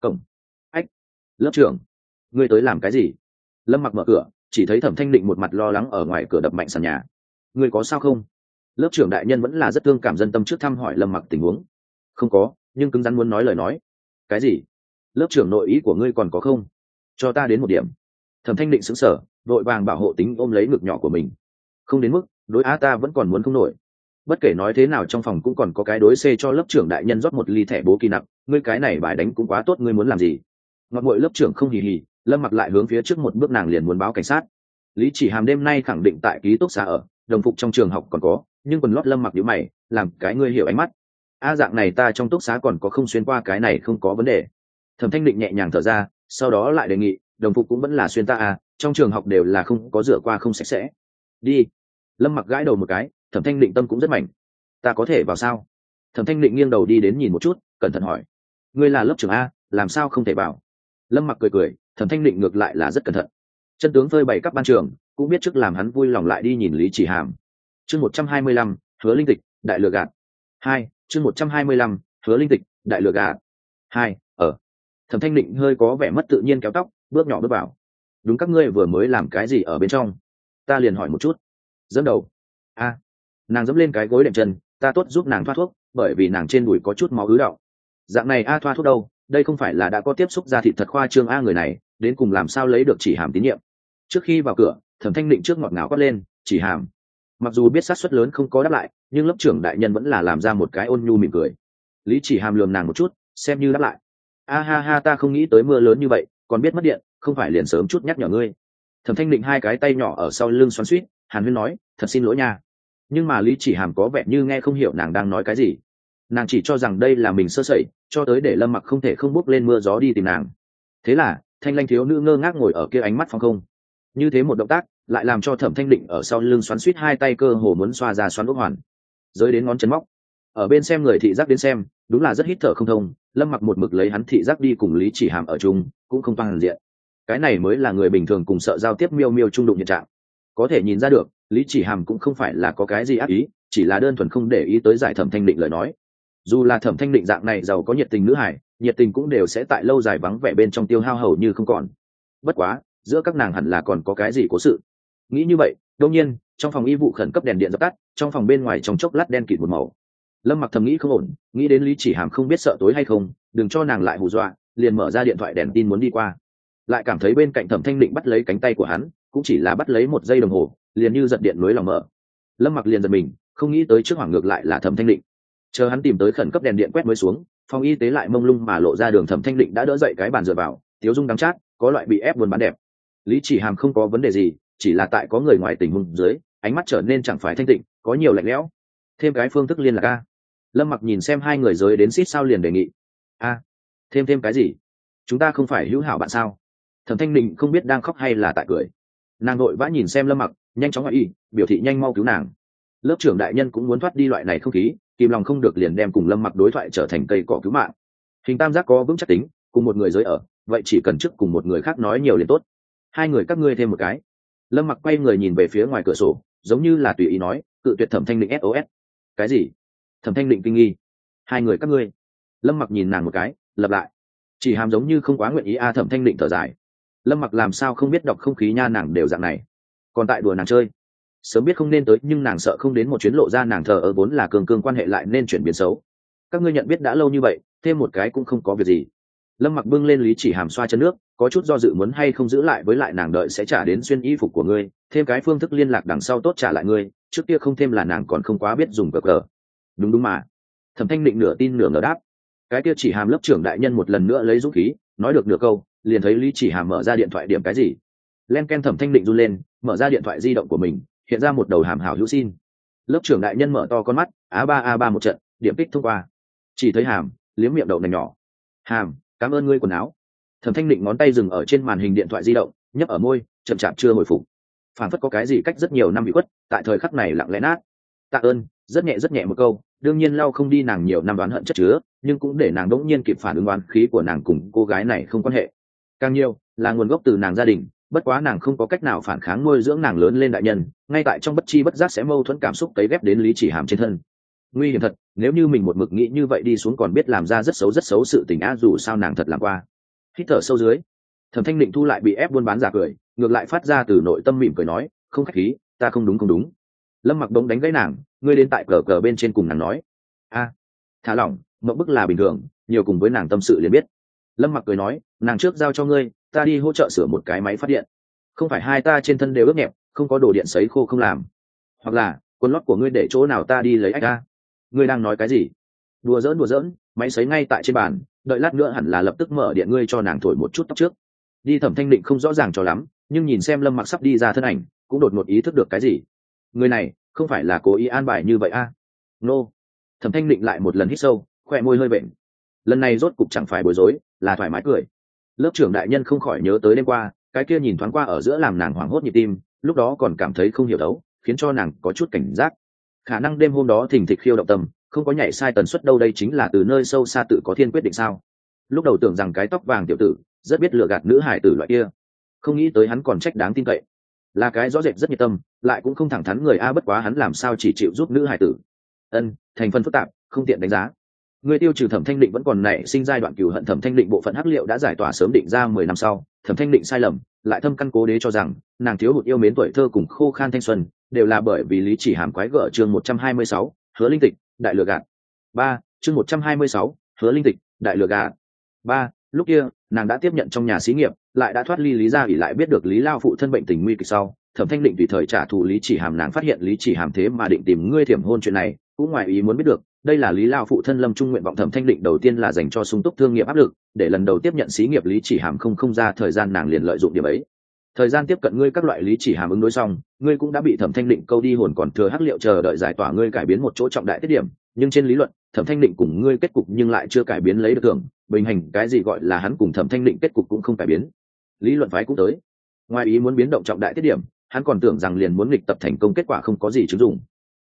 Cổng. Ách, lớp trưởng, ngươi tới làm cái gì? Lâm mặc mở cửa, chỉ thấy thẩm thanh định một mặt lo lắng ở ngoài cửa đập mạnh sàn nhà. Ngươi có sao không? Lớp trưởng đại nhân vẫn là rất thương cảm dân tâm trước thăm hỏi lâm mặc tình huống. Không có, nhưng cứng rắn muốn nói lời nói. Cái gì? Lớp trưởng nội ý của ngươi còn có không? Cho ta đến một điểm. Thẩm thanh định xứng sở vội vàng bảo hộ tính ôm lấy ngực nhỏ của mình. Không đến mức, đối á ta vẫn còn muốn không nổi. Bất kể nói thế nào trong phòng cũng còn có cái đối xê cho lớp trưởng đại nhân rót một ly thẻ bố kỳ nặng, ngươi cái này bài đánh cũng quá tốt, ngươi muốn làm gì? Ngọc bội lớp trưởng không hì hì, lâm mặc lại hướng phía trước một bước nàng liền muốn báo cảnh sát. Lý chỉ hàm đêm nay khẳng định tại ký túc xá ở, đồng phục trong trường học còn có, nhưng quần lót lâm mặc nhữ mày, làm cái ngươi hiểu ánh mắt. A dạng này ta trong túc xá còn có không xuyên qua cái này không có vấn đề. Thẩm thanh định nhẹ nhàng thở ra, sau đó lại đề nghị, đồng phục cũng vẫn là xuyên ta à trong trường học đều là không có rửa qua không sạch sẽ. Đi. Lâm mặc gãi đầu một cái, thẩm thanh định tâm cũng rất mạnh ta có thể vào sao? Thẩm thanh định nghiêng đầu đi đến nhìn một chút, cẩn thận hỏi. Ngươi là lớp trưởng a, làm sao không thể vào? Lâm mặc cười cười, thẩm thanh định ngược lại là rất cẩn thận. Chân tướng phơi bày các ban trường, cũng biết trước làm hắn vui lòng lại đi nhìn lý chỉ hàm. Chương một trăm hai mươi lăm, hứa linh tịch, đại lừa gạt. Hai, chương một trăm hai mươi lăm, hứa linh tịch, đại lừa gạt. Hai, ở. Thẩm thanh định hơi có vẻ mất tự nhiên kéo tóc, bước nhỏ bước vào đúng các ngươi vừa mới làm cái gì ở bên trong? Ta liền hỏi một chút. Dẫn đầu. A. Nàng dẫm lên cái gối đệm chân, ta tốt giúp nàng thoát thuốc, bởi vì nàng trên đùi có chút máu ứ đạo dạng này a thoa thuốc đâu? Đây không phải là đã có tiếp xúc ra thị thật khoa trương a người này, đến cùng làm sao lấy được chỉ hàm tín nhiệm? Trước khi vào cửa, thẩm thanh định trước ngọt ngào quát lên, chỉ hàm. Mặc dù biết sát suất lớn không có đáp lại, nhưng lớp trưởng đại nhân vẫn là làm ra một cái ôn nhu mỉm cười. Lý chỉ hàm lườm nàng một chút, xem như đáp lại. A ha ha, ta không nghĩ tới mưa lớn như vậy, còn biết mất điện không phải liền sớm chút nhắc nhở ngươi. Thẩm thanh định hai cái tay nhỏ ở sau lưng xoắn suýt hàn huyên nói, thật xin lỗi nha. Nhưng mà lý chỉ hàm có vẻ như nghe không hiểu nàng đang nói cái gì. Nàng chỉ cho rằng đây là mình sơ sẩy, cho tới để lâm mặc không thể không bước lên mưa gió đi tìm nàng. Thế là, thanh lanh thiếu nữ ngơ ngác ngồi ở kia ánh mắt phong không. Như thế một động tác, lại làm cho thẩm thanh định ở sau lưng xoắn suýt hai tay cơ hồ muốn xoa ra xoắn ốc hoàn. Giới đến ngón chân móc. Ở bên xem người thị giác đến xem, đúng là rất hít thở không thông, lâm mặc một mực lấy hắn thị giác đi cùng lý chỉ hàm ở chung, cũng không toàn diện cái này mới là người bình thường cùng sợ giao tiếp miêu miêu trung đụng hiện trạng. Có thể nhìn ra được, lý chỉ hàm cũng không phải là có cái gì ác ý, chỉ là đơn thuần không để ý tới giải thẩm thanh định lời nói. Dù là thẩm thanh định dạng này giàu có nhiệt tình nữ hải, nhiệt tình cũng đều sẽ tại lâu dài vắng vẻ bên trong tiêu hao hầu như không còn. Bất quá, giữa các nàng hẳn là còn có cái gì cố sự. Nghĩ như vậy đông nhiên, trong phòng y vụ khẩn cấp đèn điện dập tắt, trong phòng bên ngoài trong chốc lát đen kịt một màu. Lâm mặc thầm nghĩ không ổn, nghĩ đến lý chỉ hàm không biết sợ tối hay không, đừng cho nàng lại hù dọa, liền mở ra điện thoại đèn tin muốn đi qua lại cảm thấy bên cạnh thẩm thanh định bắt lấy cánh tay của hắn, cũng chỉ là bắt lấy một giây đồng hồ, liền như giật điện nối lòng mở. Lâm mặc liền giật mình, không nghĩ tới trước hoảng ngược lại là thẩm thanh định. Chờ hắn tìm tới khẩn cấp đèn điện quét mới xuống, phòng y tế lại mông lung mà lộ ra đường thẩm thanh định đã đỡ dậy cái bàn dựa vào, tiếu dung đắm chát, có loại bị ép buồn bán đẹp. Lý chỉ hàm không có vấn đề gì, chỉ là tại có người ngoài tình huống dưới, ánh mắt trở nên chẳng phải thanh tịnh, có nhiều lạnh lẽo. Thêm cái phương thức liên lạc a. Lâm mặc nhìn xem hai người giới đến xít sao liền đề nghị. A, thêm thêm cái gì? Chúng ta không phải hữu hảo bạn sao? Thẩm thanh định không biết đang khóc hay là tại cười. Nàng nội vã nhìn xem lâm mặc, nhanh chóng ngoại y biểu thị nhanh mau cứu nàng. Lớp trưởng đại nhân cũng muốn thoát đi loại này không khí, kìm lòng không được liền đem cùng lâm mặc đối thoại trở thành cây cỏ cứu mạng. Hình tam giác có vững chắc tính, cùng một người giới ở, vậy chỉ cần trước cùng một người khác nói nhiều liền tốt. Hai người các ngươi thêm một cái. Lâm mặc quay người nhìn về phía ngoài cửa sổ, giống như là tùy ý nói, cự tuyệt thẩm thanh định sos cái gì? Thẩm thanh định kinh nghi. Hai người các ngươi. Lâm mặc nhìn nàng một cái lập lại. Chỉ hàm giống như không quá nguyện ý a, thẩm thanh định thở dài lâm mặc làm sao không biết đọc không khí nha nàng đều dạng này? Còn tại đùa nàng chơi. Sớm biết không nên tới, nhưng nàng sợ không đến một chuyến lộ ra nàng thờ ở vốn là cường cương quan hệ lại nên chuyển biến xấu. Các ngươi nhận biết đã lâu như vậy, thêm một cái cũng không có việc gì. Lâm mặc bưng lên lý chỉ hàm xoa chân nước, có chút do dự muốn hay không giữ lại với lại nàng đợi sẽ trả đến xuyên y phục của ngươi, thêm cái phương thức liên lạc đằng sau tốt trả lại ngươi, trước kia không thêm là nàng còn không quá biết dùng cờ cờ. Đúng đúng mà. Thẩm thanh định nửa tin nửa ngờ đáp. Cái kia chỉ hàm lớp trưởng đại nhân một lần nữa lấy dũng khí nói được nửa câu, liền thấy lý chỉ hàm mở ra điện thoại điểm cái gì. Len ken thẩm thanh định run lên, mở ra điện thoại di động của mình, hiện ra một đầu hàm hảo hữu xin. Lớp trưởng đại nhân mở to con mắt a ba a ba một trận, điểm kích thông qua. Chỉ thấy hàm, liếm miệng đậu nành nhỏ. Hàm, cảm ơn ngươi quần áo. Thẩm thanh định ngón tay dừng ở trên màn hình điện thoại di động, nhấp ở môi, chậm chạp chưa hồi phục. Phản phất có cái gì cách rất nhiều năm bị khuất, tại thời khắc này lặng lẽ nát. Tạ ơn, rất nhẹ rất nhẹ một câu, đương nhiên lau không đi nàng nhiều năm đoán hận chất chứa nhưng cũng để nàng đỗng nhiên kịp phản ứng oán khí của nàng cùng cô gái này không quan hệ. Càng nhiều, là nguồn gốc từ nàng gia đình, bất quá nàng không có cách nào phản kháng nuôi dưỡng nàng lớn lên đại nhân, ngay tại trong bất chi bất giác sẽ mâu thuẫn cảm xúc cấy ghép đến lý chỉ hàm trên thân. Nguy hiểm thật, nếu như mình một mực nghĩ như vậy đi xuống còn biết làm ra rất xấu rất xấu sự tình á, dù sao nàng thật làm qua. Hít thở sâu dưới, thẩm thanh định thu lại bị ép buôn bán giả cười, ngược lại phát ra từ nội tâm mỉm cười nói, không khách khí, ta không đúng không đúng. Lâm mặc đống đánh gãy nàng, ngươi đến tại cờ cờ bên trên cùng nàng nói. A, thả lỏng mộng bức là bình thường, nhiều cùng với nàng tâm sự liền biết. Lâm mặc cười nói, nàng trước giao cho ngươi, ta đi hỗ trợ sửa một cái máy phát điện. Không phải hai ta trên thân đều ướt nhẹp, không có đồ điện sấy khô không làm. Hoặc là, quần lót của ngươi để chỗ nào ta đi lấy ách ta ngươi đang nói cái gì? Đùa dỡn đùa dỡn máy sấy ngay tại trên bàn, đợi lát nữa hẳn là lập tức mở điện ngươi cho nàng thổi một chút tóc trước. Đi thẩm thanh định không rõ ràng cho lắm, nhưng nhìn xem lâm mặc sắp đi ra thân ảnh, cũng đột ngột ý thức được cái gì. Người này, không phải là cố ý an bài như vậy a? Nô. Thẩm thanh định lại một lần hít sâu khoe môi hơi bệnh. Lần này rốt cục chẳng phải bối rối, là thoải mái cười. Lớp trưởng đại nhân không khỏi nhớ tới đêm qua, cái kia nhìn thoáng qua ở giữa làm nàng hoảng hốt nhịp tim, lúc đó còn cảm thấy không hiểu đấu, khiến cho nàng có chút cảnh giác. Khả năng đêm hôm đó thình thịch khiêu động tâm, không có nhảy sai tần suất đâu đây chính là từ nơi sâu xa tự có thiên quyết định sao. Lúc đầu tưởng rằng cái tóc vàng tiểu tử, rất biết lựa gạt nữ hải tử loại kia. Không nghĩ tới hắn còn trách đáng tin cậy. Là cái rõ rệt rất nhiệt tâm, lại cũng không thẳng thắn người a, bất quá hắn làm sao chỉ chịu giúp nữ hải tử. Ân, thành phần phức tạp, không tiện đánh giá người tiêu trừ thẩm thanh định vẫn còn nảy sinh giai đoạn cửu hận thẩm thanh định bộ phận hắc liệu đã giải tỏa sớm định ra mười năm sau, thẩm thanh định sai lầm, lại thâm căn cố đế cho rằng, nàng thiếu hụt yêu mến tuổi thơ cùng khô khan thanh xuân, đều là bởi vì lý chỉ hàm quái gở chương một trăm hai mươi sáu, hứa linh tịch, đại lừa gạt. Ba, chương một trăm hai mươi sáu, hứa linh tịch, đại lừa gạt. Ba, lúc kia, nàng đã tiếp nhận trong nhà xí nghiệp, lại đã thoát ly lý gia ỉ lại biết được lý lao phụ thân bệnh tình nguy kịch sau thẩm thanh định tùy thời trả thù lý chỉ hàm, nàng phát hiện lý chỉ hàm thế mà định tìm ngươi thiểm hôn chuyện này, cũng ngoài ý muốn biết được, đây là lý lao phụ thân lâm trung nguyện vọng thẩm thanh định đầu tiên là dành cho sung túc thương nghiệp áp lực, để lần đầu tiếp nhận xí nghiệp lý chỉ hàm không không ra thời gian nàng liền lợi dụng điểm ấy. Thời gian tiếp cận ngươi các loại lý chỉ hàm ứng đối xong, ngươi cũng đã bị thẩm thanh định câu đi hồn còn thừa hắc liệu chờ đợi giải tỏa ngươi cải biến một chỗ trọng đại tiết điểm, nhưng trên lý luận, thẩm thanh định cùng ngươi kết cục nhưng lại chưa cải biến lấy được thưởng, bình hành cái gì gọi là hắn cùng thẩm thanh định kết cục cũng không cải biến. Lý luận phái cũng tới. Ngoài ý muốn biến động trọng đại tiết điểm hắn còn tưởng rằng liền muốn nghịch tập thành công kết quả không có gì chứng dụng.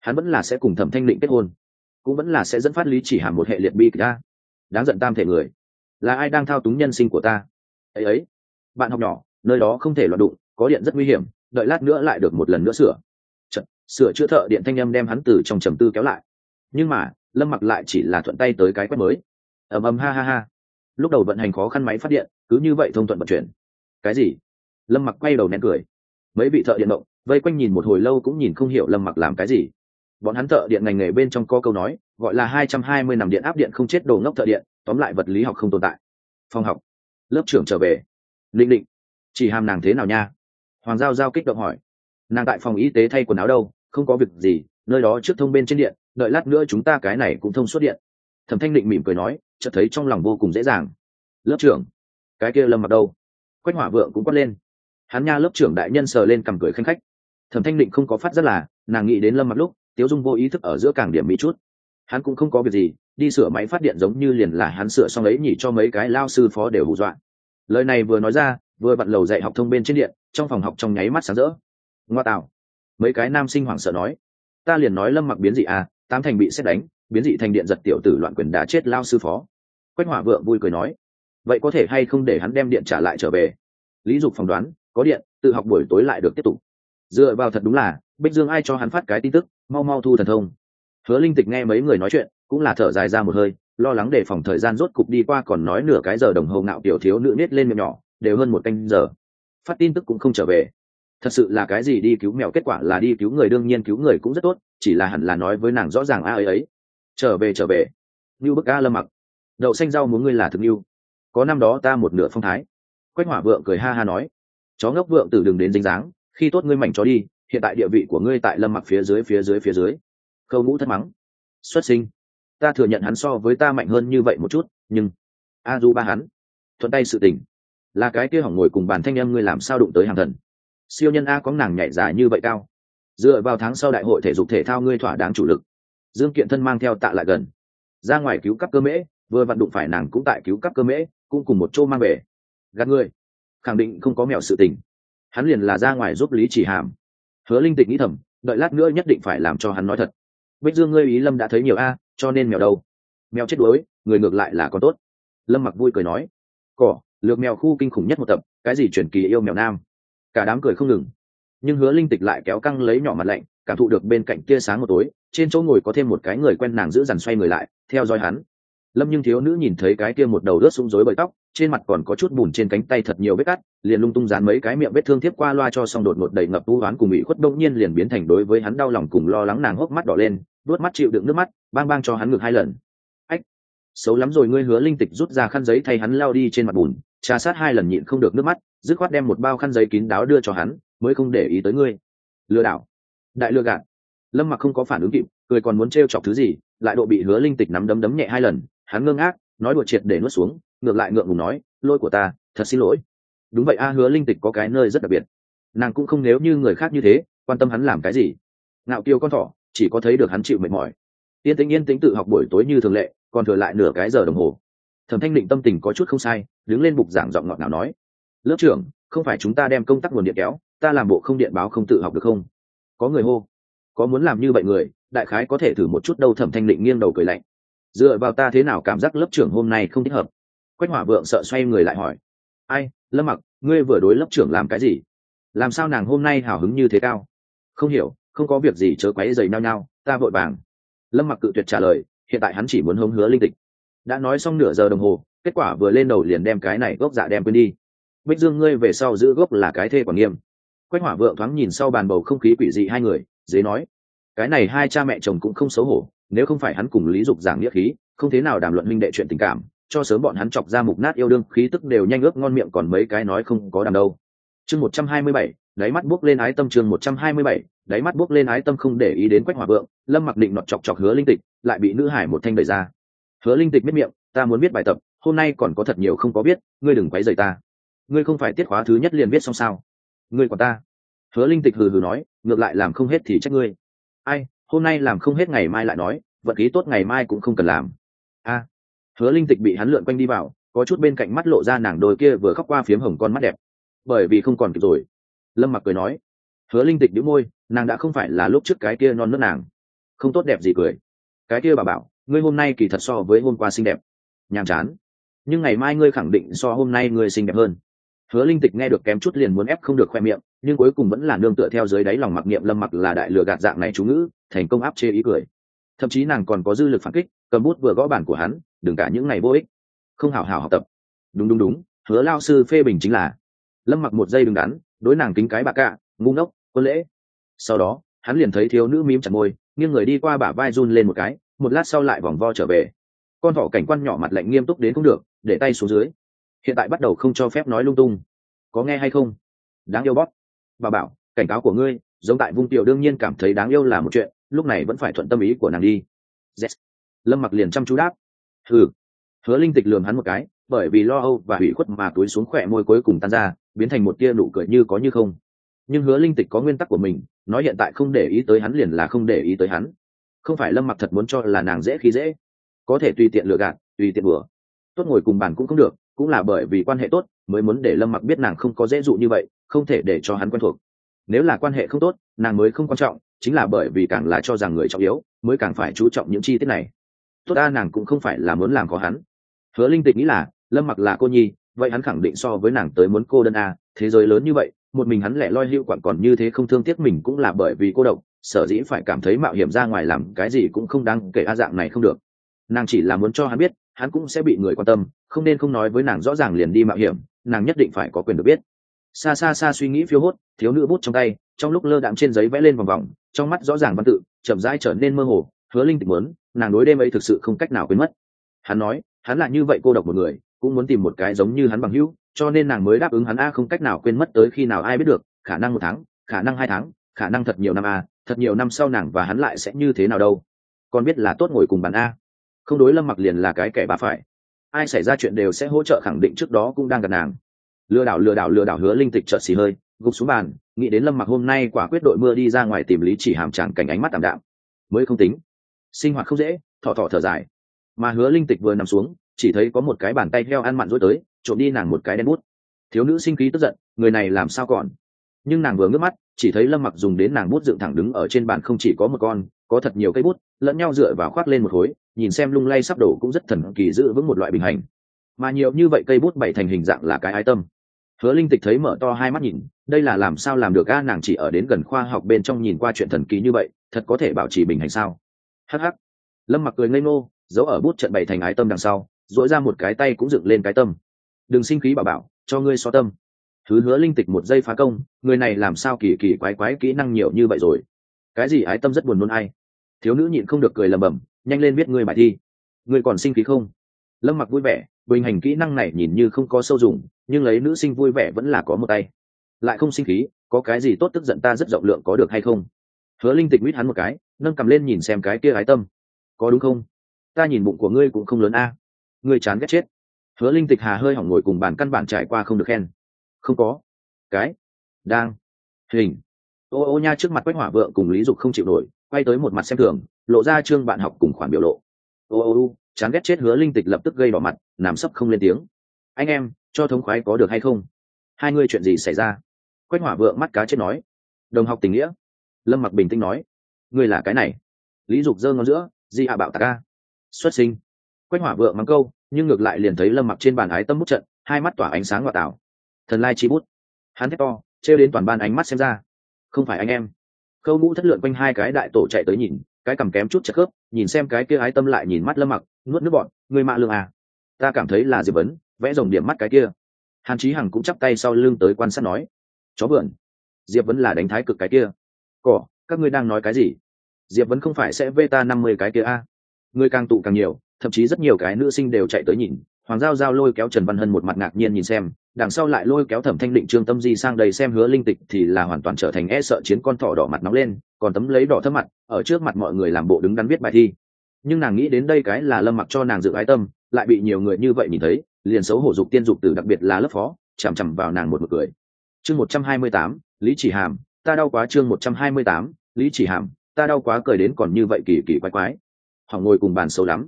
Hắn vẫn là sẽ cùng thẩm thanh định kết hôn cũng vẫn là sẽ dẫn phát lý chỉ hàm một hệ liệt bi kịch ta đáng giận tam thể người là ai đang thao túng nhân sinh của ta? Ấy ấy bạn học nhỏ nơi đó không thể loạt đụng có điện rất nguy hiểm đợi lát nữa lại được một lần nữa sửa. Chật, sửa chữa thợ điện thanh â m đem hắn từ trong trầm tư kéo lại. Nhưng mà lâm mặc lại chỉ là thuận tay tới cái quét mới. Ầm ầm ha ha ha. Lúc đầu vận hành khó khăn máy phát điện cứ như vậy thông thuận vận chuyển. Cái gì? Lâm mặc quay đầu nén cười mấy vị thợ điện động vây quanh nhìn một hồi lâu cũng nhìn không hiểu lâm mặc làm cái gì. Bọn hắn thợ điện ngành nghề bên trong có câu nói, gọi là hai trăm hai mươi nằm điện áp điện không chết đồ ngốc thợ điện, tóm lại vật lý học không tồn tại. Phòng học. Lớp trưởng trở về. Linh định. Chỉ hàm nàng thế nào nha? Hoàng giao giao kích động hỏi. Nàng tại phòng y tế thay quần áo đâu, không có việc gì, nơi đó trước thông bên trên điện, đợi lát nữa chúng ta cái này cũng thông suốt điện. Thẩm thanh định mỉm cười nói, chợt thấy trong lòng vô cùng dễ dàng. Lớp trưởng. Cái kia lâm mặc đâu? Quách hỏa vượng cũng quát lên hắn nha lớp trưởng đại nhân sờ lên cầm cười khanh khách. Thẩm thanh định không có phát rất là, nàng nghĩ đến lâm mặc lúc, tiếu dung vô ý thức ở giữa càng điểm mỹ chút. Hắn cũng không có việc gì, đi sửa máy phát điện giống như liền là hắn sửa xong ấy nhỉ cho mấy cái lao sư phó đều hù dọa. Lời này vừa nói ra, vừa vặn lầu dạy học thông bên trên điện, trong phòng học trong nháy mắt sáng rỡ. Ngoa tạo. Mấy cái nam sinh hoảng sợ nói, ta liền nói lâm mặc biến dị à tám thành bị xét đánh, biến dị thành điện giật tiểu tử loạn quyền đã chết lao sư phó. Quách hỏa vượng vui cười nói, vậy có thể hay không để hắn đem điện trả lại trở về? Lý dục phỏng đoán có điện, tự học buổi tối lại được tiếp tục. Dựa vào thật đúng là, bích dương ai cho hắn phát cái tin tức, mau mau thu thần thông. Hứa linh tịch nghe mấy người nói chuyện, cũng là thở dài ra một hơi, lo lắng đề phòng thời gian rốt cục đi qua còn nói nửa cái giờ đồng hồ ngạo tiểu thiếu nữ nết lên miệng nhỏ, đều hơn một canh giờ. Phát tin tức cũng không trở về. Thật sự là cái gì đi cứu mèo, kết quả là đi cứu người, đương nhiên cứu người cũng rất tốt, chỉ là hẳn là nói với nàng rõ ràng a ấy. Ấy trở về trở về. Như bức a lâm mặc. Đậu xanh rau muốn ngươi là thực như có năm đó ta một nửa phong thái. Quách hỏa vượng cười ha ha nói chó ngốc vượng từ đường đến dính dáng, khi tốt ngươi mảnh chó đi, hiện tại địa vị của ngươi tại lâm mặc phía dưới phía dưới phía dưới. Khâu ngũ thất mắng. Xuất sinh. Ta thừa nhận hắn so với ta mạnh hơn như vậy một chút, nhưng a du ba hắn. Thuận tay sự tình. Là cái kia hỏng ngồi cùng bàn thanh em ngươi làm sao đụng tới hàng thần. Siêu nhân a có nàng nhảy dài như vậy cao. Dựa vào tháng sau đại hội thể dục thể thao ngươi thỏa đáng chủ lực. Dương kiện thân mang theo tạ lại gần. Ra ngoài cứu cấp cơ mễ, vừa vặn đụng phải nàng cũng tại cứu cấp cơ mễ, cũng cùng một chỗ mang về. Gạt ngươi khẳng định không có mèo sự tình. Hắn liền là ra ngoài giúp lý chỉ hàm. Hứa linh tịch nghĩ thầm, đợi lát nữa nhất định phải làm cho hắn nói thật. Bích dương ngươi ý lâm đã thấy nhiều a, cho nên mèo đâu? Mèo chết đuối, người ngược lại là còn tốt. Lâm mặc vui cười nói, cỏ, lược mèo khu kinh khủng nhất một tập, cái gì truyền kỳ yêu mèo nam? Cả đám cười không ngừng. Nhưng hứa linh tịch lại kéo căng lấy nhỏ mặt lạnh, cảm thụ được bên cạnh tia sáng một tối, trên chỗ ngồi có thêm một cái người quen nàng giữ dằn xoay người lại, theo dõi hắn. Lâm nhưng thiếu nữ nhìn thấy cái kia một đầu rớt xuống rối bởi tóc trên mặt còn có chút bùn trên cánh tay thật nhiều vết cắt, liền lung tung dán mấy cái miệng vết thương tiếp qua loa cho xong đột ngột đầy ngập u oán cùng ủy khuất đông nhiên liền biến thành đối với hắn đau lòng cùng lo lắng nàng hốc mắt đỏ lên đuốt mắt chịu đựng nước mắt, bang bang cho hắn ngược hai lần. Ách, xấu lắm rồi, ngươi hứa linh tịch rút ra khăn giấy thay hắn lao đi trên mặt bùn, trà sát hai lần nhịn không được nước mắt, dứt khoát đem một bao khăn giấy kín đáo đưa cho hắn, mới không để ý tới ngươi. Lừa đảo. Đại lừa gạt. Lâm mặc không có phản ứng kịp, cười còn muốn t chọc thứ gì, lại độ bị hứa linh tịch nắm đấm đấm nhẹ hai lần, hắn ngơ ngác, nói đùa triệt để nuốt xuống ngược lại ngượng ngùng nói, lôi của ta, thật xin lỗi. Đúng vậy a, hứa linh tịch có cái nơi rất đặc biệt. Nàng cũng không nếu như người khác như thế, quan tâm hắn làm cái gì. Ngạo kiều con thỏ, chỉ có thấy được hắn chịu mệt mỏi. Yên tĩnh yên tĩnh tự học buổi tối như thường lệ, còn thừa lại nửa cái giờ đồng hồ. Thẩm thanh định tâm tình có chút không sai, đứng lên bục giảng giọng ngọt nào nói, lớp trưởng, không phải chúng ta đem công tác nguồn điện kéo, ta làm bộ không điện báo không tự học được không? Có người hô. Có muốn làm như vậy người, đại khái có thể thử một chút đâu. Thẩm thanh định nghiêng đầu cười lạnh. Dựa vào ta thế nào cảm giác lớp trưởng hôm nay không thích hợp? Quách hỏa vượng sợ xoay người lại hỏi. Ai, lâm mặc, ngươi vừa đối lớp trưởng làm cái gì? Làm sao nàng hôm nay hào hứng như thế cao? Không hiểu, không có việc gì chớ quấy dày nao nhao ta vội vàng. Lâm mặc cự tuyệt trả lời, hiện tại hắn chỉ muốn hống hứa linh tịch. Đã nói xong nửa giờ đồng hồ, kết quả vừa lên đầu liền đem cái này gốc dạ đem quên đi. Bích dương, ngươi về sau giữ gốc là cái thê quản nghiêm. Quách hỏa vượng thoáng nhìn sau bàn bầu không khí quỷ dị hai người, dế nói. Cái này hai cha mẹ chồng cũng không xấu hổ, nếu không phải hắn cùng lý dục giảng nghĩa khí, không thế nào đàm luận minh đệ chuyện tình cảm cho sớm bọn hắn chọc ra mục nát yêu đương, khí tức đều nhanh ướp ngon miệng, còn mấy cái nói không có đàm đâu. Chương một trăm hai mươi bảy, đáy mắt buốc lên ái tâm, chương một trăm hai mươi bảy, đáy mắt buốc lên ái tâm không để ý đến quách hỏa vượng, lâm mặc định nọt chọc chọc hứa linh tịch, lại bị nữ hải một thanh đẩy ra. Hứa linh tịch biết miệng, ta muốn biết bài tập, hôm nay còn có thật nhiều không có biết, ngươi đừng quấy rầy ta. Ngươi không phải tiết khóa thứ nhất liền biết xong sao? Ngươi còn ta. Hứa linh tịch hừ hừ nói, ngược lại làm không hết thì trách ngươi. Ai, hôm nay làm không hết ngày mai lại nói vật khí tốt ngày mai cũng không cần làm hứa linh tịch bị hắn lượn quanh đi vào, có chút bên cạnh mắt lộ ra nàng đôi kia vừa khóc qua phiếm hồng con mắt đẹp. Bởi vì không còn kịp rồi. Lâm mặc cười nói. Hứa linh tịch đĩu môi, nàng đã không phải là lúc trước cái kia non nớt nàng. Không tốt đẹp gì cười. Cái kia bà bảo, ngươi hôm nay kỳ thật so với hôm qua xinh đẹp. Nhàm chán. Nhưng ngày mai ngươi khẳng định so hôm nay ngươi xinh đẹp hơn. Hứa linh tịch nghe được kém chút liền muốn ép không được khoe miệng, nhưng cuối cùng vẫn là nương tựa theo dưới đáy lòng mặc niệm lâm mặc là đại lừa gạt dạng này chú ngữ, thành công áp chế ý cười thậm chí nàng còn có dư lực phản kích, cầm bút vừa gõ bản của hắn, đừng cả những ngày vô ích. Không hảo hảo học tập. Đúng đúng đúng, hứa lao sư phê bình chính là. Lâm mặc một giây đứng đắn, đối nàng kính cái bạc cạ, ngu ngốc, quân lễ. Sau đó, hắn liền thấy thiếu nữ mím chặt môi, nghiêng người đi qua bả vai run lên một cái, một lát sau lại vòng vo trở về. Con thỏ cảnh quan nhỏ mặt lạnh nghiêm túc đến cũng được, để tay xuống dưới. Hiện tại bắt đầu không cho phép nói lung tung. Có nghe hay không? Đáng yêu bóp. Bà bảo, cảnh cáo của ngươi, giống tại vung tiểu đương nhiên cảm thấy đáng yêu là một chuyện lúc này vẫn phải thuận tâm ý của nàng đi. Yes. lâm mặc liền chăm chú đáp. Hừ. Hứa linh tịch lường hắn một cái, bởi vì lo âu và hủy khuất mà túi xuống khỏe môi cuối cùng tan ra, biến thành một tia nụ cười như có như không. Nhưng hứa linh tịch có nguyên tắc của mình, nói hiện tại không để ý tới hắn liền là không để ý tới hắn. Không phải lâm mặc thật muốn cho là nàng dễ khi dễ. Có thể tùy tiện lựa gạt, tùy tiện bừa tốt ngồi cùng bàn cũng không được, cũng là bởi vì quan hệ tốt mới muốn để lâm mặc biết nàng không có dễ dụ như vậy, không thể để cho hắn quen thuộc. Nếu là quan hệ không tốt, nàng mới không quan trọng chính là bởi vì càng là cho rằng người trọng yếu, mới càng phải chú trọng những chi tiết này. Tốt ta, nàng cũng không phải là muốn làm có hắn. Hứa linh tịch nghĩ là, lâm mặc là cô nhi, vậy hắn khẳng định so với nàng tới muốn cô đơn a, thế giới lớn như vậy, một mình hắn lẻ loi hữu quản còn như thế không thương tiếc mình cũng là bởi vì cô độc, sở dĩ phải cảm thấy mạo hiểm ra ngoài làm cái gì cũng không đáng kể a dạng này không được. Nàng chỉ là muốn cho hắn biết, hắn cũng sẽ bị người quan tâm, không nên không nói với nàng rõ ràng liền đi mạo hiểm, nàng nhất định phải có quyền được biết. Xa xa xa suy nghĩ phiêu hốt, thiếu nữ bút trong tay, trong lúc lơ đạm trên giấy vẽ lên vòng vòng trong mắt rõ ràng văn tự, chậm rãi trở nên mơ hồ, hứa linh tịch muốn, nàng đối đêm ấy thực sự không cách nào quên mất. Hắn nói, hắn là như vậy cô độc một người, cũng muốn tìm một cái giống như hắn bằng hữu, cho nên nàng mới đáp ứng hắn a không cách nào quên mất tới khi nào ai biết được, khả năng một tháng, khả năng hai tháng, khả năng thật nhiều năm a, thật nhiều năm sau nàng và hắn lại sẽ như thế nào đâu. Còn biết là tốt ngồi cùng bàn a. Không đối lâm mặc liền là cái kẻ bà phải. Ai xảy ra chuyện đều sẽ hỗ trợ khẳng định trước đó cũng đang gặp nàng. Lừa đảo lừa đảo lừa đảo hứa linh tịch trợt xì hơi, gục xuống bàn nghĩ đến lâm mặc hôm nay quả quyết đội mưa đi ra ngoài tìm lý chỉ hàm chẳng cảnh ánh mắt tạm đạm. Mới không tính. Sinh hoạt không dễ, thọ thọ thở dài. Mà hứa linh tịch vừa nằm xuống, chỉ thấy có một cái bàn tay heo ăn mặn dối tới, trộm đi nàng một cái đen bút. Thiếu nữ sinh khí tức giận, người này làm sao còn? Nhưng nàng vừa ngước mắt, chỉ thấy lâm mặc dùng đến nàng bút dựng thẳng đứng ở trên bàn không chỉ có một con, có thật nhiều cây bút, lẫn nhau dựa vào khoác lên một khối, nhìn xem lung lay sắp đổ cũng rất thần kỳ giữ vững một loại bình hành. Mà nhiều như vậy cây bút bày thành hình dạng là cái ái tâm hứa linh tịch thấy mở to hai mắt nhìn, đây là làm sao làm được a, nàng chỉ ở đến gần khoa học bên trong nhìn qua chuyện thần kỳ như vậy, thật có thể bảo trì bình hành sao? Hh lâm mặc cười ngây ngô, giấu ở bút trận bày thành ái tâm đằng sau dỗi ra một cái tay cũng dựng lên cái tâm. Đừng sinh khí bảo bảo, cho ngươi so tâm. Thứ hứa linh tịch một giây phá công, người này làm sao kỳ kỳ quái quái kỹ năng nhiều như vậy rồi? Cái gì ái tâm rất buồn nôn ai? Thiếu nữ nhịn không được cười lầm bầm, nhanh lên biết ngươi bài thi. Ngươi còn sinh khí không? Lâm mặc vui vẻ bình hành kỹ năng này nhìn như không có sâu dùng, nhưng lấy nữ sinh vui vẻ vẫn là có một tay. Lại không sinh khí, có cái gì tốt tức giận ta rất rộng lượng có được hay không? Hứa linh tịch mít hắn một cái, nâng cầm lên nhìn xem cái kia ái tâm. Có đúng không? Ta nhìn bụng của ngươi cũng không lớn a. Ngươi chán ghét chết. Hứa linh tịch hà hơi hỏng ngồi cùng bàn căn bản trải qua không được khen. Không có. Cái. Đang. Hình. Ô ô nha trước mặt quách hỏa vợ cùng lý dục không chịu nổi, quay tới một mặt xem thường, lộ ra trương bạn học cùng khoản biểu lộ. Ô ô ô chán ghét chết hứa linh tịch lập tức gây đỏ mặt, nằm sấp không lên tiếng. Anh em, cho thống khoái có được hay không? Hai ngươi chuyện gì xảy ra? Quách hỏa vượng mắt cá chết nói. Đồng học tình nghĩa. Lâm mặc bình tĩnh nói. Ngươi là cái này. Lý dục giơ ngón giữa, di hạ bạo tạc ca xuất sinh. Quách hỏa vượng mắng câu, nhưng ngược lại liền thấy lâm mặc trên bàn ái tâm bút trận, hai mắt tỏa ánh sáng ngoại tảo thần lai chi bút. Hắn thét to, trêu đến toàn ban ánh mắt xem ra. Không phải anh em. Khâu mũ thất lượn quanh hai cái đại tổ chạy tới nhìn cái cầm kém chút chật khớp, nhìn xem cái kia ái tâm lại nhìn mắt lâm mặc, nuốt nước bọn người mạ lương à? Ta cảm thấy là diệp vấn, vẽ rồng điểm mắt cái kia. Hàn chí hằng cũng chắp tay sau lưng tới quan sát nói, chó vườn diệp Vấn là đánh thái cực cái kia. Cỏ, các ngươi đang nói cái gì? Diệp Vấn không phải sẽ vê ta năm mươi cái kia a? À. người càng tụ càng nhiều, thậm chí rất nhiều cái nữ sinh đều chạy tới nhìn. Hoàng giao giao lôi kéo trần văn hân một mặt ngạc nhiên nhìn xem đằng sau lại lôi kéo thẩm thanh định trương tâm di sang đây xem hứa linh tịch thì là hoàn toàn trở thành e sợ chiến con thỏ đỏ mặt nóng lên, còn tấm lấy đỏ thấp mặt, ở trước mặt mọi người làm bộ đứng đắn viết bài thi. Nhưng nàng nghĩ đến đây cái là lâm mặc cho nàng dự ái tâm, lại bị nhiều người như vậy nhìn thấy, liền xấu hổ dục tiên dục từ đặc biệt là lớp phó, chằm chằm vào nàng một một cười. Chương một trăm hai mươi tám, lý chỉ hàm, ta đau quá chương một trăm hai mươi tám, lý chỉ hàm, ta đau quá cười đến còn như vậy kỳ kỳ quái quái. Hỏng ngồi cùng bàn xấu lắm.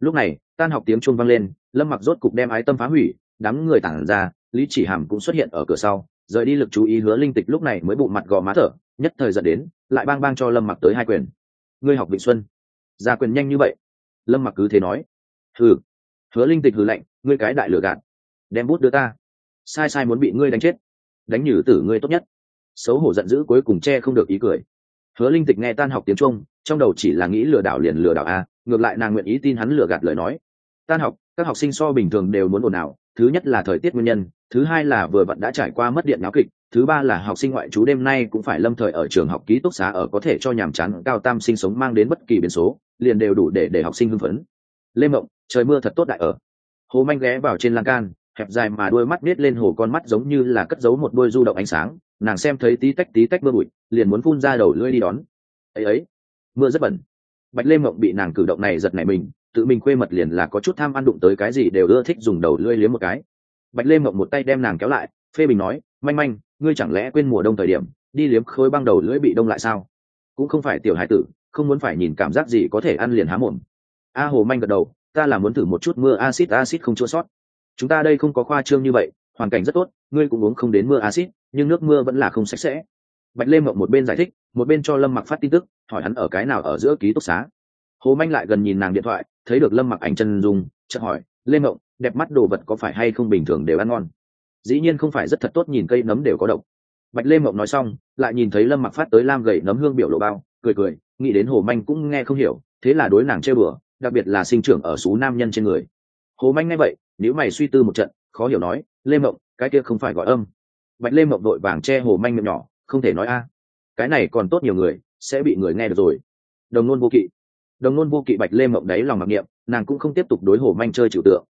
Lúc này, tan học tiếng chuông vang lên, lâm mặc rốt cục đem ái tâm phá hủy, đám người tản ra lý chỉ hàm cũng xuất hiện ở cửa sau, rời đi lực chú ý hứa linh tịch lúc này mới bụng mặt gò má thở, nhất thời dẫn đến, lại bang bang cho lâm mặc tới hai quyền. Ngươi học vịnh xuân, ra quyền nhanh như vậy. Lâm mặc cứ thế nói. Hừ, hứa linh tịch hừ lạnh, ngươi cái đại lừa gạt. Đem bút đưa ta. Sai sai muốn bị ngươi đánh chết. Đánh nhử tử ngươi tốt nhất. Xấu hổ giận dữ cuối cùng che không được ý cười. Hứa linh tịch nghe tan học tiếng trung, trong đầu chỉ là nghĩ lừa đảo liền lừa đảo a, ngược lại nàng nguyện ý tin hắn lừa gạt lời nói. Tan học, các học sinh so bình thường đều muốn ồn ào thứ nhất là thời tiết nguyên nhân, thứ hai là vừa vặn đã trải qua mất điện náo kịch, thứ ba là học sinh ngoại trú đêm nay cũng phải lâm thời ở trường học ký túc xá ở có thể cho nhàm chán, cao tam sinh sống mang đến bất kỳ biến số, liền đều đủ để để học sinh hưng phấn. Lê mộng, trời mưa thật tốt đại ở. Hồ manh ghé vào trên lan can, hẹp dài mà đôi mắt nết lên hồ con mắt giống như là cất giấu một đôi du động ánh sáng, nàng xem thấy tí tách tí tách mưa bụi, liền muốn phun ra đầu lưỡi đi đón. Ấy ấy, mưa rất bẩn. Bạch lê mộng bị nàng cử động này giật nảy mình tự mình khuê mật liền là có chút tham ăn đụng tới cái gì đều ưa thích dùng đầu lưỡi liếm một cái. Bạch lê mộng một tay đem nàng kéo lại, phê bình nói, manh manh, ngươi chẳng lẽ quên mùa đông thời điểm, đi liếm khối băng đầu lưỡi bị đông lại sao? Cũng không phải tiểu hải tử, không muốn phải nhìn cảm giác gì có thể ăn liền há mồm. A hồ manh gật đầu, ta là muốn thử một chút mưa acid acid không chua sót. Chúng ta đây không có khoa trương như vậy, hoàn cảnh rất tốt, ngươi cũng uống không đến mưa acid nhưng nước mưa vẫn là không sạch sẽ. Bạch lê mộng một bên giải thích, một bên cho lâm mặc phát tin tức, hỏi hắn ở cái nào ở giữa ký túc xá. Hồ manh lại gần nhìn nàng điện thoại thấy được lâm mặc ảnh chân dung, chợt hỏi, lê mộng, đẹp mắt đồ vật có phải hay không bình thường đều ăn ngon? Dĩ nhiên không phải, rất thật tốt, nhìn cây nấm đều có độc. Bạch lê mộng nói xong, lại nhìn thấy lâm mặc phát tới lam gậy nấm hương biểu lộ bao, cười cười, nghĩ đến hồ manh cũng nghe không hiểu, thế là đối nàng chơi bừa đặc biệt là sinh trưởng ở số nam nhân trên người. Hồ manh nghe vậy nếu mày suy tư một trận, khó hiểu nói, lê mộng, cái kia không phải gọi âm. Bạch lê mộng đội vàng che hồ manh miệng nhỏ, không thể nói a, cái này còn tốt nhiều người, sẽ bị người nghe được rồi. Đồng nôn vô kỵ đồng nôn vô kỵ bạch lê mộng đấy lòng mặc niệm, nàng cũng không tiếp tục đối hồ manh chơi trừu tượng.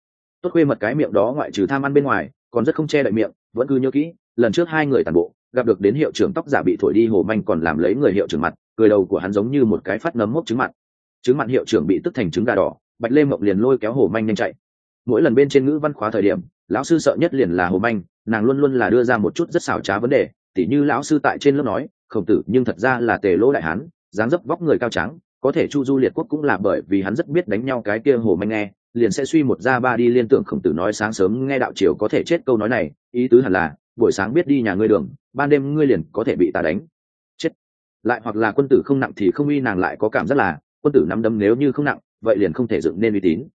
Tốt khuê mật cái miệng đó ngoại trừ tham ăn bên ngoài, còn rất không che đậy miệng, vẫn cứ nhớ kỹ, lần trước hai người tàn bộ, gặp được đến hiệu trưởng tóc giả bị thổi đi hồ manh còn làm lấy người hiệu trưởng mặt, cười đầu của hắn giống như một cái phát nấm mốc trứng mặt. Trứng mặt hiệu trưởng bị tức thành trứng gà đỏ, bạch lê mộng liền lôi kéo hồ manh nhanh chạy. Mỗi lần bên trên ngữ văn khóa thời điểm, lão sư sợ nhất liền là hồ manh, nàng luôn luôn là đưa ra một chút rất xảo trá vấn đề, tỉ như lão sư tại trên lớp nói, khổng tử, nhưng thật ra là tề lỗ đại hán, dáng dấp vóc người cao trắng có thể chu du liệt quốc cũng là bởi vì hắn rất biết đánh nhau cái kia hồ manh nghe, liền sẽ suy một ra ba đi liên tưởng khổng tử nói sáng sớm nghe đạo triều có thể chết câu nói này, ý tứ hẳn là, buổi sáng biết đi nhà ngươi đường, ban đêm ngươi liền có thể bị ta đánh. Chết. Lại hoặc là quân tử không nặng thì không uy nàng lại có cảm giác là, quân tử nắm đấm nếu như không nặng, vậy liền không thể dựng nên uy tín.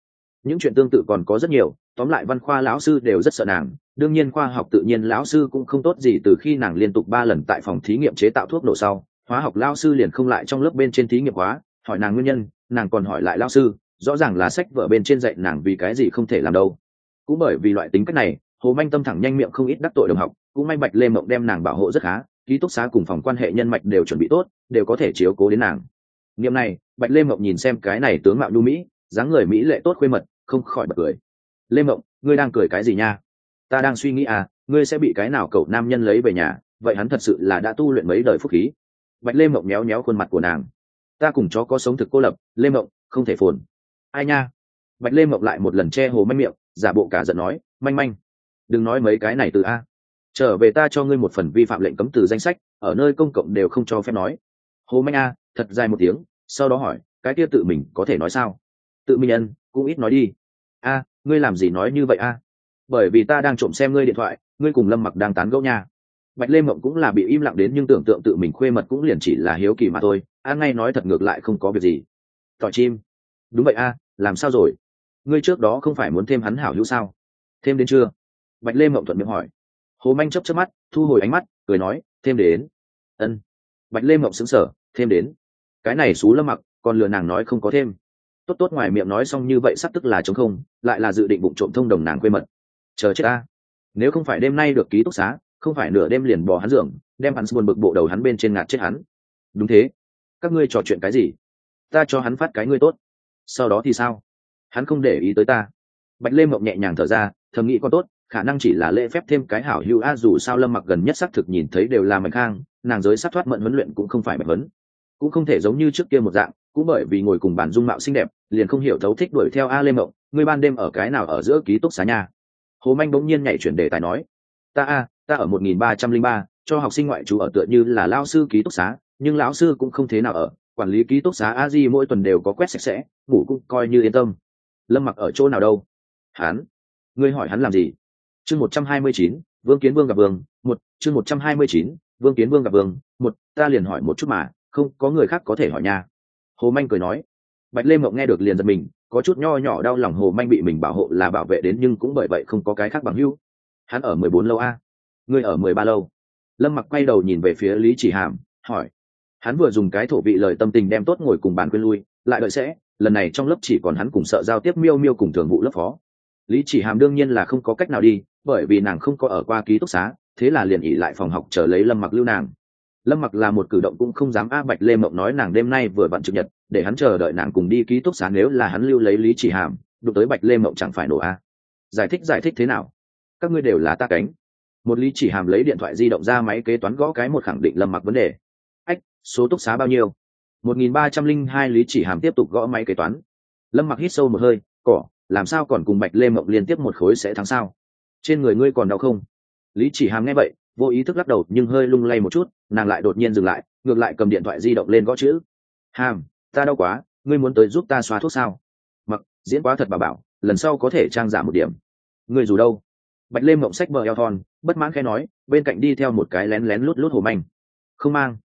Những chuyện tương tự còn có rất nhiều, tóm lại văn khoa lão sư đều rất sợ nàng, đương nhiên khoa học tự nhiên lão sư cũng không tốt gì từ khi nàng liên tục ba lần tại phòng thí nghiệm chế tạo thuốc nổ sau, hóa học lão sư liền không lại trong lớp bên trên thí nghiệm hóa hỏi nàng nguyên nhân, nàng còn hỏi lại lão sư, rõ ràng là sách vở bên trên dạy nàng vì cái gì không thể làm đâu. Cũng bởi vì loại tính cách này, hồ manh tâm thẳng nhanh miệng không ít đắc tội đồng học, cũng may bạch lê mộng đem nàng bảo hộ rất khá, ký túc xá cùng phòng quan hệ nhân mạch đều chuẩn bị tốt, đều có thể chiếu cố đến nàng. Nghiệm này, bạch lê mộng nhìn xem cái này tướng mạo nhu mỹ, dáng người mỹ lệ tốt khuê mật, không khỏi bật cười. Lê mộng, ngươi đang cười cái gì nha? Ta đang suy nghĩ à ngươi sẽ bị cái nào cậu nam nhân lấy về nhà, vậy hắn thật sự là đã tu luyện mấy đời phúc khí. Bạch lê mộng méo méo khuôn mặt của nàng ta cùng chó có sống thực cô lập, lê mộng, không thể phồn. Ai nha? Bạch lê mộng lại một lần che hồ manh miệng, giả bộ cả giận nói, manh manh, đừng nói mấy cái này từ a. Trở về ta cho ngươi một phần vi phạm lệnh cấm từ danh sách, ở nơi công cộng đều không cho phép nói. Hồ manh a, thật dài một tiếng, sau đó hỏi, cái kia tự mình có thể nói sao? Tự mình ân, cũng ít nói đi. A, ngươi làm gì nói như vậy a? Bởi vì ta đang trộm xem ngươi điện thoại, ngươi cùng lâm mặc đang tán gẫu nha bạch lê mộng cũng là bị im lặng đến nhưng tưởng tượng tự mình khuê mật cũng liền chỉ là hiếu kỳ mà thôi, a ngay nói thật ngược lại không có việc gì. Tỏi chim. Đúng vậy a, làm sao rồi? Ngươi trước đó không phải muốn thêm hắn hảo hữu sao? Thêm đến chưa? Bạch lê mộng thuận miệng hỏi. Hồ manh chấp chấp mắt, thu hồi ánh mắt, cười nói, thêm đến. Ân. Bạch lê mộng xứng sở thêm đến. Cái này xú lâm mặc, còn lừa nàng nói không có thêm. Tốt tốt ngoài miệng nói xong như vậy sắp tức là chống không, lại là dự định bụng trộm thông đồng nàng quê mật. Chờ chết ta nếu không phải đêm nay được ký túc xá không phải nửa đêm liền bỏ hắn giường, đem hắn buồn bực bộ đầu hắn bên trên ngạt chết hắn. Đúng thế. Các ngươi trò chuyện cái gì? Ta cho hắn phát cái ngươi tốt. Sau đó thì sao? Hắn không để ý tới ta. Bạch lê mộng nhẹ nhàng thở ra, thầm nghĩ con tốt, khả năng chỉ là lễ phép thêm cái hảo hữu a, dù sao lâm mặc gần nhất xác thực nhìn thấy đều là mạnh khang nàng giới sát thoát mận huấn luyện cũng không phải mạnh huấn. Cũng không thể giống như trước kia một dạng, cũng bởi vì ngồi cùng bản dung mạo xinh đẹp, liền không hiểu thấu thích đuổi theo a lê mộng, ngươi ban đêm ở cái nào ở giữa ký túc xá nhà hồ manh bỗng nhiên nhảy chuyển đề tài nói, ta a ta ở một nghìn ba trăm linh ba, cho học sinh ngoại trú ở tựa như là lao sư ký túc xá, nhưng lão sư cũng không thế nào ở. Quản lý ký túc xá a di mỗi tuần đều có quét sạch sẽ, ngủ cũng coi như yên tâm. Lâm mặc ở chỗ nào đâu? Hắn. Ngươi hỏi hắn làm gì? Chương một trăm hai mươi chín, vương kiến vương gặp vương, một, chương một trăm hai mươi chín, vương kiến vương gặp vương, một, ta liền hỏi một chút mà, không, có người khác có thể hỏi nha. Hồ manh cười nói. Bạch lê mộng nghe được liền giật mình, có chút nho nhỏ đau lòng hồ manh bị mình bảo hộ là bảo vệ đến nhưng cũng bởi vậy không có cái khác bằng hữu. hắn ở mười bốn lâu a ngươi ở mười ba lâu. Lâm mặc quay đầu nhìn về phía lý chỉ hàm, hỏi. Hắn vừa dùng cái thổ vị lời tâm tình đem tốt ngồi cùng bàn quên lui, lại đợi sẽ, lần này trong lớp chỉ còn hắn cùng sợ giao tiếp miêu miêu cùng thường vụ lớp phó. Lý chỉ hàm đương nhiên là không có cách nào đi, bởi vì nàng không có ở qua ký túc xá, thế là liền ỉ lại phòng học chờ lấy lâm mặc lưu nàng. Lâm mặc là một cử động cũng không dám a bạch lê mộng nói nàng đêm nay vừa vặn trực nhật, để hắn chờ đợi nàng cùng đi ký túc xá nếu là hắn lưu lấy lý chỉ hàm, đụng tới bạch lê mộng chẳng phải nổ a. Giải thích giải thích thế nào? Các ngươi đều là ta cánh một lý chỉ hàm lấy điện thoại di động ra máy kế toán gõ cái một khẳng định lâm mặc vấn đề. Ách, số túc xá bao nhiêu? Một nghìn ba trăm linh hai lý chỉ hàm tiếp tục gõ máy kế toán. Lâm mặc hít sâu một hơi, cỏ, làm sao còn cùng bạch lê mộng liên tiếp một khối sẽ thắng sao? Trên người ngươi còn đau không? Lý chỉ hàm nghe vậy, vô ý thức lắc đầu, nhưng hơi lung lay một chút, nàng lại đột nhiên dừng lại, ngược lại cầm điện thoại di động lên gõ chữ. Hàm, ta đau quá, ngươi muốn tới giúp ta xóa thuốc sao? Mặc, diễn quá thật bà bảo, lần sau có thể trang giảm một điểm. Ngươi dù đâu? Bạch lê mộng sách bờ eo thon bất mãn khẽ nói, bên cạnh đi theo một cái lén lén lút lút hồ manh. Không mang.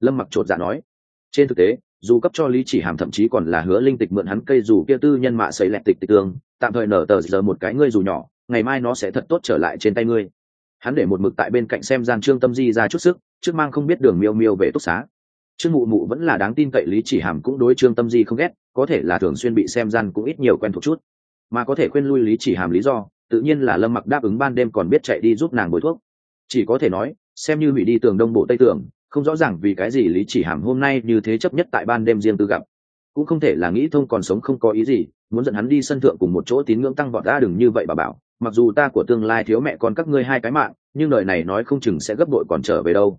Lâm mặc chột dạ nói. Trên thực tế, dù cấp cho lý chỉ hàm thậm chí còn là hứa linh tịch mượn hắn cây dù kia tư nhân mạ xây lẹt tịch tịch tương tạm thời nở tờ giờ một cái ngươi dù nhỏ, ngày mai nó sẽ thật tốt trở lại trên tay ngươi. Hắn để một mực tại bên cạnh xem gian trương tâm di ra chút sức, trước mang không biết đường miêu miêu về túc xá. Trương mụ mụ vẫn là đáng tin cậy lý chỉ hàm cũng đối trương tâm di không ghét, có thể là thường xuyên bị xem gian cũng ít nhiều quen thuộc chút. Mà có thể khuyên lui lý chỉ hàm lý do tự nhiên là lâm mặc đáp ứng ban đêm còn biết chạy đi giúp nàng bồi thuốc. Chỉ có thể nói, xem như hủy đi tường đông bộ tây tường, không rõ ràng vì cái gì lý chỉ hàm hôm nay như thế chấp nhất tại ban đêm riêng tư gặp. Cũng không thể là nghĩ thông còn sống không có ý gì, muốn dẫn hắn đi sân thượng cùng một chỗ tín ngưỡng tăng vọt đã đừng như vậy bà bảo. Mặc dù ta của tương lai thiếu mẹ con các ngươi hai cái mạng, nhưng lời này nói không chừng sẽ gấp bội còn trở về đâu.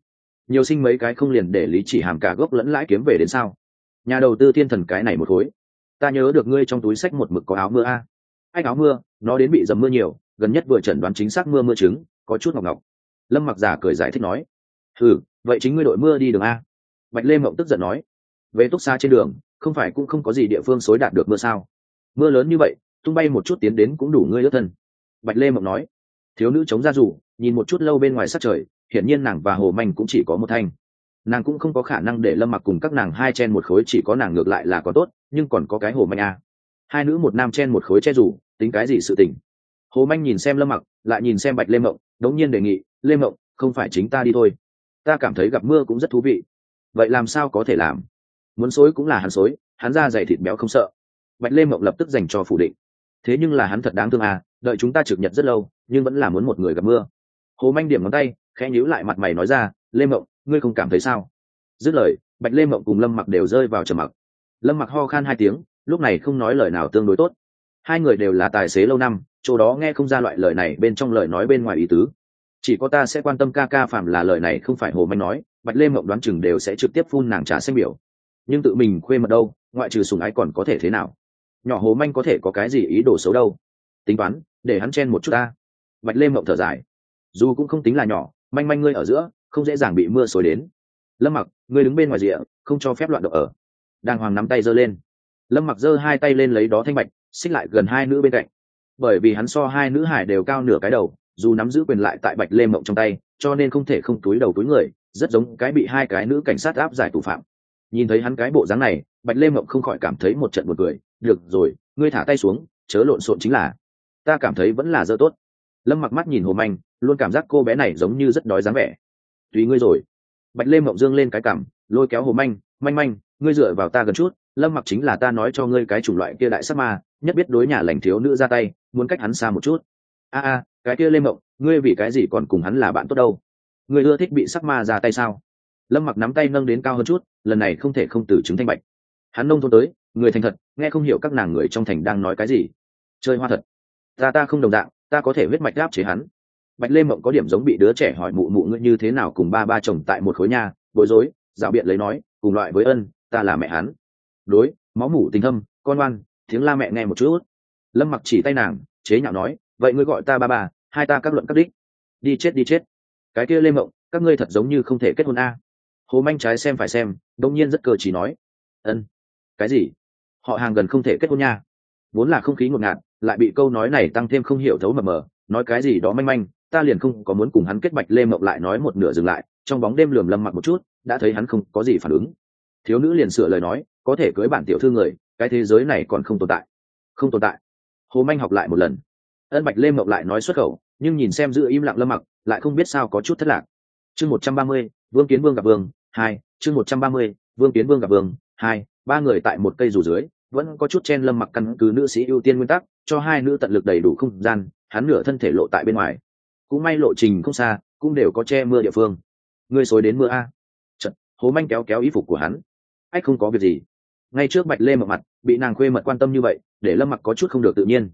Nhiều sinh mấy cái không liền để lý chỉ hàm cả gốc lẫn lãi kiếm về đến sao? Nhà đầu tư thiên thần cái này một khối ta nhớ được ngươi trong túi sách một mực có áo mưa a. à ách áo mưa, nó đến bị dầm mưa nhiều, gần nhất vừa chẩn đoán chính xác mưa mưa trứng, có chút ngọc ngọc lâm mặc giả cười giải thích nói ừ vậy chính ngươi đội mưa đi đường a. Bạch lê mộng tức giận nói, về túc xa trên đường, không phải cũng không có gì địa phương xối đạt được mưa sao? Mưa lớn như vậy, tung bay một chút tiến đến cũng đủ ngươi ướt thân. Bạch lê mộng nói, thiếu nữ chống ra rủ nhìn một chút lâu bên ngoài sát trời, hiển nhiên nàng và hồ manh cũng chỉ có một thanh. Nàng cũng không có khả năng để lâm mặc cùng các nàng hai chen một khối chỉ có nàng ngược lại là có tốt, nhưng còn có cái hồ manh a. Hai nữ một nam chen một khối che rủ tính cái gì sự tình. Hồ manh nhìn xem lâm mặc, lại nhìn xem bạch lê mộng, đống nhiên đề nghị, lê mộng, không phải chính ta đi thôi. Ta cảm thấy gặp mưa cũng rất thú vị. Vậy làm sao có thể làm? Muốn xối cũng là hắn xối, hắn ra dày thịt béo không sợ. Bạch lê mộng lập tức dành cho phủ định. Thế nhưng là hắn thật đáng thương à đợi chúng ta trực nhật rất lâu, nhưng vẫn là muốn một người gặp mưa. Hồ manh điểm ngón tay, khẽ nhíu lại mặt mày nói ra, lê mộng, ngươi không cảm thấy sao? Dứt lời, bạch lê mộng cùng lâm mặc đều rơi vào trầm mặc. Lâm mặc ho khan hai tiếng, lúc này không nói lời nào tương đối tốt hai người đều là tài xế lâu năm, chỗ đó nghe không ra loại lời này bên trong lời nói bên ngoài ý tứ. Chỉ có ta sẽ quan tâm ca ca phạm là lời này không phải hồ manh nói, bạch lê mộng đoán chừng đều sẽ trực tiếp phun nàng trà xanh biểu. Nhưng tự mình khuê mật đâu, ngoại trừ sùng ái còn có thể thế nào? Nhỏ hồ manh có thể có cái gì ý đồ xấu đâu? Tính toán, để hắn chen một chút ta. Bạch lê mộng thở dài. Dù cũng không tính là nhỏ, manh manh ngươi ở giữa, không dễ dàng bị mưa xối đến. Lâm mặc, ngươi đứng bên ngoài rìa, không cho phép loạn động ở. Đàng hoàng nắm tay giơ lên. Lâm mặc giơ hai tay lên lấy đó thanh bạch xích lại gần hai nữ bên cạnh. Bởi vì hắn so hai nữ hải đều cao nửa cái đầu, dù nắm giữ quyền lại tại bạch lê mộng trong tay, cho nên không thể không túi đầu túi người, rất giống cái bị hai cái nữ cảnh sát áp giải thủ phạm. Nhìn thấy hắn cái bộ dáng này, bạch lê mộng không khỏi cảm thấy một trận buồn cười. Được rồi, ngươi thả tay xuống, chớ lộn xộn chính là, ta cảm thấy vẫn là dơ tốt. Lâm mặc mắt nhìn hồ manh, luôn cảm giác cô bé này giống như rất đói dáng vẻ. Tùy ngươi rồi. Bạch lê mộng dương lên cái cảm lôi kéo hồ manh manh manh, ngươi dựa vào ta gần chút, lâm mặc chính là ta nói cho ngươi cái chủng loại kia đại sắc ma, nhất biết đối nhà lành thiếu nữ ra tay, muốn cách hắn xa một chút. A a, cái kia lê mộng, ngươi vì cái gì còn cùng hắn là bạn tốt đâu? Ngươi ưa thích bị sắc ma ra tay sao? Lâm mặc nắm tay nâng đến cao hơn chút, lần này không thể không từ chứng thanh bạch. Hắn nông thôn tới, người thành thật, nghe không hiểu các nàng người trong thành đang nói cái gì. Chơi hoa thật. Ta ta không đồng dạng, ta có thể huyết mạch đáp chế hắn. Bạch lê mộng có điểm giống bị đứa trẻ hỏi mụ mụ ngươi như thế nào cùng ba ba chồng tại một khối nhà, bối rối dạo biện lấy nói, cùng loại với ân, ta là mẹ hắn. Đối, máu mủ tình thâm, con oan tiếng la mẹ nghe một chút. Lâm mặc chỉ tay nàng, chế nhạo nói, vậy ngươi gọi ta ba bà hai ta các luận các đích. Đi chết đi chết. Cái kia lê mộng, các ngươi thật giống như không thể kết hôn a. Hồ manh trái xem phải xem, đông nhiên rất cơ chỉ nói, ân. Cái gì? Họ hàng gần không thể kết hôn nha. Vốn là không khí ngột ngạt, lại bị câu nói này tăng thêm không hiểu thấu mờ mờ, nói cái gì đó manh manh, ta liền không có muốn cùng hắn kết bạch lê mộng lại nói một nửa dừng lại, trong bóng đêm lườm lâm mặc một chút đã thấy hắn không có gì phản ứng. Thiếu nữ liền sửa lời nói, có thể cưới bản tiểu thư người, cái thế giới này còn không tồn tại. Không tồn tại. Hồ manh học lại một lần. Ân bạch lê mộng lại nói xuất khẩu, nhưng nhìn xem giữ im lặng lâm mặc, lại không biết sao có chút thất lạc. Chương một trăm ba mươi, vương kiến vương gặp vương, hai, chương một trăm ba mươi, vương kiến vương gặp vương, hai, ba người tại một cây rủ dưới, vẫn có chút chen lâm mặc căn cứ nữ sĩ ưu tiên nguyên tắc, cho hai nữ tận lực đầy đủ không gian, hắn nửa thân thể lộ tại bên ngoài. Cũng may lộ trình không xa, cũng đều có che mưa địa phương. Ngươi xối đến mưa a hố manh kéo kéo y phục của hắn. Ách, không có việc gì. Ngay trước bạch lê mật mặt, bị nàng khuê mật quan tâm như vậy, để lâm mặc có chút không được tự nhiên.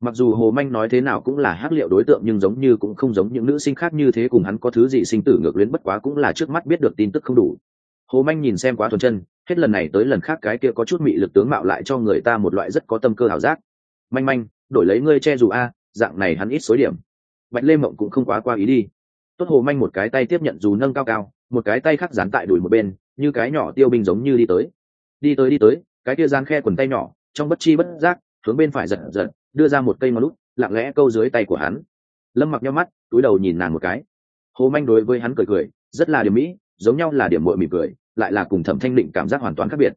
Mặc dù hồ manh nói thế nào cũng là hát liệu đối tượng nhưng giống như cũng không giống những nữ sinh khác như thế cùng hắn có thứ gì sinh tử ngược luyến bất quá cũng là trước mắt biết được tin tức không đủ. Hồ manh nhìn xem quá thuần chân, hết lần này tới lần khác cái kia có chút mị lực tướng mạo lại cho người ta một loại rất có tâm cơ hảo giác. Manh manh, đổi lấy ngươi che dù a, dạng này hắn ít xối điểm. Bạch lê mộng cũng không quá qua ý đi. Tốt hồ manh một cái tay tiếp nhận dù nâng cao cao một cái tay khác dán tại đùi một bên, như cái nhỏ tiêu binh giống như đi tới. Đi tới đi tới, cái kia gian khe quần tay nhỏ, trong bất chi bất giác, hướng bên phải giật giật, đưa ra một cây ngón lút lặng lẽ câu dưới tay của hắn. Lâm mặc nhau mắt, túi đầu nhìn nàng một cái. Hồ manh đối với hắn cười cười, rất là điểm mỹ, giống nhau là điểm mội mỉm cười, lại là cùng thẩm thanh định cảm giác hoàn toàn khác biệt.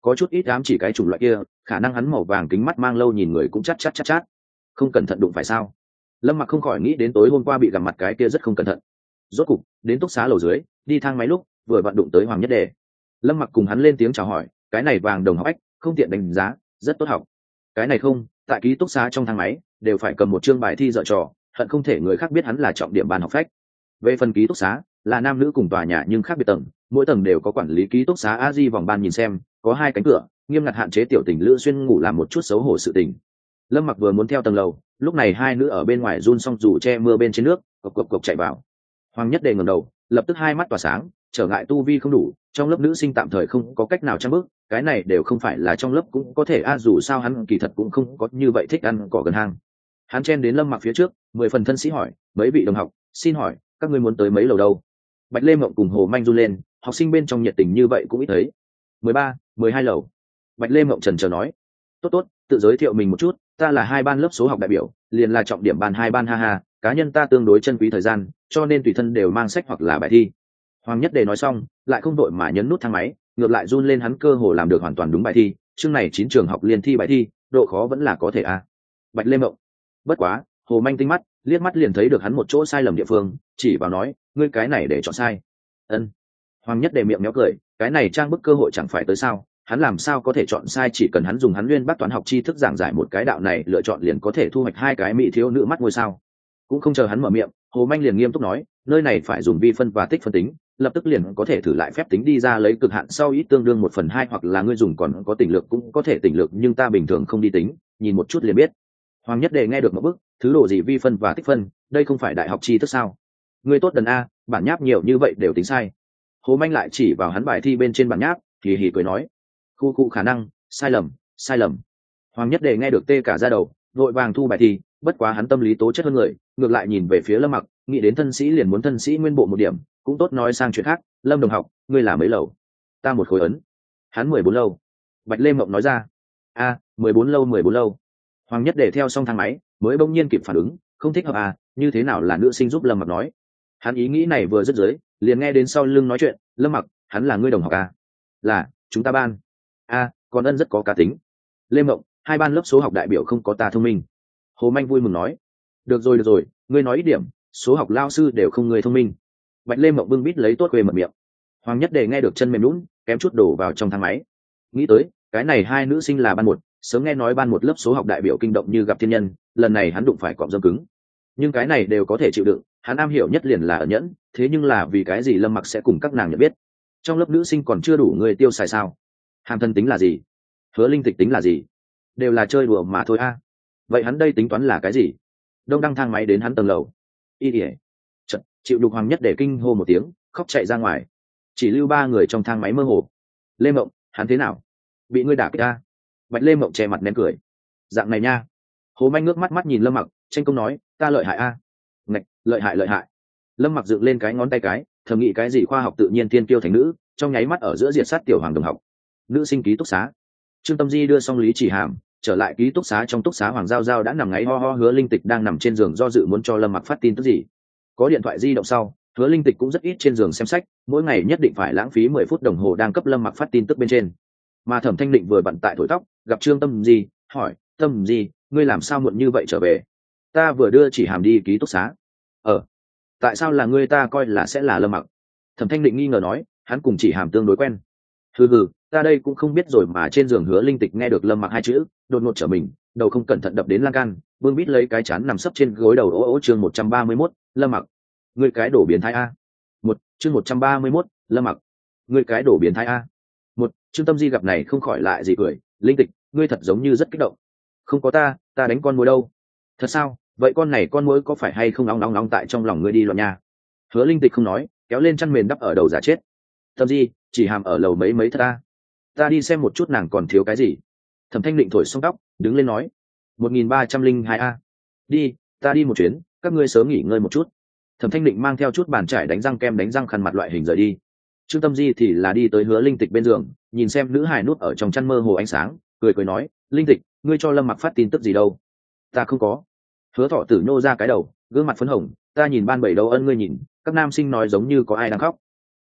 Có chút ít ám chỉ cái chủng loại kia, khả năng hắn màu vàng kính mắt mang lâu nhìn người cũng chắc chắc chắc chắc. Không cẩn thận đụng phải sao? Lâm mặc không khỏi nghĩ đến tối hôm qua bị gặp mặt cái kia rất không cẩn thận. Rốt cục, đến túc xá lầu dưới đi thang máy lúc, vừa vận đụng tới hoàng nhất đề. Lâm mặc cùng hắn lên tiếng chào hỏi, cái này vàng đồng học ách, không tiện đánh giá, rất tốt học. Cái này không, tại ký túc xá trong thang máy, đều phải cầm một chương bài thi dợ trò, hận không thể người khác biết hắn là trọng điểm bàn học phách. Về phần ký túc xá, là nam nữ cùng tòa nhà nhưng khác biệt tầng, mỗi tầng đều có quản lý ký túc xá a di vòng ban nhìn xem, có hai cánh cửa, nghiêm ngặt hạn chế tiểu tình lữ xuyên ngủ làm một chút xấu hổ sự tình. Lâm mặc vừa muốn theo tầng lầu, lúc này hai nữ ở bên ngoài run xong dù che mưa bên trên nước, cộc cộc cộc chạy vào hoàng nhất đề ngầm đầu, lập tức hai mắt tỏa sáng, trở ngại tu vi không đủ, trong lớp nữ sinh tạm thời không có cách nào trang bước, cái này đều không phải là trong lớp cũng có thể, a, dù sao hắn kỳ thật cũng không có như vậy thích ăn cỏ gần hang. Hắn chen đến lâm mặc phía trước, mười phần thân sĩ hỏi, mấy vị đồng học, xin hỏi, các ngươi muốn tới mấy lầu đâu? Bạch lê mộng cùng hồ manh run lên, học sinh bên trong nhiệt tình như vậy cũng ít thấy. Mười ba, mười hai lầu. Bạch lê mộng trần trờ nói, tốt tốt, tự giới thiệu mình một chút, ta là hai ban lớp số học đại biểu, liền là trọng điểm ban hai ban ha ha cá nhân ta tương đối chân quý thời gian, cho nên tùy thân đều mang sách hoặc là bài thi. Hoàng nhất đề nói xong, lại không đội mà nhấn nút thang máy, ngược lại run lên hắn cơ hồ làm được hoàn toàn đúng bài thi. Chương này chín trường học liên thi bài thi, độ khó vẫn là có thể a. Bạch lê mộng. Bất quá, hồ manh tinh mắt, liếc mắt liền thấy được hắn một chỗ sai lầm địa phương, chỉ vào nói, ngươi cái này để chọn sai. Ân. Hoàng nhất đề miệng méo cười, cái này trang bức cơ hội chẳng phải tới sao? Hắn làm sao có thể chọn sai chỉ cần hắn dùng hắn liên bắt toán học tri thức giảng giải một cái đạo này, lựa chọn liền có thể thu hoạch hai cái mỹ thiếu nữ mắt ngôi sao? Cũng không chờ hắn mở miệng, hồ manh liền nghiêm túc nói, nơi này phải dùng vi phân và tích phân tính, lập tức liền có thể thử lại phép tính đi ra lấy cực hạn sau ít tương đương một phần hai hoặc là ngươi dùng còn có tỉnh lực cũng có thể tỉnh lực nhưng ta bình thường không đi tính, nhìn một chút liền biết. Hoàng nhất đề nghe được một bức thứ đồ gì vi phân và tích phân, đây không phải đại học tri thức sao? Người tốt đần a, bản nháp nhiều như vậy đều tính sai. Hồ manh lại chỉ vào hắn bài thi bên trên bản nháp kỳ hỉ cười nói, khu cụ khả năng, sai lầm sai lầm. Hoàng nhất đề nghe được tê cả ra đầu, vội vàng thu bài thi, bất quá hắn tâm lý tố chất hơn người ngược lại nhìn về phía lâm mặc, nghĩ đến thân sĩ liền muốn thân sĩ nguyên bộ một điểm, cũng tốt nói sang chuyện khác, lâm đồng học, ngươi là mấy lầu? Ta một khối ấn. Hắn mười bốn lâu bạch lê mộng nói ra. A, mười bốn lâu mười bốn lâu hoàng nhất để theo xong thang máy, mới bỗng nhiên kịp phản ứng, không thích hợp à như thế nào là nữ sinh giúp lâm mặc nói? Hắn ý nghĩ này vừa dứt dưới, liền nghe đến sau lưng nói chuyện, lâm mặc, hắn là ngươi đồng học à? Là, chúng ta ban. A, còn ân rất có cá tính. Lê mộng, hai ban lớp số học đại biểu không có ta thông minh. Hồ manh vui mừng nói được rồi được rồi, ngươi nói ít điểm, số học lao sư đều không người thông minh. Bạch lê mộng bưng bít lấy tốt quê mật miệng. Hoàng nhất để nghe được chân mềm lún kém chút đổ vào trong thang máy. Nghĩ tới, cái này hai nữ sinh là ban một, sớm nghe nói ban một lớp số học đại biểu kinh động như gặp thiên nhân, lần này hắn đụng phải cọm dâm cứng. Nhưng cái này đều có thể chịu đựng, hắn am hiểu nhất liền là ở nhẫn, thế nhưng là vì cái gì lâm mặc sẽ cùng các nàng nhận biết? Trong lớp nữ sinh còn chưa đủ người tiêu xài sao? Hàm thân tính là gì? Hứa linh tịch tính là gì? Đều là chơi đùa mà thôi a. Vậy hắn đây tính toán là cái gì? Đông đăng thang máy đến hắn tầng lầu. Y ỉa chật chịu đục hoàng nhất để kinh hô một tiếng, khóc chạy ra ngoài. Chỉ lưu ba người trong thang máy mơ hồ. Lê mộng, hắn thế nào? Bị ngươi đả kích ta. Bạch lê mộng che mặt nén cười. Dạng này nha. Hồ manh ngước mắt mắt nhìn lâm mặc, tranh công nói, ta lợi hại a. À? ngạch, lợi hại lợi hại. Lâm mặc dựng lên cái ngón tay cái, thầm nghĩ cái gì khoa học tự nhiên tiên tiêu thành nữ, trong nháy mắt ở giữa diệt sát tiểu hoàng đồng học. Nữ sinh ký túc xá. Trương tâm di đưa xong lý chỉ hàm trở lại ký túc xá trong túc xá hoàng giao giao đã nằm ngáy ho ho hứa linh tịch đang nằm trên giường do dự muốn cho lâm mặc phát tin tức gì. Có điện thoại di động sau, hứa linh tịch cũng rất ít trên giường xem sách, mỗi ngày nhất định phải lãng phí mười phút đồng hồ đang cấp lâm mặc phát tin tức bên trên. Mà thẩm thanh định vừa bận tại thổi tóc, gặp trương tâm gì hỏi, tâm gì ngươi làm sao muộn như vậy trở về? Ta vừa đưa chỉ hàm đi ký túc xá. Ờ tại sao là ngươi ta coi là sẽ là lâm mặc? Thẩm thanh định nghi ngờ nói, hắn cùng chỉ hàm tương đối quen. Hừ hừ, ta đây cũng không biết rồi mà trên giường hứa linh tịch nghe được lâm mặc hai chữ đột ngột trở mình, đầu không cẩn thận đập đến lan can, vương bít lấy cái chán nằm sấp trên gối đầu, ô ô chương một trăm ba mươi mốt, lâm mặc. Người cái đổ biến thái a. Một, chương một trăm ba mươi mốt, lâm mặc. Người cái đổ biến thái a. Một trung tâm di gặp này không khỏi lại gì cười, linh tịch, ngươi thật giống như rất kích động. Không có ta ta đánh con mối đâu. Thật sao? Vậy con này con mối có phải hay không nóng nóng nóng tại trong lòng ngươi đi loạn nha? Hứa linh tịch không nói, kéo lên chăn mền đắp ở đầu giả chết. Tâm di, chỉ hàm ở lầu mấy mấy thật ta? Ta đi xem một chút nàng còn thiếu cái gì thẩm thanh định thổi xong tóc, đứng lên nói, một nghìn ba trăm linh hai a. Đi, ta đi một chuyến, các ngươi sớm nghỉ ngơi một chút. Thẩm thanh định mang theo chút bàn trải đánh răng kem đánh răng khăn mặt loại hình rời đi. Trương tâm di thì là đi tới hứa linh tịch bên giường, nhìn xem nữ hài nút ở trong chăn mơ hồ ánh sáng, cười cười nói, linh tịch, ngươi cho lâm mặc phát tin tức gì đâu? Ta không có. Hứa thọ tử nhô ra cái đầu, gương mặt phấn hồng, ta nhìn ban bảy đầu ân ngươi nhìn, các nam sinh nói giống như có ai đang khóc.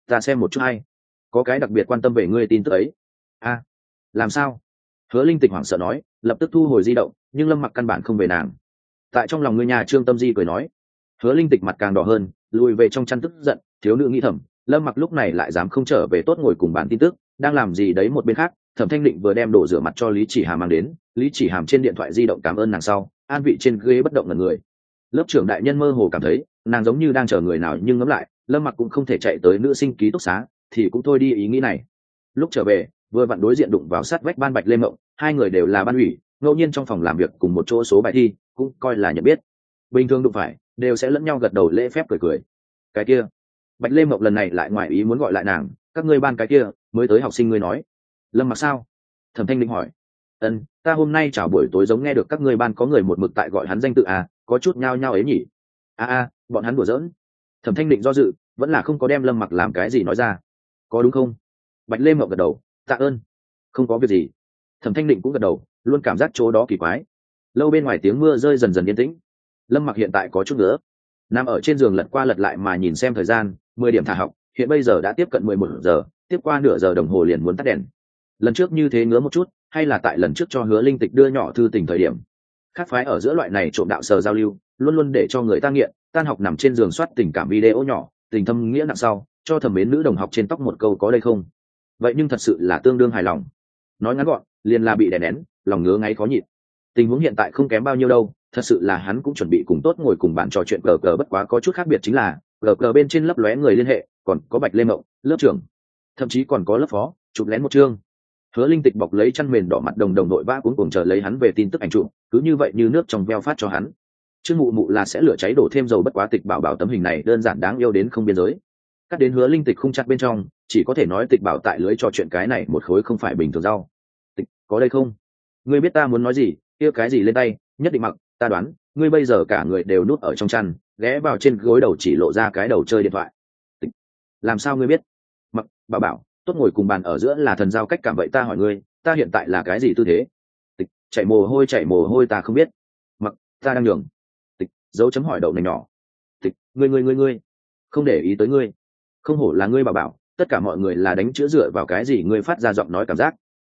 Ta xem một chút hay, có cái đặc biệt quan tâm về ngươi tin tức ấy. A, làm sao? Hứa linh tịch hoảng sợ nói, lập tức thu hồi di động, nhưng lâm mặc căn bản không về nàng. Tại trong lòng người nhà trương tâm di cười nói. Hứa linh tịch mặt càng đỏ hơn, lùi về trong chăn tức giận, thiếu nữ nghĩ thầm, lâm mặc lúc này lại dám không trở về tốt ngồi cùng bản tin tức, đang làm gì đấy một bên khác, thẩm thanh định vừa đem đổ rửa mặt cho lý chỉ hàm mang đến, lý chỉ hàm trên điện thoại di động cảm ơn nàng sau, an vị trên ghế bất động ngần người. Lớp trưởng đại nhân mơ hồ cảm thấy, nàng giống như đang chờ người nào nhưng ngẫm lại, lâm mặc cũng không thể chạy tới nữ sinh ký túc xá, thì cũng thôi đi ý nghĩ này. Lúc trở về vừa vặn đối diện đụng vào sát vách ban bạch lê mộng, hai người đều là ban ủy, ngẫu nhiên trong phòng làm việc cùng một chỗ số bài thi, cũng coi là nhận biết. Bình thường đụng phải, đều sẽ lẫn nhau gật đầu lễ phép cười cười. Cái kia, bạch lê mộng lần này lại ngoài ý muốn gọi lại nàng, các ngươi ban cái kia, mới tới học sinh ngươi nói. Lâm mặc sao? Thẩm thanh định hỏi. Ân, ta hôm nay chào buổi tối giống nghe được các ngươi ban có người một mực tại gọi hắn danh tự à có chút nhao nhao ấy nhỉ. A a bọn hắn đùa giỡn. Thẩm thanh định do dự, vẫn là không có đem lâm mặc làm cái gì nói ra. Có đúng không? Bạch lê mộng gật đầu tạ ơn. Không có việc gì. Thẩm thanh định cũng gật đầu, luôn cảm giác chỗ đó kỳ quái. Lâu bên ngoài tiếng mưa rơi dần dần yên tĩnh. Lâm mặc hiện tại có chút nữa. Nằm ở trên giường lật qua lật lại mà nhìn xem thời gian, mười điểm thả học, hiện bây giờ đã tiếp cận mười một giờ, tiếp qua nửa giờ đồng hồ liền muốn tắt đèn. Lần trước như thế ngứa một chút, hay là tại lần trước cho hứa linh tịch đưa nhỏ thư tình thời điểm. Khác phái ở giữa loại này trộm đạo sờ giao lưu, luôn luôn để cho người ta nghiện, tan học nằm trên giường soát tình cảm video nhỏ, tình thâm nghĩa nặng sau, cho thẩm mến nữ đồng học trên tóc một câu có đây không? Vậy nhưng thật sự là tương đương hài lòng. Nói ngắn gọn, liền là bị đè nén, lòng ngứa ngáy khó nhịn. Tình huống hiện tại không kém bao nhiêu đâu, thật sự là hắn cũng chuẩn bị cùng tốt ngồi cùng bạn trò chuyện cờ cờ bất quá có chút khác biệt chính là, cờ cờ bên trên lấp lóe người liên hệ, còn có bạch lê mộng, lớp trưởng. Thậm chí còn có lớp phó, chụp lén một chương. Hứa linh tịch bọc lấy chăn mền đỏ mặt đồng đồng nội vã cuốn cùng chờ lấy hắn về tin tức ảnh chụp, cứ như vậy như nước trong veo phát cho hắn. Chương mụ mụ là sẽ lửa cháy đổ thêm dầu bất quá tịch bảo bảo tấm hình này đơn giản đáng yêu đến không biên giới cắt đến hứa linh tịch không chặt bên trong, chỉ có thể nói tịch bảo tại lưới trò chuyện cái này một khối không phải bình thường rau. Tịch, có đây không? Ngươi biết ta muốn nói gì, kia cái gì lên tay, nhất định mặc, ta đoán, ngươi bây giờ cả người đều nuốt ở trong chăn, ghé vào trên gối đầu chỉ lộ ra cái đầu chơi điện thoại. Tịch, làm sao ngươi biết? Mặc bà bảo, tốt ngồi cùng bàn ở giữa là thần giao cách cảm vậy ta hỏi ngươi, ta hiện tại là cái gì tư thế? Tịch, chạy mồ hôi, chạy mồ hôi ta không biết. Mặc, ta đang nhường. Tịch dấu chấm hỏi đậu này nhỏ. Tịch, ngươi ngươi ngươi ngươi, không để ý tới ngươi không hổ là ngươi bà bảo, tất cả mọi người là đánh chữa dựa vào cái gì ngươi phát ra giọng nói cảm giác.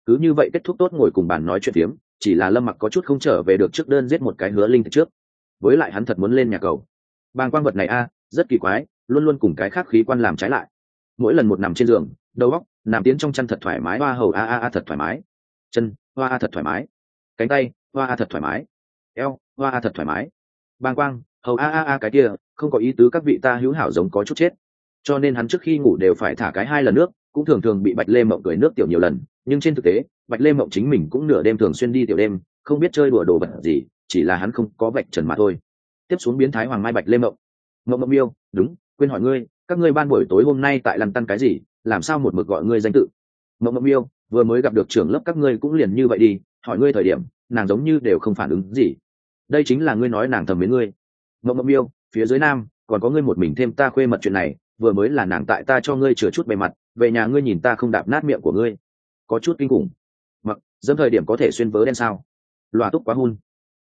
Cứ như vậy kết thúc tốt ngồi cùng bàn nói chuyện phiếm, chỉ là lâm mặc có chút không trở về được trước đơn giết một cái hứa linh trước. Với lại hắn thật muốn lên nhà cầu. Bàng quang vật này a, rất kỳ quái, luôn luôn cùng cái khác khí quan làm trái lại. Mỗi lần một nằm trên giường, đầu óc, nằm tiến trong chăn thật thoải mái, hoa hầu a a a thật thoải mái. Chân, hoa a thật thoải mái. Cánh tay, hoa a thật thoải mái. Eo, hoa a thật thoải mái. Bàng quang, hầu a a a cái kia, không có ý tứ các vị ta hữu hảo giống có chút chết cho nên hắn trước khi ngủ đều phải thả cái hai lần nước, cũng thường thường bị bạch lê mộng cười nước tiểu nhiều lần, nhưng trên thực tế, bạch lê mộng chính mình cũng nửa đêm thường xuyên đi tiểu đêm, không biết chơi đùa đồ vật gì, chỉ là hắn không có vạch trần mà thôi. Tiếp xuống biến thái hoàng mai bạch lê mộng. Mộng mộng yêu đúng, quên hỏi ngươi, các ngươi ban buổi tối hôm nay tại lăn tăn cái gì, làm sao một mực gọi ngươi danh tự? Mộng mộng yêu vừa mới gặp được trưởng lớp các ngươi cũng liền như vậy đi, hỏi ngươi thời điểm, nàng giống như đều không phản ứng gì. Đây chính là ngươi nói nàng thầm với ngươi. Mộng mộng yêu phía dưới nam, còn có ngươi một mình thêm ta khuê mật chuyện này vừa mới là nàng tại ta cho ngươi chừa chút bề mặt, về nhà ngươi nhìn ta không đạp nát miệng của ngươi. Có chút kinh khủng. Mặc, dẫm thời điểm có thể xuyên vớ đen sao? Loà túc quá hun.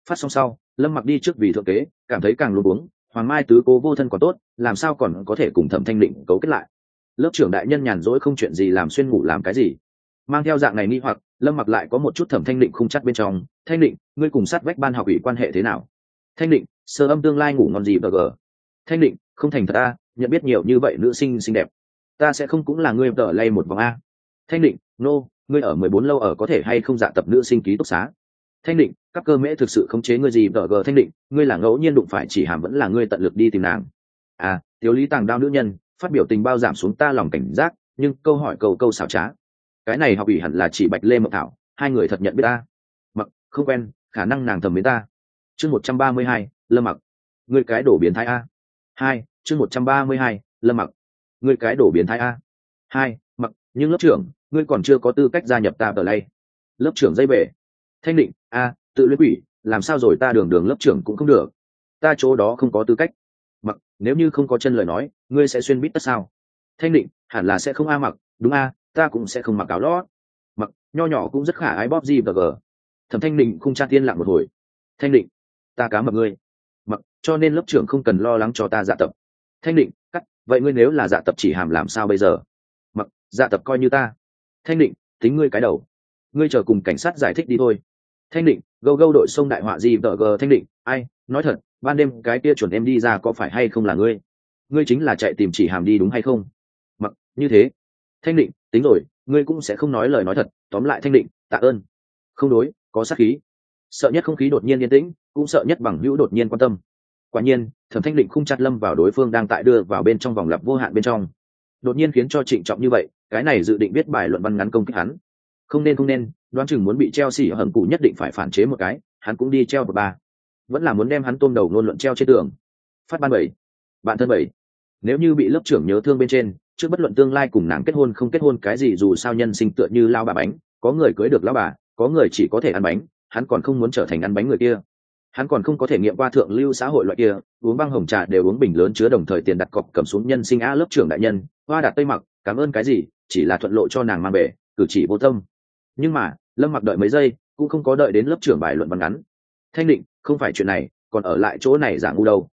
Phát xong sau, lâm mặc đi trước vì thượng kế, cảm thấy càng luôn uống hoàng mai tứ cố vô thân còn tốt, làm sao còn có thể cùng thẩm thanh định cấu kết lại? Lớp trưởng đại nhân nhàn rỗi không chuyện gì làm xuyên ngủ làm cái gì? Mang theo dạng này nghi hoặc, lâm mặc lại có một chút thẩm thanh định không chắc bên trong. Thanh định, ngươi cùng sát vách ban học ủy quan hệ thế nào? Thanh định, sơ âm tương lai ngủ ngon gì bờ gờ? Thanh định, không thành thật ta nhận biết nhiều như vậy nữ sinh xinh đẹp. Ta sẽ không cũng là ngươi tờ lay một vòng a. Thanh định nô、no, ngươi ở mười bốn lâu ở có thể hay không dạ tập nữ sinh ký túc xá? Thanh định các cơ mễ thực sự khống chế ngươi gì tờ gờ thanh định ngươi là ngẫu nhiên đụng phải chỉ hàm vẫn là ngươi tận lực đi tìm nàng. À thiếu lý tàng đao nữ nhân phát biểu tình bao giảm xuống ta lòng cảnh giác nhưng câu hỏi câu câu xảo trá. Cái này học ủy hẳn là chỉ bạch lê mộng thảo hai người thật nhận biết ta. Mặc không quen khả năng nàng thầm với ta. Chương một trăm ba mươi hai lâm mặc. Ngươi cái đổ biến thái a. Hai chương một trăm ba mươi hai, lâm mặc. Ngươi cái đổ biến thái a. Hai, mặc, nhưng lớp trưởng, ngươi còn chưa có tư cách gia nhập ta tờ lay lớp trưởng dây bể. Thanh định, a, tự luyện quỷ, làm sao rồi ta đường đường lớp trưởng cũng không được. Ta chỗ đó không có tư cách. Mặc, nếu như không có chân lời nói, ngươi sẽ xuyên bít tất sao? Thanh định, hẳn là sẽ không a, mặc, đúng a, ta cũng sẽ không mặc áo lót. Mặc, nho nhỏ cũng rất khả ái bóp gì và gờ thẩm thanh định không tra tiên lặng một hồi. Thanh định, ta cá mập ngươi. Mặc, cho nên lớp trưởng không cần lo lắng cho ta dạ tập thanh định, cắt, vậy ngươi nếu là dạ tập chỉ hàm làm sao bây giờ? Mặc dạ tập coi như ta. Thanh định, tính ngươi cái đầu. Ngươi chờ cùng cảnh sát giải thích đi thôi. Thanh định, gâu gâu đội sông đại họa gì vợ gờ thanh định, ai, nói thật, ban đêm cái kia chuẩn em đi ra có phải hay không là ngươi? Ngươi chính là chạy tìm chỉ hàm đi đúng hay không? Mặc, như thế. Thanh định, tính rồi, ngươi cũng sẽ không nói lời nói thật, tóm lại thanh định, tạ ơn. Không đối, có sát khí. Sợ nhất không khí đột nhiên yên tĩnh, cũng sợ nhất bằng hữu đột nhiên quan tâm quả nhiên, thẩm thanh định không chặt lâm vào đối phương đang tại đưa vào bên trong vòng lặp vô hạn bên trong. Đột nhiên khiến cho trịnh trọng như vậy, cái này dự định biết bài luận văn ngắn công kích hắn. Không nên không nên, đoán chừng muốn bị treo xỉ ở hầm cụ nhất định phải phản chế một cái, hắn cũng đi treo một ba. Vẫn là muốn đem hắn tôm đầu ngôn luận treo trên tường. Phát ban bảy. Bạn thân bảy. Nếu như bị lớp trưởng nhớ thương bên trên, trước bất luận tương lai cùng nàng kết hôn không kết hôn cái gì dù sao nhân sinh tựa như lao bà bánh, có người cưới được lao bà, có người chỉ có thể ăn bánh, hắn còn không muốn trở thành ăn bánh người kia hắn còn không có thể nghiệm qua thượng lưu xã hội loại kia, uống băng hồng trà đều uống bình lớn chứa đồng thời tiền đặt cọc cầm xuống nhân sinh a lớp trưởng đại nhân, hoa đạt tây mặc, cảm ơn cái gì, chỉ là thuận lộ cho nàng mang về, cử chỉ vô tâm. Nhưng mà, lâm mặc đợi mấy giây, cũng không có đợi đến lớp trưởng bài luận văn ngắn. Thanh định, không phải chuyện này, còn ở lại chỗ này giả ngu đâu.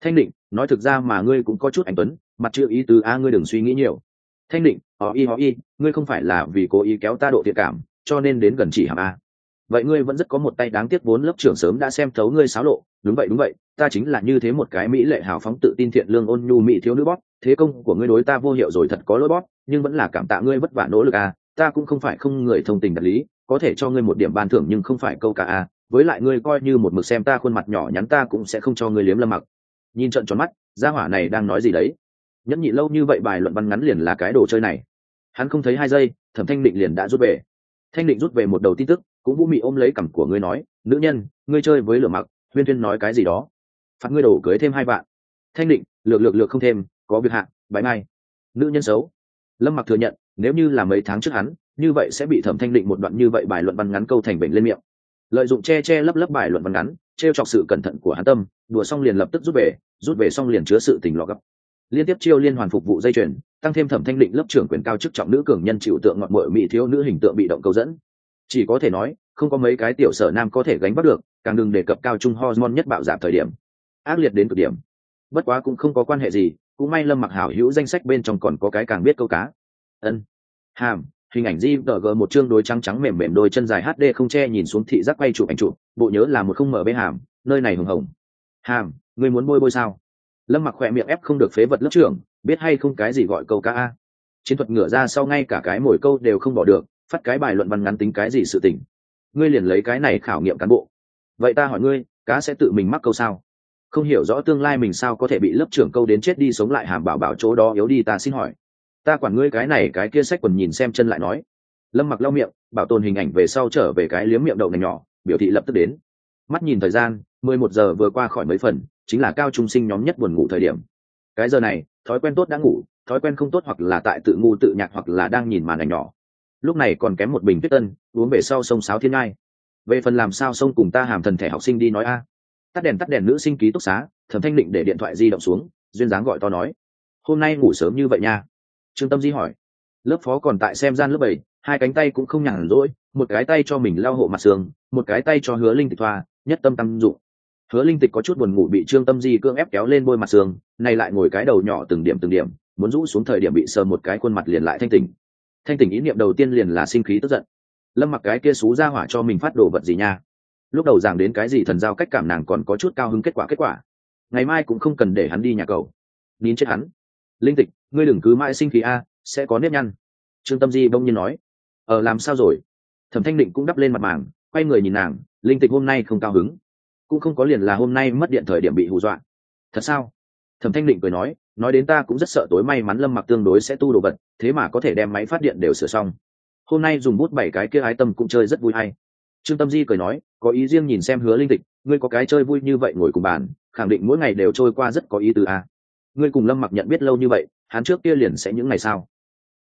Thanh định, nói thực ra mà ngươi cũng có chút anh tuấn, mặt chưa ý tứ a ngươi đừng suy nghĩ nhiều. Thanh định họ y họ y, ngươi không phải là vì cố ý kéo ta độ thiện cảm, cho nên đến gần chỉ hàm a vậy ngươi vẫn rất có một tay đáng tiếc vốn lớp trưởng sớm đã xem thấu ngươi xáo lộ. Đúng vậy đúng vậy, ta chính là như thế một cái mỹ lệ hào phóng tự tin thiện lương ôn nhu mỹ thiếu nữ bóp. Thế công của ngươi đối ta vô hiệu rồi thật có lỗi bóp, nhưng vẫn là cảm tạ ngươi vất vả nỗ lực à. Ta cũng không phải không người thông tình đạt lý, có thể cho ngươi một điểm ban thưởng nhưng không phải câu cả à. Với lại ngươi coi như một mực xem ta khuôn mặt nhỏ nhắn ta cũng sẽ không cho ngươi liếm lâm mặc. Nhìn trận tròn mắt, gia hỏa này đang nói gì đấy? Nhẫn nhị lâu như vậy bài luận văn ngắn liền là cái đồ chơi này. Hắn không thấy hai giây, thẩm thanh định liền đã rút về. Thanh định rút về một đầu tin tức cũng vũ mị ôm lấy cằm của ngươi nói, nữ nhân, ngươi chơi với lửa mặc, huyên huyên nói cái gì đó. Phạt ngươi đổ cưới thêm hai vạn. Thanh định, lược lược lược không thêm, có việc hạn bãi mai. Nữ nhân xấu. Lâm mặc thừa nhận, nếu như là mấy tháng trước hắn, như vậy sẽ bị thẩm thanh định một đoạn như vậy bài luận văn ngắn câu thành bệnh lên miệng. Lợi dụng che che lấp lấp bài luận văn ngắn, trêu chọc sự cẩn thận của hắn tâm, đùa xong liền lập tức rút về rút về xong liền chứa sự tình lọ gấp. Liên tiếp chiêu liên hoàn phục vụ dây chuyền, tăng thêm thẩm thanh định lớp trưởng quyền cao chức trọng nữ cường nhân chịu tượng ngọn mội mỹ thiếu nữ hình tượng bị động câu dẫn chỉ có thể nói, không có mấy cái tiểu sở nam có thể gánh bắt được, càng đừng đề cập cao trung hormone nhất bạo giảm thời điểm. Ác liệt đến cực điểm. Bất quá cũng không có quan hệ gì, cũng may lâm mặc hảo hữu danh sách bên trong còn có cái càng biết câu cá. Ân. Hàm, hình ảnh di gg một chương đôi trắng trắng mềm mềm đôi chân dài hd không che nhìn xuống thị giác quay chụp ảnh chụp, bộ nhớ là một không mở bê hàm, nơi này hùng hồng. Hàm người muốn bôi bôi sao? Lâm mặc khỏe miệng ép không được phế vật lớp trưởng, biết hay không cái gì gọi câu cá a? Chiến thuật ngửa ra sau ngay cả cái mồi câu đều không bỏ được phát cái bài luận văn ngắn tính cái gì sự tình. Ngươi liền lấy cái này khảo nghiệm cán bộ. Vậy ta hỏi ngươi, cá sẽ tự mình mắc câu sao? Không hiểu rõ tương lai mình sao có thể bị lớp trưởng câu đến chết đi sống lại hàm bảo bảo chỗ đó yếu đi ta xin hỏi. Ta quản ngươi cái này cái kia sách quần nhìn xem chân lại nói. Lâm mặc lau miệng, bảo tồn hình ảnh về sau trở về cái liếm miệng đậu này nhỏ, biểu thị lập tức đến. Mắt nhìn thời gian, mười một giờ vừa qua khỏi mấy phần, chính là cao trung sinh nhóm nhất buồn ngủ thời điểm. Cái giờ này, thói quen tốt đã ngủ, thói quen không tốt hoặc là tại tự ngu tự nhạc hoặc là đang nhìn màn ảnh nhỏ lúc này còn kém một bình tuyết tân, uống về sau sông sáo thiên ngai. Về phần làm sao sông cùng ta hàm thần thẻ học sinh đi nói a. Tắt đèn tắt đèn nữ sinh ký túc xá, thẩm thanh định để điện thoại di động xuống, duyên dáng gọi to nói. Hôm nay ngủ sớm như vậy nha. Trương tâm di hỏi. Lớp phó còn tại xem gian lớp bảy, hai cánh tay cũng không nhàn rỗi, một cái tay cho mình lau hộ mặt sườn, một cái tay cho hứa linh tịch thoa, nhất tâm tâm dụng. Hứa linh tịch có chút buồn ngủ bị trương tâm di cưỡng ép kéo lên bôi mặt sườn, nay lại ngồi cái đầu nhỏ từng điểm từng điểm, muốn rũ xuống thời điểm bị sờ một cái khuôn mặt liền lại thanh tình thanh tỉnh ý niệm đầu tiên liền là sinh khí tức giận. Lâm mặc cái kia xú ra hỏa cho mình phát đồ vật gì nha? Lúc đầu giảng đến cái gì thần giao cách cảm nàng còn có chút cao hứng kết quả kết quả. Ngày mai cũng không cần để hắn đi nhà cầu. Nín chết hắn. Linh tịch, ngươi đừng cứ mãi sinh khí a, sẽ có nếp nhăn. Trương tâm di bỗng nhiên nói. Ờ làm sao rồi? Thẩm thanh định cũng đắp lên mặt màng, quay người nhìn nàng, linh tịch hôm nay không cao hứng. Cũng không có liền là hôm nay mất điện thời điểm bị hù dọa. Thật sao? Thẩm thanh định cười nói nói đến ta cũng rất sợ tối may mắn lâm mặc tương đối sẽ tu đồ vật, thế mà có thể đem máy phát điện đều sửa xong. Hôm nay dùng bút bảy cái kia ái tâm cũng chơi rất vui hay. Trương tâm di cười nói, có ý riêng nhìn xem hứa linh tịch, ngươi có cái chơi vui như vậy ngồi cùng bàn, khẳng định mỗi ngày đều trôi qua rất có ý tứ à. ngươi cùng lâm mặc nhận biết lâu như vậy, hắn trước kia liền sẽ những ngày sao